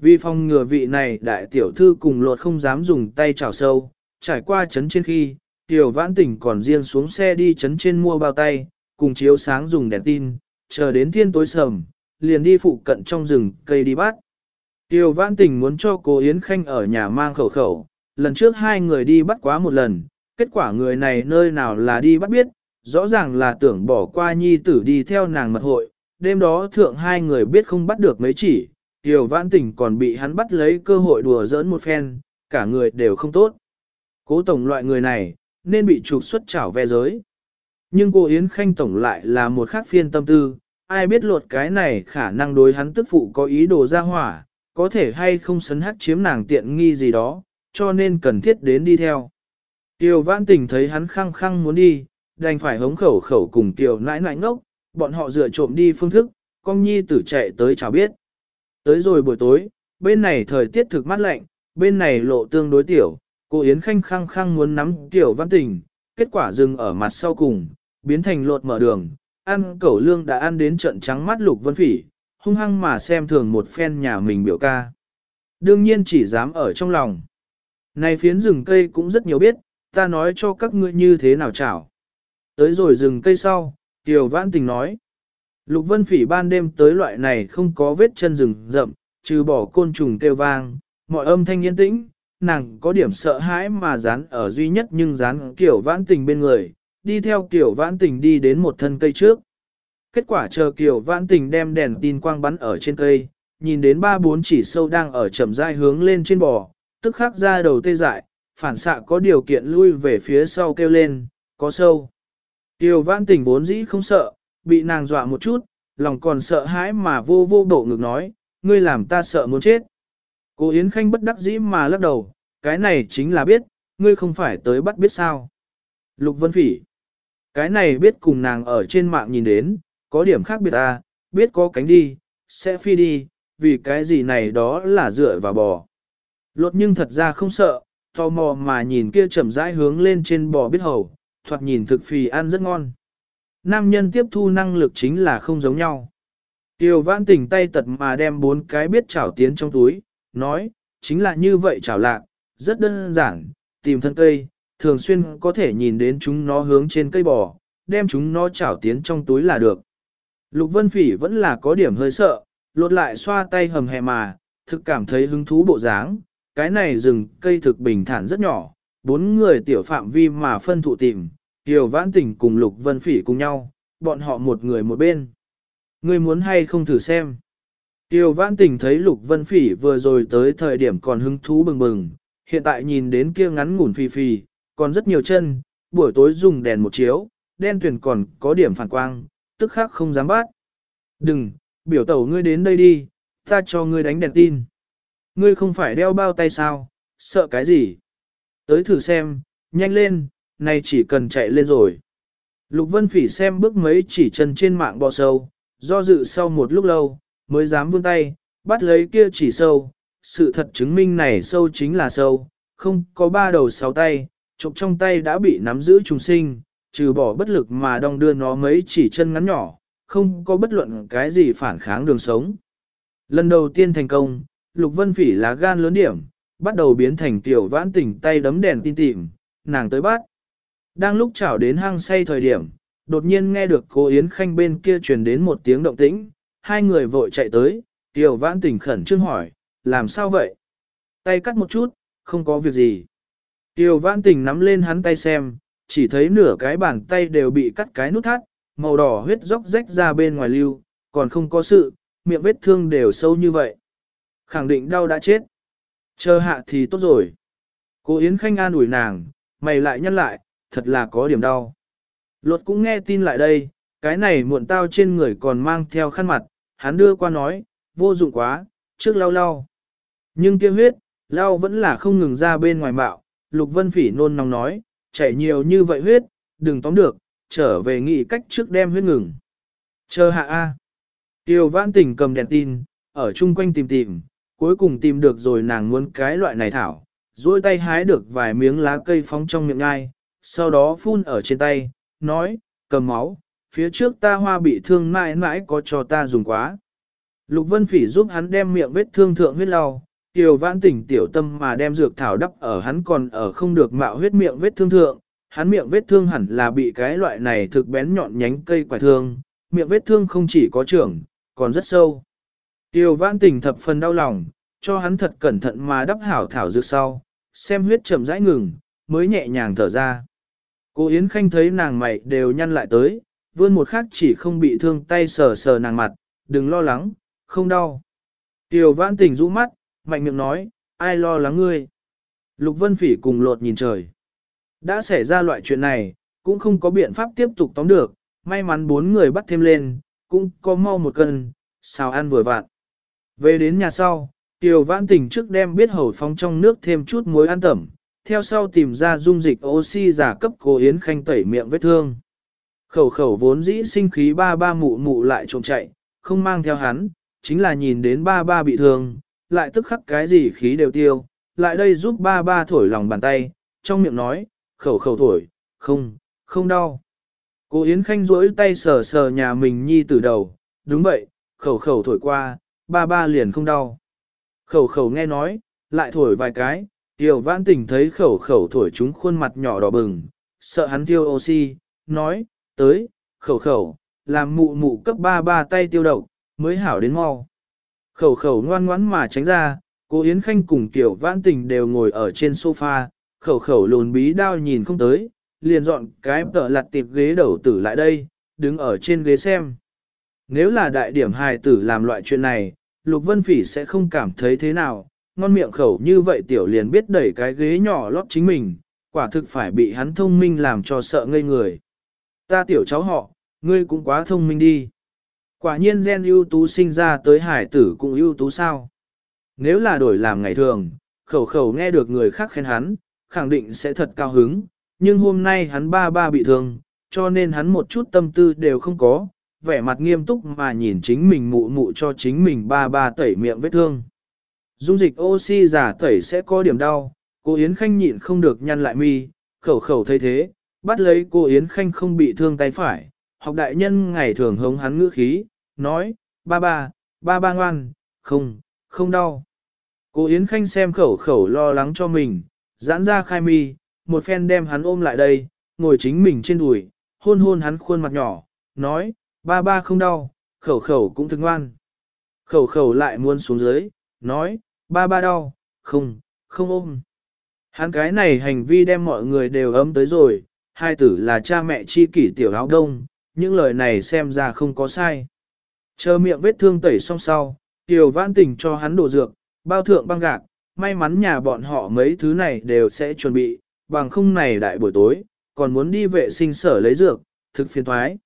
Vì phòng ngừa vị này đại tiểu thư cùng lột không dám dùng tay chảo sâu, trải qua chấn trên khi, tiểu vãn tỉnh còn riêng xuống xe đi chấn trên mua bao tay, cùng chiếu sáng dùng đèn tin, chờ đến thiên tối sầm, liền đi phụ cận trong rừng cây đi bắt. Tiểu vãn tỉnh muốn cho cô Yến Khanh ở nhà mang khẩu khẩu, lần trước hai người đi bắt quá một lần, kết quả người này nơi nào là đi bắt biết, rõ ràng là tưởng bỏ qua nhi tử đi theo nàng mật hội, đêm đó thượng hai người biết không bắt được mấy chỉ, Tiểu Vãn Tỉnh còn bị hắn bắt lấy cơ hội đùa giỡn một phen, cả người đều không tốt. Cố tổng loại người này, nên bị trục xuất trảo ve giới. Nhưng cô Yến Khanh tổng lại là một khác phiên tâm tư, ai biết lột cái này khả năng đối hắn tức phụ có ý đồ ra hỏa, có thể hay không sấn hắc chiếm nàng tiện nghi gì đó, cho nên cần thiết đến đi theo. Tiểu Vãn Tỉnh thấy hắn khăng khăng muốn đi, đành phải hống khẩu khẩu cùng Tiểu nãi nãi ngốc, bọn họ dựa trộm đi phương thức, con nhi tử chạy tới chào biết. Tới rồi buổi tối, bên này thời tiết thực mát lạnh, bên này lộ tương đối tiểu, cô Yến Khanh khăng khăng muốn nắm tiểu văn tình, kết quả dừng ở mặt sau cùng, biến thành lột mở đường, ăn cẩu lương đã ăn đến trận trắng mắt lục vân phỉ, hung hăng mà xem thường một phen nhà mình biểu ca. Đương nhiên chỉ dám ở trong lòng. Này phiến rừng cây cũng rất nhiều biết, ta nói cho các ngươi như thế nào chảo. Tới rồi rừng cây sau, tiểu Vãn Tình nói, Lục Vân Phỉ ban đêm tới loại này không có vết chân rừng rậm, trừ bỏ côn trùng kêu vang, mọi âm thanh yên tĩnh, nàng có điểm sợ hãi mà dán ở duy nhất nhưng dán kiểu Vãn Tình bên người, đi theo kiểu Vãn Tình đi đến một thân cây trước. Kết quả chờ kiểu Vãn Tình đem đèn tin quang bắn ở trên cây, nhìn đến ba bốn chỉ sâu đang ở chậm rãi hướng lên trên bò, tức khắc ra đầu tê dại, phản xạ có điều kiện lui về phía sau kêu lên, có sâu. Kiểu vãn tình vốn dĩ không sợ, bị nàng dọa một chút, lòng còn sợ hãi mà vô vô độ ngực nói, ngươi làm ta sợ muốn chết. Cô Yến Khanh bất đắc dĩ mà lắc đầu, cái này chính là biết, ngươi không phải tới bắt biết sao. Lục Vân Phỉ, cái này biết cùng nàng ở trên mạng nhìn đến, có điểm khác biệt à, biết có cánh đi, sẽ phi đi, vì cái gì này đó là dựa và bò. Lột nhưng thật ra không sợ, tò mò mà nhìn kia chậm rãi hướng lên trên bò biết hầu, thoạt nhìn thực phì ăn rất ngon. Nam nhân tiếp thu năng lực chính là không giống nhau. Tiêu vãn tỉnh tay tật mà đem bốn cái biết chảo tiến trong túi, nói, chính là như vậy chảo lạc, rất đơn giản, tìm thân cây, thường xuyên có thể nhìn đến chúng nó hướng trên cây bò, đem chúng nó chảo tiến trong túi là được. Lục Vân Phỉ vẫn là có điểm hơi sợ, lột lại xoa tay hầm hè mà, thực cảm thấy hứng thú bộ dáng, cái này rừng cây thực bình thản rất nhỏ, bốn người tiểu phạm vi mà phân thụ tìm, Kiều Vãn Tỉnh cùng Lục Vân Phỉ cùng nhau, bọn họ một người một bên. Ngươi muốn hay không thử xem. Kiều Vãn Tình thấy Lục Vân Phỉ vừa rồi tới thời điểm còn hứng thú bừng bừng, hiện tại nhìn đến kia ngắn ngủn phì phì, còn rất nhiều chân, buổi tối dùng đèn một chiếu, đen tuyển còn có điểm phản quang, tức khắc không dám bắt. Đừng, biểu tẩu ngươi đến đây đi, ta cho ngươi đánh đèn tin. Ngươi không phải đeo bao tay sao, sợ cái gì? Tới thử xem, nhanh lên, nay chỉ cần chạy lên rồi. Lục Vân Phỉ xem bước mấy chỉ chân trên mạng bò sâu, do dự sau một lúc lâu, mới dám vươn tay, bắt lấy kia chỉ sâu. Sự thật chứng minh này sâu chính là sâu, không có ba đầu sáu tay, trục trong tay đã bị nắm giữ trùng sinh, trừ bỏ bất lực mà đong đưa nó mấy chỉ chân ngắn nhỏ, không có bất luận cái gì phản kháng đường sống. Lần đầu tiên thành công, Lục Vân Phỉ lá gan lớn điểm, bắt đầu biến thành tiểu vãn tỉnh tay đấm đèn tin tìm, nàng tới bắt. Đang lúc chảo đến hang say thời điểm, đột nhiên nghe được cô Yến Khanh bên kia truyền đến một tiếng động tĩnh, hai người vội chạy tới, tiểu vãn tỉnh khẩn trương hỏi, làm sao vậy? Tay cắt một chút, không có việc gì. Tiểu vãn tỉnh nắm lên hắn tay xem, chỉ thấy nửa cái bàn tay đều bị cắt cái nút thắt, màu đỏ huyết róc rách ra bên ngoài lưu, còn không có sự, miệng vết thương đều sâu như vậy. Khẳng định đau đã chết. Chờ hạ thì tốt rồi. Cô Yến Khanh an ủi nàng, mày lại nhăn lại, thật là có điểm đau. Luật cũng nghe tin lại đây, cái này muộn tao trên người còn mang theo khăn mặt, hắn đưa qua nói, vô dụng quá, trước lau lau. Nhưng kia huyết, lau vẫn là không ngừng ra bên ngoài bạo, Lục Vân Phỉ nôn nóng nói, chảy nhiều như vậy huyết, đừng tóm được, trở về nghị cách trước đem huyết ngừng. Chờ hạ A. Tiêu vãn tỉnh cầm đèn tin, ở chung quanh tìm tìm, cuối cùng tìm được rồi nàng muốn cái loại này thảo, duỗi tay hái được vài miếng lá cây phóng trong miệng ngai, sau đó phun ở trên tay, nói, cầm máu, phía trước ta hoa bị thương mãi mãi có cho ta dùng quá. Lục Vân Phỉ giúp hắn đem miệng vết thương thượng huyết lau, Tiêu vãn tỉnh tiểu tâm mà đem dược thảo đắp ở hắn còn ở không được mạo huyết miệng vết thương thượng, hắn miệng vết thương hẳn là bị cái loại này thực bén nhọn nhánh cây quải thương, miệng vết thương không chỉ có trưởng, còn rất sâu. Tiêu vãn tỉnh thập phần đau lòng, cho hắn thật cẩn thận mà đắp hảo thảo dược sau, xem huyết chậm rãi ngừng, mới nhẹ nhàng thở ra. Cô Yến Khanh thấy nàng mày đều nhăn lại tới, vươn một khắc chỉ không bị thương tay sờ sờ nàng mặt, đừng lo lắng, không đau. Tiêu vãn tỉnh rũ mắt, mạnh miệng nói, ai lo lắng ngươi. Lục Vân Phỉ cùng lột nhìn trời. Đã xảy ra loại chuyện này, cũng không có biện pháp tiếp tục tóm được, may mắn bốn người bắt thêm lên, cũng có mau một cân, xào ăn vừa vạn. Về đến nhà sau, Tiểu Vãn Tình trước đem biết hầu phóng trong nước thêm chút muối ăn tẩm, theo sau tìm ra dung dịch oxy giả cấp cô Yến Khanh tẩy miệng vết thương. Khẩu khẩu vốn dĩ sinh khí ba ba mụ mụ lại trộm chạy, không mang theo hắn, chính là nhìn đến ba ba bị thương, lại tức khắc cái gì khí đều tiêu, lại đây giúp ba ba thổi lòng bàn tay, trong miệng nói, khẩu khẩu thổi, không, không đau. Cô Yến Khanh duỗi tay sờ sờ nhà mình nhi từ đầu, đúng vậy, khẩu khẩu thổi qua, ba ba liền không đau. Khẩu khẩu nghe nói, lại thổi vài cái, Tiểu Vãn Tình thấy khẩu khẩu thổi chúng khuôn mặt nhỏ đỏ bừng, sợ hắn tiêu oxy, nói, tới, khẩu khẩu, làm mụ mụ cấp ba ba tay tiêu độc, mới hảo đến mau. Khẩu khẩu ngoan ngoãn mà tránh ra, cô Yến Khanh cùng Tiểu Vãn Tình đều ngồi ở trên sofa, khẩu khẩu lùn bí đao nhìn không tới, liền dọn cái tợ lặt tiệp ghế đầu tử lại đây, đứng ở trên ghế xem. Nếu là đại điểm hài tử làm loại chuyện này, Lục Vân Phỉ sẽ không cảm thấy thế nào, ngon miệng khẩu như vậy tiểu liền biết đẩy cái ghế nhỏ lót chính mình, quả thực phải bị hắn thông minh làm cho sợ ngây người. Ta tiểu cháu họ, ngươi cũng quá thông minh đi. Quả nhiên gen ưu tú sinh ra tới hải tử cũng ưu tú sao. Nếu là đổi làm ngày thường, khẩu khẩu nghe được người khác khen hắn, khẳng định sẽ thật cao hứng, nhưng hôm nay hắn ba ba bị thương, cho nên hắn một chút tâm tư đều không có, vẻ mặt nghiêm túc mà nhìn chính mình mụ mụ cho chính mình ba ba tẩy miệng vết thương. Dung dịch oxy giả tẩy sẽ có điểm đau, cô Yến Khanh nhịn không được nhăn lại mi, khẩu khẩu thấy thế, bắt lấy cô Yến Khanh không bị thương tay phải, học đại nhân ngày thường hống hắn ngữ khí, nói, ba ba, ba ba ngoan, không, không đau. Cô Yến Khanh xem khẩu khẩu lo lắng cho mình, giãn ra khai mi, một phen đem hắn ôm lại đây, ngồi chính mình trên đùi, hôn hôn hắn khuôn mặt nhỏ, nói, ba ba không đau, khẩu khẩu cũng thương ngoan. Khẩu khẩu lại muốn xuống dưới, nói, ba ba đau, không, không ôm. Hắn cái này hành vi đem mọi người đều ấm tới rồi, hai tử là cha mẹ chi kỷ tiểu áo đông, những lời này xem ra không có sai. Chờ miệng vết thương tẩy xong sau, tiểu vãn tình cho hắn đổ dược, bao thượng băng gạc, may mắn nhà bọn họ mấy thứ này đều sẽ chuẩn bị, bằng không này đại buổi tối, còn muốn đi vệ sinh sở lấy dược, thực phiền thoái.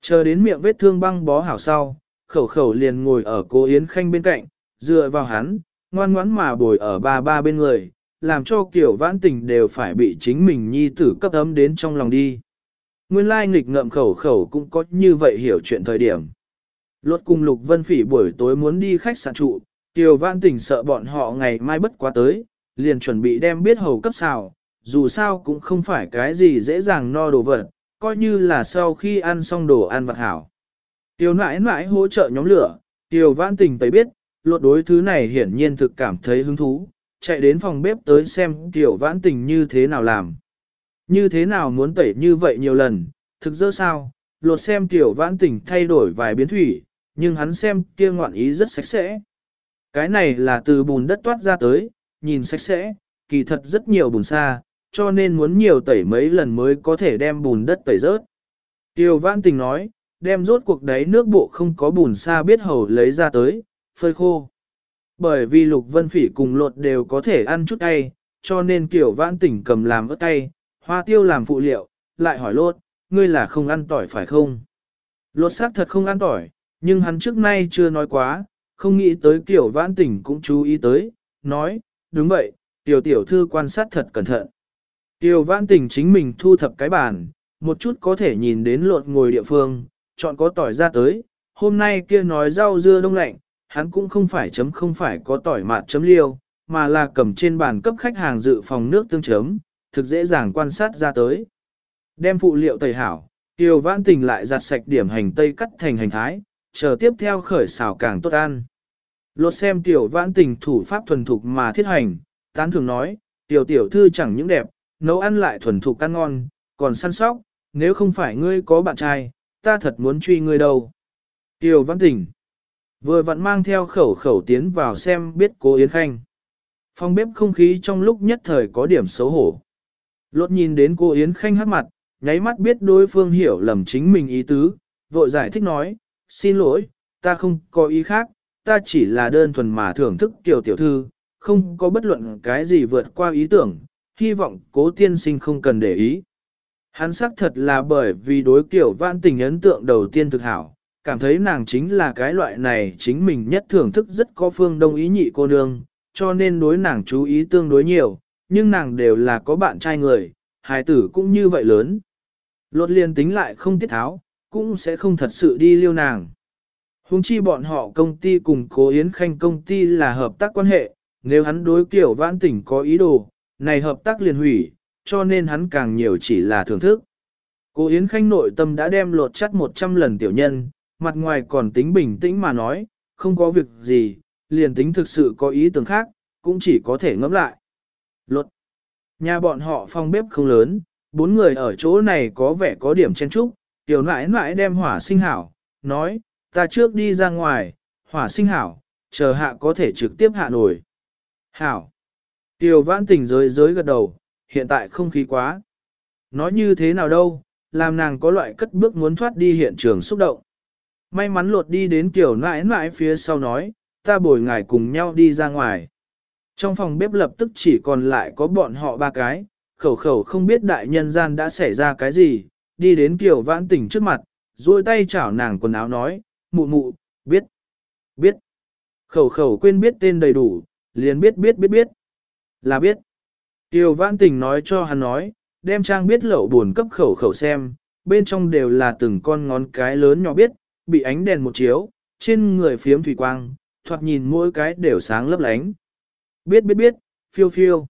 Chờ đến miệng vết thương băng bó hảo sau, khẩu khẩu liền ngồi ở cô Yến Khanh bên cạnh, dựa vào hắn, ngoan ngoãn mà bồi ở ba ba bên người, làm cho kiểu vãn tình đều phải bị chính mình nhi tử cấp ấm đến trong lòng đi. Nguyên lai nghịch ngợm khẩu khẩu cũng có như vậy hiểu chuyện thời điểm. Lốt cùng Lục Vân Phỉ buổi tối muốn đi khách sạn trụ, Tiểu Vãn Tình sợ bọn họ ngày mai bất quá tới, liền chuẩn bị đem biết hầu cấp xào, dù sao cũng không phải cái gì dễ dàng no đồ vật, coi như là sau khi ăn xong đồ ăn vật hảo. Tiểu nãi nãi hỗ trợ nhóm lửa, Tiểu Vãn Tình tới biết, lột đối thứ này hiển nhiên thực cảm thấy hứng thú, chạy đến phòng bếp tới xem Tiểu Vãn Tình như thế nào làm. Như thế nào muốn tẩy như vậy nhiều lần, thực dơ sao, lột xem Tiểu Vãn Tình thay đổi vài biến thủy, nhưng hắn xem kia ngoạn ý rất sạch sẽ. Cái này là từ bùn đất toát ra tới, nhìn sạch sẽ, kỳ thật rất nhiều bùn xa, cho nên muốn nhiều tẩy mấy lần mới có thể đem bùn đất tẩy rớt. Tiêu vãn tình nói, đem rốt cuộc đấy nước bộ không có bùn xa biết hầu lấy ra tới, phơi khô. Bởi vì lục vân phỉ cùng lột đều có thể ăn chút tay, cho nên kiểu vãn tỉnh cầm làm ớt tay, hoa tiêu làm phụ liệu, lại hỏi lột, ngươi là không ăn tỏi phải không? Lột xác thật không ăn tỏi, nhưng hắn trước nay chưa nói quá, không nghĩ tới kiểu vãn tỉnh cũng chú ý tới, nói, đúng vậy, tiểu tiểu thư quan sát thật cẩn thận. Tiểu vãn tỉnh chính mình thu thập cái bàn, một chút có thể nhìn đến lột ngồi địa phương, chọn có tỏi ra tới, hôm nay kia nói rau dưa đông lạnh, hắn cũng không phải chấm không phải có tỏi mạt chấm liêu, mà là cầm trên bàn cấp khách hàng dự phòng nước tương chấm, thực dễ dàng quan sát ra tới. Đem phụ liệu tẩy hảo, Tiêu vãn tình lại giặt sạch điểm hành tây cắt thành hành thái, chờ tiếp theo khởi xào càng tốt ăn. Lột xem tiểu vãn tình thủ pháp thuần thục mà thiết hành, tán thường nói, tiểu tiểu thư chẳng những đẹp, nấu ăn lại thuần thục ăn ngon, còn săn sóc, nếu không phải ngươi có bạn trai, ta thật muốn truy ngươi đâu. Tiểu vãn tình, vừa vặn mang theo khẩu khẩu tiến vào xem biết cô Yến Khanh. Phòng bếp không khí trong lúc nhất thời có điểm xấu hổ. Lột nhìn đến cô Yến Khanh hát mặt, nháy mắt biết đối phương hiểu lầm chính mình ý tứ, vội giải thích nói, xin lỗi, ta không có ý khác, ta chỉ là đơn thuần mà thưởng thức tiểu tiểu thư, không có bất luận cái gì vượt qua ý tưởng, hy vọng cố tiên sinh không cần để ý. Hắn xác thật là bởi vì đối kiểu vãn tình ấn tượng đầu tiên thực hảo, cảm thấy nàng chính là cái loại này chính mình nhất thưởng thức rất có phương đông ý nhị cô nương, cho nên đối nàng chú ý tương đối nhiều, nhưng nàng đều là có bạn trai người, hài tử cũng như vậy lớn. Lột liền tính lại không tiết tháo, cũng sẽ không thật sự đi liêu nàng. Hùng chi bọn họ công ty cùng cố Yến Khanh công ty là hợp tác quan hệ, nếu hắn đối kiểu vãn tỉnh có ý đồ, này hợp tác liền hủy, cho nên hắn càng nhiều chỉ là thưởng thức. Cố Yến Khanh nội tâm đã đem lột chắt 100 lần tiểu nhân, mặt ngoài còn tính bình tĩnh mà nói, không có việc gì, liền tính thực sự có ý tưởng khác, cũng chỉ có thể ngẫm lại. luật Nhà bọn họ phòng bếp không lớn, bốn người ở chỗ này có vẻ có điểm chen trúc, tiểu nãi nãi đem hỏa sinh hảo, nói, ta trước đi ra ngoài, hỏa sinh hảo, chờ hạ có thể trực tiếp hạ nổi. Hảo. Tiểu vãn tỉnh giới giới gật đầu, hiện tại không khí quá. Nói như thế nào đâu, làm nàng có loại cất bước muốn thoát đi hiện trường xúc động. May mắn lột đi đến kiểu nãi nãi phía sau nói, ta bồi ngài cùng nhau đi ra ngoài. Trong phòng bếp lập tức chỉ còn lại có bọn họ ba cái, khẩu khẩu không biết đại nhân gian đã xảy ra cái gì, đi đến kiểu vãn tỉnh trước mặt, duỗi tay chảo nàng quần áo nói, mụ mụ, biết, biết. Khẩu khẩu quên biết tên đầy đủ, liền biết biết biết biết, là biết. Kiều vãn tình nói cho hắn nói, đem trang biết lậu buồn cấp khẩu khẩu xem, bên trong đều là từng con ngón cái lớn nhỏ biết, bị ánh đèn một chiếu, trên người phiếm thủy quang, thoạt nhìn mỗi cái đều sáng lấp lánh. Biết biết biết, phiêu phiêu.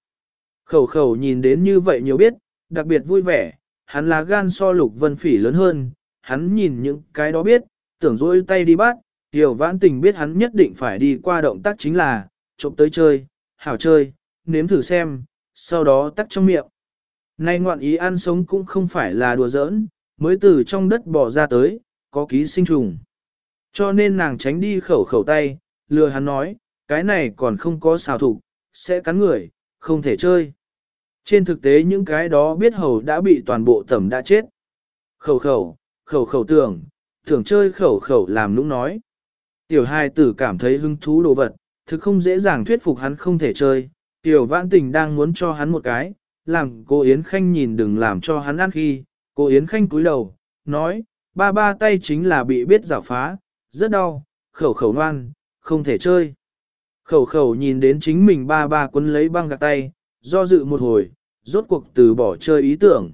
Khẩu khẩu nhìn đến như vậy nhiều biết, đặc biệt vui vẻ, hắn là gan so lục vân phỉ lớn hơn, hắn nhìn những cái đó biết, tưởng dỗi tay đi bắt, Tiểu vãn tình biết hắn nhất định phải đi qua động tác chính là, trộm tới chơi, hảo chơi, nếm thử xem, sau đó tắt trong miệng. Nay ngoạn ý ăn sống cũng không phải là đùa giỡn, mới từ trong đất bỏ ra tới, có ký sinh trùng. Cho nên nàng tránh đi khẩu khẩu tay, lừa hắn nói, cái này còn không có xào thủ, sẽ cắn người, không thể chơi. Trên thực tế những cái đó biết hầu đã bị toàn bộ tẩm đã chết. Khẩu khẩu, khẩu khẩu tưởng, tưởng chơi khẩu khẩu làm nũng nói. Tiểu hai tử cảm thấy hứng thú đồ vật, thực không dễ dàng thuyết phục hắn không thể chơi. Tiểu vãn tình đang muốn cho hắn một cái, làm cô Yến Khanh nhìn đừng làm cho hắn ăn khi, cô Yến Khanh cúi đầu, nói, ba ba tay chính là bị biết rào phá, rất đau, khẩu khẩu ngoan, không thể chơi. Khẩu khẩu nhìn đến chính mình ba ba quấn lấy băng gạc tay, do dự một hồi, rốt cuộc từ bỏ chơi ý tưởng.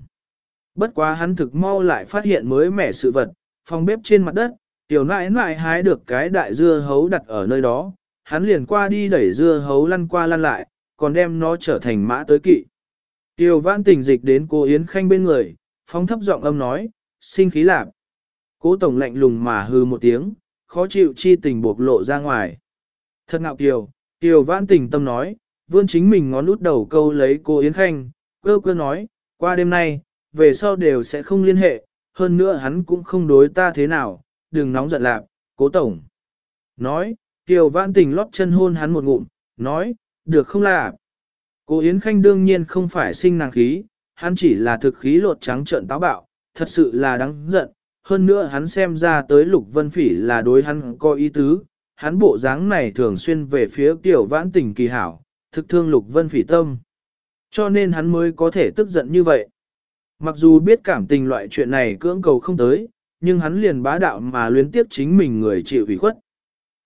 Bất quá hắn thực mau lại phát hiện mới mẻ sự vật, phòng bếp trên mặt đất, tiểu nãi nãi hái được cái đại dưa hấu đặt ở nơi đó, hắn liền qua đi đẩy dưa hấu lăn qua lăn lại, còn đem nó trở thành mã tới kỵ. Tiểu vãn tình dịch đến cô Yến Khanh bên người, phóng thấp giọng âm nói, sinh khí lạc. Cố tổng lạnh lùng mà hư một tiếng, khó chịu chi tình buộc lộ ra ngoài. Thật ngạo kiều, kiều vãn tình tâm nói, vươn chính mình ngón út đầu câu lấy cô Yến Khanh, cơ cơ nói, qua đêm nay, về sau đều sẽ không liên hệ, hơn nữa hắn cũng không đối ta thế nào, đừng nóng giận lạc, cố tổng. Nói, kiều vãn tình lót chân hôn hắn một ngụm, nói, được không là. Cô Yến Khanh đương nhiên không phải sinh nàng khí, hắn chỉ là thực khí lột trắng trợn táo bạo, thật sự là đáng giận, hơn nữa hắn xem ra tới Lục Vân Phỉ là đối hắn có ý tứ, hắn bộ dáng này thường xuyên về phía tiểu vãn tình kỳ hảo, thực thương Lục Vân Phỉ tâm. Cho nên hắn mới có thể tức giận như vậy. Mặc dù biết cảm tình loại chuyện này cưỡng cầu không tới, nhưng hắn liền bá đạo mà luyến tiếp chính mình người chịu ủy khuất.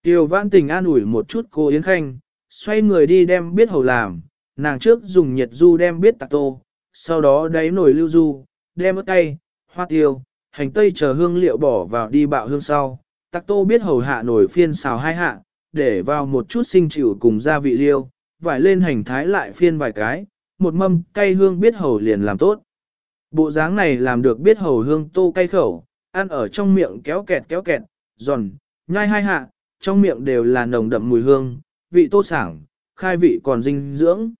Tiểu vãn tình an ủi một chút cô Yến Khanh, xoay người đi đem biết hầu làm, nàng trước dùng nhiệt du đem biết tạc tô, sau đó đáy nồi lưu du, đem ớt cay, hoa tiêu, hành tây chờ hương liệu bỏ vào đi bạo hương sau. Tắc tô biết hầu hạ nổi phiên xào hai hạ, để vào một chút sinh chịu cùng gia vị liêu, vải lên hành thái lại phiên vài cái, một mâm cay hương biết hầu liền làm tốt. Bộ dáng này làm được biết hầu hương tô cay khẩu, ăn ở trong miệng kéo kẹt kéo kẹt, giòn, nhai hai hạ, trong miệng đều là nồng đậm mùi hương, vị tô sảng, khai vị còn dinh dưỡng.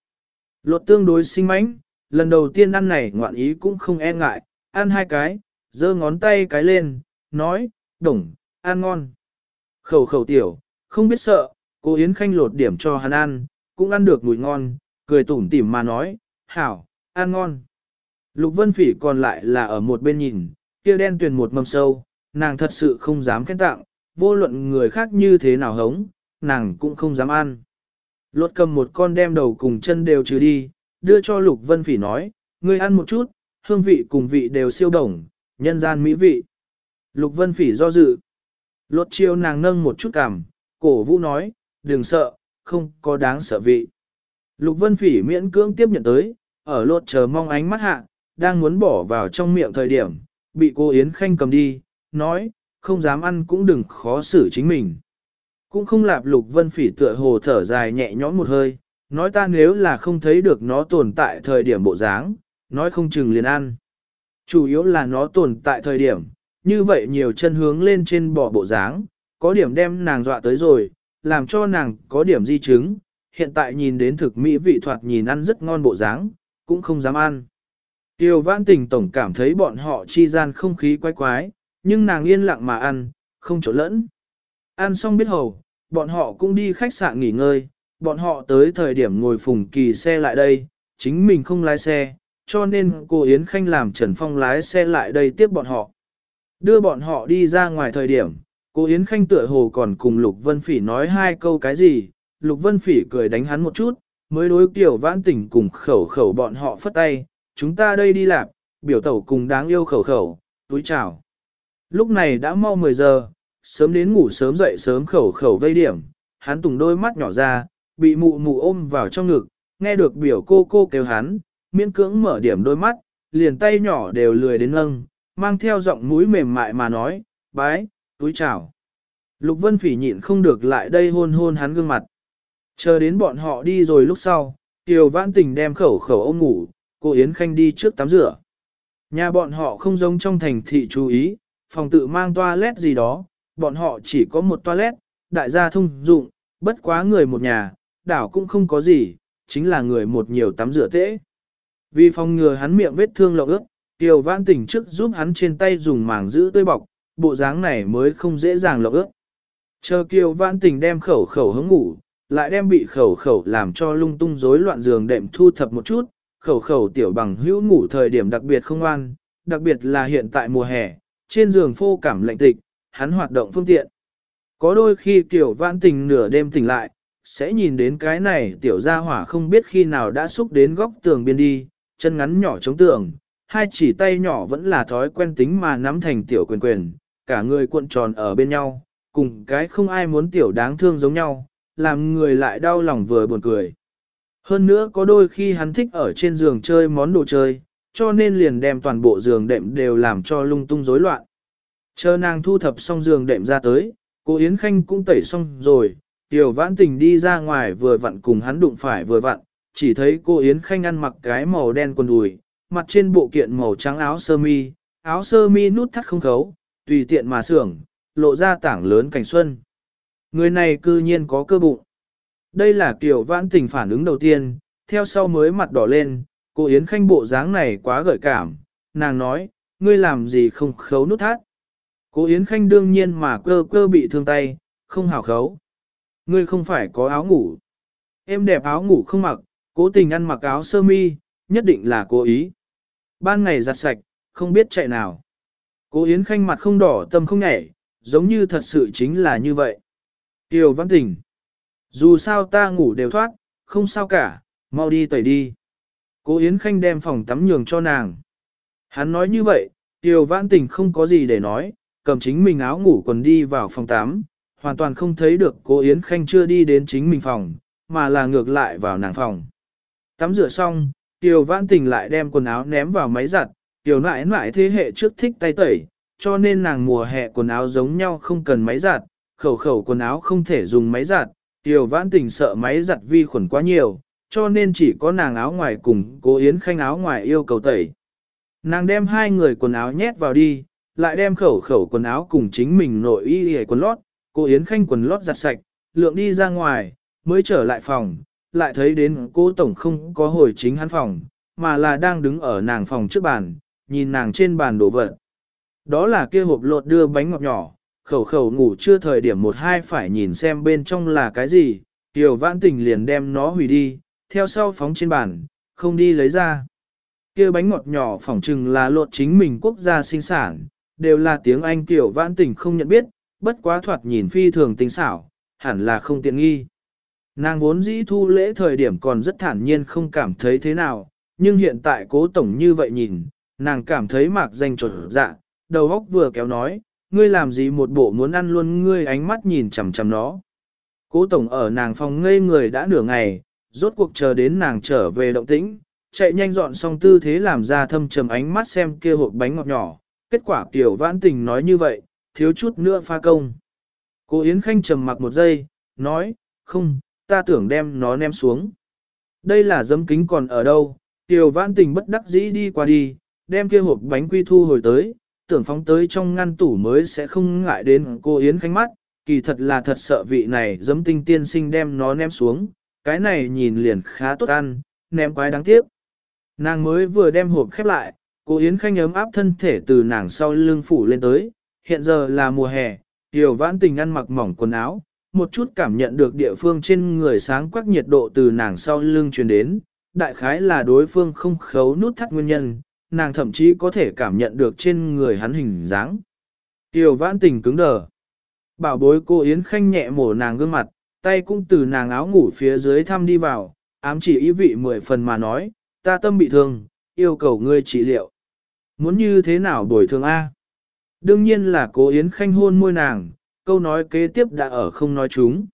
Lột tương đối sinh mánh, lần đầu tiên ăn này ngoạn ý cũng không e ngại, ăn hai cái, giơ ngón tay cái lên, nói, đồng, ăn ngon. Khẩu khẩu tiểu, không biết sợ, cô Yến Khanh lột điểm cho hắn ăn, cũng ăn được mùi ngon, cười tủm tỉm mà nói, hảo, ăn ngon. Lục Vân Phỉ còn lại là ở một bên nhìn, kia đen tuyền một mâm sâu, nàng thật sự không dám khen tặng, vô luận người khác như thế nào hống, nàng cũng không dám ăn. Lột cầm một con đem đầu cùng chân đều trừ đi, đưa cho Lục Vân Phỉ nói, ngươi ăn một chút, hương vị cùng vị đều siêu đồng, nhân gian mỹ vị. Lục Vân Phỉ do dự. Lột chiêu nàng nâng một chút cằm, cổ vũ nói, đừng sợ, không có đáng sợ vị. Lục Vân Phỉ miễn cưỡng tiếp nhận tới, ở lột chờ mong ánh mắt hạ, đang muốn bỏ vào trong miệng thời điểm, bị cô Yến Khanh cầm đi, nói, không dám ăn cũng đừng khó xử chính mình. Cũng không lạp Lục Vân Phỉ tựa hồ thở dài nhẹ nhõm một hơi, nói ta nếu là không thấy được nó tồn tại thời điểm bộ dáng, nói không chừng liền ăn. Chủ yếu là nó tồn tại thời điểm, như vậy nhiều chân hướng lên trên bỏ bộ dáng, có điểm đem nàng dọa tới rồi, làm cho nàng có điểm di chứng, hiện tại nhìn đến thực mỹ vị thoạt nhìn ăn rất ngon bộ dáng, cũng không dám ăn. Tiêu vãn tình tổng cảm thấy bọn họ chi gian không khí quái quái, nhưng nàng yên lặng mà ăn, không chỗ lẫn. Ăn xong biết hầu, bọn họ cũng đi khách sạn nghỉ ngơi, bọn họ tới thời điểm ngồi phùng kỳ xe lại đây, chính mình không lái xe, cho nên cô Yến Khanh làm Trần Phong lái xe lại đây tiếp bọn họ. Đưa bọn họ đi ra ngoài thời điểm, cô Yến Khanh tựa hồ còn cùng Lục Vân Phỉ nói hai câu cái gì, Lục Vân Phỉ cười đánh hắn một chút, mới đối kiểu vãn tỉnh cùng khẩu khẩu bọn họ phất tay, chúng ta đây đi làm, biểu tẩu cùng đáng yêu khẩu khẩu, túi chào. Lúc này đã mau 10 giờ, sớm đến ngủ sớm dậy sớm khẩu khẩu vây điểm, hắn tùng đôi mắt nhỏ ra, bị mụ mụ ôm vào trong ngực, nghe được biểu cô cô kêu hắn, miễn cưỡng mở điểm đôi mắt, liền tay nhỏ đều lười đến nâng, mang theo giọng mũi mềm mại mà nói, bái, túi chào. Lục Vân Phỉ nhịn không được lại đây hôn hôn hắn gương mặt. Chờ đến bọn họ đi rồi lúc sau, Tiêu Vãn Tình đem khẩu khẩu ôm ngủ, cô Yến Khanh đi trước tắm rửa. Nhà bọn họ không giống trong thành thị chú ý, phòng tự mang toilet gì đó, bọn họ chỉ có một toilet, đại gia thông dụng, bất quá người một nhà, đảo cũng không có gì, chính là người một nhiều tắm rửa tễ. Vì phòng ngừa hắn miệng vết thương lộng ướt, Kiều Vãn Tỉnh trước giúp hắn trên tay dùng màng giữ tươi bọc, bộ dáng này mới không dễ dàng lộng ướt. Chờ Kiều Vãn Tỉnh đem khẩu khẩu hứng ngủ, lại đem bị khẩu khẩu làm cho lung tung rối loạn giường đệm thu thập một chút, khẩu khẩu tiểu bằng hữu ngủ thời điểm đặc biệt không an, đặc biệt là hiện tại mùa hè, trên giường phô cảm lạnh tịch, hắn hoạt động phương tiện. Có đôi khi Kiều Vãn Tình nửa đêm tỉnh lại, sẽ nhìn đến cái này tiểu gia hỏa không biết khi nào đã xúc đến góc tường biên đi, chân ngắn nhỏ chống tường, hai chỉ tay nhỏ vẫn là thói quen tính mà nắm thành tiểu quyền quyền, cả người cuộn tròn ở bên nhau, cùng cái không ai muốn tiểu đáng thương giống nhau, làm người lại đau lòng vừa buồn cười. Hơn nữa có đôi khi hắn thích ở trên giường chơi món đồ chơi, cho nên liền đem toàn bộ giường đệm đều làm cho lung tung rối loạn. Chờ nàng thu thập xong giường đệm ra tới, cô Yến Khanh cũng tẩy xong rồi, Tiểu Vãn Tình đi ra ngoài vừa vặn cùng hắn đụng phải vừa vặn, chỉ thấy cô Yến Khanh ăn mặc cái màu đen quần đùi, mặt trên bộ kiện màu trắng áo sơ mi, áo sơ mi nút thắt không khấu, tùy tiện mà sưởng, lộ ra tảng lớn cảnh xuân. Người này cư nhiên có cơ bụng. Đây là kiểu vãn tình phản ứng đầu tiên, theo sau mới mặt đỏ lên, cô Yến Khanh bộ dáng này quá gợi cảm, nàng nói, ngươi làm gì không khấu nút thắt. Cô Yến Khanh đương nhiên mà cơ cơ bị thương tay, không hào khấu. Ngươi không phải có áo ngủ. Em đẹp áo ngủ không mặc, cố tình ăn mặc áo sơ mi, nhất định là cố ý. Ban ngày giặt sạch, không biết chạy nào. Cố Yến Khanh mặt không đỏ tâm không nhảy, giống như thật sự chính là như vậy. Kiều Văn Tình. Dù sao ta ngủ đều thoát, không sao cả, mau đi tẩy đi. Cố Yến Khanh đem phòng tắm nhường cho nàng. Hắn nói như vậy, Kiều Văn Tình không có gì để nói, cầm chính mình áo ngủ quần đi vào phòng tắm, hoàn toàn không thấy được cố Yến Khanh chưa đi đến chính mình phòng, mà là ngược lại vào nàng phòng. Tắm rửa xong, Tiểu Vãn Tình lại đem quần áo ném vào máy giặt, Tiểu nãi nãi thế hệ trước thích tay tẩy, cho nên nàng mùa hè quần áo giống nhau không cần máy giặt, khẩu khẩu quần áo không thể dùng máy giặt, Tiểu Vãn Tình sợ máy giặt vi khuẩn quá nhiều, cho nên chỉ có nàng áo ngoài cùng cố Yến Khanh áo ngoài yêu cầu tẩy. Nàng đem hai người quần áo nhét vào đi, lại đem khẩu khẩu quần áo cùng chính mình nội y hề quần lót, cô Yến Khanh quần lót giặt sạch, lượng đi ra ngoài, mới trở lại phòng, lại thấy đến cô Tổng không có hồi chính hắn phòng, mà là đang đứng ở nàng phòng trước bàn, nhìn nàng trên bàn đổ vật. Đó là kia hộp lột đưa bánh ngọt nhỏ, khẩu khẩu ngủ chưa thời điểm một hai phải nhìn xem bên trong là cái gì, Tiểu Vãn Tình liền đem nó hủy đi, theo sau phóng trên bàn, không đi lấy ra. Kia bánh ngọt nhỏ phỏng chừng là lột chính mình quốc gia sinh sản, đều là tiếng Anh Tiểu Vãn Tình không nhận biết, bất quá thoạt nhìn phi thường tinh xảo, hẳn là không tiện nghi. Nàng vốn dĩ thu lễ thời điểm còn rất thản nhiên không cảm thấy thế nào, nhưng hiện tại cố tổng như vậy nhìn, nàng cảm thấy mạc danh trột dạ, đầu óc vừa kéo nói, ngươi làm gì một bộ muốn ăn luôn ngươi ánh mắt nhìn chằm chằm nó. Cố tổng ở nàng phòng ngây người đã nửa ngày, rốt cuộc chờ đến nàng trở về động tĩnh, chạy nhanh dọn xong tư thế làm ra thâm trầm ánh mắt xem kia hộp bánh ngọt nhỏ, kết quả tiểu vãn tình nói như vậy, thiếu chút nữa pha công. Cô Yến Khanh trầm mặc một giây, nói, không, ta tưởng đem nó ném xuống. Đây là dấm kính còn ở đâu, tiểu vãn tình bất đắc dĩ đi qua đi, đem kia hộp bánh quy thu hồi tới, tưởng phóng tới trong ngăn tủ mới sẽ không ngại đến cô Yến khánh mắt, kỳ thật là thật sợ vị này dấm tinh tiên sinh đem nó ném xuống, cái này nhìn liền khá tốt ăn, ném quái đáng tiếc. Nàng mới vừa đem hộp khép lại, cô Yến Khanh ấm áp thân thể từ nàng sau lưng phủ lên tới, hiện giờ là mùa hè, Tiểu Vãn Tình ăn mặc mỏng quần áo, một chút cảm nhận được địa phương trên người sáng quắc nhiệt độ từ nàng sau lưng truyền đến, đại khái là đối phương không khấu nút thắt nguyên nhân, nàng thậm chí có thể cảm nhận được trên người hắn hình dáng. Tiểu Vãn Tình cứng đờ. Bảo bối cô Yến Khanh nhẹ mổ nàng gương mặt, tay cũng từ nàng áo ngủ phía dưới thăm đi vào, ám chỉ ý vị mười phần mà nói, ta tâm bị thương, yêu cầu ngươi trị liệu. Muốn như thế nào bồi thường A? Đương nhiên là cô Yến Khanh hôn môi nàng, câu nói kế tiếp đã ở không nói chúng.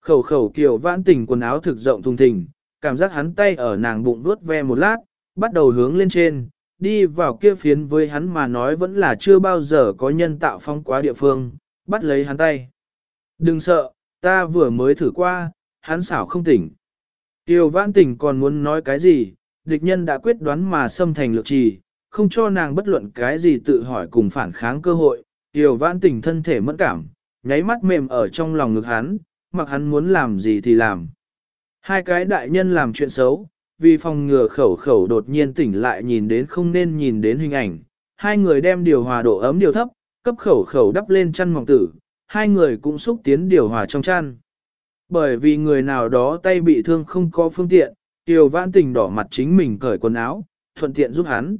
Khẩu khẩu kiều vãn tình quần áo thực rộng thùng thình, cảm giác hắn tay ở nàng bụng vuốt ve một lát, bắt đầu hướng lên trên, đi vào kia phiến với hắn mà nói vẫn là chưa bao giờ có nhân tạo phong quá địa phương, bắt lấy hắn tay. Đừng sợ, ta vừa mới thử qua, hắn xảo không tỉnh. Kiều vãn tình còn muốn nói cái gì, địch nhân đã quyết đoán mà xâm thành lược trì, không cho nàng bất luận cái gì tự hỏi cùng phản kháng cơ hội, Kiều vãn tình thân thể mẫn cảm, nháy mắt mềm ở trong lòng ngực hắn, mặc hắn muốn làm gì thì làm. Hai cái đại nhân làm chuyện xấu, vì phòng ngừa khẩu khẩu đột nhiên tỉnh lại nhìn đến không nên nhìn đến hình ảnh, hai người đem điều hòa độ ấm điều thấp, cấp khẩu khẩu đắp lên chăn mỏng tử, hai người cũng xúc tiến điều hòa trong chăn. Bởi vì người nào đó tay bị thương không có phương tiện, Tiểu Vãn Tình đỏ mặt chính mình cởi quần áo, thuận tiện giúp hắn.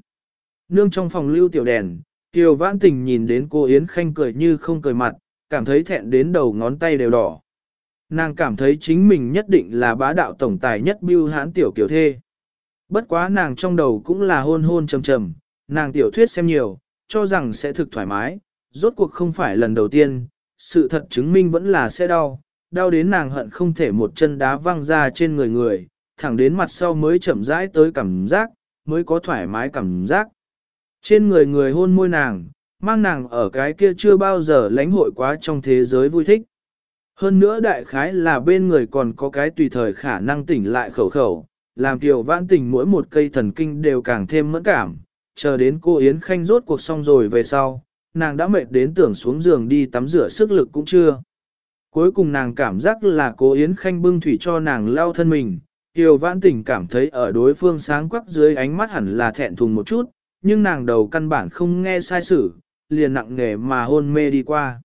Nương trong phòng lưu tiểu đèn, tiểu Vãn Tình nhìn đến cô Yến Khanh cười như không cười mặt, cảm thấy thẹn đến đầu ngón tay đều đỏ. Nàng cảm thấy chính mình nhất định là bá đạo tổng tài nhất bưu hãn tiểu kiểu thê. Bất quá nàng trong đầu cũng là hôn hôn trầm trầm, nàng tiểu thuyết xem nhiều, cho rằng sẽ thực thoải mái, rốt cuộc không phải lần đầu tiên, sự thật chứng minh vẫn là sẽ đau, đau đến nàng hận không thể một chân đá văng ra trên người người, thẳng đến mặt sau mới chậm rãi tới cảm giác, mới có thoải mái cảm giác. Trên người người hôn môi nàng, mang nàng ở cái kia chưa bao giờ lãnh hội quá trong thế giới vui thích. Hơn nữa đại khái là bên người còn có cái tùy thời khả năng tỉnh lại khẩu khẩu, làm tiểu vãn tình mỗi một cây thần kinh đều càng thêm mẫn cảm, chờ đến cô Yến Khanh rốt cuộc xong rồi về sau, nàng đã mệt đến tưởng xuống giường đi tắm rửa sức lực cũng chưa. Cuối cùng nàng cảm giác là cô Yến Khanh bưng thủy cho nàng lau thân mình, Kiều Vãn Tình cảm thấy ở đối phương sáng quắc dưới ánh mắt hẳn là thẹn thùng một chút, nhưng nàng đầu căn bản không nghe sai sự, liền nặng nề mà hôn mê đi qua.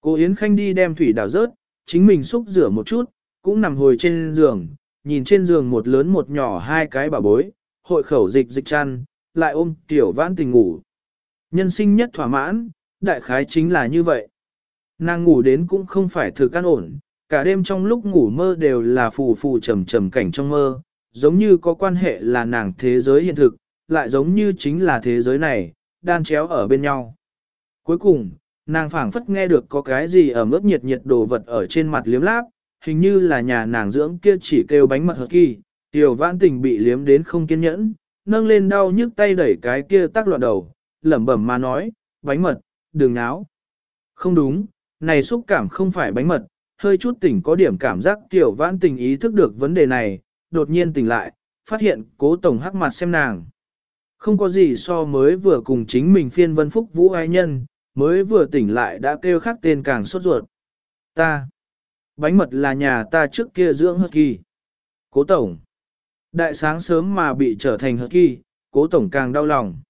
Cô Yến Khanh đi đem thủy đào rớt, chính mình xúc rửa một chút, cũng nằm hồi trên giường, nhìn trên giường một lớn một nhỏ hai cái bà bối, hội khẩu dịch dịch chăn, lại ôm tiểu vãn tình ngủ. Nhân sinh nhất thỏa mãn, đại khái chính là như vậy. Nàng ngủ đến cũng không phải thực căn ổn, cả đêm trong lúc ngủ mơ đều là phù phù trầm trầm cảnh trong mơ, giống như có quan hệ là nàng thế giới hiện thực, lại giống như chính là thế giới này, đan chéo ở bên nhau. Cuối cùng, nàng phảng phất nghe được có cái gì ở mức nhiệt nhiệt đồ vật ở trên mặt liếm láp, hình như là nhà nàng dưỡng kia chỉ kêu bánh mật hợp kỳ, tiểu vãn tình bị liếm đến không kiên nhẫn, nâng lên đau nhức tay đẩy cái kia tác loạn đầu, lẩm bẩm mà nói, bánh mật, đường náo. Không đúng, này xúc cảm không phải bánh mật, hơi chút tỉnh có điểm cảm giác tiểu vãn tình ý thức được vấn đề này, đột nhiên tỉnh lại, phát hiện cố tổng hắc mặt xem nàng. Không có gì so mới vừa cùng chính mình phiên vân phúc vũ ai nhân, mới vừa tỉnh lại đã kêu khắc tên càng sốt ruột. Ta. Bánh mật là nhà ta trước kia dưỡng hất kỳ. Cố tổng. Đại sáng sớm mà bị trở thành hất kỳ, cố tổng càng đau lòng.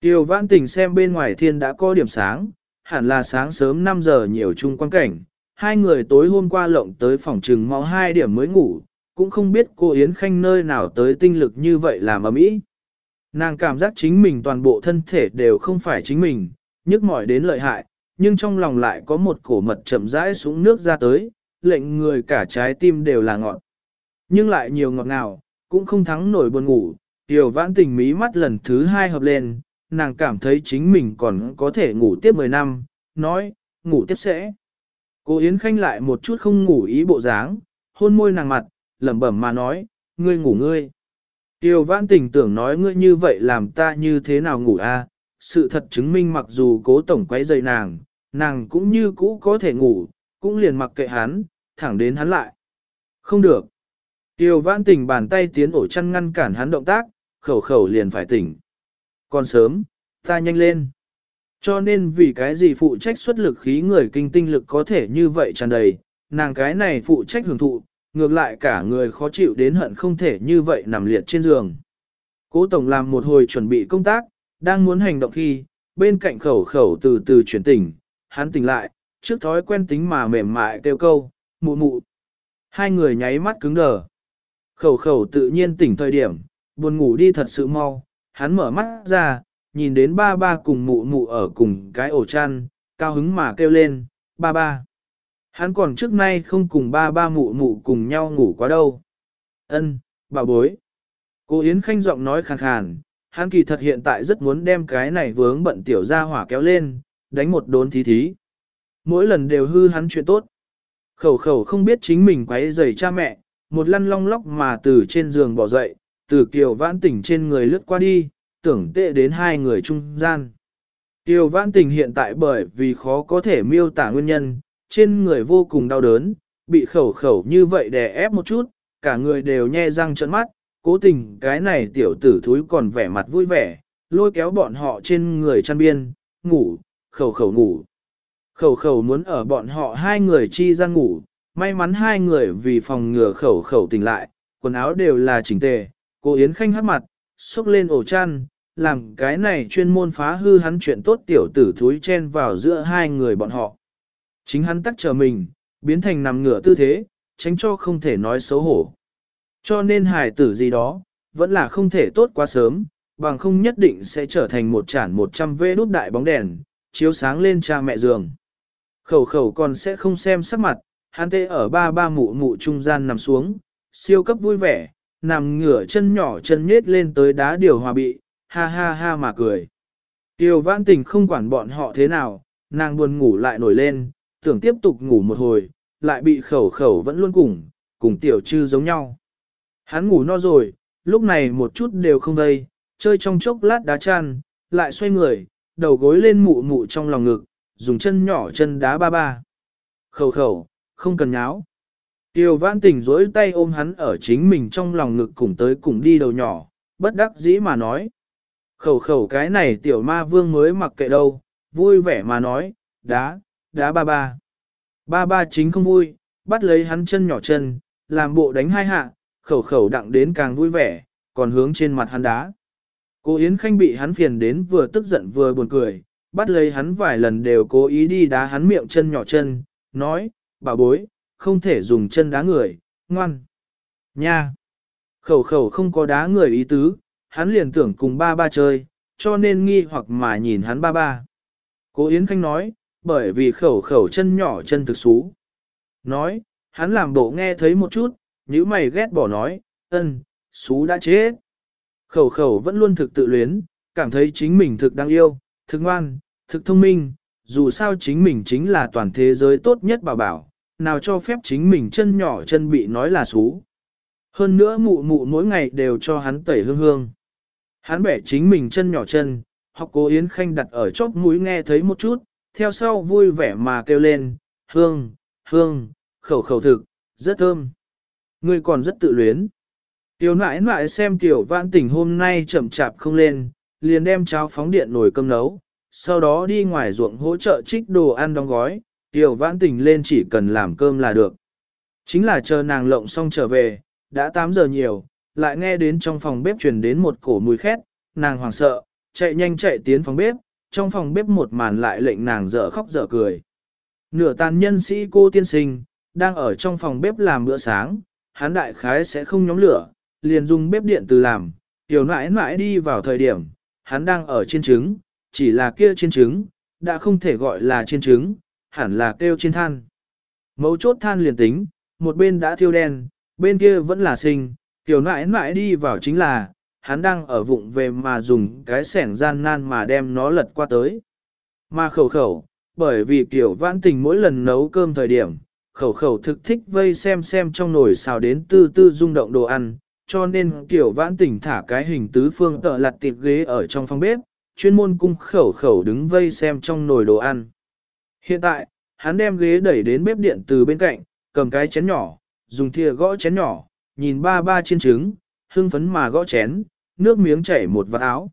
Tiêu vãn tỉnh xem bên ngoài thiên đã có điểm sáng, hẳn là sáng sớm 5 giờ nhiều chung quan cảnh. Hai người tối hôm qua lộng tới phòng trừng mau hai điểm mới ngủ, cũng không biết cô Yến Khanh nơi nào tới tinh lực như vậy làm ở mỹ. Nàng cảm giác chính mình toàn bộ thân thể đều không phải chính mình, nhức mỏi đến lợi hại, nhưng trong lòng lại có một cổ mật chậm rãi xuống nước ra tới, lệnh người cả trái tim đều là ngọt. Nhưng lại nhiều ngọt ngào, cũng không thắng nổi buồn ngủ, tiểu vãn tình mí mắt lần thứ hai hợp lên, nàng cảm thấy chính mình còn có thể ngủ tiếp 10 năm, nói, ngủ tiếp sẽ. Cô Yến Khanh lại một chút không ngủ ý bộ dáng, hôn môi nàng mặt, lẩm bẩm mà nói, ngươi ngủ ngươi. Tiêu vãn tình tưởng nói ngươi như vậy làm ta như thế nào ngủ a? Sự thật chứng minh mặc dù cố tổng quấy dậy nàng, nàng cũng như cũ có thể ngủ, cũng liền mặc kệ hắn, thẳng đến hắn lại. Không được. Tiêu vãn tình bàn tay tiến ổ chăn ngăn cản hắn động tác, khẩu khẩu liền phải tỉnh. Còn sớm, ta nhanh lên. Cho nên vì cái gì phụ trách xuất lực khí người kinh tinh lực có thể như vậy tràn đầy, nàng cái này phụ trách hưởng thụ, ngược lại cả người khó chịu đến hận không thể như vậy nằm liệt trên giường. Cố Tổng làm một hồi chuẩn bị công tác, đang muốn hành động khi, bên cạnh khẩu khẩu từ từ chuyển tỉnh, hắn tỉnh lại, trước thói quen tính mà mềm mại kêu câu, mụ mụ. Hai người nháy mắt cứng đờ. Khẩu khẩu tự nhiên tỉnh thời điểm, buồn ngủ đi thật sự mau, hắn mở mắt ra, nhìn đến ba ba cùng mụ mụ ở cùng cái ổ chăn, cao hứng mà kêu lên, ba ba. Hắn còn trước nay không cùng ba ba mụ mụ cùng nhau ngủ quá đâu. Ân, bà bối. Cô Yến Khanh giọng nói khàn khàn, hắn kỳ thật hiện tại rất muốn đem cái này vướng bận tiểu ra hỏa kéo lên, đánh một đốn thí thí. Mỗi lần đều hư hắn chuyện tốt. Khẩu khẩu không biết chính mình quấy rầy cha mẹ, một lăn long lóc mà từ trên giường bỏ dậy, từ kiều vãn tỉnh trên người lướt qua đi, tưởng tệ đến hai người trung gian. Kiều vãn Tỉnh hiện tại bởi vì khó có thể miêu tả nguyên nhân, trên người vô cùng đau đớn, bị khẩu khẩu như vậy đè ép một chút, cả người đều nhe răng trợn mắt, cố tình cái này tiểu tử thúi còn vẻ mặt vui vẻ, lôi kéo bọn họ trên người chăn biên, ngủ, khẩu khẩu ngủ. Khẩu khẩu muốn ở bọn họ hai người chi ra ngủ, may mắn hai người vì phòng ngừa khẩu khẩu tỉnh lại, quần áo đều là chỉnh tề, cô Yến Khanh hát mặt, xúc lên ổ chăn, làm cái này chuyên môn phá hư hắn chuyện tốt tiểu tử thúi chen vào giữa hai người bọn họ. Chính hắn tắc chờ mình, biến thành nằm ngửa tư thế, tránh cho không thể nói xấu hổ. Cho nên hài tử gì đó, vẫn là không thể tốt quá sớm, bằng không nhất định sẽ trở thành một chản 100 vê đút đại bóng đèn, chiếu sáng lên cha mẹ giường. Khẩu khẩu còn sẽ không xem sắc mặt, hắn tê ở ba ba mụ mụ trung gian nằm xuống, siêu cấp vui vẻ, nằm ngửa chân nhỏ chân nhết lên tới đá điều hòa bị, ha ha ha mà cười. Tiêu vãn tình không quản bọn họ thế nào, nàng buồn ngủ lại nổi lên, tưởng tiếp tục ngủ một hồi, lại bị khẩu khẩu vẫn luôn cùng, cùng tiểu trư giống nhau. Hắn ngủ no rồi, lúc này một chút đều không vây, chơi trong chốc lát đá chăn, lại xoay người, đầu gối lên mụ mụ trong lòng ngực, dùng chân nhỏ chân đá ba ba. Khẩu khẩu, không cần nháo. Tiêu vãn tỉnh dối tay ôm hắn ở chính mình trong lòng ngực cùng tới cùng đi đầu nhỏ, bất đắc dĩ mà nói. Khẩu khẩu cái này tiểu ma vương mới mặc kệ đâu, vui vẻ mà nói, đá, đá ba ba. Ba ba chính không vui, bắt lấy hắn chân nhỏ chân, làm bộ đánh hai hạ, khẩu khẩu đặng đến càng vui vẻ, còn hướng trên mặt hắn đá. Cô Yến Khanh bị hắn phiền đến vừa tức giận vừa buồn cười, bắt lấy hắn vài lần đều cố ý đi đá hắn miệng chân nhỏ chân, nói, bà bối, không thể dùng chân đá người, ngoan. Nha! Khẩu khẩu không có đá người ý tứ, hắn liền tưởng cùng ba ba chơi, cho nên nghi hoặc mà nhìn hắn ba ba. Cố Yến Khanh nói, bởi vì khẩu khẩu chân nhỏ chân thực xú. Nói, hắn làm bộ nghe thấy một chút, nếu mày ghét bỏ nói, ân, xú đã chết. Khẩu khẩu vẫn luôn thực tự luyến, cảm thấy chính mình thực đáng yêu, thực ngoan, thực thông minh, dù sao chính mình chính là toàn thế giới tốt nhất bảo bảo, nào cho phép chính mình chân nhỏ chân bị nói là xú. Hơn nữa mụ mụ mỗi ngày đều cho hắn tẩy hương hương. Hắn bẻ chính mình chân nhỏ chân, học cố Yến Khanh đặt ở chóp mũi nghe thấy một chút, theo sau vui vẻ mà kêu lên, hương, hương, khẩu khẩu thực, rất thơm. Ngươi còn rất tự luyến. Tiểu nãi nãi xem tiểu vãn tỉnh hôm nay chậm chạp không lên, liền đem cháo phóng điện nồi cơm nấu, sau đó đi ngoài ruộng hỗ trợ trích đồ ăn đóng gói, tiểu vãn tỉnh lên chỉ cần làm cơm là được. Chính là chờ nàng lộng xong trở về, đã 8 giờ nhiều, lại nghe đến trong phòng bếp truyền đến một cổ mùi khét, nàng hoảng sợ, chạy nhanh chạy tiến phòng bếp, trong phòng bếp một màn lại lệnh nàng dở khóc dở cười. Nửa tàn nhân sĩ cô tiên sinh, đang ở trong phòng bếp làm bữa sáng, hắn đại khái sẽ không nhóm lửa, liền dùng bếp điện từ làm, tiểu nãi nãi đi vào thời điểm, hắn đang ở trên trứng, chỉ là kia trên trứng, đã không thể gọi là trên trứng, hẳn là kêu trên than. Mấu chốt than liền tính, một bên đã thiêu đen, bên kia vẫn là sinh, tiểu nãi nãi đi vào chính là, hắn đang ở vụng về mà dùng cái sẻng gian nan mà đem nó lật qua tới. Mà khẩu khẩu, bởi vì kiểu vãn tình mỗi lần nấu cơm thời điểm, khẩu khẩu thực thích vây xem xem trong nồi xào đến tư tư rung động đồ ăn, cho nên kiểu vãn tình thả cái hình tứ phương tợ lặt tiệp ghế ở trong phòng bếp, chuyên môn cung khẩu khẩu đứng vây xem trong nồi đồ ăn. Hiện tại, hắn đem ghế đẩy đến bếp điện từ bên cạnh, cầm cái chén nhỏ, dùng thìa gõ chén nhỏ, nhìn ba ba chiên trứng, hưng phấn mà gõ chén, nước miếng chảy một vạt áo.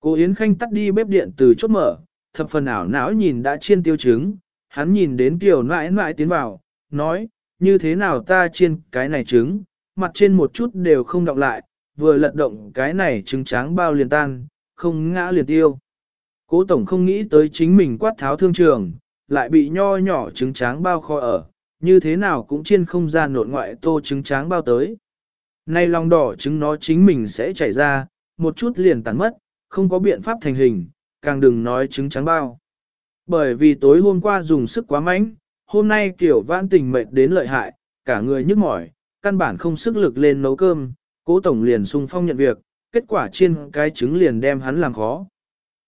Cô Yến Khanh tắt đi bếp điện từ chốt mở, thập phần ảo não nhìn đã chiên tiêu trứng, hắn nhìn đến kiểu nãi nãi tiến vào, nói, như thế nào ta chiên cái này trứng, mặt trên một chút đều không động lại, vừa lật động cái này trứng tráng bao liền tan, không ngã liền tiêu. Cố tổng không nghĩ tới chính mình quát tháo thương trường, lại bị nho nhỏ trứng tráng bao kho ở, như thế nào cũng chiên không ra nộn ngoại tô trứng tráng bao tới. Nay lòng đỏ trứng nó chính mình sẽ chảy ra, một chút liền tàn mất, không có biện pháp thành hình, càng đừng nói trứng trắng bao. Bởi vì tối hôm qua dùng sức quá mạnh, hôm nay kiểu vãn tình mệt đến lợi hại, cả người nhức mỏi, căn bản không sức lực lên nấu cơm, cố tổng liền sung phong nhận việc, kết quả chiên cái trứng liền đem hắn làm khó.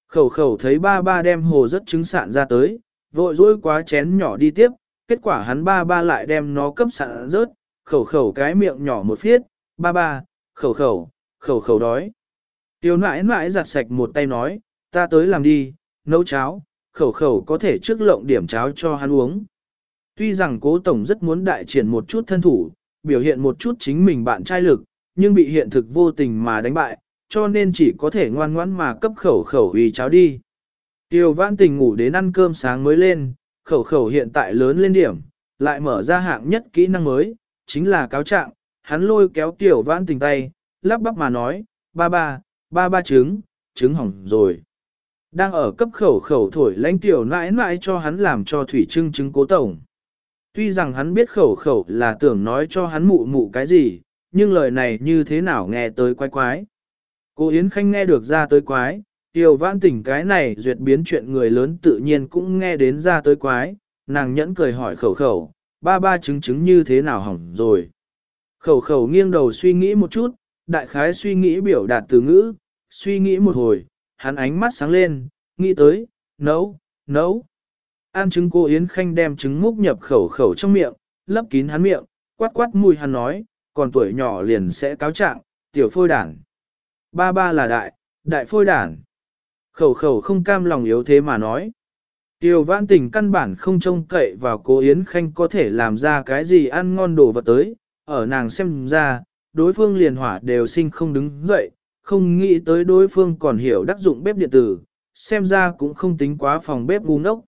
Khẩu khẩu thấy ba ba đem hồ rất trứng sạn ra tới, vội dỗi quá chén nhỏ đi tiếp, kết quả hắn ba ba lại đem nó cấp sạn rớt, khẩu khẩu cái miệng nhỏ một phiết, ba ba, khẩu khẩu, khẩu khẩu đói. Tiểu nãi nãi giặt sạch một tay nói, ta tới làm đi, nấu cháo, khẩu khẩu có thể trước lộng điểm cháo cho hắn uống. Tuy rằng cố tổng rất muốn đại triển một chút thân thủ, biểu hiện một chút chính mình bạn trai lực, nhưng bị hiện thực vô tình mà đánh bại, cho nên chỉ có thể ngoan ngoãn mà cấp khẩu khẩu uy cháo đi. Tiêu vãn tình ngủ đến ăn cơm sáng mới lên, khẩu khẩu hiện tại lớn lên điểm, lại mở ra hạng nhất kỹ năng mới, chính là cáo trạng, hắn lôi kéo tiểu vãn tình tay, lắp bắp mà nói, ba ba, ba ba trứng, trứng hỏng rồi. Đang ở cấp khẩu khẩu thổi lãnh tiểu nãi nãi cho hắn làm cho thủy trưng trứng cố tổng. Tuy rằng hắn biết khẩu khẩu là tưởng nói cho hắn mụ mụ cái gì, nhưng lời này như thế nào nghe tới quái quái. Cô Yến Khanh nghe được ra tới quái, tiểu vãn tỉnh cái này duyệt biến chuyện người lớn tự nhiên cũng nghe đến ra tới quái, nàng nhẫn cười hỏi khẩu khẩu, ba ba trứng trứng như thế nào hỏng rồi. Khẩu khẩu nghiêng đầu suy nghĩ một chút, đại khái suy nghĩ biểu đạt từ ngữ, suy nghĩ một hồi, hắn ánh mắt sáng lên, nghĩ tới, nấu, nấu. An trứng cô Yến Khanh đem trứng múc nhập khẩu khẩu trong miệng, lấp kín hắn miệng, quát quát mùi hắn nói, còn tuổi nhỏ liền sẽ cáo trạng, tiểu phôi đản. Ba ba là đại, đại phôi đản. Khẩu khẩu không cam lòng yếu thế mà nói. Tiểu vãn tình căn bản không trông cậy vào cô Yến Khanh có thể làm ra cái gì ăn ngon đồ vật tới, ở nàng xem ra, đối phương liền hỏa đều sinh không đứng dậy, không nghĩ tới đối phương còn hiểu đắc dụng bếp điện tử, xem ra cũng không tính quá phòng bếp ngu ngốc.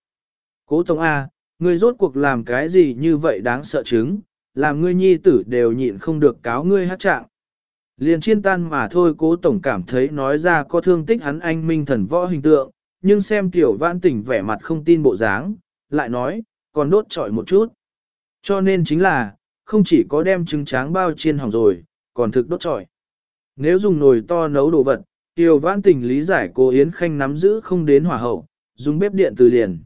Cố Tổng A, ngươi rốt cuộc làm cái gì như vậy đáng sợ chứng, làm ngươi nhi tử đều nhịn không được cáo ngươi hát trạng. Liền chiên tan mà thôi cố tổng cảm thấy nói ra có thương tích hắn anh minh thần võ hình tượng, nhưng xem tiểu vãn tỉnh vẻ mặt không tin bộ dáng, lại nói, còn đốt trọi một chút. Cho nên chính là, không chỉ có đem trứng tráng bao chiên hỏng rồi, còn thực đốt trọi. Nếu dùng nồi to nấu đồ vật, tiểu vãn tỉnh lý giải cô Yến Khanh nắm giữ không đến hỏa hậu, dùng bếp điện từ liền.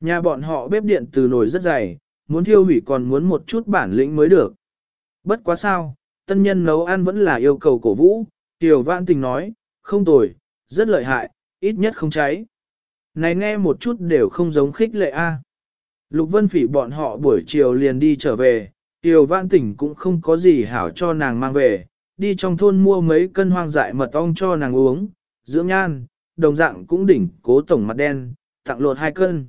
Nhà bọn họ bếp điện từ nồi rất dày, muốn thiêu hủy còn muốn một chút bản lĩnh mới được. Bất quá sao, tân nhân nấu ăn vẫn là yêu cầu cổ vũ, tiểu vãn tình nói, không tồi, rất lợi hại, ít nhất không cháy. Này nghe một chút đều không giống khích lệ a. Lục Vân Phỉ bọn họ buổi chiều liền đi trở về, Tiểu Vãn Tỉnh cũng không có gì hảo cho nàng mang về, đi trong thôn mua mấy cân hoang dại mật ong cho nàng uống, dưỡng nhan, đồng dạng cũng đỉnh cố tổng mặt đen, tặng lột hai cân.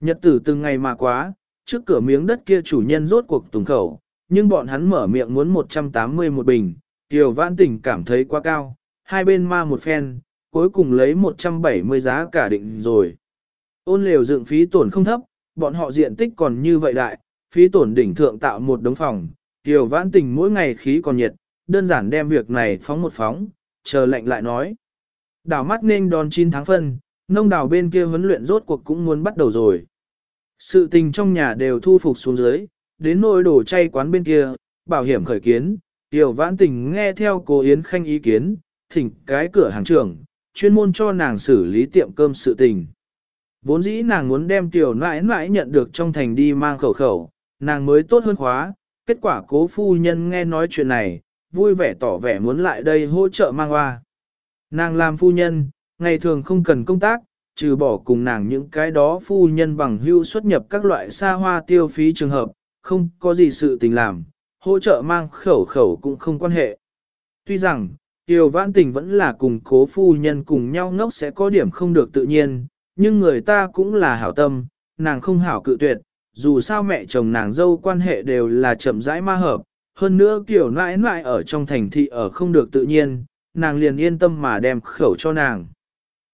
Nhật tử từng ngày mà quá, trước cửa miếng đất kia chủ nhân rốt cuộc tùng khẩu, nhưng bọn hắn mở miệng muốn 180 một bình, Tiểu Vãn Tỉnh cảm thấy quá cao, hai bên ma một phen, cuối cùng lấy 170 giá cả định rồi. Ôn lều dựng phí tổn không thấp, bọn họ diện tích còn như vậy đại, phí tổn đỉnh thượng tạo một đống phòng, Tiểu Vãn Tình mỗi ngày khí còn nhiệt, đơn giản đem việc này phóng một phóng, chờ lệnh lại nói. Đảo mắt nên đón 9 tháng phân, nông đảo bên kia huấn luyện rốt cuộc cũng muốn bắt đầu rồi. Sự tình trong nhà đều thu phục xuống dưới, đến nỗi đổ chay quán bên kia, bảo hiểm khởi kiến, Tiểu Vãn Tình nghe theo cô Yến Khanh ý kiến, thỉnh cái cửa hàng trưởng, chuyên môn cho nàng xử lý tiệm cơm sự tình. Vốn dĩ nàng muốn đem tiểu nãi nãi nhận được trong thành đi mang khẩu khẩu, nàng mới tốt hơn khóa, kết quả cố phu nhân nghe nói chuyện này, vui vẻ tỏ vẻ muốn lại đây hỗ trợ mang hoa. Nàng làm phu nhân, ngày thường không cần công tác, trừ bỏ cùng nàng những cái đó phu nhân bằng hưu xuất nhập các loại xa hoa tiêu phí trường hợp, không có gì sự tình làm, hỗ trợ mang khẩu khẩu cũng không quan hệ. Tuy rằng, Tiêu vãn tình vẫn là cùng cố phu nhân cùng nhau ngốc sẽ có điểm không được tự nhiên, nhưng người ta cũng là hảo tâm, nàng không hảo cự tuyệt, dù sao mẹ chồng nàng dâu quan hệ đều là chậm rãi ma hợp, hơn nữa kiểu nãi nãi ở trong thành thị ở không được tự nhiên, nàng liền yên tâm mà đem khẩu cho nàng.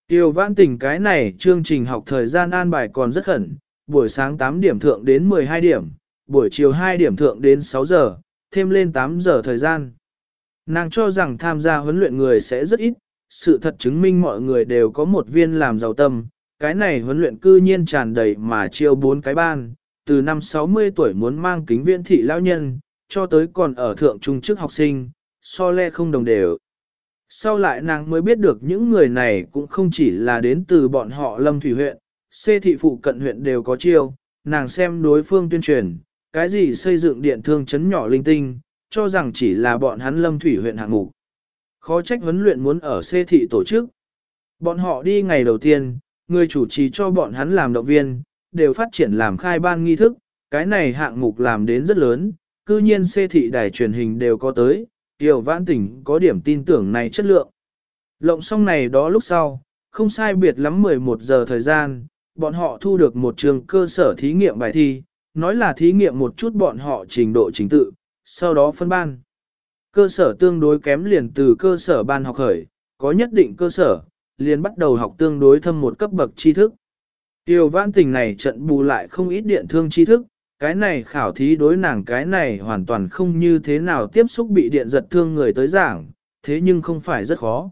Tiêu vãn tình cái này chương trình học thời gian an bài còn rất khẩn, buổi sáng 8 điểm thượng đến 12 điểm, buổi chiều 2 điểm thượng đến 6 giờ, thêm lên 8 giờ thời gian. Nàng cho rằng tham gia huấn luyện người sẽ rất ít, sự thật chứng minh mọi người đều có một viên làm giàu tâm, cái này huấn luyện cư nhiên tràn đầy mà chiêu bốn cái ban, từ năm 60 tuổi muốn mang kính viễn thị lao nhân, cho tới còn ở thượng trung chức học sinh, so le không đồng đều. Sau lại nàng mới biết được những người này cũng không chỉ là đến từ bọn họ lâm thủy huyện, xê thị phụ cận huyện đều có chiêu, nàng xem đối phương tuyên truyền, cái gì xây dựng điện thương chấn nhỏ linh tinh, cho rằng chỉ là bọn hắn lâm thủy huyện hạng mục. Khó trách huấn luyện muốn ở xê thị tổ chức. Bọn họ đi ngày đầu tiên, người chủ trì cho bọn hắn làm động viên, đều phát triển làm khai ban nghi thức, cái này hạng mục làm đến rất lớn, cư nhiên xê thị đài truyền hình đều có tới, tiểu vãn tỉnh có điểm tin tưởng này chất lượng. Lộng xong này đó lúc sau, không sai biệt lắm 11 giờ thời gian, bọn họ thu được một trường cơ sở thí nghiệm bài thi, nói là thí nghiệm một chút bọn họ trình độ chính tự, sau đó phân ban. Cơ sở tương đối kém liền từ cơ sở ban học khởi, có nhất định cơ sở, liền bắt đầu học tương đối thâm một cấp bậc tri thức. Tiêu vãn tình này trận bù lại không ít điện thương tri thức, cái này khảo thí đối nàng cái này hoàn toàn không như thế nào tiếp xúc bị điện giật thương người tới giảng, thế nhưng không phải rất khó.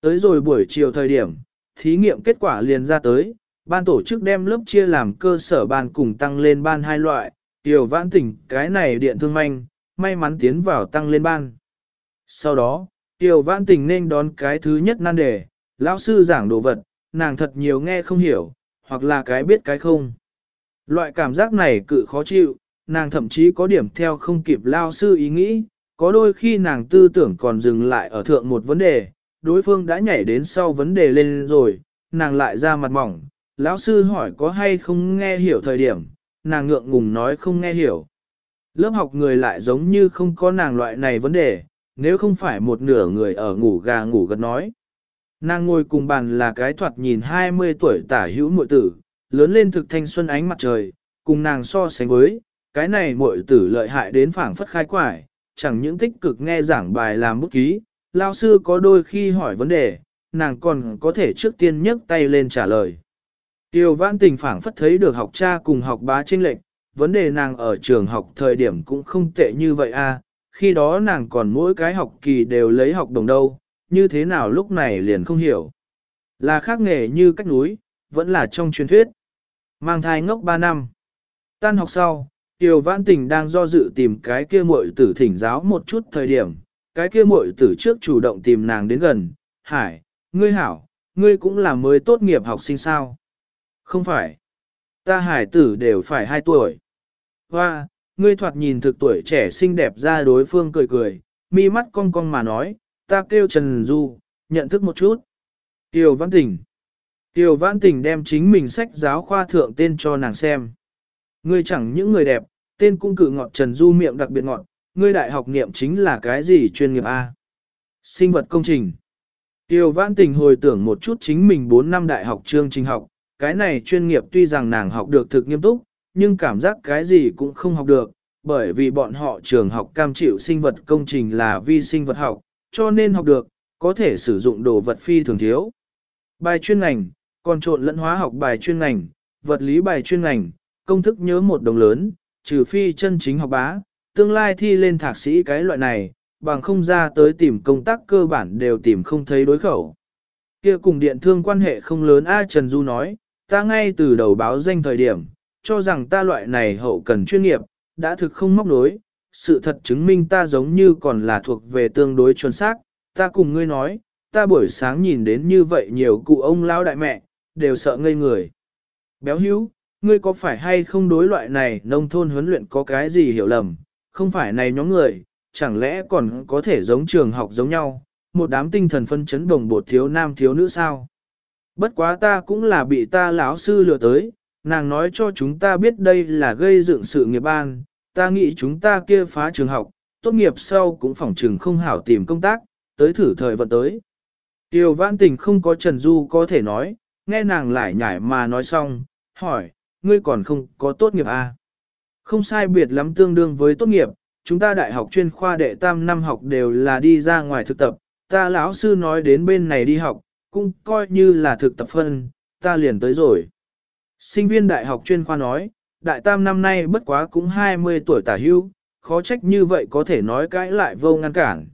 Tới rồi buổi chiều thời điểm, thí nghiệm kết quả liền ra tới, ban tổ chức đem lớp chia làm cơ sở ban cùng tăng lên ban hai loại, tiểu vãn tỉnh cái này điện thương manh, may mắn tiến vào tăng lên ban. Sau đó, Tiểu Vãn tỉnh nên đón cái thứ nhất nan đề, lão sư giảng đồ vật, nàng thật nhiều nghe không hiểu, hoặc là cái biết cái không. Loại cảm giác này cự khó chịu, nàng thậm chí có điểm theo không kịp lao sư ý nghĩ, có đôi khi nàng tư tưởng còn dừng lại ở thượng một vấn đề, đối phương đã nhảy đến sau vấn đề lên rồi, nàng lại ra mặt mỏng, lão sư hỏi có hay không nghe hiểu thời điểm, nàng ngượng ngùng nói không nghe hiểu. Lớp học người lại giống như không có nàng loại này vấn đề, nếu không phải một nửa người ở ngủ gà ngủ gật nói. Nàng ngồi cùng bàn là cái thoạt nhìn 20 tuổi tả hữu muội tử, lớn lên thực thanh xuân ánh mặt trời, cùng nàng so sánh với, cái này muội tử lợi hại đến phảng phất khai quải, chẳng những tích cực nghe giảng bài làm bút ký, lao sư có đôi khi hỏi vấn đề, nàng còn có thể trước tiên nhấc tay lên trả lời. Tiêu vãn tình phảng phất thấy được học cha cùng học bá tranh lệnh, vấn đề nàng ở trường học thời điểm cũng không tệ như vậy a. khi đó nàng còn mỗi cái học kỳ đều lấy học đồng đâu, như thế nào lúc này liền không hiểu. Là khác nghề như cách núi, vẫn là trong truyền thuyết. Mang thai ngốc 3 năm. Tan học sau, Tiêu Vãn Tình đang do dự tìm cái kia muội tử thỉnh giáo một chút thời điểm, cái kia muội tử trước chủ động tìm nàng đến gần, "Hải, ngươi hảo, ngươi cũng là mới tốt nghiệp học sinh sao?" "Không phải, ta hải tử đều phải 2 tuổi." "Hoa, ngươi thoạt nhìn thực tuổi trẻ xinh đẹp ra đối phương cười cười, mi mắt cong cong mà nói, "Ta kêu Trần Du, nhận thức một chút." Tiêu Vãn Tình Tiêu Vãn Tình đem chính mình sách giáo khoa thượng tên cho nàng xem. Ngươi chẳng những người đẹp, tên cũng cử ngọt Trần Du miệng đặc biệt ngọt, ngươi đại học niệm chính là cái gì chuyên nghiệp A? Sinh vật công trình. Tiêu Vãn Tình hồi tưởng một chút chính mình 4 năm đại học chương trình học, cái này chuyên nghiệp tuy rằng nàng học được thực nghiêm túc, nhưng cảm giác cái gì cũng không học được, bởi vì bọn họ trường học cam chịu sinh vật công trình là vi sinh vật học, cho nên học được, có thể sử dụng đồ vật phi thường thiếu. Bài chuyên ngành, còn trộn lẫn hóa học bài chuyên ngành, vật lý bài chuyên ngành, công thức nhớ một đồng lớn, trừ phi chân chính học bá, tương lai thi lên thạc sĩ cái loại này, bằng không ra tới tìm công tác cơ bản đều tìm không thấy đối khẩu. Kia cùng điện thương quan hệ không lớn A Trần Du nói, ta ngay từ đầu báo danh thời điểm, cho rằng ta loại này hậu cần chuyên nghiệp, đã thực không móc đối, sự thật chứng minh ta giống như còn là thuộc về tương đối chuẩn xác, ta cùng ngươi nói, ta buổi sáng nhìn đến như vậy nhiều cụ ông lao đại mẹ, đều sợ ngây người. Béo hữu, ngươi có phải hay không đối loại này nông thôn huấn luyện có cái gì hiểu lầm, không phải này nhóm người, chẳng lẽ còn có thể giống trường học giống nhau, một đám tinh thần phân chấn đồng bột thiếu nam thiếu nữ sao? Bất quá ta cũng là bị ta lão sư lừa tới, nàng nói cho chúng ta biết đây là gây dựng sự nghiệp ban, ta nghĩ chúng ta kia phá trường học, tốt nghiệp sau cũng phỏng trường không hảo tìm công tác, tới thử thời vận tới. Tiêu vãn tình không có Trần Du có thể nói, nghe nàng lại nhảy mà nói xong, hỏi, ngươi còn không có tốt nghiệp à? Không sai biệt lắm tương đương với tốt nghiệp, chúng ta đại học chuyên khoa đệ tam năm học đều là đi ra ngoài thực tập, ta lão sư nói đến bên này đi học, cũng coi như là thực tập phân, ta liền tới rồi. Sinh viên đại học chuyên khoa nói, đại tam năm nay bất quá cũng 20 tuổi tả hưu, khó trách như vậy có thể nói cãi lại vô ngăn cản.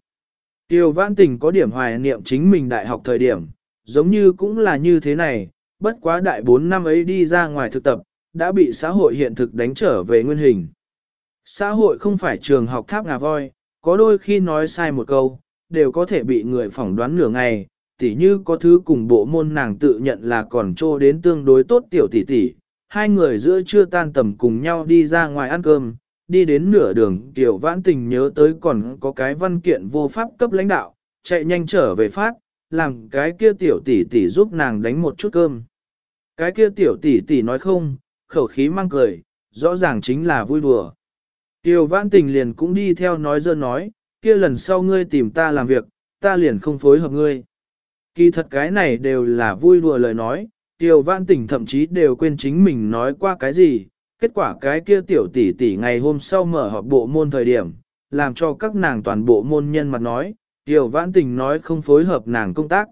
Tiêu vãn tình có điểm hoài niệm chính mình đại học thời điểm, giống như cũng là như thế này, bất quá đại 4 năm ấy đi ra ngoài thực tập, đã bị xã hội hiện thực đánh trở về nguyên hình. Xã hội không phải trường học tháp ngà voi, có đôi khi nói sai một câu, đều có thể bị người phỏng đoán nửa ngày, tỉ như có thứ cùng bộ môn nàng tự nhận là còn trô đến tương đối tốt tiểu tỷ tỷ, hai người giữa chưa tan tầm cùng nhau đi ra ngoài ăn cơm, đi đến nửa đường tiểu vãn tình nhớ tới còn có cái văn kiện vô pháp cấp lãnh đạo, chạy nhanh trở về phát, làm cái kia tiểu tỷ tỷ giúp nàng đánh một chút cơm. Cái kia tiểu tỷ tỷ nói không, khẩu khí mang cười, rõ ràng chính là vui đùa. Tiểu vãn tình liền cũng đi theo nói dơ nói, kia lần sau ngươi tìm ta làm việc, ta liền không phối hợp ngươi. Kỳ thật cái này đều là vui đùa lời nói, tiểu vãn tình thậm chí đều quên chính mình nói qua cái gì, kết quả cái kia tiểu tỷ tỷ ngày hôm sau mở họp bộ môn thời điểm, làm cho các nàng toàn bộ môn nhân mặt nói, tiểu vãn tình nói không phối hợp nàng công tác.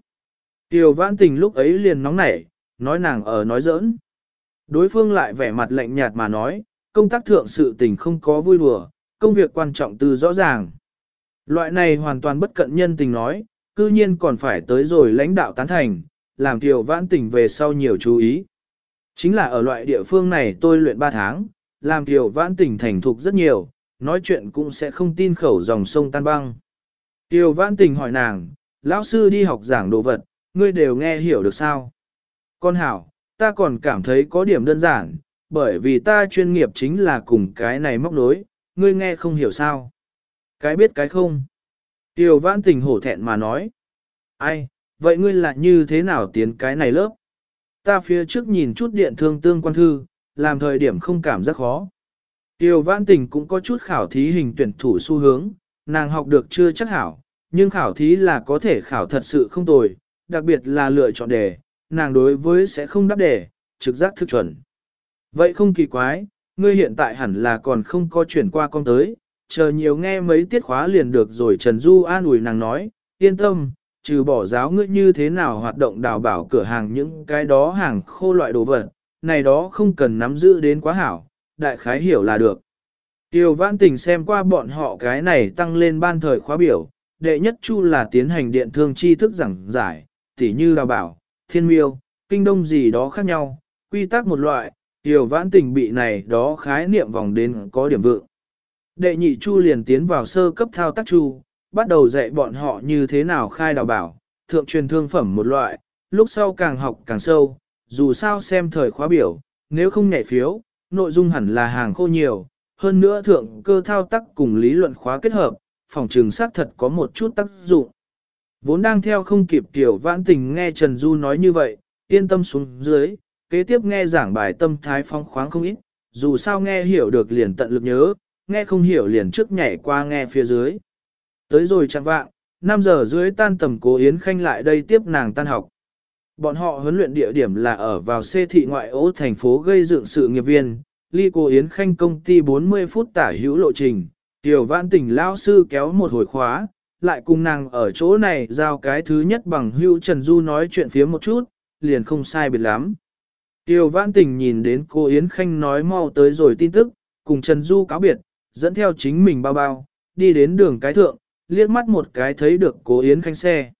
Tiểu vãn tình lúc ấy liền nóng nảy, nói nàng ở nói giỡn. Đối phương lại vẻ mặt lạnh nhạt mà nói, công tác thượng sự tình không có vui đùa, công việc quan trọng từ rõ ràng. Loại này hoàn toàn bất cận nhân tình nói, cư nhiên còn phải tới rồi lãnh đạo tán thành, làm tiểu vãn tình về sau nhiều chú ý. Chính là ở loại địa phương này tôi luyện 3 tháng, làm tiểu vãn tình thành thục rất nhiều, nói chuyện cũng sẽ không tin khẩu dòng sông tan băng. Tiêu vãn tình hỏi nàng, lão sư đi học giảng đồ vật, ngươi đều nghe hiểu được sao? Con hảo, ta còn cảm thấy có điểm đơn giản, bởi vì ta chuyên nghiệp chính là cùng cái này móc nối, ngươi nghe không hiểu sao. Cái biết cái không. Tiêu vãn tình hổ thẹn mà nói. Ai, vậy ngươi là như thế nào tiến cái này lớp? Ta phía trước nhìn chút điện thương tương quan thư, làm thời điểm không cảm giác khó. Tiêu Vãn Tình cũng có chút khảo thí hình tuyển thủ xu hướng, nàng học được chưa chắc hảo, nhưng khảo thí là có thể khảo thật sự không tồi, đặc biệt là lựa chọn đề, nàng đối với sẽ không đáp đề, trực giác thức chuẩn. Vậy không kỳ quái, ngươi hiện tại hẳn là còn không có chuyển qua con tới, chờ nhiều nghe mấy tiết khóa liền được rồi Trần Du an ủi nàng nói, yên tâm, trừ bỏ giáo ngươi như thế nào hoạt động đào bảo cửa hàng những cái đó hàng khô loại đồ vật, này đó không cần nắm giữ đến quá hảo, đại khái hiểu là được. Tiêu Vãn Tình xem qua bọn họ cái này tăng lên ban thời khóa biểu, đệ nhất chu là tiến hành điện thương tri thức giảng giải, tỉ như đào bảo, thiên miêu, kinh đông gì đó khác nhau, quy tắc một loại, Tiêu Vãn Tình bị này đó khái niệm vòng đến có điểm vượng. Đệ nhị chu liền tiến vào sơ cấp thao tác chu, bắt đầu dạy bọn họ như thế nào khai đào bảo, thượng truyền thương phẩm một loại, lúc sau càng học càng sâu, dù sao xem thời khóa biểu, nếu không nhảy phiếu, nội dung hẳn là hàng khô nhiều, hơn nữa thượng cơ thao tác cùng lý luận khóa kết hợp, phòng trường xác thật có một chút tác dụng. Vốn đang theo không kịp tiểu vãn tình nghe Trần Du nói như vậy, yên tâm xuống dưới, kế tiếp nghe giảng bài tâm thái phong khoáng không ít, dù sao nghe hiểu được liền tận lực nhớ, nghe không hiểu liền trước nhảy qua nghe phía dưới. Tới rồi chẳng vạng, 5 giờ dưới tan tầm cố Yến Khanh lại đây tiếp nàng tan học. Bọn họ huấn luyện địa điểm là ở vào xê thị ngoại ô thành phố gây dựng sự nghiệp viên, ly cô Yến Khanh công ty 40 phút tả hữu lộ trình, tiểu vãn tỉnh lao sư kéo một hồi khóa, lại cùng nàng ở chỗ này giao cái thứ nhất bằng hữu Trần Du nói chuyện phía một chút, liền không sai biệt lắm. Tiểu vãn tình nhìn đến cô Yến Khanh nói mau tới rồi tin tức, cùng Trần Du cáo biệt, dẫn theo chính mình bao bao, đi đến đường cái thượng, liếc mắt một cái thấy được cô Yến Khanh xe.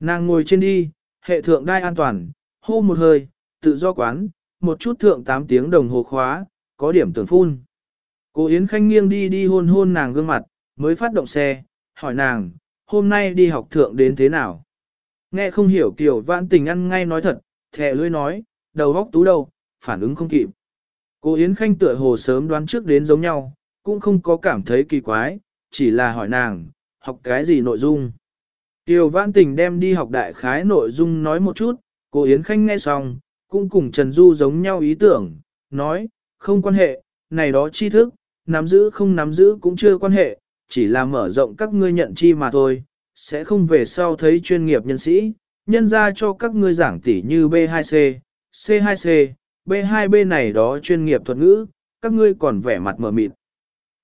Nàng ngồi trên đi, hệ thượng đai an toàn, hô một hơi, tự do quán, một chút thượng 8 tiếng đồng hồ khóa, có điểm tưởng phun. cô Yến Khanh nghiêng đi đi hôn hôn nàng gương mặt, mới phát động xe, hỏi nàng, hôm nay đi học thượng đến thế nào? Nghe không hiểu kiểu vãn tình ăn ngay nói thật, thẻ lưỡi nói, đầu góc tú đầu, phản ứng không kịp. cô Yến Khanh tựa hồ sớm đoán trước đến giống nhau, cũng không có cảm thấy kỳ quái, chỉ là hỏi nàng, học cái gì nội dung. Tiêu Vãn Tình đem đi học đại khái nội dung nói một chút, cô Yến Khanh nghe xong, cũng cùng Trần Du giống nhau ý tưởng, nói, không quan hệ, này đó tri thức, nắm giữ không nắm giữ cũng chưa quan hệ, chỉ là mở rộng các ngươi nhận chi mà thôi, sẽ không về sau thấy chuyên nghiệp nhân sĩ, nhân ra cho các ngươi giảng tỉ như B2C, C2C, B2B này đó chuyên nghiệp thuật ngữ, các ngươi còn vẻ mặt mở mịt.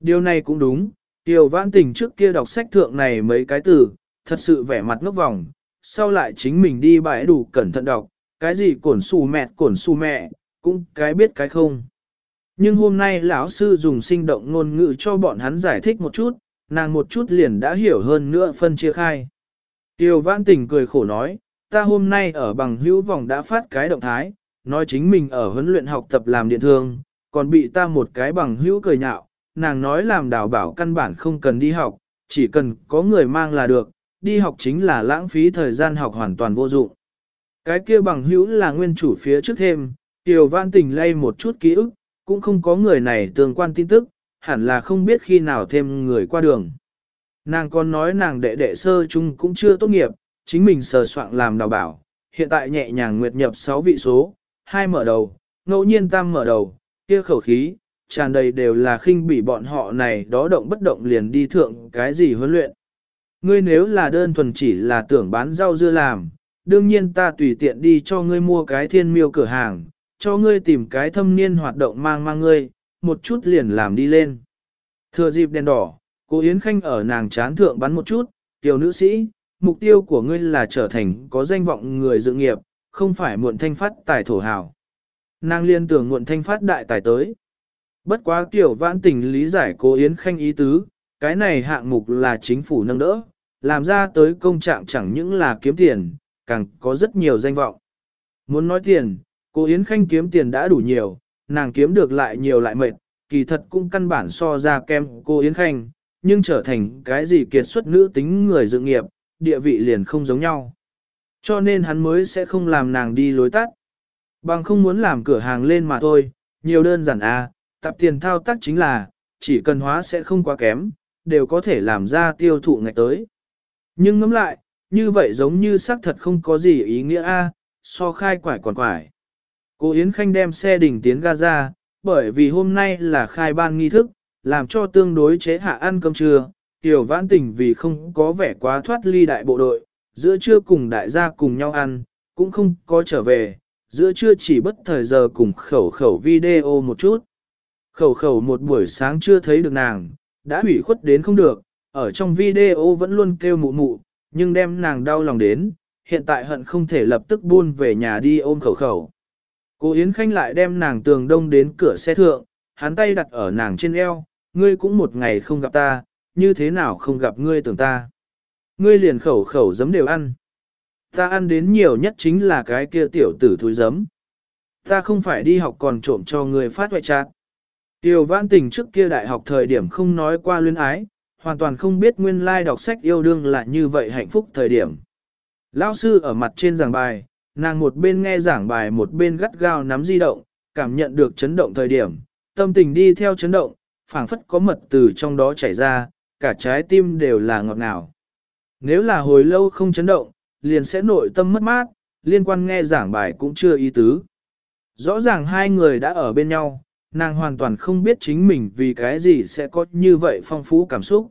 Điều này cũng đúng, Tiêu Vãn Tình trước kia đọc sách thượng này mấy cái từ, thật sự vẻ mặt ngốc vòng, sau lại chính mình đi bãi đủ cẩn thận đọc, cái gì cổn xù mẹ cổn xù mẹ, cũng cái biết cái không. Nhưng hôm nay lão sư dùng sinh động ngôn ngữ cho bọn hắn giải thích một chút, nàng một chút liền đã hiểu hơn nữa phân chia khai. Tiêu Vãn Tình cười khổ nói, ta hôm nay ở bằng hữu vòng đã phát cái động thái, nói chính mình ở huấn luyện học tập làm điện thương, còn bị ta một cái bằng hữu cười nhạo, nàng nói làm đào bảo căn bản không cần đi học, chỉ cần có người mang là được, đi học chính là lãng phí thời gian học hoàn toàn vô dụng. Cái kia bằng hữu là nguyên chủ phía trước thêm, Tiêu Văn Tình lay một chút ký ức, cũng không có người này tương quan tin tức, hẳn là không biết khi nào thêm người qua đường. Nàng còn nói nàng đệ đệ sơ chung cũng chưa tốt nghiệp, chính mình sờ soạn làm đào bảo, hiện tại nhẹ nhàng nguyệt nhập 6 vị số, hai mở đầu, ngẫu nhiên tam mở đầu, kia khẩu khí, tràn đầy đều là khinh bỉ bọn họ này đó động bất động liền đi thượng cái gì huấn luyện. Ngươi nếu là đơn thuần chỉ là tưởng bán rau dưa làm, đương nhiên ta tùy tiện đi cho ngươi mua cái thiên miêu cửa hàng, cho ngươi tìm cái thâm niên hoạt động mang mang ngươi, một chút liền làm đi lên. Thừa dịp đèn đỏ, cô Yến Khanh ở nàng chán thượng bắn một chút, tiểu nữ sĩ, mục tiêu của ngươi là trở thành có danh vọng người dự nghiệp, không phải muộn thanh phát tài thổ hào. Nàng liên tưởng muộn thanh phát đại tài tới. Bất quá tiểu vãn tình lý giải cố Yến Khanh ý tứ, cái này hạng mục là chính phủ nâng đỡ, làm ra tới công trạng chẳng những là kiếm tiền, càng có rất nhiều danh vọng. Muốn nói tiền, cô Yến Khanh kiếm tiền đã đủ nhiều, nàng kiếm được lại nhiều lại mệt, kỳ thật cũng căn bản so ra kem cô Yến Khanh, nhưng trở thành cái gì kiệt xuất nữ tính người dự nghiệp, địa vị liền không giống nhau. Cho nên hắn mới sẽ không làm nàng đi lối tắt. Bằng không muốn làm cửa hàng lên mà thôi, nhiều đơn giản à, tập tiền thao tác chính là, chỉ cần hóa sẽ không quá kém, đều có thể làm ra tiêu thụ ngày tới. Nhưng ngẫm lại, như vậy giống như xác thật không có gì ý nghĩa a, so khai quải còn quải. Cô Yến Khanh đem xe đỉnh tiến ga ra, bởi vì hôm nay là khai ban nghi thức, làm cho tương đối chế hạ ăn cơm trưa, Tiểu Vãn tỉnh vì không có vẻ quá thoát ly đại bộ đội, giữa trưa cùng đại gia cùng nhau ăn, cũng không có trở về, giữa trưa chỉ bất thời giờ cùng khẩu khẩu video một chút. Khẩu khẩu một buổi sáng chưa thấy được nàng, đã hủy khuất đến không được, ở trong video vẫn luôn kêu mụ mụ, nhưng đem nàng đau lòng đến, hiện tại hận không thể lập tức buôn về nhà đi ôm khẩu khẩu. Cô Yến Khanh lại đem nàng tường đông đến cửa xe thượng, hắn tay đặt ở nàng trên eo, ngươi cũng một ngày không gặp ta, như thế nào không gặp ngươi tưởng ta. Ngươi liền khẩu khẩu giấm đều ăn. Ta ăn đến nhiều nhất chính là cái kia tiểu tử thúi giấm. Ta không phải đi học còn trộm cho ngươi phát hoại chát. Tiểu vãn tình trước kia đại học thời điểm không nói qua luyến ái, hoàn toàn không biết nguyên lai đọc sách yêu đương là như vậy hạnh phúc thời điểm. Lão sư ở mặt trên giảng bài, nàng một bên nghe giảng bài một bên gắt gao nắm di động, cảm nhận được chấn động thời điểm, tâm tình đi theo chấn động, phảng phất có mật từ trong đó chảy ra, cả trái tim đều là ngọt ngào. Nếu là hồi lâu không chấn động, liền sẽ nội tâm mất mát, liên quan nghe giảng bài cũng chưa ý tứ. Rõ ràng hai người đã ở bên nhau, nàng hoàn toàn không biết chính mình vì cái gì sẽ có như vậy phong phú cảm xúc.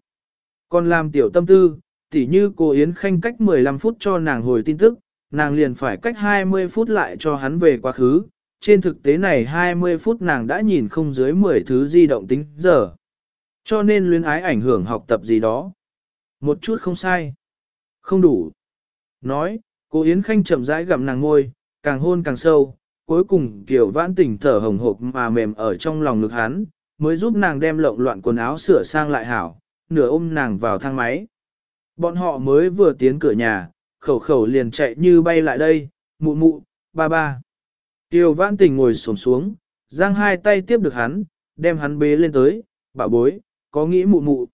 Còn làm tiểu tâm tư, tỉ như cô Yến Khanh cách 15 phút cho nàng hồi tin tức, nàng liền phải cách 20 phút lại cho hắn về quá khứ. Trên thực tế này 20 phút nàng đã nhìn không dưới 10 thứ di động tính giờ. Cho nên luyến ái ảnh hưởng học tập gì đó. Một chút không sai. Không đủ. Nói, cô Yến Khanh chậm rãi gặm nàng ngôi, càng hôn càng sâu, cuối cùng kiểu vãn tình thở hồng hộc mà mềm ở trong lòng ngực hắn, mới giúp nàng đem lộn loạn quần áo sửa sang lại hảo, nửa ôm nàng vào thang máy. Bọn họ mới vừa tiến cửa nhà, khẩu khẩu liền chạy như bay lại đây, mụ mụ, ba ba. Tiêu vãn tình ngồi xổm xuống, giang hai tay tiếp được hắn, đem hắn bế lên tới, bảo bối, có nghĩ mụ mụ.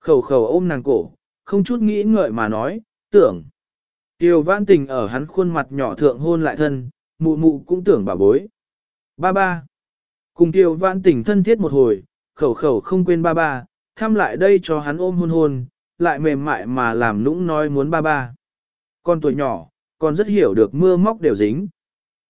Khẩu khẩu ôm nàng cổ, không chút nghĩ ngợi mà nói, tưởng. Tiêu vãn tình ở hắn khuôn mặt nhỏ thượng hôn lại thân, mụ mụ cũng tưởng bảo bối. Ba ba. Cùng tiêu vãn tình thân thiết một hồi, khẩu khẩu không quên ba ba, thăm lại đây cho hắn ôm hôn hôn, lại mềm mại mà làm nũng nói muốn ba ba. Con tuổi nhỏ, còn rất hiểu được mưa móc đều dính.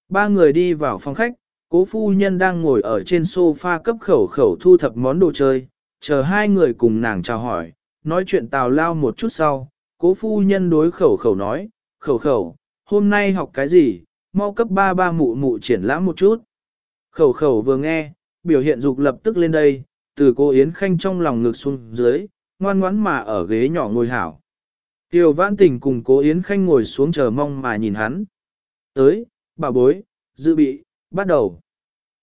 Ba người đi vào phòng khách, cố phu nhân đang ngồi ở trên sofa cấp khẩu khẩu thu thập món đồ chơi, chờ hai người cùng nàng chào hỏi, nói chuyện tào lao một chút sau, cố phu nhân đối khẩu khẩu nói, khẩu khẩu, hôm nay học cái gì, mau cấp ba ba mụ mụ triển lãm một chút. Khẩu khẩu vừa nghe, biểu hiện dục lập tức lên đây, từ cô Yến Khanh trong lòng ngực xuống dưới, ngoan ngoãn mà ở ghế nhỏ ngồi hảo. Tiêu vãn tình cùng cố Yến Khanh ngồi xuống chờ mong mà nhìn hắn. Tới, bà bối, dự bị, bắt đầu.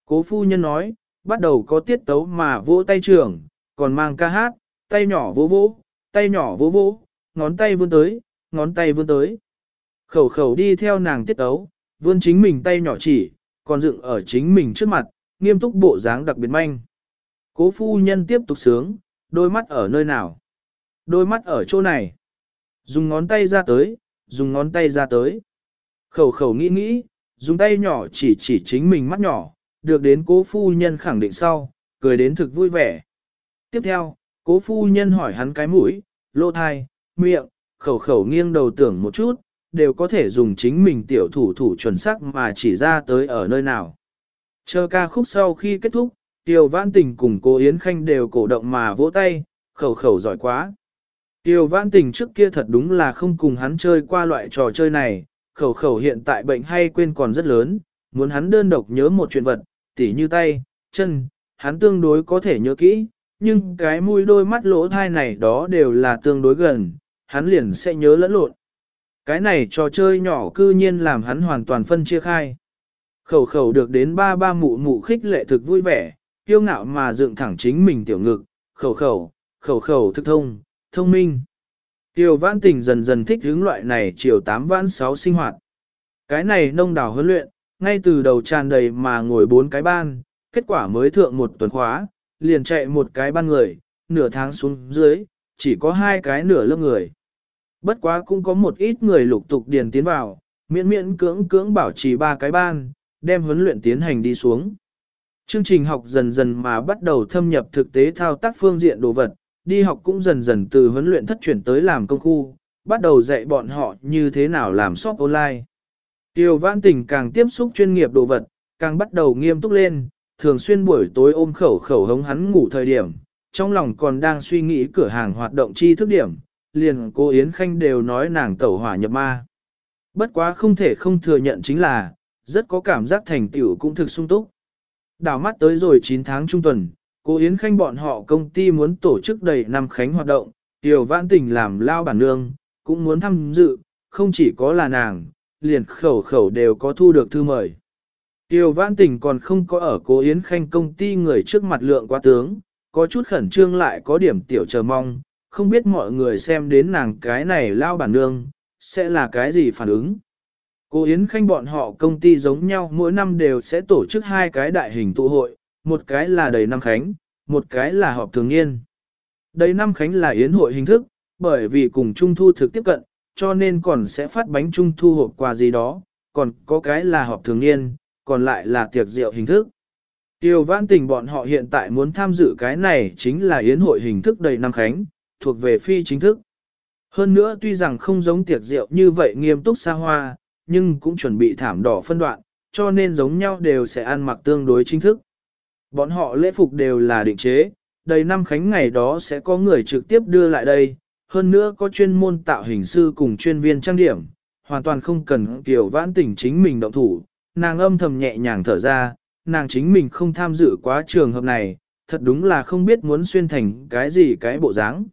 Cố phu nhân nói, bắt đầu có tiết tấu mà vỗ tay trưởng, còn mang ca hát, tay nhỏ vỗ vỗ, tay nhỏ vỗ vỗ, ngón tay vươn tới, ngón tay vươn tới. Khẩu khẩu đi theo nàng tiết tấu, vươn chính mình tay nhỏ chỉ, còn dựng ở chính mình trước mặt, nghiêm túc bộ dáng đặc biệt manh. Cố phu nhân tiếp tục sướng, đôi mắt ở nơi nào? Đôi mắt ở chỗ này. Dùng ngón tay ra tới, dùng ngón tay ra tới. Khẩu khẩu nghĩ nghĩ, dùng tay nhỏ chỉ chỉ chính mình mắt nhỏ, được đến cố phu nhân khẳng định sau, cười đến thực vui vẻ. Tiếp theo, cố phu nhân hỏi hắn cái mũi, lỗ thai, miệng, khẩu khẩu nghiêng đầu tưởng một chút, đều có thể dùng chính mình tiểu thủ thủ chuẩn xác mà chỉ ra tới ở nơi nào. Chờ ca khúc sau khi kết thúc, Tiêu Vãn Tình cùng cô Yến Khanh đều cổ động mà vỗ tay, khẩu khẩu giỏi quá. Tiêu Vãn Tình trước kia thật đúng là không cùng hắn chơi qua loại trò chơi này, khẩu khẩu hiện tại bệnh hay quên còn rất lớn, muốn hắn đơn độc nhớ một chuyện vật, tỉ như tay, chân, hắn tương đối có thể nhớ kỹ, nhưng cái mũi đôi mắt lỗ thai này đó đều là tương đối gần, hắn liền sẽ nhớ lẫn lộn. Cái này trò chơi nhỏ cư nhiên làm hắn hoàn toàn phân chia khai. Khẩu khẩu được đến ba ba mụ mụ khích lệ thực vui vẻ, kiêu ngạo mà dựng thẳng chính mình tiểu ngực, khẩu khẩu, khẩu khẩu thức thông, thông minh. Tiêu vãn tình dần dần thích hướng loại này chiều 8 vãn 6 sinh hoạt. Cái này nông đảo huấn luyện, ngay từ đầu tràn đầy mà ngồi bốn cái ban, kết quả mới thượng một tuần khóa, liền chạy một cái ban người, nửa tháng xuống dưới, chỉ có hai cái nửa lớp người. Bất quá cũng có một ít người lục tục điền tiến vào, miễn miễn cưỡng cưỡng bảo trì ba cái ban, đem huấn luyện tiến hành đi xuống. Chương trình học dần dần mà bắt đầu thâm nhập thực tế thao tác phương diện đồ vật, đi học cũng dần dần từ huấn luyện thất chuyển tới làm công khu, bắt đầu dạy bọn họ như thế nào làm shop online. Tiêu Vãn Tình càng tiếp xúc chuyên nghiệp đồ vật, càng bắt đầu nghiêm túc lên, thường xuyên buổi tối ôm khẩu khẩu hống hắn ngủ thời điểm, trong lòng còn đang suy nghĩ cửa hàng hoạt động chi thức điểm, liền cô Yến Khanh đều nói nàng tẩu hỏa nhập ma. Bất quá không thể không thừa nhận chính là, rất có cảm giác thành tựu cũng thực sung túc. Đào mắt tới rồi 9 tháng trung tuần, cô Yến Khanh bọn họ công ty muốn tổ chức đầy năm khánh hoạt động, Tiểu Vãn Tình làm lao bản nương, cũng muốn tham dự, không chỉ có là nàng, liền khẩu khẩu đều có thu được thư mời. Tiểu Vãn Tình còn không có ở cô Yến Khanh công ty người trước mặt lượng quá tướng, có chút khẩn trương lại có điểm tiểu chờ mong, không biết mọi người xem đến nàng cái này lao bản nương, sẽ là cái gì phản ứng. Cô Yến Khanh bọn họ công ty giống nhau mỗi năm đều sẽ tổ chức hai cái đại hình tụ hội, một cái là đầy năm khánh, một cái là họp thường niên. Đầy năm khánh là yến hội hình thức, bởi vì cùng Trung Thu thực tiếp cận, cho nên còn sẽ phát bánh Trung Thu hộp quà gì đó, còn có cái là họp thường niên, còn lại là tiệc rượu hình thức. Tiêu vãn tình bọn họ hiện tại muốn tham dự cái này chính là yến hội hình thức đầy năm khánh, thuộc về phi chính thức. Hơn nữa tuy rằng không giống tiệc rượu như vậy nghiêm túc xa hoa, nhưng cũng chuẩn bị thảm đỏ phân đoạn, cho nên giống nhau đều sẽ ăn mặc tương đối chính thức. Bọn họ lễ phục đều là định chế, đầy năm khánh ngày đó sẽ có người trực tiếp đưa lại đây, hơn nữa có chuyên môn tạo hình sư cùng chuyên viên trang điểm, hoàn toàn không cần kiểu vãn tỉnh chính mình động thủ, nàng âm thầm nhẹ nhàng thở ra, nàng chính mình không tham dự quá trường hợp này, thật đúng là không biết muốn xuyên thành cái gì cái bộ dáng.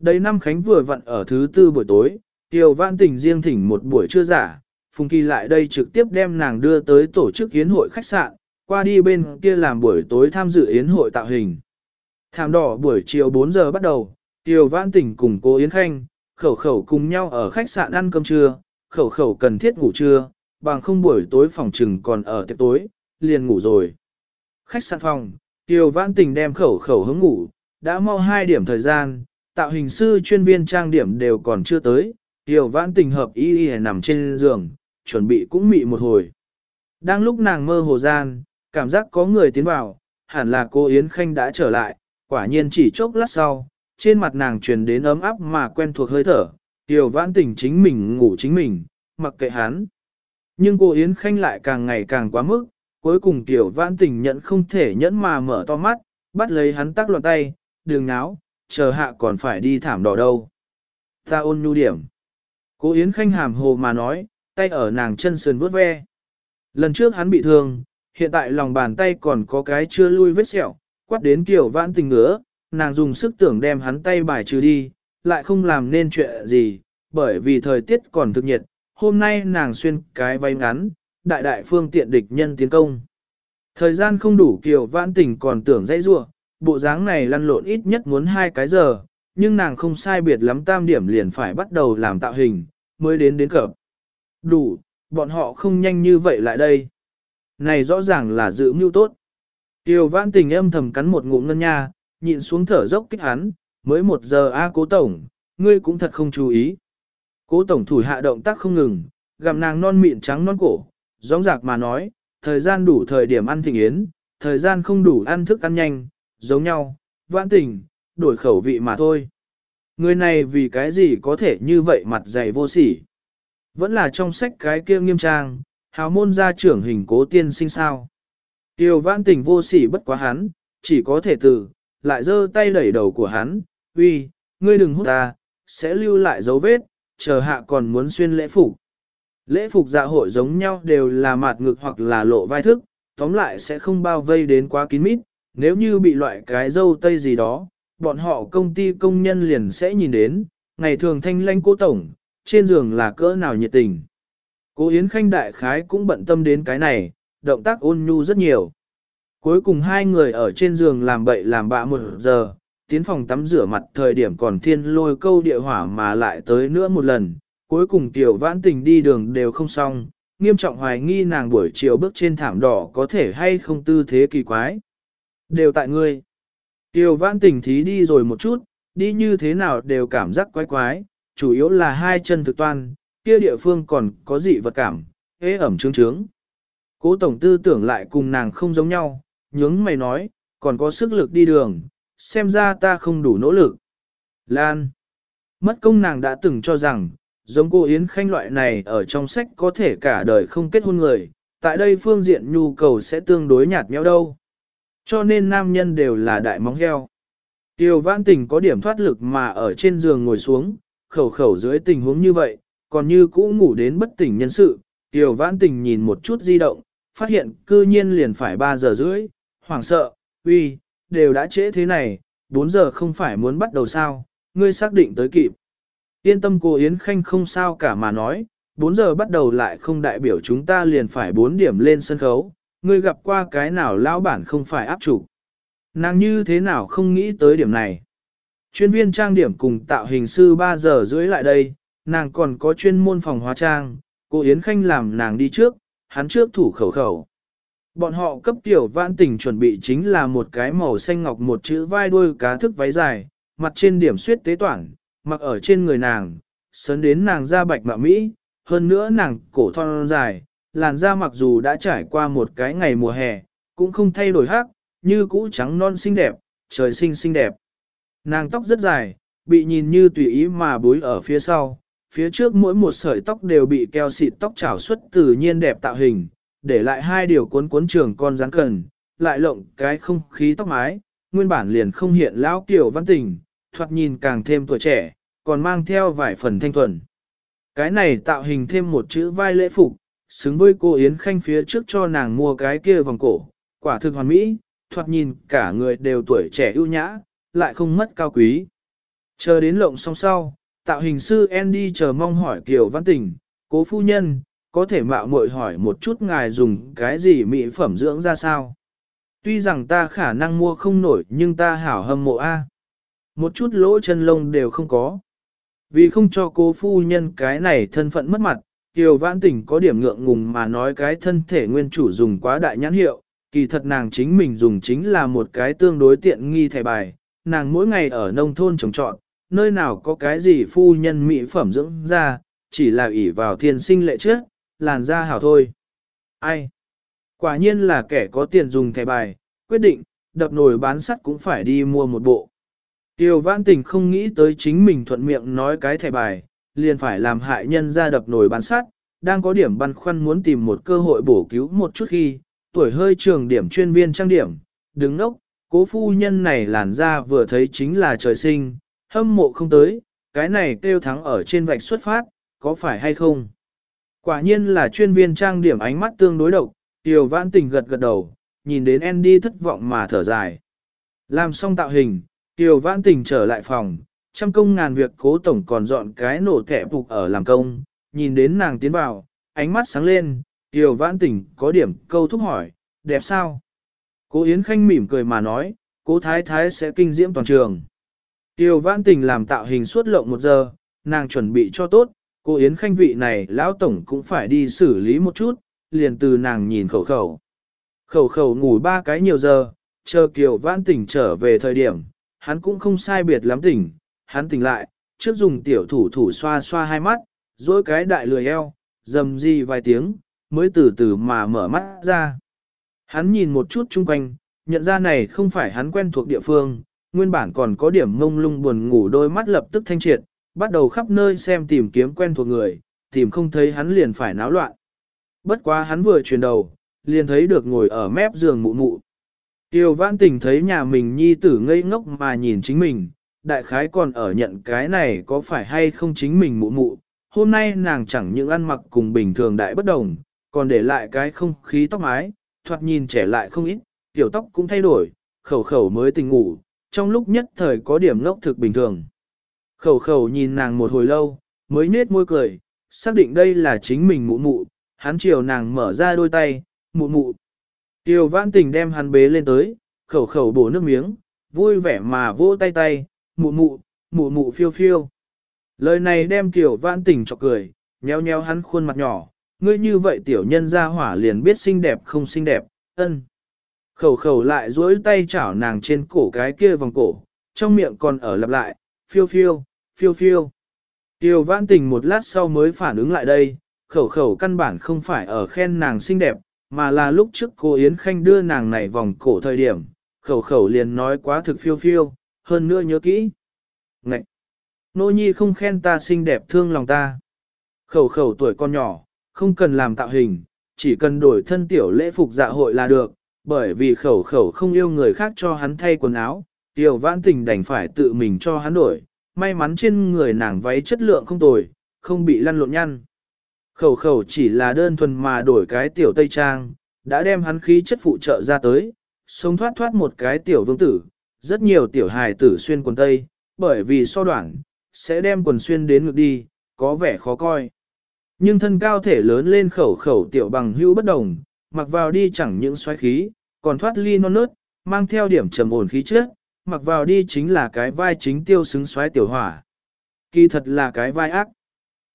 Đầy năm khánh vừa vặn ở thứ tư buổi tối, Kiều Vãn Tình riêng thỉnh một buổi trưa giả, Phùng Kỳ lại đây trực tiếp đem nàng đưa tới tổ chức yến hội khách sạn, qua đi bên kia làm buổi tối tham dự yến hội tạo hình. Thảm đỏ buổi chiều 4 giờ bắt đầu, Tiêu Vãn Tình cùng cô Yến Khanh, khẩu khẩu cùng nhau ở khách sạn ăn cơm trưa, khẩu khẩu cần thiết ngủ trưa, bằng không buổi tối phòng trừng còn ở tiệc tối, liền ngủ rồi. Khách sạn phòng, Tiêu Vãn Tình đem khẩu khẩu hướng ngủ, đã mau 2 điểm thời gian, tạo hình sư chuyên viên trang điểm đều còn chưa tới, Tiêu Vãn Tình hợp y y nằm trên giường, chuẩn bị cũng mị một hồi. Đang lúc nàng mơ hồ gian, cảm giác có người tiến vào, hẳn là cô Yến Khanh đã trở lại, quả nhiên chỉ chốc lát sau, trên mặt nàng truyền đến ấm áp mà quen thuộc hơi thở, Tiểu vãn tình chính mình ngủ chính mình, mặc kệ hắn. Nhưng cô Yến Khanh lại càng ngày càng quá mức, cuối cùng Tiểu vãn tình nhận không thể nhẫn mà mở to mắt, bắt lấy hắn tắc loạn tay, đường náo, chờ hạ còn phải đi thảm đỏ đâu. Ta ôn nhu điểm. Cô Yến Khanh hàm hồ mà nói, tay ở nàng chân sườn vuốt ve. Lần trước hắn bị thương, hiện tại lòng bàn tay còn có cái chưa lui vết sẹo, quát đến kiểu vãn tình ngứa, nàng dùng sức tưởng đem hắn tay bài trừ đi, lại không làm nên chuyện gì, bởi vì thời tiết còn thực nhiệt, hôm nay nàng xuyên cái váy ngắn, đại đại phương tiện địch nhân tiến công. Thời gian không đủ kiểu vãn tình còn tưởng dãy rua, bộ dáng này lăn lộn ít nhất muốn hai cái giờ, nhưng nàng không sai biệt lắm tam điểm liền phải bắt đầu làm tạo hình, mới đến đến cập. Đủ, bọn họ không nhanh như vậy lại đây. Này rõ ràng là dự mưu tốt. Tiêu vãn tình âm thầm cắn một ngụm ngân nha, nhịn xuống thở dốc kích hắn, mới một giờ a cố tổng, ngươi cũng thật không chú ý. Cố tổng thủ hạ động tác không ngừng, gặm nàng non mịn trắng non cổ, gióng giạc mà nói, thời gian đủ thời điểm ăn thịnh yến, thời gian không đủ ăn thức ăn nhanh, giống nhau, vãn tình, đổi khẩu vị mà thôi. Người này vì cái gì có thể như vậy mặt dày vô sỉ. Vẫn là trong sách cái kia nghiêm trang, hào môn gia trưởng hình cố tiên sinh sao. Tiêu vãn tình vô sỉ bất quá hắn, chỉ có thể từ, lại giơ tay đẩy đầu của hắn, uy, ngươi đừng hút ta, sẽ lưu lại dấu vết, chờ hạ còn muốn xuyên lễ phục. Lễ phục dạ hội giống nhau đều là mạt ngực hoặc là lộ vai thức, tóm lại sẽ không bao vây đến quá kín mít, nếu như bị loại cái dâu tây gì đó, bọn họ công ty công nhân liền sẽ nhìn đến, ngày thường thanh lanh cô tổng, trên giường là cỡ nào nhiệt tình. Cố Yến Khanh đại khái cũng bận tâm đến cái này, động tác ôn nhu rất nhiều. Cuối cùng hai người ở trên giường làm bậy làm bạ một giờ, tiến phòng tắm rửa mặt thời điểm còn thiên lôi câu địa hỏa mà lại tới nữa một lần. Cuối cùng tiểu vãn tình đi đường đều không xong, nghiêm trọng hoài nghi nàng buổi chiều bước trên thảm đỏ có thể hay không tư thế kỳ quái. Đều tại ngươi. Tiểu vãn tình thí đi rồi một chút, đi như thế nào đều cảm giác quái quái, chủ yếu là hai chân thực toan, kia địa phương còn có dị vật cảm, hế ẩm trướng trướng. Cố tổng tư tưởng lại cùng nàng không giống nhau, nhướng mày nói, còn có sức lực đi đường, xem ra ta không đủ nỗ lực. Lan. Mất công nàng đã từng cho rằng, giống cô Yến Khanh loại này ở trong sách có thể cả đời không kết hôn người, tại đây phương diện nhu cầu sẽ tương đối nhạt nhẽo đâu. Cho nên nam nhân đều là đại móng heo. Tiêu vãn tình có điểm thoát lực mà ở trên giường ngồi xuống, khẩu khẩu dưới tình huống như vậy, còn như cũ ngủ đến bất tỉnh nhân sự. tiểu vãn tình nhìn một chút di động, phát hiện cư nhiên liền phải 3 giờ rưỡi, hoảng sợ, uy, đều đã trễ thế này, 4 giờ không phải muốn bắt đầu sao, ngươi xác định tới kịp. Yên tâm cô Yến Khanh không sao cả mà nói, 4 giờ bắt đầu lại không đại biểu chúng ta liền phải 4 điểm lên sân khấu, ngươi gặp qua cái nào lão bản không phải áp chủ. Nàng như thế nào không nghĩ tới điểm này. Chuyên viên trang điểm cùng tạo hình sư 3 giờ rưỡi lại đây, nàng còn có chuyên môn phòng hóa trang, cô Yến Khanh làm nàng đi trước, hắn trước thủ khẩu khẩu. Bọn họ cấp tiểu vãn tình chuẩn bị chính là một cái màu xanh ngọc một chữ vai đuôi cá thức váy dài, mặt trên điểm suyết tế toản, mặc ở trên người nàng, sớn đến nàng da bạch mạ mỹ, hơn nữa nàng cổ thon dài, làn da mặc dù đã trải qua một cái ngày mùa hè, cũng không thay đổi hắc, như cũ trắng non xinh đẹp, trời sinh xinh đẹp. Nàng tóc rất dài, bị nhìn như tùy ý mà búi ở phía sau, phía trước mỗi một sợi tóc đều bị keo xịt tóc trảo xuất tự nhiên đẹp tạo hình, để lại hai điều cuốn cuốn trường con rắn cần, lại lộng cái không khí tóc mái, nguyên bản liền không hiện lão kiểu văn tình, thoạt nhìn càng thêm tuổi trẻ, còn mang theo vài phần thanh thuần. Cái này tạo hình thêm một chữ vai lễ phục, xứng với cô Yến Khanh phía trước cho nàng mua cái kia vòng cổ, quả thực hoàn mỹ, thoạt nhìn cả người đều tuổi trẻ ưu nhã, lại không mất cao quý. Chờ đến lộng xong sau, tạo hình sư Andy chờ mong hỏi Kiều Văn Tình, cố phu nhân, có thể mạo muội hỏi một chút ngài dùng cái gì mỹ phẩm dưỡng ra sao? Tuy rằng ta khả năng mua không nổi nhưng ta hảo hâm mộ A. Một chút lỗ chân lông đều không có. Vì không cho cô phu nhân cái này thân phận mất mặt, Kiều Vãn Tình có điểm ngượng ngùng mà nói cái thân thể nguyên chủ dùng quá đại nhãn hiệu, kỳ thật nàng chính mình dùng chính là một cái tương đối tiện nghi thẻ bài, nàng mỗi ngày ở nông thôn trồng trọt, nơi nào có cái gì phu nhân mỹ phẩm dưỡng ra, chỉ là ỷ vào thiên sinh lệ trước, làn da hảo thôi. Ai? Quả nhiên là kẻ có tiền dùng thẻ bài, quyết định, đập nồi bán sắt cũng phải đi mua một bộ. Tiêu vãn tình không nghĩ tới chính mình thuận miệng nói cái thẻ bài, liền phải làm hại nhân ra đập nồi bán sắt, đang có điểm băn khoăn muốn tìm một cơ hội bổ cứu một chút khi, tuổi hơi trường điểm chuyên viên trang điểm, đứng nốc, cố phu nhân này làn da vừa thấy chính là trời sinh, hâm mộ không tới, cái này kêu thắng ở trên vạch xuất phát, có phải hay không? Quả nhiên là chuyên viên trang điểm ánh mắt tương đối độc, Tiểu Vãn Tình gật gật đầu, nhìn đến Andy thất vọng mà thở dài. Làm xong tạo hình, Tiểu Vãn Tình trở lại phòng, trăm công ngàn việc cố tổng còn dọn cái nổ thẻ phục ở làm công, nhìn đến nàng tiến vào, ánh mắt sáng lên, Tiểu Vãn Tình có điểm câu thúc hỏi, đẹp sao? Cố Yến Khanh mỉm cười mà nói, cố Thái Thái sẽ kinh diễm toàn trường. Tiểu Vãn Tình làm tạo hình suốt lộng một giờ, nàng chuẩn bị cho tốt, Cô Yến Khanh vị này lão tổng cũng phải đi xử lý một chút, liền từ nàng nhìn khẩu khẩu. Khẩu khẩu ngủ ba cái nhiều giờ, chờ Kiều Vãn tỉnh trở về thời điểm, hắn cũng không sai biệt lắm tỉnh, hắn tỉnh lại, trước dùng tiểu thủ thủ xoa xoa hai mắt, dối cái đại lười eo, dầm di vài tiếng, mới từ từ mà mở mắt ra. Hắn nhìn một chút chung quanh, nhận ra này không phải hắn quen thuộc địa phương, nguyên bản còn có điểm mông lung buồn ngủ đôi mắt lập tức thanh triệt, bắt đầu khắp nơi xem tìm kiếm quen thuộc người, tìm không thấy hắn liền phải náo loạn. Bất quá hắn vừa chuyển đầu, liền thấy được ngồi ở mép giường mụ mụ. Tiêu vãn tình thấy nhà mình nhi tử ngây ngốc mà nhìn chính mình, đại khái còn ở nhận cái này có phải hay không chính mình mụ mụ. Hôm nay nàng chẳng những ăn mặc cùng bình thường đại bất đồng, còn để lại cái không khí tóc mái, thoạt nhìn trẻ lại không ít, tiểu tóc cũng thay đổi, khẩu khẩu mới tỉnh ngủ, trong lúc nhất thời có điểm ngốc thực bình thường. Khẩu khẩu nhìn nàng một hồi lâu, mới nết môi cười, xác định đây là chính mình mụ mụ, hắn chiều nàng mở ra đôi tay, mụ mụ. Tiêu vãn tình đem hắn bế lên tới, khẩu khẩu bổ nước miếng, vui vẻ mà vỗ tay tay, mụ mụ, mụ mụ phiêu phiêu. Lời này đem kiểu vãn tình cho cười, nheo nheo hắn khuôn mặt nhỏ, ngươi như vậy tiểu nhân ra hỏa liền biết xinh đẹp không xinh đẹp, ân. Khẩu khẩu lại duỗi tay chảo nàng trên cổ cái kia vòng cổ, trong miệng còn ở lặp lại, phiêu phiêu, phiêu phiêu. Tiêu vãn tình một lát sau mới phản ứng lại đây, khẩu khẩu căn bản không phải ở khen nàng xinh đẹp, mà là lúc trước cô Yến Khanh đưa nàng này vòng cổ thời điểm, khẩu khẩu liền nói quá thực phiêu phiêu, hơn nữa nhớ kỹ. Ngậy! Nô nhi không khen ta xinh đẹp thương lòng ta. Khẩu khẩu tuổi con nhỏ, không cần làm tạo hình, chỉ cần đổi thân tiểu lễ phục dạ hội là được, bởi vì khẩu khẩu không yêu người khác cho hắn thay quần áo, Tiểu Vãn Tình đành phải tự mình cho hắn đổi, may mắn trên người nàng váy chất lượng không tồi, không bị lăn lộn nhăn. Khẩu khẩu chỉ là đơn thuần mà đổi cái tiểu tây trang, đã đem hắn khí chất phụ trợ ra tới, sống thoát thoát một cái tiểu vương tử, rất nhiều tiểu hài tử xuyên quần tây, bởi vì so đoạn, sẽ đem quần xuyên đến ngực đi, có vẻ khó coi. Nhưng thân cao thể lớn lên khẩu khẩu tiểu bằng hữu bất đồng, mặc vào đi chẳng những xoáy khí, còn thoát ly non nớt, mang theo điểm trầm ổn khí trước. mặc vào đi chính là cái vai chính tiêu xứng xoáy tiểu hỏa. Kỳ thật là cái vai ác.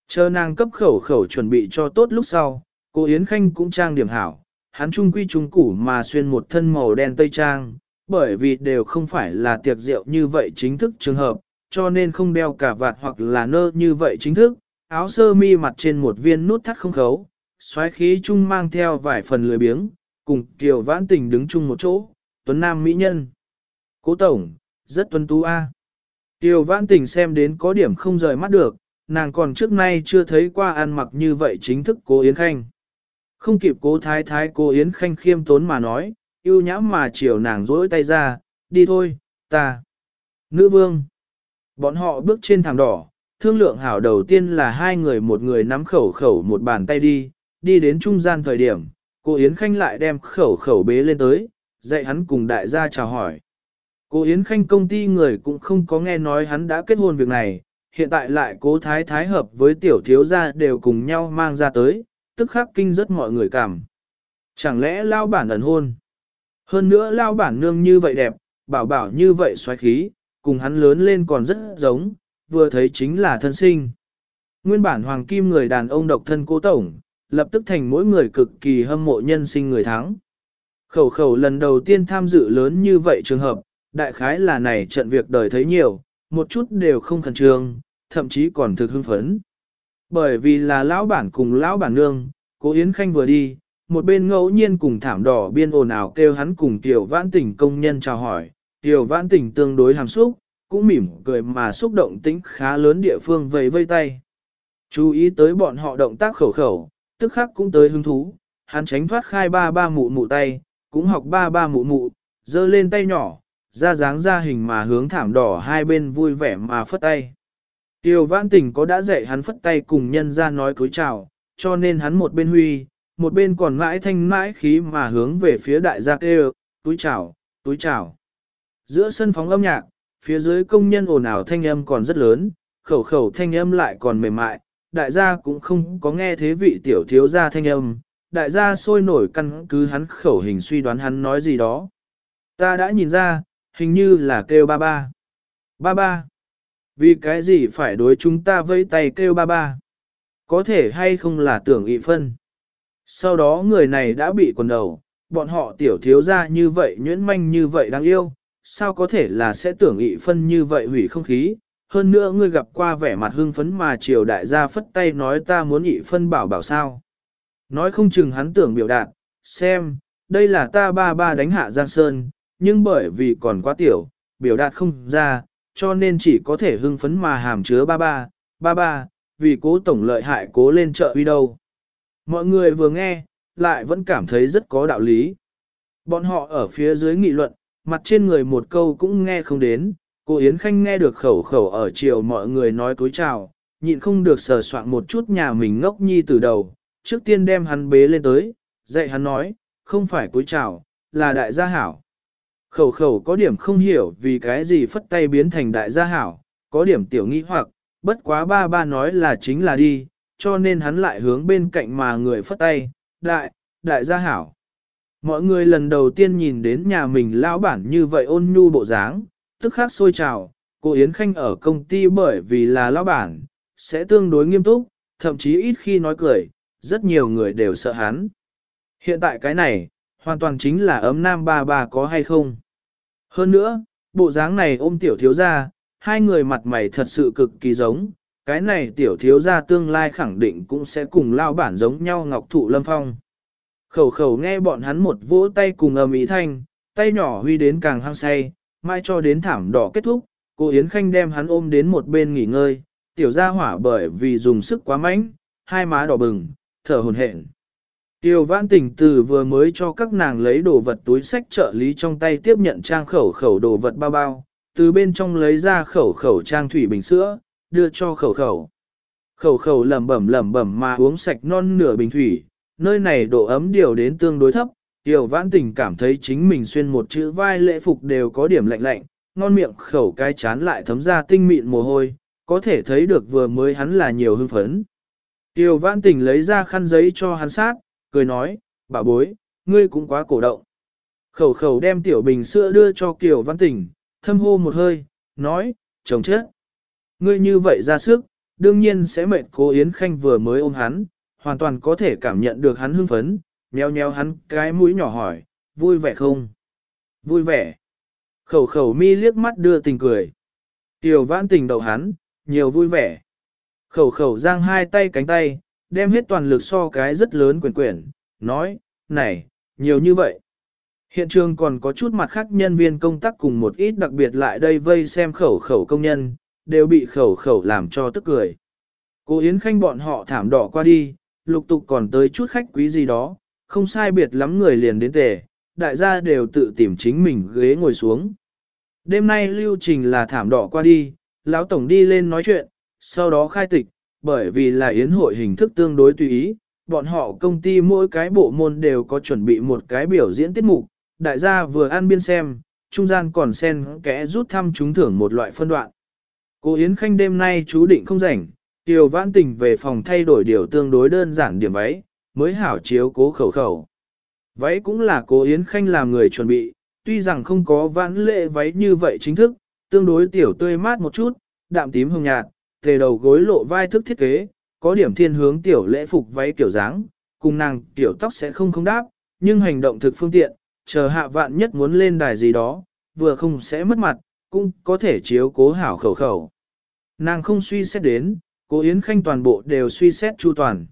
Chờ nàng cấp khẩu khẩu chuẩn bị cho tốt lúc sau, cô Yến Khanh cũng trang điểm hảo, hắn trung quy trung củ mà xuyên một thân màu đen tây trang, bởi vì đều không phải là tiệc rượu như vậy chính thức trường hợp, cho nên không đeo cả vạt hoặc là nơ như vậy chính thức, áo sơ mi mặt trên một viên nút thắt không khấu, xoáy khí chung mang theo vài phần lười biếng, cùng Kiều Vãn Tình đứng chung một chỗ, tuấn nam mỹ nhân. Cố Tổng, rất tuấn tú a. Kiều Vãn Tình xem đến có điểm không rời mắt được, nàng còn trước nay chưa thấy qua ăn mặc như vậy chính thức cố Yến Khanh. Không kịp cố thái thái cố Yến Khanh khiêm tốn mà nói, yêu nhãm mà chiều nàng rỗi tay ra, đi thôi, ta. Nữ vương. Bọn họ bước trên thảm đỏ, thương lượng hảo đầu tiên là hai người một người nắm khẩu khẩu một bàn tay đi, đi đến trung gian thời điểm, cô Yến Khanh lại đem khẩu khẩu bế lên tới, dạy hắn cùng đại gia chào hỏi. Cô Yến Khanh công ty người cũng không có nghe nói hắn đã kết hôn việc này, hiện tại lại cố thái thái hợp với tiểu thiếu gia đều cùng nhau mang ra tới, tức khắc kinh rất mọi người cảm. Chẳng lẽ lao bản ẩn hôn? Hơn nữa lao bản nương như vậy đẹp, bảo bảo như vậy xoáy khí, cùng hắn lớn lên còn rất giống, vừa thấy chính là thân sinh. Nguyên bản hoàng kim người đàn ông độc thân cố tổng, lập tức thành mỗi người cực kỳ hâm mộ nhân sinh người thắng. Khẩu khẩu lần đầu tiên tham dự lớn như vậy trường hợp, đại khái là này trận việc đời thấy nhiều, một chút đều không khẩn trương, thậm chí còn thực hưng phấn. Bởi vì là lão bản cùng lão bản nương, cố Yến Khanh vừa đi, một bên ngẫu nhiên cùng thảm đỏ biên ồn ào kêu hắn cùng tiểu vãn tỉnh công nhân chào hỏi, tiểu vãn tỉnh tương đối hàm xúc, cũng mỉm cười mà xúc động tính khá lớn địa phương vây vây tay. Chú ý tới bọn họ động tác khẩu khẩu, tức khắc cũng tới hứng thú, hắn tránh thoát khai ba ba mụ mụ tay, cũng học ba ba mụ mụ, giơ lên tay nhỏ, ra dáng ra hình mà hướng thảm đỏ hai bên vui vẻ mà phất tay. Tiêu vãn tình có đã dạy hắn phất tay cùng nhân ra nói cối chào, cho nên hắn một bên huy, một bên còn mãi thanh mãi khí mà hướng về phía đại gia kêu, túi chào, túi chào. Giữa sân phóng âm nhạc, phía dưới công nhân ồn ào thanh âm còn rất lớn, khẩu khẩu thanh âm lại còn mềm mại, đại gia cũng không có nghe thế vị tiểu thiếu gia thanh âm, đại gia sôi nổi căn cứ hắn khẩu hình suy đoán hắn nói gì đó. Ta đã nhìn ra, hình như là kêu ba ba. Ba ba. Vì cái gì phải đối chúng ta vây tay kêu ba ba? Có thể hay không là tưởng ị phân? Sau đó người này đã bị quần đầu, bọn họ tiểu thiếu ra như vậy nhuyễn manh như vậy đáng yêu, sao có thể là sẽ tưởng ị phân như vậy hủy không khí? Hơn nữa ngươi gặp qua vẻ mặt hưng phấn mà triều đại gia phất tay nói ta muốn nhị phân bảo bảo sao. Nói không chừng hắn tưởng biểu đạt, xem, đây là ta ba ba đánh hạ Giang Sơn, nhưng bởi vì còn quá tiểu, biểu đạt không ra, cho nên chỉ có thể hưng phấn mà hàm chứa ba ba, ba ba, vì cố tổng lợi hại cố lên chợ uy đâu. Mọi người vừa nghe, lại vẫn cảm thấy rất có đạo lý. Bọn họ ở phía dưới nghị luận, mặt trên người một câu cũng nghe không đến, cô Yến Khanh nghe được khẩu khẩu ở chiều mọi người nói cúi chào, nhịn không được sờ soạn một chút nhà mình ngốc nhi từ đầu, trước tiên đem hắn bế lên tới, dạy hắn nói, không phải cúi chào, là đại gia hảo. Khẩu khẩu có điểm không hiểu vì cái gì phất tay biến thành đại gia hảo, có điểm tiểu nghĩ hoặc, bất quá ba ba nói là chính là đi, cho nên hắn lại hướng bên cạnh mà người phất tay, đại, đại gia hảo. Mọi người lần đầu tiên nhìn đến nhà mình lão bản như vậy ôn nhu bộ dáng, tức khắc sôi trào, cô Yến Khanh ở công ty bởi vì là lão bản, sẽ tương đối nghiêm túc, thậm chí ít khi nói cười, rất nhiều người đều sợ hắn. Hiện tại cái này, hoàn toàn chính là ấm nam ba ba có hay không. Hơn nữa, bộ dáng này ôm tiểu thiếu gia, hai người mặt mày thật sự cực kỳ giống, cái này tiểu thiếu gia tương lai khẳng định cũng sẽ cùng lao bản giống nhau ngọc thụ lâm phong. Khẩu khẩu nghe bọn hắn một vỗ tay cùng ầm ý thanh, tay nhỏ huy đến càng hăng say, mai cho đến thảm đỏ kết thúc, cô Yến Khanh đem hắn ôm đến một bên nghỉ ngơi, tiểu gia hỏa bởi vì dùng sức quá mạnh, hai má đỏ bừng, thở hồn hển. Tiêu vãn tỉnh từ vừa mới cho các nàng lấy đồ vật túi sách trợ lý trong tay tiếp nhận trang khẩu khẩu đồ vật bao bao, từ bên trong lấy ra khẩu khẩu trang thủy bình sữa, đưa cho khẩu khẩu. Khẩu khẩu lẩm bẩm lẩm bẩm mà uống sạch non nửa bình thủy, nơi này độ ấm điều đến tương đối thấp, Tiểu vãn tình cảm thấy chính mình xuyên một chữ vai lễ phục đều có điểm lạnh lạnh, ngon miệng khẩu cái chán lại thấm ra tinh mịn mồ hôi, có thể thấy được vừa mới hắn là nhiều hưng phấn. Tiểu vãn tình lấy ra khăn giấy cho hắn sát, cười nói, bà bối, ngươi cũng quá cổ động. Khẩu khẩu đem tiểu bình sữa đưa cho Kiều Văn Tình, thâm hô một hơi, nói, chồng chết. Ngươi như vậy ra sức, đương nhiên sẽ mệt cố Yến Khanh vừa mới ôm hắn, hoàn toàn có thể cảm nhận được hắn hưng phấn, nheo nheo hắn cái mũi nhỏ hỏi, vui vẻ không? Vui vẻ. Khẩu khẩu mi liếc mắt đưa tình cười. Tiểu vãn tình đầu hắn, nhiều vui vẻ. Khẩu khẩu giang hai tay cánh tay, đem hết toàn lực so cái rất lớn quyển quyển, nói, này, nhiều như vậy. Hiện trường còn có chút mặt khác nhân viên công tác cùng một ít đặc biệt lại đây vây xem khẩu khẩu công nhân, đều bị khẩu khẩu làm cho tức cười. Cô Yến Khanh bọn họ thảm đỏ qua đi, lục tục còn tới chút khách quý gì đó, không sai biệt lắm người liền đến tề, đại gia đều tự tìm chính mình ghế ngồi xuống. Đêm nay lưu trình là thảm đỏ qua đi, lão tổng đi lên nói chuyện, sau đó khai tịch, bởi vì là yến hội hình thức tương đối tùy ý, bọn họ công ty mỗi cái bộ môn đều có chuẩn bị một cái biểu diễn tiết mục, đại gia vừa ăn biên xem, trung gian còn xen kẽ rút thăm trúng thưởng một loại phân đoạn. Cô Yến Khanh đêm nay chú định không rảnh, Tiểu Vãn Tình về phòng thay đổi điều tương đối đơn giản điểm váy, mới hảo chiếu cố khẩu khẩu. Váy cũng là cố Yến Khanh làm người chuẩn bị, tuy rằng không có vãn lệ váy như vậy chính thức, tương đối tiểu tươi mát một chút, đạm tím hồng nhạt, tề đầu gối lộ vai thức thiết kế, có điểm thiên hướng tiểu lễ phục váy kiểu dáng, cùng nàng tiểu tóc sẽ không không đáp, nhưng hành động thực phương tiện, chờ hạ vạn nhất muốn lên đài gì đó, vừa không sẽ mất mặt, cũng có thể chiếu cố hảo khẩu khẩu. Nàng không suy xét đến, cố Yến Khanh toàn bộ đều suy xét chu toàn.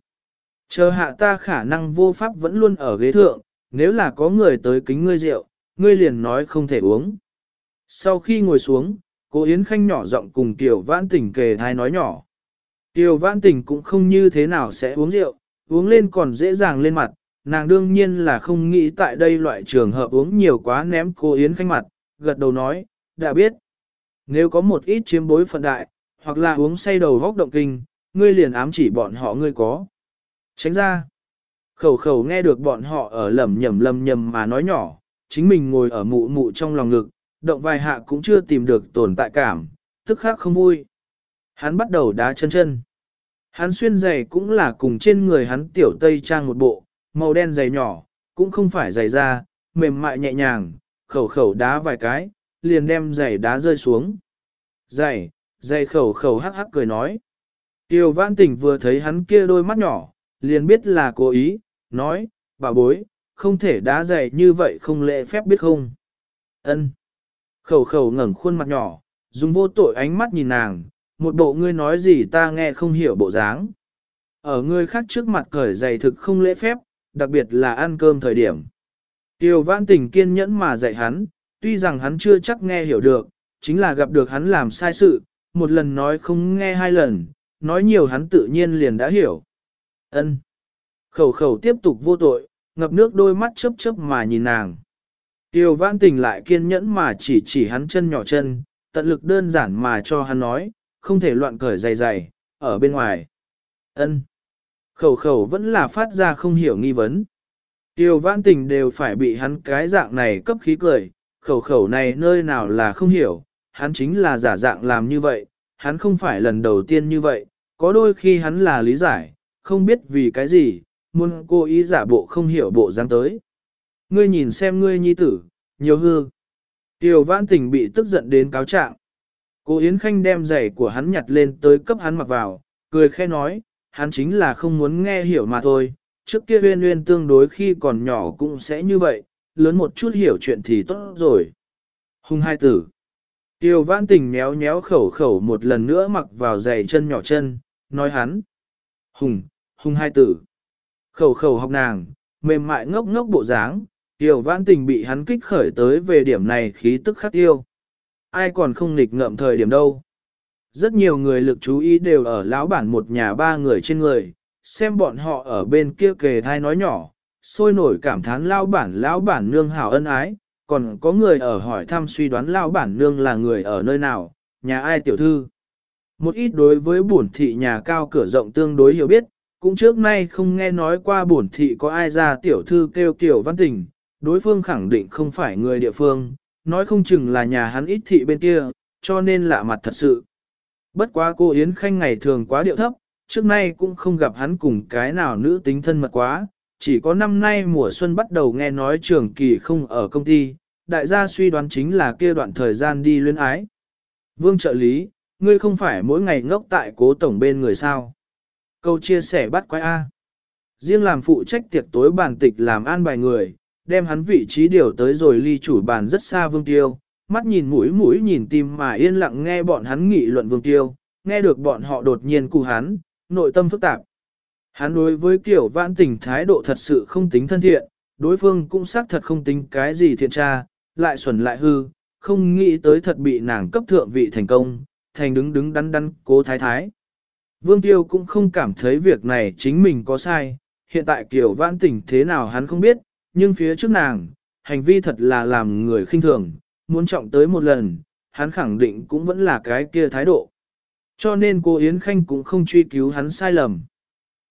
Chờ hạ ta khả năng vô pháp vẫn luôn ở ghế thượng, nếu là có người tới kính ngươi rượu, ngươi liền nói không thể uống. Sau khi ngồi xuống, cô Yến Khanh nhỏ giọng cùng Tiểu Vãn Tình kề thai nói nhỏ. Tiểu Vãn Tình cũng không như thế nào sẽ uống rượu, uống lên còn dễ dàng lên mặt, nàng đương nhiên là không nghĩ tại đây loại trường hợp uống nhiều quá ném cô Yến Khanh mặt, gật đầu nói, đã biết. Nếu có một ít chiếm bối phận đại, hoặc là uống say đầu vóc động kinh, ngươi liền ám chỉ bọn họ ngươi có. Tránh ra. Khẩu khẩu nghe được bọn họ ở lầm nhầm lầm nhầm mà nói nhỏ, chính mình ngồi ở mụ mụ trong lòng ngực, động vài hạ cũng chưa tìm được tồn tại cảm, tức khác không vui. Hắn bắt đầu đá chân chân. Hắn xuyên giày cũng là cùng trên người hắn tiểu tây trang một bộ, màu đen giày nhỏ, cũng không phải giày da, mềm mại nhẹ nhàng, khẩu khẩu đá vài cái, liền đem giày đá rơi xuống. Giày, giày khẩu khẩu hắc hắc cười nói. Tiêu văn tỉnh vừa thấy hắn kia đôi mắt nhỏ, liền biết là cố ý, nói, bà bối, không thể đá dày như vậy không lệ phép biết không. Ân. Khẩu khẩu ngẩng khuôn mặt nhỏ, dùng vô tội ánh mắt nhìn nàng, một bộ ngươi nói gì ta nghe không hiểu bộ dáng. Ở người khác trước mặt cởi giày thực không lễ phép, đặc biệt là ăn cơm thời điểm. Tiêu vãn tình kiên nhẫn mà dạy hắn, tuy rằng hắn chưa chắc nghe hiểu được, chính là gặp được hắn làm sai sự, một lần nói không nghe hai lần, nói nhiều hắn tự nhiên liền đã hiểu. Ân. Khẩu khẩu tiếp tục vô tội, ngập nước đôi mắt chớp chớp mà nhìn nàng. Tiêu vãn tình lại kiên nhẫn mà chỉ chỉ hắn chân nhỏ chân, tận lực đơn giản mà cho hắn nói, không thể loạn cởi dày dày, ở bên ngoài. ân Khẩu khẩu vẫn là phát ra không hiểu nghi vấn. Tiêu vãn tình đều phải bị hắn cái dạng này cấp khí cười, khẩu khẩu này nơi nào là không hiểu, hắn chính là giả dạng làm như vậy, hắn không phải lần đầu tiên như vậy, có đôi khi hắn là lý giải, không biết vì cái gì, muốn cô ý giả bộ không hiểu bộ dáng tới. Ngươi nhìn xem ngươi nhi tử, nhiều hư. Tiêu vãn tình bị tức giận đến cáo trạng. Cô Yến Khanh đem giày của hắn nhặt lên tới cấp hắn mặc vào, cười khe nói, hắn chính là không muốn nghe hiểu mà thôi. Trước kia huyên huyên tương đối khi còn nhỏ cũng sẽ như vậy, lớn một chút hiểu chuyện thì tốt rồi. Hùng hai tử. Tiêu vãn tình méo méo khẩu khẩu một lần nữa mặc vào giày chân nhỏ chân, nói hắn. Hùng, hùng hai tử. Khẩu khẩu học nàng, mềm mại ngốc ngốc bộ dáng, tiểu vãn tình bị hắn kích khởi tới về điểm này khí tức khắc tiêu. Ai còn không nghịch ngợm thời điểm đâu. Rất nhiều người lực chú ý đều ở lão bản một nhà ba người trên người, xem bọn họ ở bên kia kề thai nói nhỏ, sôi nổi cảm thán lão bản lão bản nương hảo ân ái, còn có người ở hỏi thăm suy đoán lão bản nương là người ở nơi nào, nhà ai tiểu thư. Một ít đối với bổn thị nhà cao cửa rộng tương đối hiểu biết, cũng trước nay không nghe nói qua bổn thị có ai ra tiểu thư kêu kiểu văn tình, đối phương khẳng định không phải người địa phương, nói không chừng là nhà hắn ít thị bên kia, cho nên lạ mặt thật sự. Bất quá cô Yến Khanh ngày thường quá điệu thấp, trước nay cũng không gặp hắn cùng cái nào nữ tính thân mật quá, chỉ có năm nay mùa xuân bắt đầu nghe nói trường kỳ không ở công ty, đại gia suy đoán chính là kia đoạn thời gian đi luyến ái. Vương trợ lý, ngươi không phải mỗi ngày ngốc tại cố tổng bên người sao. Câu chia sẻ bắt quái A. Riêng làm phụ trách tiệc tối bàn tịch làm an bài người, đem hắn vị trí điều tới rồi ly chủ bàn rất xa vương tiêu, mắt nhìn mũi mũi nhìn tim mà yên lặng nghe bọn hắn nghị luận vương tiêu, nghe được bọn họ đột nhiên cụ hắn, nội tâm phức tạp. Hắn đối với kiểu vãn tình thái độ thật sự không tính thân thiện, đối phương cũng xác thật không tính cái gì thiện tra, lại xuẩn lại hư, không nghĩ tới thật bị nàng cấp thượng vị thành công, thành đứng đứng đắn đắn cố thái thái. Vương Tiêu cũng không cảm thấy việc này chính mình có sai, hiện tại Kiều vãn tình thế nào hắn không biết, nhưng phía trước nàng, hành vi thật là làm người khinh thường, muốn trọng tới một lần, hắn khẳng định cũng vẫn là cái kia thái độ. Cho nên cô Yến Khanh cũng không truy cứu hắn sai lầm.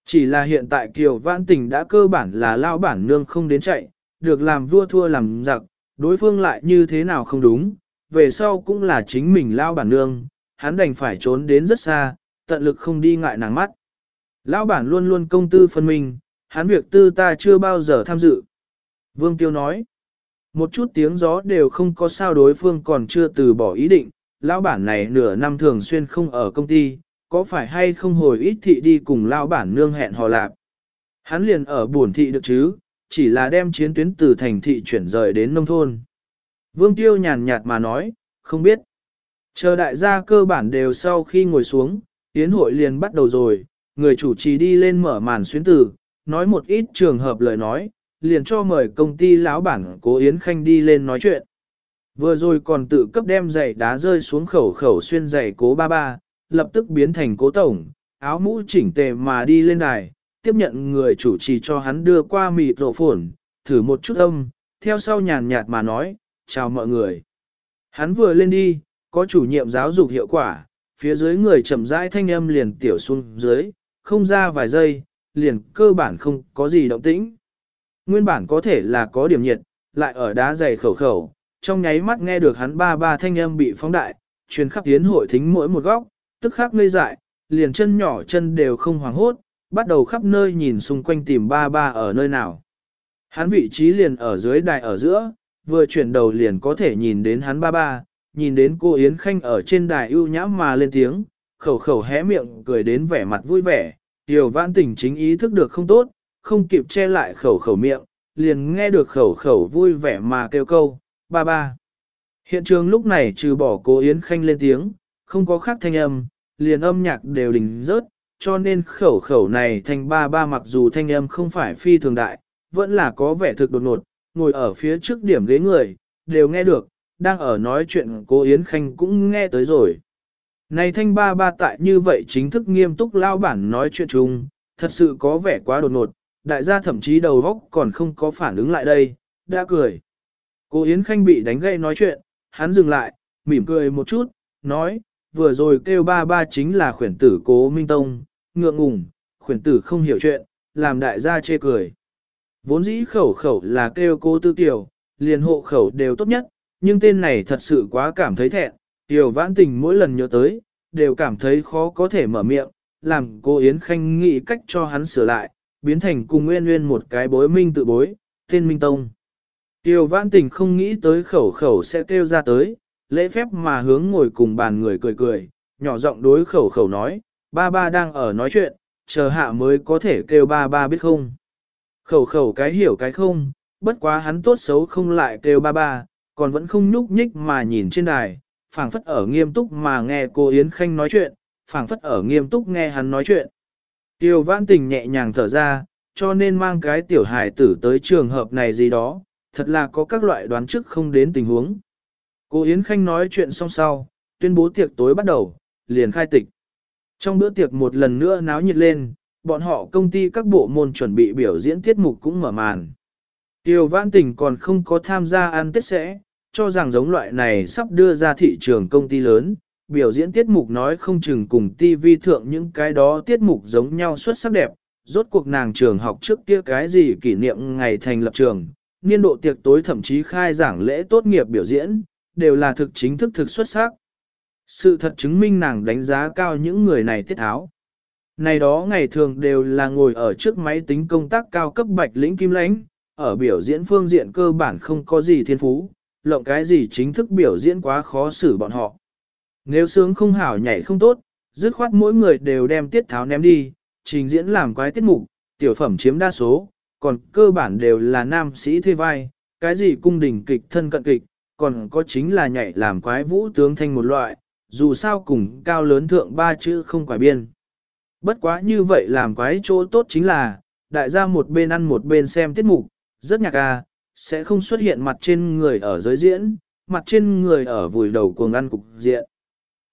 Chỉ là hiện tại Kiều Vãn Tình đã cơ bản là lao bản nương không đến chạy, được làm vua thua làm giặc, đối phương lại như thế nào không đúng, về sau cũng là chính mình lao bản nương, hắn đành phải trốn đến rất xa, tận lực không đi ngại nàng mắt. Lão bản luôn luôn công tư phân minh, hắn việc tư ta chưa bao giờ tham dự. Vương Tiêu nói, một chút tiếng gió đều không có sao đối phương còn chưa từ bỏ ý định, lão bản này nửa năm thường xuyên không ở công ty, có phải hay không hồi ít thị đi cùng lão bản nương hẹn hò lạp. Hắn liền ở buồn thị được chứ, chỉ là đem chiến tuyến từ thành thị chuyển rời đến nông thôn. Vương Tiêu nhàn nhạt mà nói, không biết. Chờ đại gia cơ bản đều sau khi ngồi xuống, yến hội liền bắt đầu rồi, người chủ trì đi lên mở màn xuyến tử, nói một ít trường hợp lời nói, liền cho mời công ty lão bản cố Yến Khanh đi lên nói chuyện. Vừa rồi còn tự cấp đem giày đá rơi xuống khẩu khẩu xuyên giày cố ba ba, lập tức biến thành cố tổng, áo mũ chỉnh tề mà đi lên đài, tiếp nhận người chủ trì cho hắn đưa qua mịt rộ phổn, thử một chút âm, theo sau nhàn nhạt mà nói, chào mọi người. Hắn vừa lên đi, có chủ nhiệm giáo dục hiệu quả, phía dưới người chậm rãi thanh âm liền tiểu xuống dưới, không ra vài giây, liền cơ bản không có gì động tĩnh. Nguyên bản có thể là có điểm nhiệt, lại ở đá dày khẩu khẩu, trong nháy mắt nghe được hắn ba ba thanh âm bị phóng đại, truyền khắp tiến hội thính mỗi một góc, tức khắc ngây dại, liền chân nhỏ chân đều không hoảng hốt, bắt đầu khắp nơi nhìn xung quanh tìm ba ba ở nơi nào. Hắn vị trí liền ở dưới đài ở giữa, vừa chuyển đầu liền có thể nhìn đến hắn ba ba, nhìn đến cô Yến Khanh ở trên đài ưu nhã mà lên tiếng, khẩu khẩu hé miệng cười đến vẻ mặt vui vẻ, Tiểu vãn tình chính ý thức được không tốt, không kịp che lại khẩu khẩu miệng, liền nghe được khẩu khẩu vui vẻ mà kêu câu, ba ba. Hiện trường lúc này trừ bỏ cô Yến Khanh lên tiếng, không có khác thanh âm, liền âm nhạc đều đình rớt, cho nên khẩu khẩu này thành ba ba mặc dù thanh âm không phải phi thường đại, vẫn là có vẻ thực đột ngột, ngồi ở phía trước điểm ghế người, đều nghe được, đang ở nói chuyện cô Yến Khanh cũng nghe tới rồi. Này thanh ba ba tại như vậy chính thức nghiêm túc lao bản nói chuyện chung, thật sự có vẻ quá đột ngột, đại gia thậm chí đầu góc còn không có phản ứng lại đây, đã cười. Cô Yến Khanh bị đánh gây nói chuyện, hắn dừng lại, mỉm cười một chút, nói, vừa rồi kêu ba ba chính là khuyển tử cố Minh Tông, ngượng ngùng, khuyển tử không hiểu chuyện, làm đại gia chê cười. Vốn dĩ khẩu khẩu là kêu cô tư tiểu, liền hộ khẩu đều tốt nhất, nhưng tên này thật sự quá cảm thấy thẹn, tiểu vãn tình mỗi lần nhớ tới, đều cảm thấy khó có thể mở miệng, làm cô Yến Khanh nghĩ cách cho hắn sửa lại, biến thành cùng nguyên nguyên một cái bối minh tự bối, tên Minh Tông. Tiểu vãn tình không nghĩ tới khẩu khẩu sẽ kêu ra tới, lễ phép mà hướng ngồi cùng bàn người cười cười, nhỏ giọng đối khẩu khẩu nói, ba ba đang ở nói chuyện, chờ hạ mới có thể kêu ba ba biết không. Khẩu khẩu cái hiểu cái không, bất quá hắn tốt xấu không lại kêu ba ba, còn vẫn không nhúc nhích mà nhìn trên đài, phảng phất ở nghiêm túc mà nghe cô Yến Khanh nói chuyện, phảng phất ở nghiêm túc nghe hắn nói chuyện. Tiêu vãn tình nhẹ nhàng thở ra, cho nên mang cái tiểu hải tử tới trường hợp này gì đó, thật là có các loại đoán trước không đến tình huống. Cô Yến Khanh nói chuyện xong sau, tuyên bố tiệc tối bắt đầu, liền khai tịch. Trong bữa tiệc một lần nữa náo nhiệt lên, bọn họ công ty các bộ môn chuẩn bị biểu diễn tiết mục cũng mở màn. Tiêu Vãn Tình còn không có tham gia ăn tết sẽ, cho rằng giống loại này sắp đưa ra thị trường công ty lớn, biểu diễn tiết mục nói không chừng cùng TV thượng những cái đó tiết mục giống nhau xuất sắc đẹp, rốt cuộc nàng trường học trước kia cái gì kỷ niệm ngày thành lập trường, niên độ tiệc tối thậm chí khai giảng lễ tốt nghiệp biểu diễn, đều là thực chính thức thực xuất sắc. Sự thật chứng minh nàng đánh giá cao những người này tiết tháo. Này đó ngày thường đều là ngồi ở trước máy tính công tác cao cấp bạch lĩnh kim lãnh, ở biểu diễn phương diện cơ bản không có gì thiên phú, lộng cái gì chính thức biểu diễn quá khó xử bọn họ. Nếu sướng không hảo nhảy không tốt, dứt khoát mỗi người đều đem tiết tháo ném đi, trình diễn làm quái tiết mục, tiểu phẩm chiếm đa số, còn cơ bản đều là nam sĩ thuê vai, cái gì cung đình kịch thân cận kịch, còn có chính là nhảy làm quái vũ tướng thanh một loại, dù sao cùng cao lớn thượng ba chữ không quả biên. Bất quá như vậy làm quái chỗ tốt chính là, đại gia một bên ăn một bên xem tiết mục, rất nhạc à, sẽ không xuất hiện mặt trên người ở giới diễn, mặt trên người ở vùi đầu cuồng ăn cục diện.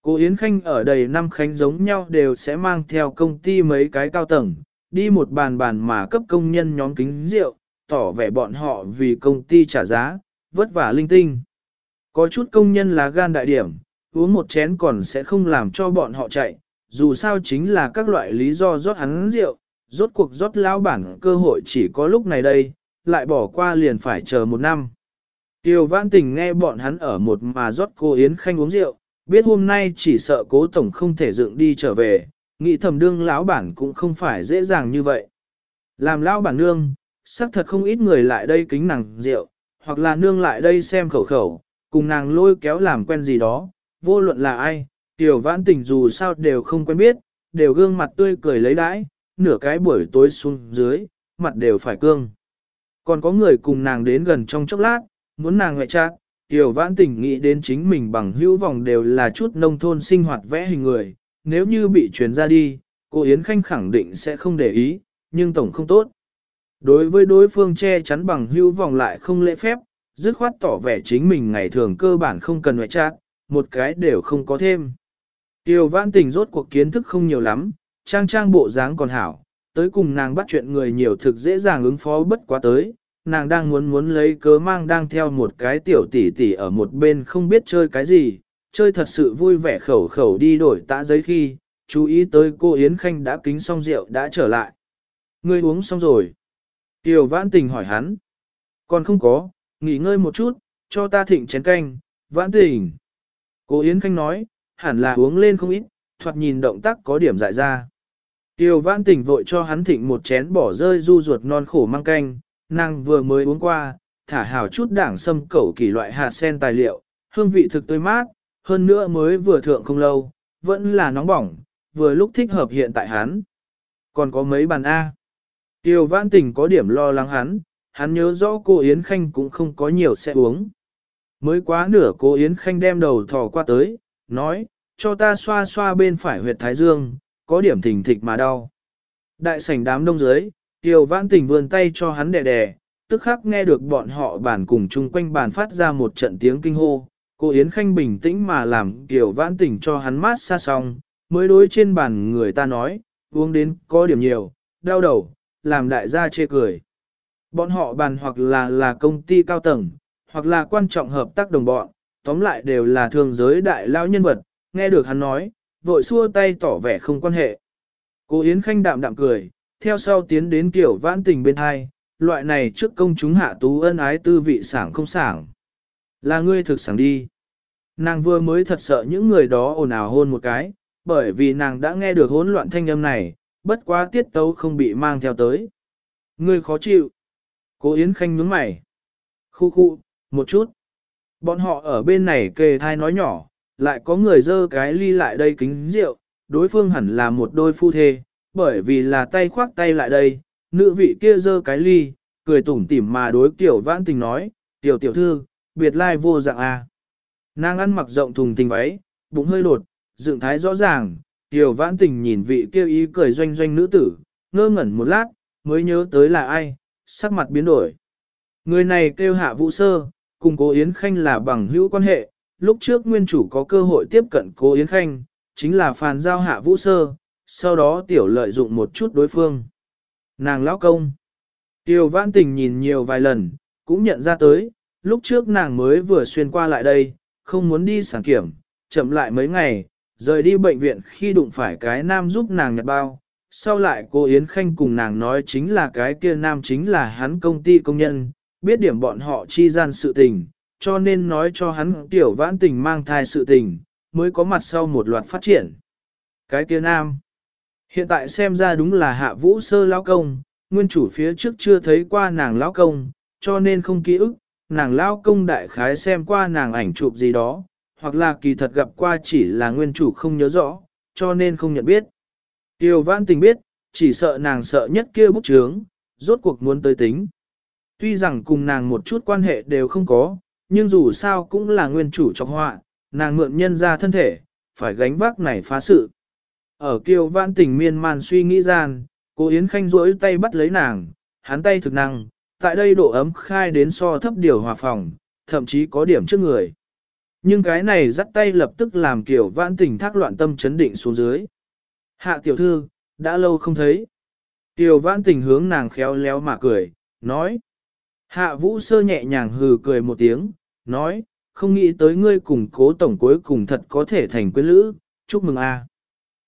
Cô Yến Khanh ở đầy năm khánh giống nhau đều sẽ mang theo công ty mấy cái cao tầng, đi một bàn bàn mà cấp công nhân nhóm kính rượu, tỏ vẻ bọn họ vì công ty trả giá, vất vả linh tinh. Có chút công nhân là gan đại điểm, uống một chén còn sẽ không làm cho bọn họ chạy, dù sao chính là các loại lý do rót hắn rượu, rốt cuộc rót lão bản cơ hội chỉ có lúc này đây, lại bỏ qua liền phải chờ một năm. Tiêu Vãn Tình nghe bọn hắn ở một mà rót cô Yến Khanh uống rượu, biết hôm nay chỉ sợ cố tổng không thể dựng đi trở về, nghĩ thầm đương lão bản cũng không phải dễ dàng như vậy. Làm lão bản nương, xác thật không ít người lại đây kính nàng rượu, hoặc là nương lại đây xem khẩu khẩu, cùng nàng lôi kéo làm quen gì đó, vô luận là ai, tiểu vãn tình dù sao đều không quen biết, đều gương mặt tươi cười lấy đãi, nửa cái buổi tối xuống dưới, mặt đều phải cương. Còn có người cùng nàng đến gần trong chốc lát, muốn nàng ngoại trát, tiểu vãn tình nghĩ đến chính mình bằng hữu vòng đều là chút nông thôn sinh hoạt vẽ hình người, nếu như bị truyền ra đi, cô Yến Khanh khẳng định sẽ không để ý, nhưng tổng không tốt. Đối với đối phương che chắn bằng hữu vòng lại không lễ phép, dứt khoát tỏ vẻ chính mình ngày thường cơ bản không cần ngoại trát, một cái đều không có thêm. Tiêu vãn tình rốt cuộc kiến thức không nhiều lắm, trang trang bộ dáng còn hảo, tới cùng nàng bắt chuyện người nhiều thực dễ dàng ứng phó bất quá tới, nàng đang muốn muốn lấy cớ mang đang theo một cái tiểu tỷ tỷ ở một bên không biết chơi cái gì, chơi thật sự vui vẻ khẩu khẩu đi đổi tã giấy khi, chú ý tới cô Yến Khanh đã kính xong rượu đã trở lại. Ngươi uống xong rồi. tiểu vãn tình hỏi hắn. Còn không có, nghỉ ngơi một chút, cho ta thịnh chén canh, vãn tình. Cô Yến Khanh nói, hẳn là uống lên không ít, thoạt nhìn động tác có điểm dại ra. Tiêu vãn Tỉnh vội cho hắn thịnh một chén bỏ rơi du ruột non khổ mang canh, nàng vừa mới uống qua, thả hảo chút đảng sâm cẩu kỳ loại hạt sen tài liệu, hương vị thực tươi mát, hơn nữa mới vừa thượng không lâu, vẫn là nóng bỏng, vừa lúc thích hợp hiện tại hắn. Còn có mấy bàn A. Tiêu vãn Tỉnh có điểm lo lắng hắn, hắn nhớ rõ cô Yến Khanh cũng không có nhiều sẽ uống. Mới quá nửa cô Yến Khanh đem đầu thò qua tới, nói, cho ta xoa xoa bên phải huyệt thái dương, có điểm thình thịch mà đau. Đại sảnh đám đông dưới, Tiêu vãn tình vươn tay cho hắn đè đè, tức khắc nghe được bọn họ bàn cùng chung quanh bàn phát ra một trận tiếng kinh hô. Cô Yến Khanh bình tĩnh mà làm Tiêu vãn tình cho hắn mát xa xong, mới đối trên bàn người ta nói, uống đến có điểm nhiều, đau đầu, làm đại gia chê cười. Bọn họ bàn hoặc là là công ty cao tầng, hoặc là quan trọng hợp tác đồng bọn, tóm lại đều là thường giới đại lao nhân vật, nghe được hắn nói, vội xua tay tỏ vẻ không quan hệ. Cô Yến Khanh đạm đạm cười, theo sau tiến đến kiểu vãn tình bên hai, loại này trước công chúng hạ tú ân ái tư vị sảng không sảng. Là ngươi thực sảng đi. Nàng vừa mới thật sợ những người đó ồn ào hôn một cái, bởi vì nàng đã nghe được hỗn loạn thanh âm này, bất quá tiết tấu không bị mang theo tới. Ngươi khó chịu. Cố Yến Khanh nhướng mày. Khu khu, một chút. Bọn họ ở bên này kề thai nói nhỏ, lại có người dơ cái ly lại đây kính rượu, đối phương hẳn là một đôi phu thê, bởi vì là tay khoác tay lại đây, nữ vị kia dơ cái ly, cười tủm tỉm mà đối tiểu vãn tình nói, tiểu tiểu thư, biệt lai vô dạng a. À. Nàng ăn mặc rộng thùng tình váy, bụng hơi đột, dựng thái rõ ràng, tiểu vãn tình nhìn vị kia ý cười doanh doanh nữ tử, ngơ ngẩn một lát, mới nhớ tới là ai, sắc mặt biến đổi. Người này kêu hạ vũ sơ, cùng cố Yến Khanh là bằng hữu quan hệ, lúc trước nguyên chủ có cơ hội tiếp cận cố Yến Khanh, chính là phàn giao hạ vũ sơ, sau đó tiểu lợi dụng một chút đối phương. Nàng lão công. Tiêu vãn tình nhìn nhiều vài lần, cũng nhận ra tới, lúc trước nàng mới vừa xuyên qua lại đây, không muốn đi sản kiểm, chậm lại mấy ngày, rời đi bệnh viện khi đụng phải cái nam giúp nàng nhặt bao. Sau lại cô Yến Khanh cùng nàng nói chính là cái kia nam chính là hắn công ty công nhân, biết điểm bọn họ chi gian sự tình, cho nên nói cho hắn tiểu vãn tình mang thai sự tình, mới có mặt sau một loạt phát triển. Cái kia nam, hiện tại xem ra đúng là hạ vũ sơ lão công, nguyên chủ phía trước chưa thấy qua nàng lão công, cho nên không ký ức, nàng lão công đại khái xem qua nàng ảnh chụp gì đó, hoặc là kỳ thật gặp qua chỉ là nguyên chủ không nhớ rõ, cho nên không nhận biết. Tiêu vãn tình biết, chỉ sợ nàng sợ nhất kia bút trướng, rốt cuộc muốn tới tính. Tuy rằng cùng nàng một chút quan hệ đều không có, nhưng dù sao cũng là nguyên chủ trong họa, nàng mượn nhân ra thân thể, phải gánh vác này phá sự. Ở kiều vãn tình miên man suy nghĩ gian, cô Yến Khanh rỗi tay bắt lấy nàng, hắn tay thực năng, tại đây độ ấm khai đến so thấp điều hòa phòng, thậm chí có điểm trước người. Nhưng cái này dắt tay lập tức làm kiểu vãn tình thác loạn tâm chấn định xuống dưới. Hạ tiểu thư, đã lâu không thấy. Tiểu vãn tình hướng nàng khéo léo mà cười, nói. Hạ vũ sơ nhẹ nhàng hừ cười một tiếng, nói, không nghĩ tới ngươi cùng cố tổng cuối cùng thật có thể thành quyến lữ, chúc mừng a.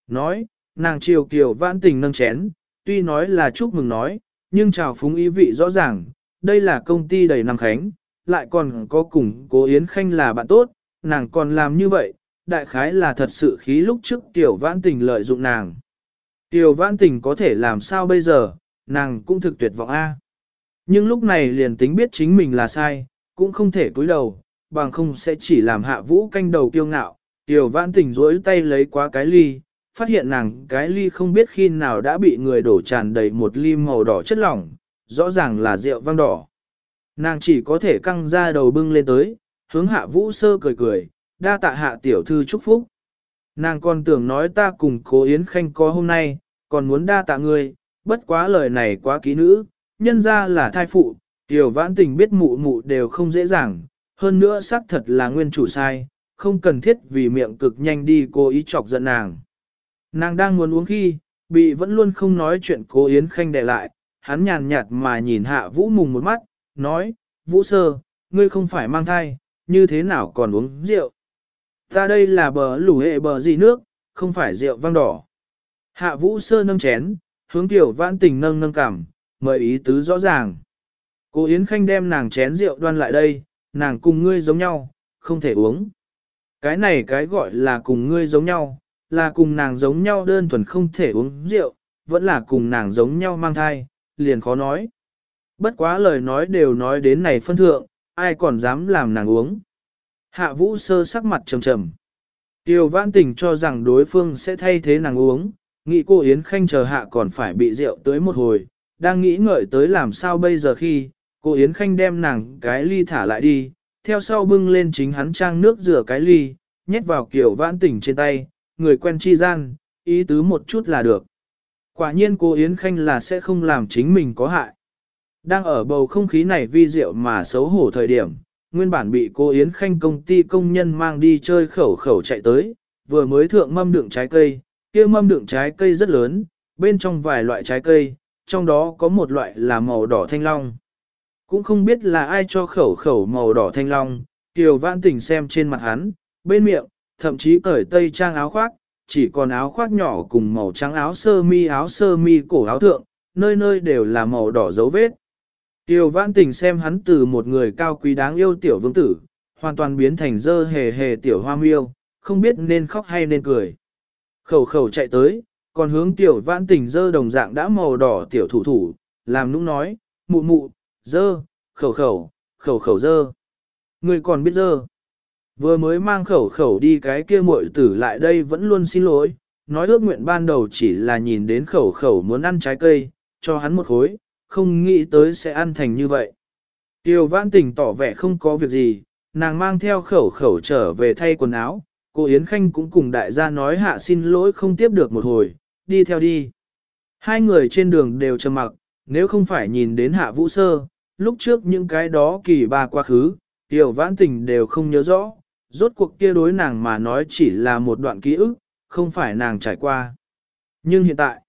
Nói, nàng triều kiều vãn tình nâng chén, tuy nói là chúc mừng nói, nhưng chào phúng ý vị rõ ràng, đây là công ty đầy năm khánh, lại còn có cùng cố Yến Khanh là bạn tốt, nàng còn làm như vậy, đại khái là thật sự khí lúc trước tiểu vãn tình lợi dụng nàng. Tiểu vãn tình có thể làm sao bây giờ, nàng cũng thực tuyệt vọng a. Nhưng lúc này liền tính biết chính mình là sai, cũng không thể cúi đầu, bằng không sẽ chỉ làm hạ vũ canh đầu kiêu ngạo. Tiểu vãn tỉnh rỗi tay lấy quá cái ly, phát hiện nàng cái ly không biết khi nào đã bị người đổ tràn đầy một ly màu đỏ chất lỏng, rõ ràng là rượu vang đỏ. Nàng chỉ có thể căng ra đầu bưng lên tới, hướng hạ vũ sơ cười cười, đa tạ hạ tiểu thư chúc phúc. Nàng còn tưởng nói ta cùng cố Yến Khanh có hôm nay, còn muốn đa tạ ngươi, bất quá lời này quá ký nữ, nhân ra là thai phụ, tiểu vãn tình biết mụ mụ đều không dễ dàng, hơn nữa xác thật là nguyên chủ sai, không cần thiết vì miệng cực nhanh đi cố ý chọc giận nàng. Nàng đang muốn uống khi, bị vẫn luôn không nói chuyện cố Yến Khanh đè lại, hắn nhàn nhạt mà nhìn hạ vũ mùng một mắt, nói, vũ sơ, ngươi không phải mang thai, như thế nào còn uống rượu. Ta đây là bờ lủ hệ bờ gì nước, không phải rượu vang đỏ. Hạ vũ sơ nâng chén, hướng tiểu vãn tình nâng nâng cảm, mời ý tứ rõ ràng. Cô Yến Khanh đem nàng chén rượu đoan lại đây, nàng cùng ngươi giống nhau, không thể uống. Cái này cái gọi là cùng ngươi giống nhau, là cùng nàng giống nhau đơn thuần không thể uống rượu, vẫn là cùng nàng giống nhau mang thai, liền khó nói. Bất quá lời nói đều nói đến này phân thượng, ai còn dám làm nàng uống. Hạ vũ sơ sắc mặt trầm trầm. Tiêu vãn tình cho rằng đối phương sẽ thay thế nàng uống, nghĩ cô Yến Khanh chờ hạ còn phải bị rượu tới một hồi, đang nghĩ ngợi tới làm sao bây giờ khi, cô Yến Khanh đem nàng cái ly thả lại đi, theo sau bưng lên chính hắn trang nước rửa cái ly, nhét vào kiểu vãn tỉnh trên tay, người quen chi gian, ý tứ một chút là được. Quả nhiên cô Yến Khanh là sẽ không làm chính mình có hại. Đang ở bầu không khí này vi diệu mà xấu hổ thời điểm, nguyên bản bị cô Yến Khanh công ty công nhân mang đi chơi khẩu khẩu chạy tới, vừa mới thượng mâm đựng trái cây, kia mâm đựng trái cây rất lớn, bên trong vài loại trái cây, trong đó có một loại là màu đỏ thanh long. Cũng không biết là ai cho khẩu khẩu màu đỏ thanh long, Kiều Vãn Tình xem trên mặt hắn, bên miệng, thậm chí cởi tây trang áo khoác, chỉ còn áo khoác nhỏ cùng màu trắng áo sơ mi áo sơ mi cổ áo thượng, nơi nơi đều là màu đỏ dấu vết. Tiêu vãn tình xem hắn từ một người cao quý đáng yêu tiểu vương tử, hoàn toàn biến thành dơ hề hề tiểu hoa miêu, không biết nên khóc hay nên cười. Khẩu khẩu chạy tới, còn hướng tiểu vãn tình dơ đồng dạng đã màu đỏ tiểu thủ thủ, làm nũng nói, mụ mụ, dơ, khẩu khẩu, khẩu khẩu dơ. Người còn biết dơ. Vừa mới mang khẩu khẩu đi cái kia muội tử lại đây vẫn luôn xin lỗi, nói ước nguyện ban đầu chỉ là nhìn đến khẩu khẩu muốn ăn trái cây, cho hắn một khối, không nghĩ tới sẽ ăn thành như vậy. Tiêu vãn tình tỏ vẻ không có việc gì, nàng mang theo khẩu khẩu trở về thay quần áo, cô Yến Khanh cũng cùng đại gia nói hạ xin lỗi không tiếp được một hồi, đi theo đi. Hai người trên đường đều trầm mặc, nếu không phải nhìn đến hạ vũ sơ, lúc trước những cái đó kỳ ba quá khứ, tiểu vãn tình đều không nhớ rõ, rốt cuộc kia đối nàng mà nói chỉ là một đoạn ký ức, không phải nàng trải qua. Nhưng hiện tại,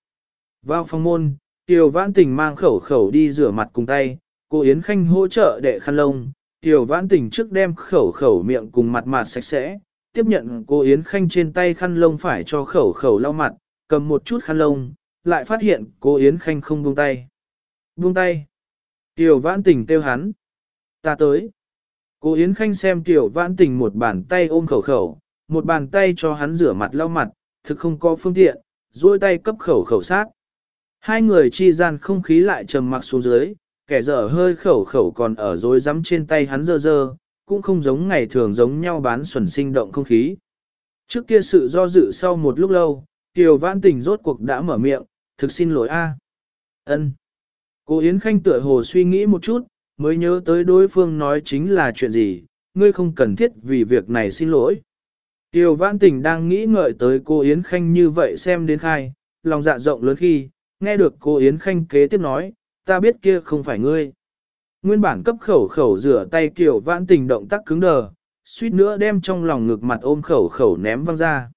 vào phòng môn, tiểu Vãn Tình mang khẩu khẩu đi rửa mặt cùng tay, cô Yến Khanh hỗ trợ đệ khăn lông, tiểu Vãn Tình trước đem khẩu khẩu miệng cùng mặt mặt sạch sẽ, tiếp nhận cô Yến Khanh trên tay khăn lông phải cho khẩu khẩu lau mặt, cầm một chút khăn lông, lại phát hiện cô Yến Khanh không buông tay. Buông tay. Tiểu Vãn Tình kêu hắn. Ta tới. Cô Yến Khanh xem tiểu Vãn Tình một bàn tay ôm khẩu khẩu, một bàn tay cho hắn rửa mặt lau mặt, thực không có phương tiện, duỗi tay cấp khẩu khẩu sát. Hai người chi gian không khí lại trầm mặc xuống dưới, kẻ dở hơi khẩu khẩu còn ở dối rắm trên tay hắn dơ dơ, cũng không giống ngày thường giống nhau bán xuẩn sinh động không khí. Trước kia sự do dự sau một lúc lâu, Kiều Vãn Tình rốt cuộc đã mở miệng, thực xin lỗi a. Ân. Cô Yến Khanh tựa hồ suy nghĩ một chút, mới nhớ tới đối phương nói chính là chuyện gì, ngươi không cần thiết vì việc này xin lỗi. Kiều Vãn Tình đang nghĩ ngợi tới cô Yến Khanh như vậy xem đến khai, lòng dạ rộng lớn khi, nghe được cô Yến Khanh kế tiếp nói, ta biết kia không phải ngươi. Nguyên bản cấp khẩu khẩu rửa tay Kiều Vãn Tình động tác cứng đờ, suýt nữa đem trong lòng ngực mặt ôm khẩu khẩu ném văng ra.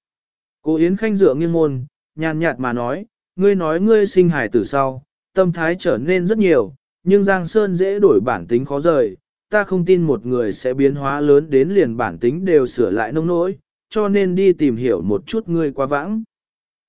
Cô Yến Khanh dựa nghiêng môn, nhàn nhạt mà nói, ngươi nói ngươi sinh hài từ sau, tâm thái trở nên rất nhiều, nhưng Giang Sơn dễ đổi bản tính khó rời, ta không tin một người sẽ biến hóa lớn đến liền bản tính đều sửa lại nông nỗi, cho nên đi tìm hiểu một chút ngươi quá vãng.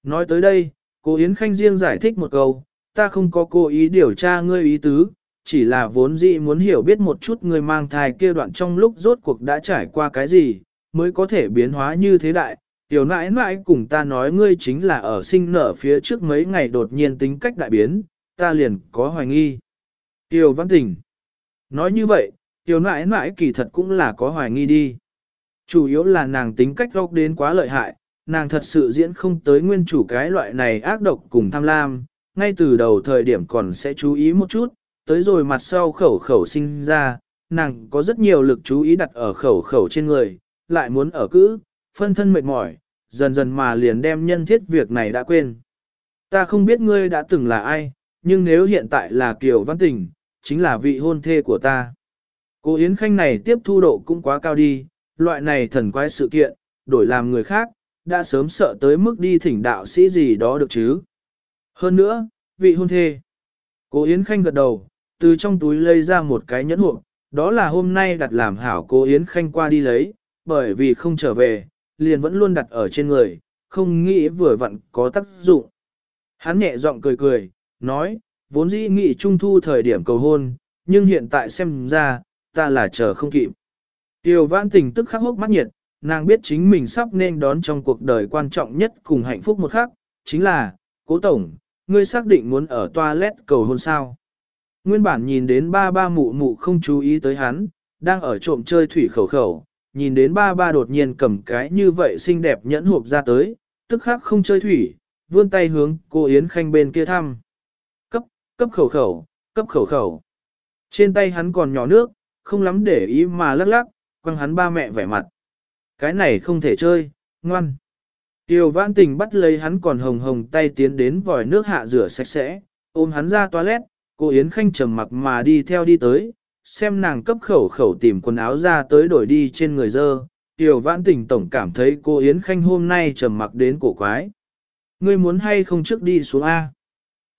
Nói tới đây, cô Yến Khanh riêng giải thích một câu, ta không có cố ý điều tra ngươi ý tứ, chỉ là vốn dĩ muốn hiểu biết một chút ngươi mang thai kia đoạn trong lúc rốt cuộc đã trải qua cái gì, mới có thể biến hóa như thế đại. Tiểu nãi nãi cùng ta nói ngươi chính là ở sinh nở phía trước mấy ngày đột nhiên tính cách đại biến, ta liền có hoài nghi. Tiểu văn tình. Nói như vậy, tiểu nãi nãi kỳ thật cũng là có hoài nghi đi. Chủ yếu là nàng tính cách góc đến quá lợi hại, nàng thật sự diễn không tới nguyên chủ cái loại này ác độc cùng tham lam, ngay từ đầu thời điểm còn sẽ chú ý một chút, tới rồi mặt sau khẩu khẩu sinh ra, nàng có rất nhiều lực chú ý đặt ở khẩu khẩu trên người, lại muốn ở cữ, phân thân mệt mỏi, dần dần mà liền đem nhân thiết việc này đã quên. Ta không biết ngươi đã từng là ai, nhưng nếu hiện tại là Kiều Văn Tình, chính là vị hôn thê của ta. Cô Yến Khanh này tiếp thu độ cũng quá cao đi, loại này thần quái sự kiện, đổi làm người khác, đã sớm sợ tới mức đi thỉnh đạo sĩ gì đó được chứ. Hơn nữa, vị hôn thê. Cô Yến Khanh gật đầu, từ trong túi lấy ra một cái nhẫn hộp, đó là hôm nay đặt làm hảo cô Yến Khanh qua đi lấy, bởi vì không trở về, liền vẫn luôn đặt ở trên người, không nghĩ vừa vặn có tác dụng. Hắn nhẹ giọng cười cười, nói, vốn dĩ nghĩ trung thu thời điểm cầu hôn, nhưng hiện tại xem ra, ta là chờ không kịp. Tiêu vãn tình tức khắc hốc mắt nhiệt, nàng biết chính mình sắp nên đón trong cuộc đời quan trọng nhất cùng hạnh phúc một khắc, chính là, cố tổng, ngươi xác định muốn ở toilet cầu hôn sao. Nguyên bản nhìn đến ba ba mụ mụ không chú ý tới hắn, đang ở trộm chơi thủy khẩu khẩu, nhìn đến ba ba đột nhiên cầm cái như vậy xinh đẹp nhẫn hộp ra tới, tức khắc không chơi thủy, vươn tay hướng cô Yến Khanh bên kia thăm. Cấp, cấp khẩu khẩu, cấp khẩu khẩu. Trên tay hắn còn nhỏ nước, không lắm để ý mà lắc lắc, quăng hắn ba mẹ vẻ mặt. Cái này không thể chơi, ngoan. Tiêu vãn tình bắt lấy hắn còn hồng hồng tay tiến đến vòi nước hạ rửa sạch sẽ, ôm hắn ra toilet, cô Yến Khanh trầm mặc mà đi theo đi tới, xem nàng cấp khẩu khẩu tìm quần áo ra tới đổi đi trên người dơ. Tiêu vãn tình tổng cảm thấy cô Yến Khanh hôm nay trầm mặc đến cổ quái. Ngươi muốn hay không trước đi xuống A?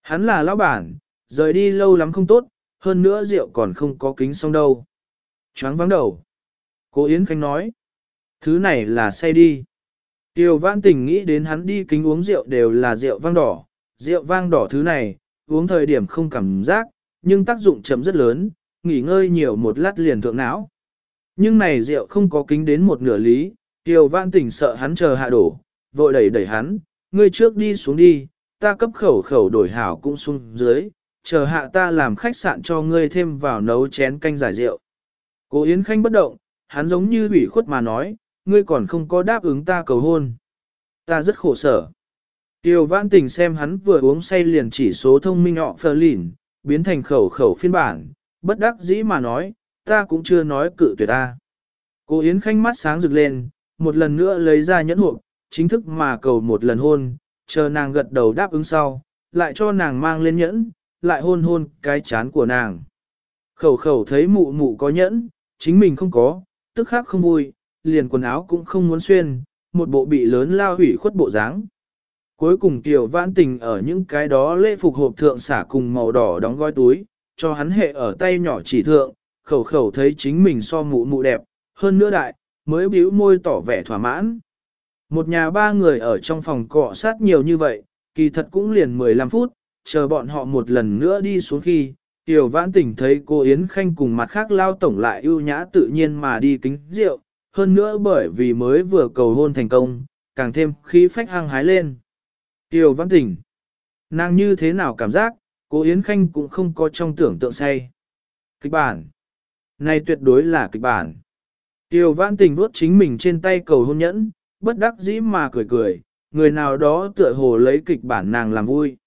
Hắn là lão bản, rời đi lâu lắm không tốt, hơn nữa rượu còn không có kính xong đâu. Choáng vắng đầu. Cô Yến Khanh nói, thứ này là say đi. Tiêu vãn tình nghĩ đến hắn đi kính uống rượu đều là rượu vang đỏ, rượu vang đỏ thứ này, uống thời điểm không cảm giác, nhưng tác dụng chậm rất lớn, nghỉ ngơi nhiều một lát liền thượng não. Nhưng này rượu không có kính đến một nửa lý, tiêu vãn tình sợ hắn chờ hạ đổ, vội đẩy đẩy hắn, ngươi trước đi xuống đi, ta cấp khẩu khẩu đổi hảo cũng xuống dưới, chờ hạ ta làm khách sạn cho ngươi thêm vào nấu chén canh giải rượu. Cố Yến Khanh bất động, hắn giống như ủy khuất mà nói, ngươi còn không có đáp ứng ta cầu hôn. Ta rất khổ sở. Tiêu vãn tình xem hắn vừa uống say liền chỉ số thông minh họ phờ lỉn, biến thành khẩu khẩu phiên bản, bất đắc dĩ mà nói, ta cũng chưa nói cự tuyệt ta. Cô Yến Khanh mắt sáng rực lên, một lần nữa lấy ra nhẫn hộp, chính thức mà cầu một lần hôn, chờ nàng gật đầu đáp ứng sau, lại cho nàng mang lên nhẫn, lại hôn hôn cái chán của nàng. Khẩu khẩu thấy mụ mụ có nhẫn, chính mình không có, tức khác không vui, liền quần áo cũng không muốn xuyên, một bộ bị lớn lao hủy khuất bộ dáng. Cuối cùng Tiểu Vãn Tình ở những cái đó lễ phục hộp thượng xả cùng màu đỏ đóng gói túi, cho hắn hệ ở tay nhỏ chỉ thượng, khẩu khẩu thấy chính mình so mụ mụ đẹp, hơn nữa đại, mới bĩu môi tỏ vẻ thỏa mãn. Một nhà ba người ở trong phòng cọ sát nhiều như vậy, kỳ thật cũng liền 15 phút, chờ bọn họ một lần nữa đi xuống khi, Tiểu Vãn Tỉnh thấy cô Yến Khanh cùng mặt khác lao tổng lại ưu nhã tự nhiên mà đi kính rượu, hơn nữa bởi vì mới vừa cầu hôn thành công, càng thêm khí phách hăng hái lên. Tiểu Vãn Tỉnh nàng như thế nào cảm giác, cô Yến Khanh cũng không có trong tưởng tượng say. Kịch bản, này tuyệt đối là kịch bản. Tiêu Vãn Tình vuốt chính mình trên tay cầu hôn nhẫn, bất đắc dĩ mà cười cười, người nào đó tựa hồ lấy kịch bản nàng làm vui.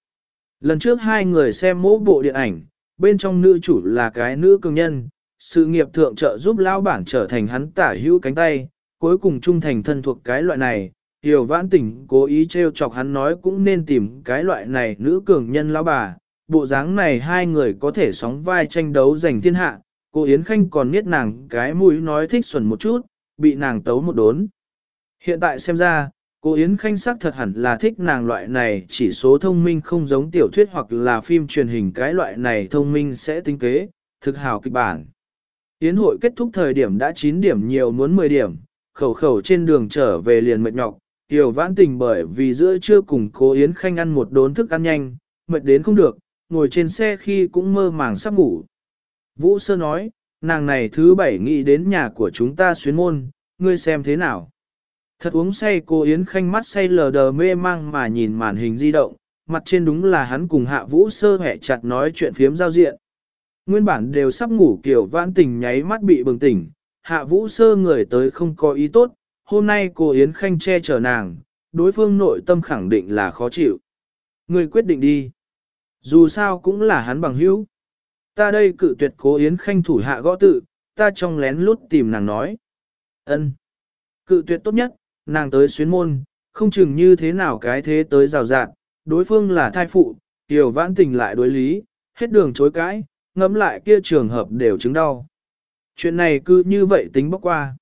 Lần trước hai người xem mỗi bộ điện ảnh, bên trong nữ chủ là cái nữ cường nhân, sự nghiệp thượng trợ giúp lão bản trở thành hắn tả hữu cánh tay, cuối cùng trung thành thân thuộc cái loại này. Tiểu vãn tỉnh cố ý treo chọc hắn nói cũng nên tìm cái loại này nữ cường nhân lão bà, bộ dáng này hai người có thể sóng vai tranh đấu giành thiên hạ, cô Yến Khanh còn biết nàng cái mũi nói thích xuẩn một chút, bị nàng tấu một đốn. Hiện tại xem ra, cô Yến Khanh sắc thật hẳn là thích nàng loại này chỉ số thông minh không giống tiểu thuyết hoặc là phim truyền hình cái loại này thông minh sẽ tinh kế, thực hào kịch bản. Yến hội kết thúc thời điểm đã 9 điểm nhiều muốn 10 điểm, khẩu khẩu trên đường trở về liền mệt nhọc, tiểu vãn tình bởi vì giữa trưa cùng cô Yến Khanh ăn một đốn thức ăn nhanh, mệt đến không được, ngồi trên xe khi cũng mơ màng sắp ngủ. Vũ Sơ nói, nàng này thứ bảy nghĩ đến nhà của chúng ta xuyến môn, ngươi xem thế nào. Thật uống say cô Yến Khanh mắt say lờ đờ mê mang mà nhìn màn hình di động, mặt trên đúng là hắn cùng hạ vũ sơ hẹ chặt nói chuyện phiếm giao diện. Nguyên bản đều sắp ngủ kiểu vãn tình nháy mắt bị bừng tỉnh, hạ vũ sơ người tới không có ý tốt, hôm nay cô Yến Khanh che chở nàng, đối phương nội tâm khẳng định là khó chịu. Người quyết định đi. Dù sao cũng là hắn bằng hữu. Ta đây cự tuyệt cố Yến Khanh thủ hạ gõ tự, ta trong lén lút tìm nàng nói. ân Cự tuyệt tốt nhất, nàng tới xuyến môn, không chừng như thế nào cái thế tới rào rạt, đối phương là thai phụ, tiểu vãn tình lại đối lý, hết đường chối cãi, ngẫm lại kia trường hợp đều chứng đau. Chuyện này cứ như vậy tính bóc qua.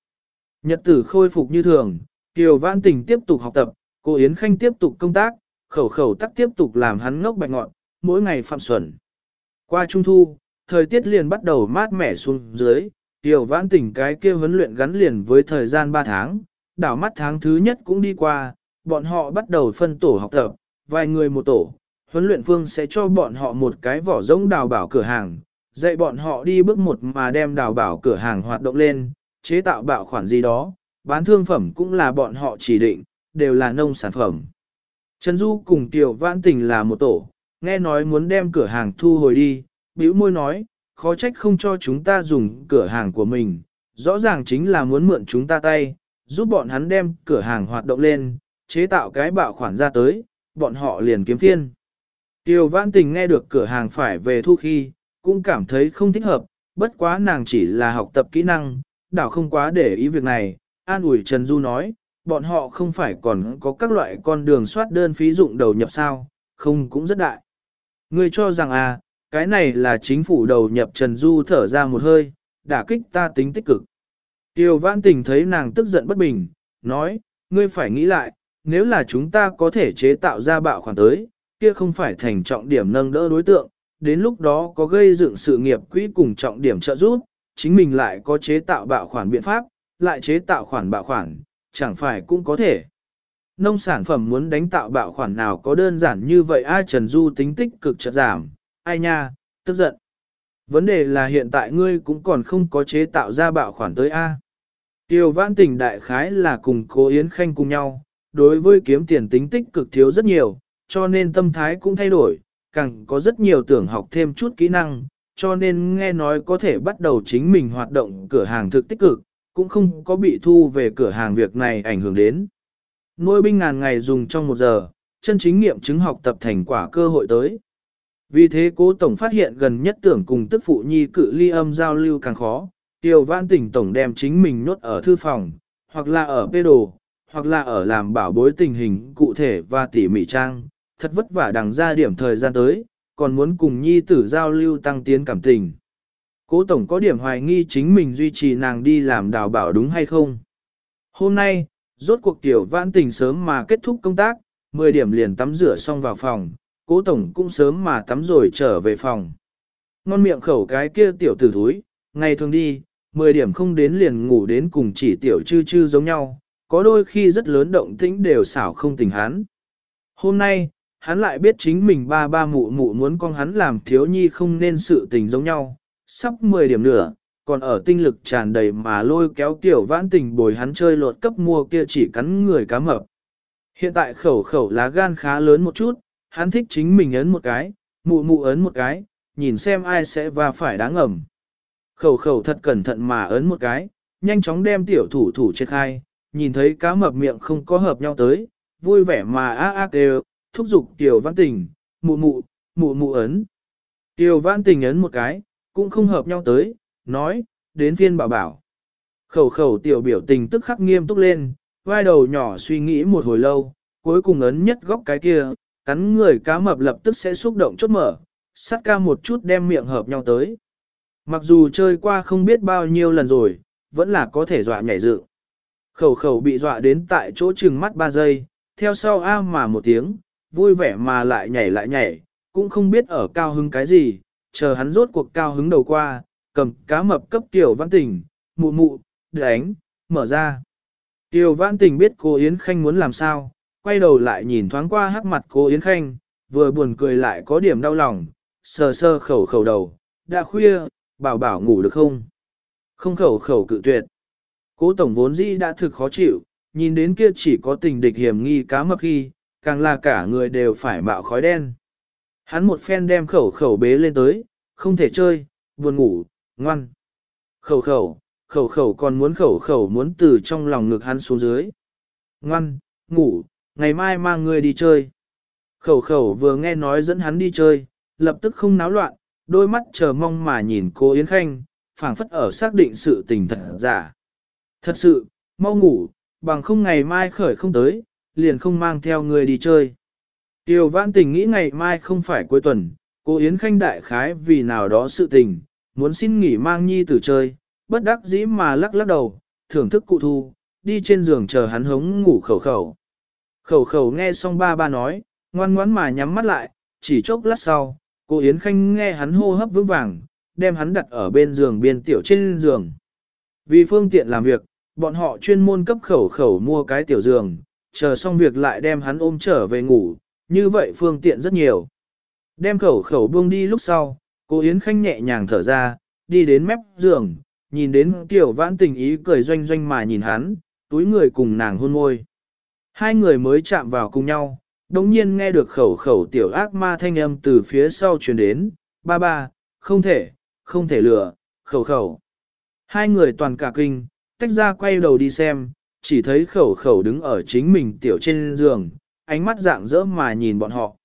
Nhật tử khôi phục như thường, kiều vãn tình tiếp tục học tập, cô Yến Khanh tiếp tục công tác, khẩu khẩu tắc tiếp tục làm hắn ngốc bạch ngọn, mỗi ngày phạm xuẩn. Qua trung thu, thời tiết liền bắt đầu mát mẻ xuống dưới, tiểu vãn Tỉnh cái kia huấn luyện gắn liền với thời gian 3 tháng, đảo mắt tháng thứ nhất cũng đi qua, bọn họ bắt đầu phân tổ học tập, vài người một tổ, huấn luyện phương sẽ cho bọn họ một cái vỏ giống đào bảo cửa hàng, dạy bọn họ đi bước một mà đem đào bảo cửa hàng hoạt động lên, chế tạo bạo khoản gì đó, bán thương phẩm cũng là bọn họ chỉ định, đều là nông sản phẩm. Trần Du cùng Tiểu Vãn Tình là một tổ, nghe nói muốn đem cửa hàng thu hồi đi, bĩu môi nói, khó trách không cho chúng ta dùng cửa hàng của mình, rõ ràng chính là muốn mượn chúng ta tay, giúp bọn hắn đem cửa hàng hoạt động lên, chế tạo cái bạo khoản ra tới, bọn họ liền kiếm phiên. Tiêu vãn tình nghe được cửa hàng phải về thu khi, cũng cảm thấy không thích hợp, bất quá nàng chỉ là học tập kỹ năng, đảo không quá để ý việc này, an ủi Trần Du nói, bọn họ không phải còn có các loại con đường soát đơn phí dụng đầu nhập sao, không cũng rất đại. Ngươi cho rằng à, cái này là chính phủ đầu nhập Trần Du thở ra một hơi, đả kích ta tính tích cực. Tiêu vãn tình thấy nàng tức giận bất bình, nói, ngươi phải nghĩ lại, nếu là chúng ta có thể chế tạo ra bạo khoản tới, kia không phải thành trọng điểm nâng đỡ đối tượng, đến lúc đó có gây dựng sự nghiệp quỹ cùng trọng điểm trợ giúp, chính mình lại có chế tạo bạo khoản biện pháp, lại chế tạo khoản bạo khoản, chẳng phải cũng có thể. Nông sản phẩm muốn đánh tạo bạo khoản nào có đơn giản như vậy ai Trần Du tính tích cực chợt giảm, ai nha, tức giận. Vấn đề là hiện tại ngươi cũng còn không có chế tạo ra bạo khoản tới A. Tiêu vãn tình đại khái là cùng cố Yến Khanh cùng nhau, đối với kiếm tiền tính tích cực thiếu rất nhiều, cho nên tâm thái cũng thay đổi, càng có rất nhiều tưởng học thêm chút kỹ năng, cho nên nghe nói có thể bắt đầu chính mình hoạt động cửa hàng thực tích cực, cũng không có bị thu về cửa hàng việc này ảnh hưởng đến. Nuôi binh ngàn ngày dùng trong một giờ, chân chính nghiệm chứng học tập thành quả cơ hội tới. Vì thế cố tổng phát hiện gần nhất tưởng cùng tức phụ nhi cự ly âm giao lưu càng khó, tiêu Vãn tỉnh tổng đem chính mình nhốt ở thư phòng, hoặc là ở bê đồ, hoặc là ở làm bảo bối tình hình cụ thể và tỉ mỉ trang, thật vất vả đằng ra điểm thời gian tới, còn muốn cùng nhi tử giao lưu tăng tiến cảm tình. Cố tổng có điểm hoài nghi chính mình duy trì nàng đi làm đào bảo đúng hay không. Hôm nay, rốt cuộc tiểu vãn tình sớm mà kết thúc công tác, 10 điểm liền tắm rửa xong vào phòng, cố tổng cũng sớm mà tắm rồi trở về phòng. Ngon miệng khẩu cái kia tiểu tử thúi, ngày thường đi, 10 điểm không đến liền ngủ đến cùng chỉ tiểu chư chư giống nhau, có đôi khi rất lớn động tĩnh đều xảo không tỉnh hắn. Hôm nay, hắn lại biết chính mình ba ba mụ mụ muốn con hắn làm thiếu nhi không nên sự tình giống nhau, sắp 10 điểm nữa, còn ở tinh lực tràn đầy mà lôi kéo tiểu vãn tình bồi hắn chơi lột cấp mua kia chỉ cắn người cá mập. Hiện tại khẩu khẩu lá gan khá lớn một chút, hắn thích chính mình ấn một cái, mụ mụ ấn một cái, nhìn xem ai sẽ và phải đáng ẩm. Khẩu khẩu thật cẩn thận mà ấn một cái, nhanh chóng đem tiểu thủ thủ chết khai, nhìn thấy cá mập miệng không có hợp nhau tới, vui vẻ mà á á đều, thúc giục tiểu văn tình, mụ mụ, mụ mụ ấn. Tiểu văn tình ấn một cái, cũng không hợp nhau tới, nói, đến phiên bảo bảo. Khẩu khẩu tiểu biểu tình tức khắc nghiêm túc lên, vai đầu nhỏ suy nghĩ một hồi lâu, cuối cùng ấn nhất góc cái kia, cắn người cá mập lập tức sẽ xúc động chốt mở, sát ca một chút đem miệng hợp nhau tới. Mặc dù chơi qua không biết bao nhiêu lần rồi, vẫn là có thể dọa nhảy dựng. Khẩu khẩu bị dọa đến tại chỗ chừng mắt 3 giây, theo sau a mà một tiếng, vui vẻ mà lại nhảy lại nhảy, cũng không biết ở cao hứng cái gì, chờ hắn rốt cuộc cao hứng đầu qua, cầm cá mập cấp tiểu văn tình, mụ mụ, đánh, mở ra. Tiểu văn tình biết cô Yến Khanh muốn làm sao, quay đầu lại nhìn thoáng qua hắc mặt cô Yến Khanh, vừa buồn cười lại có điểm đau lòng, sờ sơ khẩu khẩu đầu, đã khuya, bảo bảo ngủ được không? Không khẩu khẩu cự tuyệt. Cố tổng vốn dĩ đã thực khó chịu, nhìn đến kia chỉ có tình địch hiểm nghi cá mập khi, càng là cả người đều phải mạo khói đen. Hắn một phen đem khẩu khẩu bế lên tới, không thể chơi, buồn ngủ, ngoan. Khẩu khẩu, khẩu khẩu còn muốn khẩu khẩu muốn từ trong lòng ngực hắn xuống dưới. Ngoan, ngủ, ngày mai mang người đi chơi. Khẩu khẩu vừa nghe nói dẫn hắn đi chơi, lập tức không náo loạn, đôi mắt chờ mong mà nhìn cô Yến Khanh, phảng phất ở xác định sự tình thật giả. Thật sự, mau ngủ, bằng không ngày mai khởi không tới, liền không mang theo người đi chơi. Tiêu vãn tình nghĩ ngày mai không phải cuối tuần, cô Yến Khanh đại khái vì nào đó sự tình, muốn xin nghỉ mang nhi tử chơi, bất đắc dĩ mà lắc lắc đầu, thưởng thức cụ thu, đi trên giường chờ hắn hống ngủ khẩu khẩu. Khẩu khẩu nghe xong ba ba nói, ngoan ngoãn mà nhắm mắt lại, chỉ chốc lát sau, cô Yến Khanh nghe hắn hô hấp vững vàng, đem hắn đặt ở bên giường biên tiểu trên giường. Vì phương tiện làm việc, bọn họ chuyên môn cấp khẩu khẩu mua cái tiểu giường, chờ xong việc lại đem hắn ôm trở về ngủ, như vậy phương tiện rất nhiều. Đem khẩu khẩu buông đi lúc sau, cô Yến Khanh nhẹ nhàng thở ra, đi đến mép giường, nhìn đến tiểu vãn tình ý cười doanh doanh mà nhìn hắn, túi người cùng nàng hôn môi. Hai người mới chạm vào cùng nhau, đồng nhiên nghe được khẩu khẩu tiểu ác ma thanh âm từ phía sau truyền đến, ba ba, không thể, không thể lừa, khẩu khẩu. Hai người toàn cả kinh, tách ra quay đầu đi xem, chỉ thấy khẩu khẩu đứng ở chính mình tiểu trên giường, ánh mắt dạng dỡ mà nhìn bọn họ.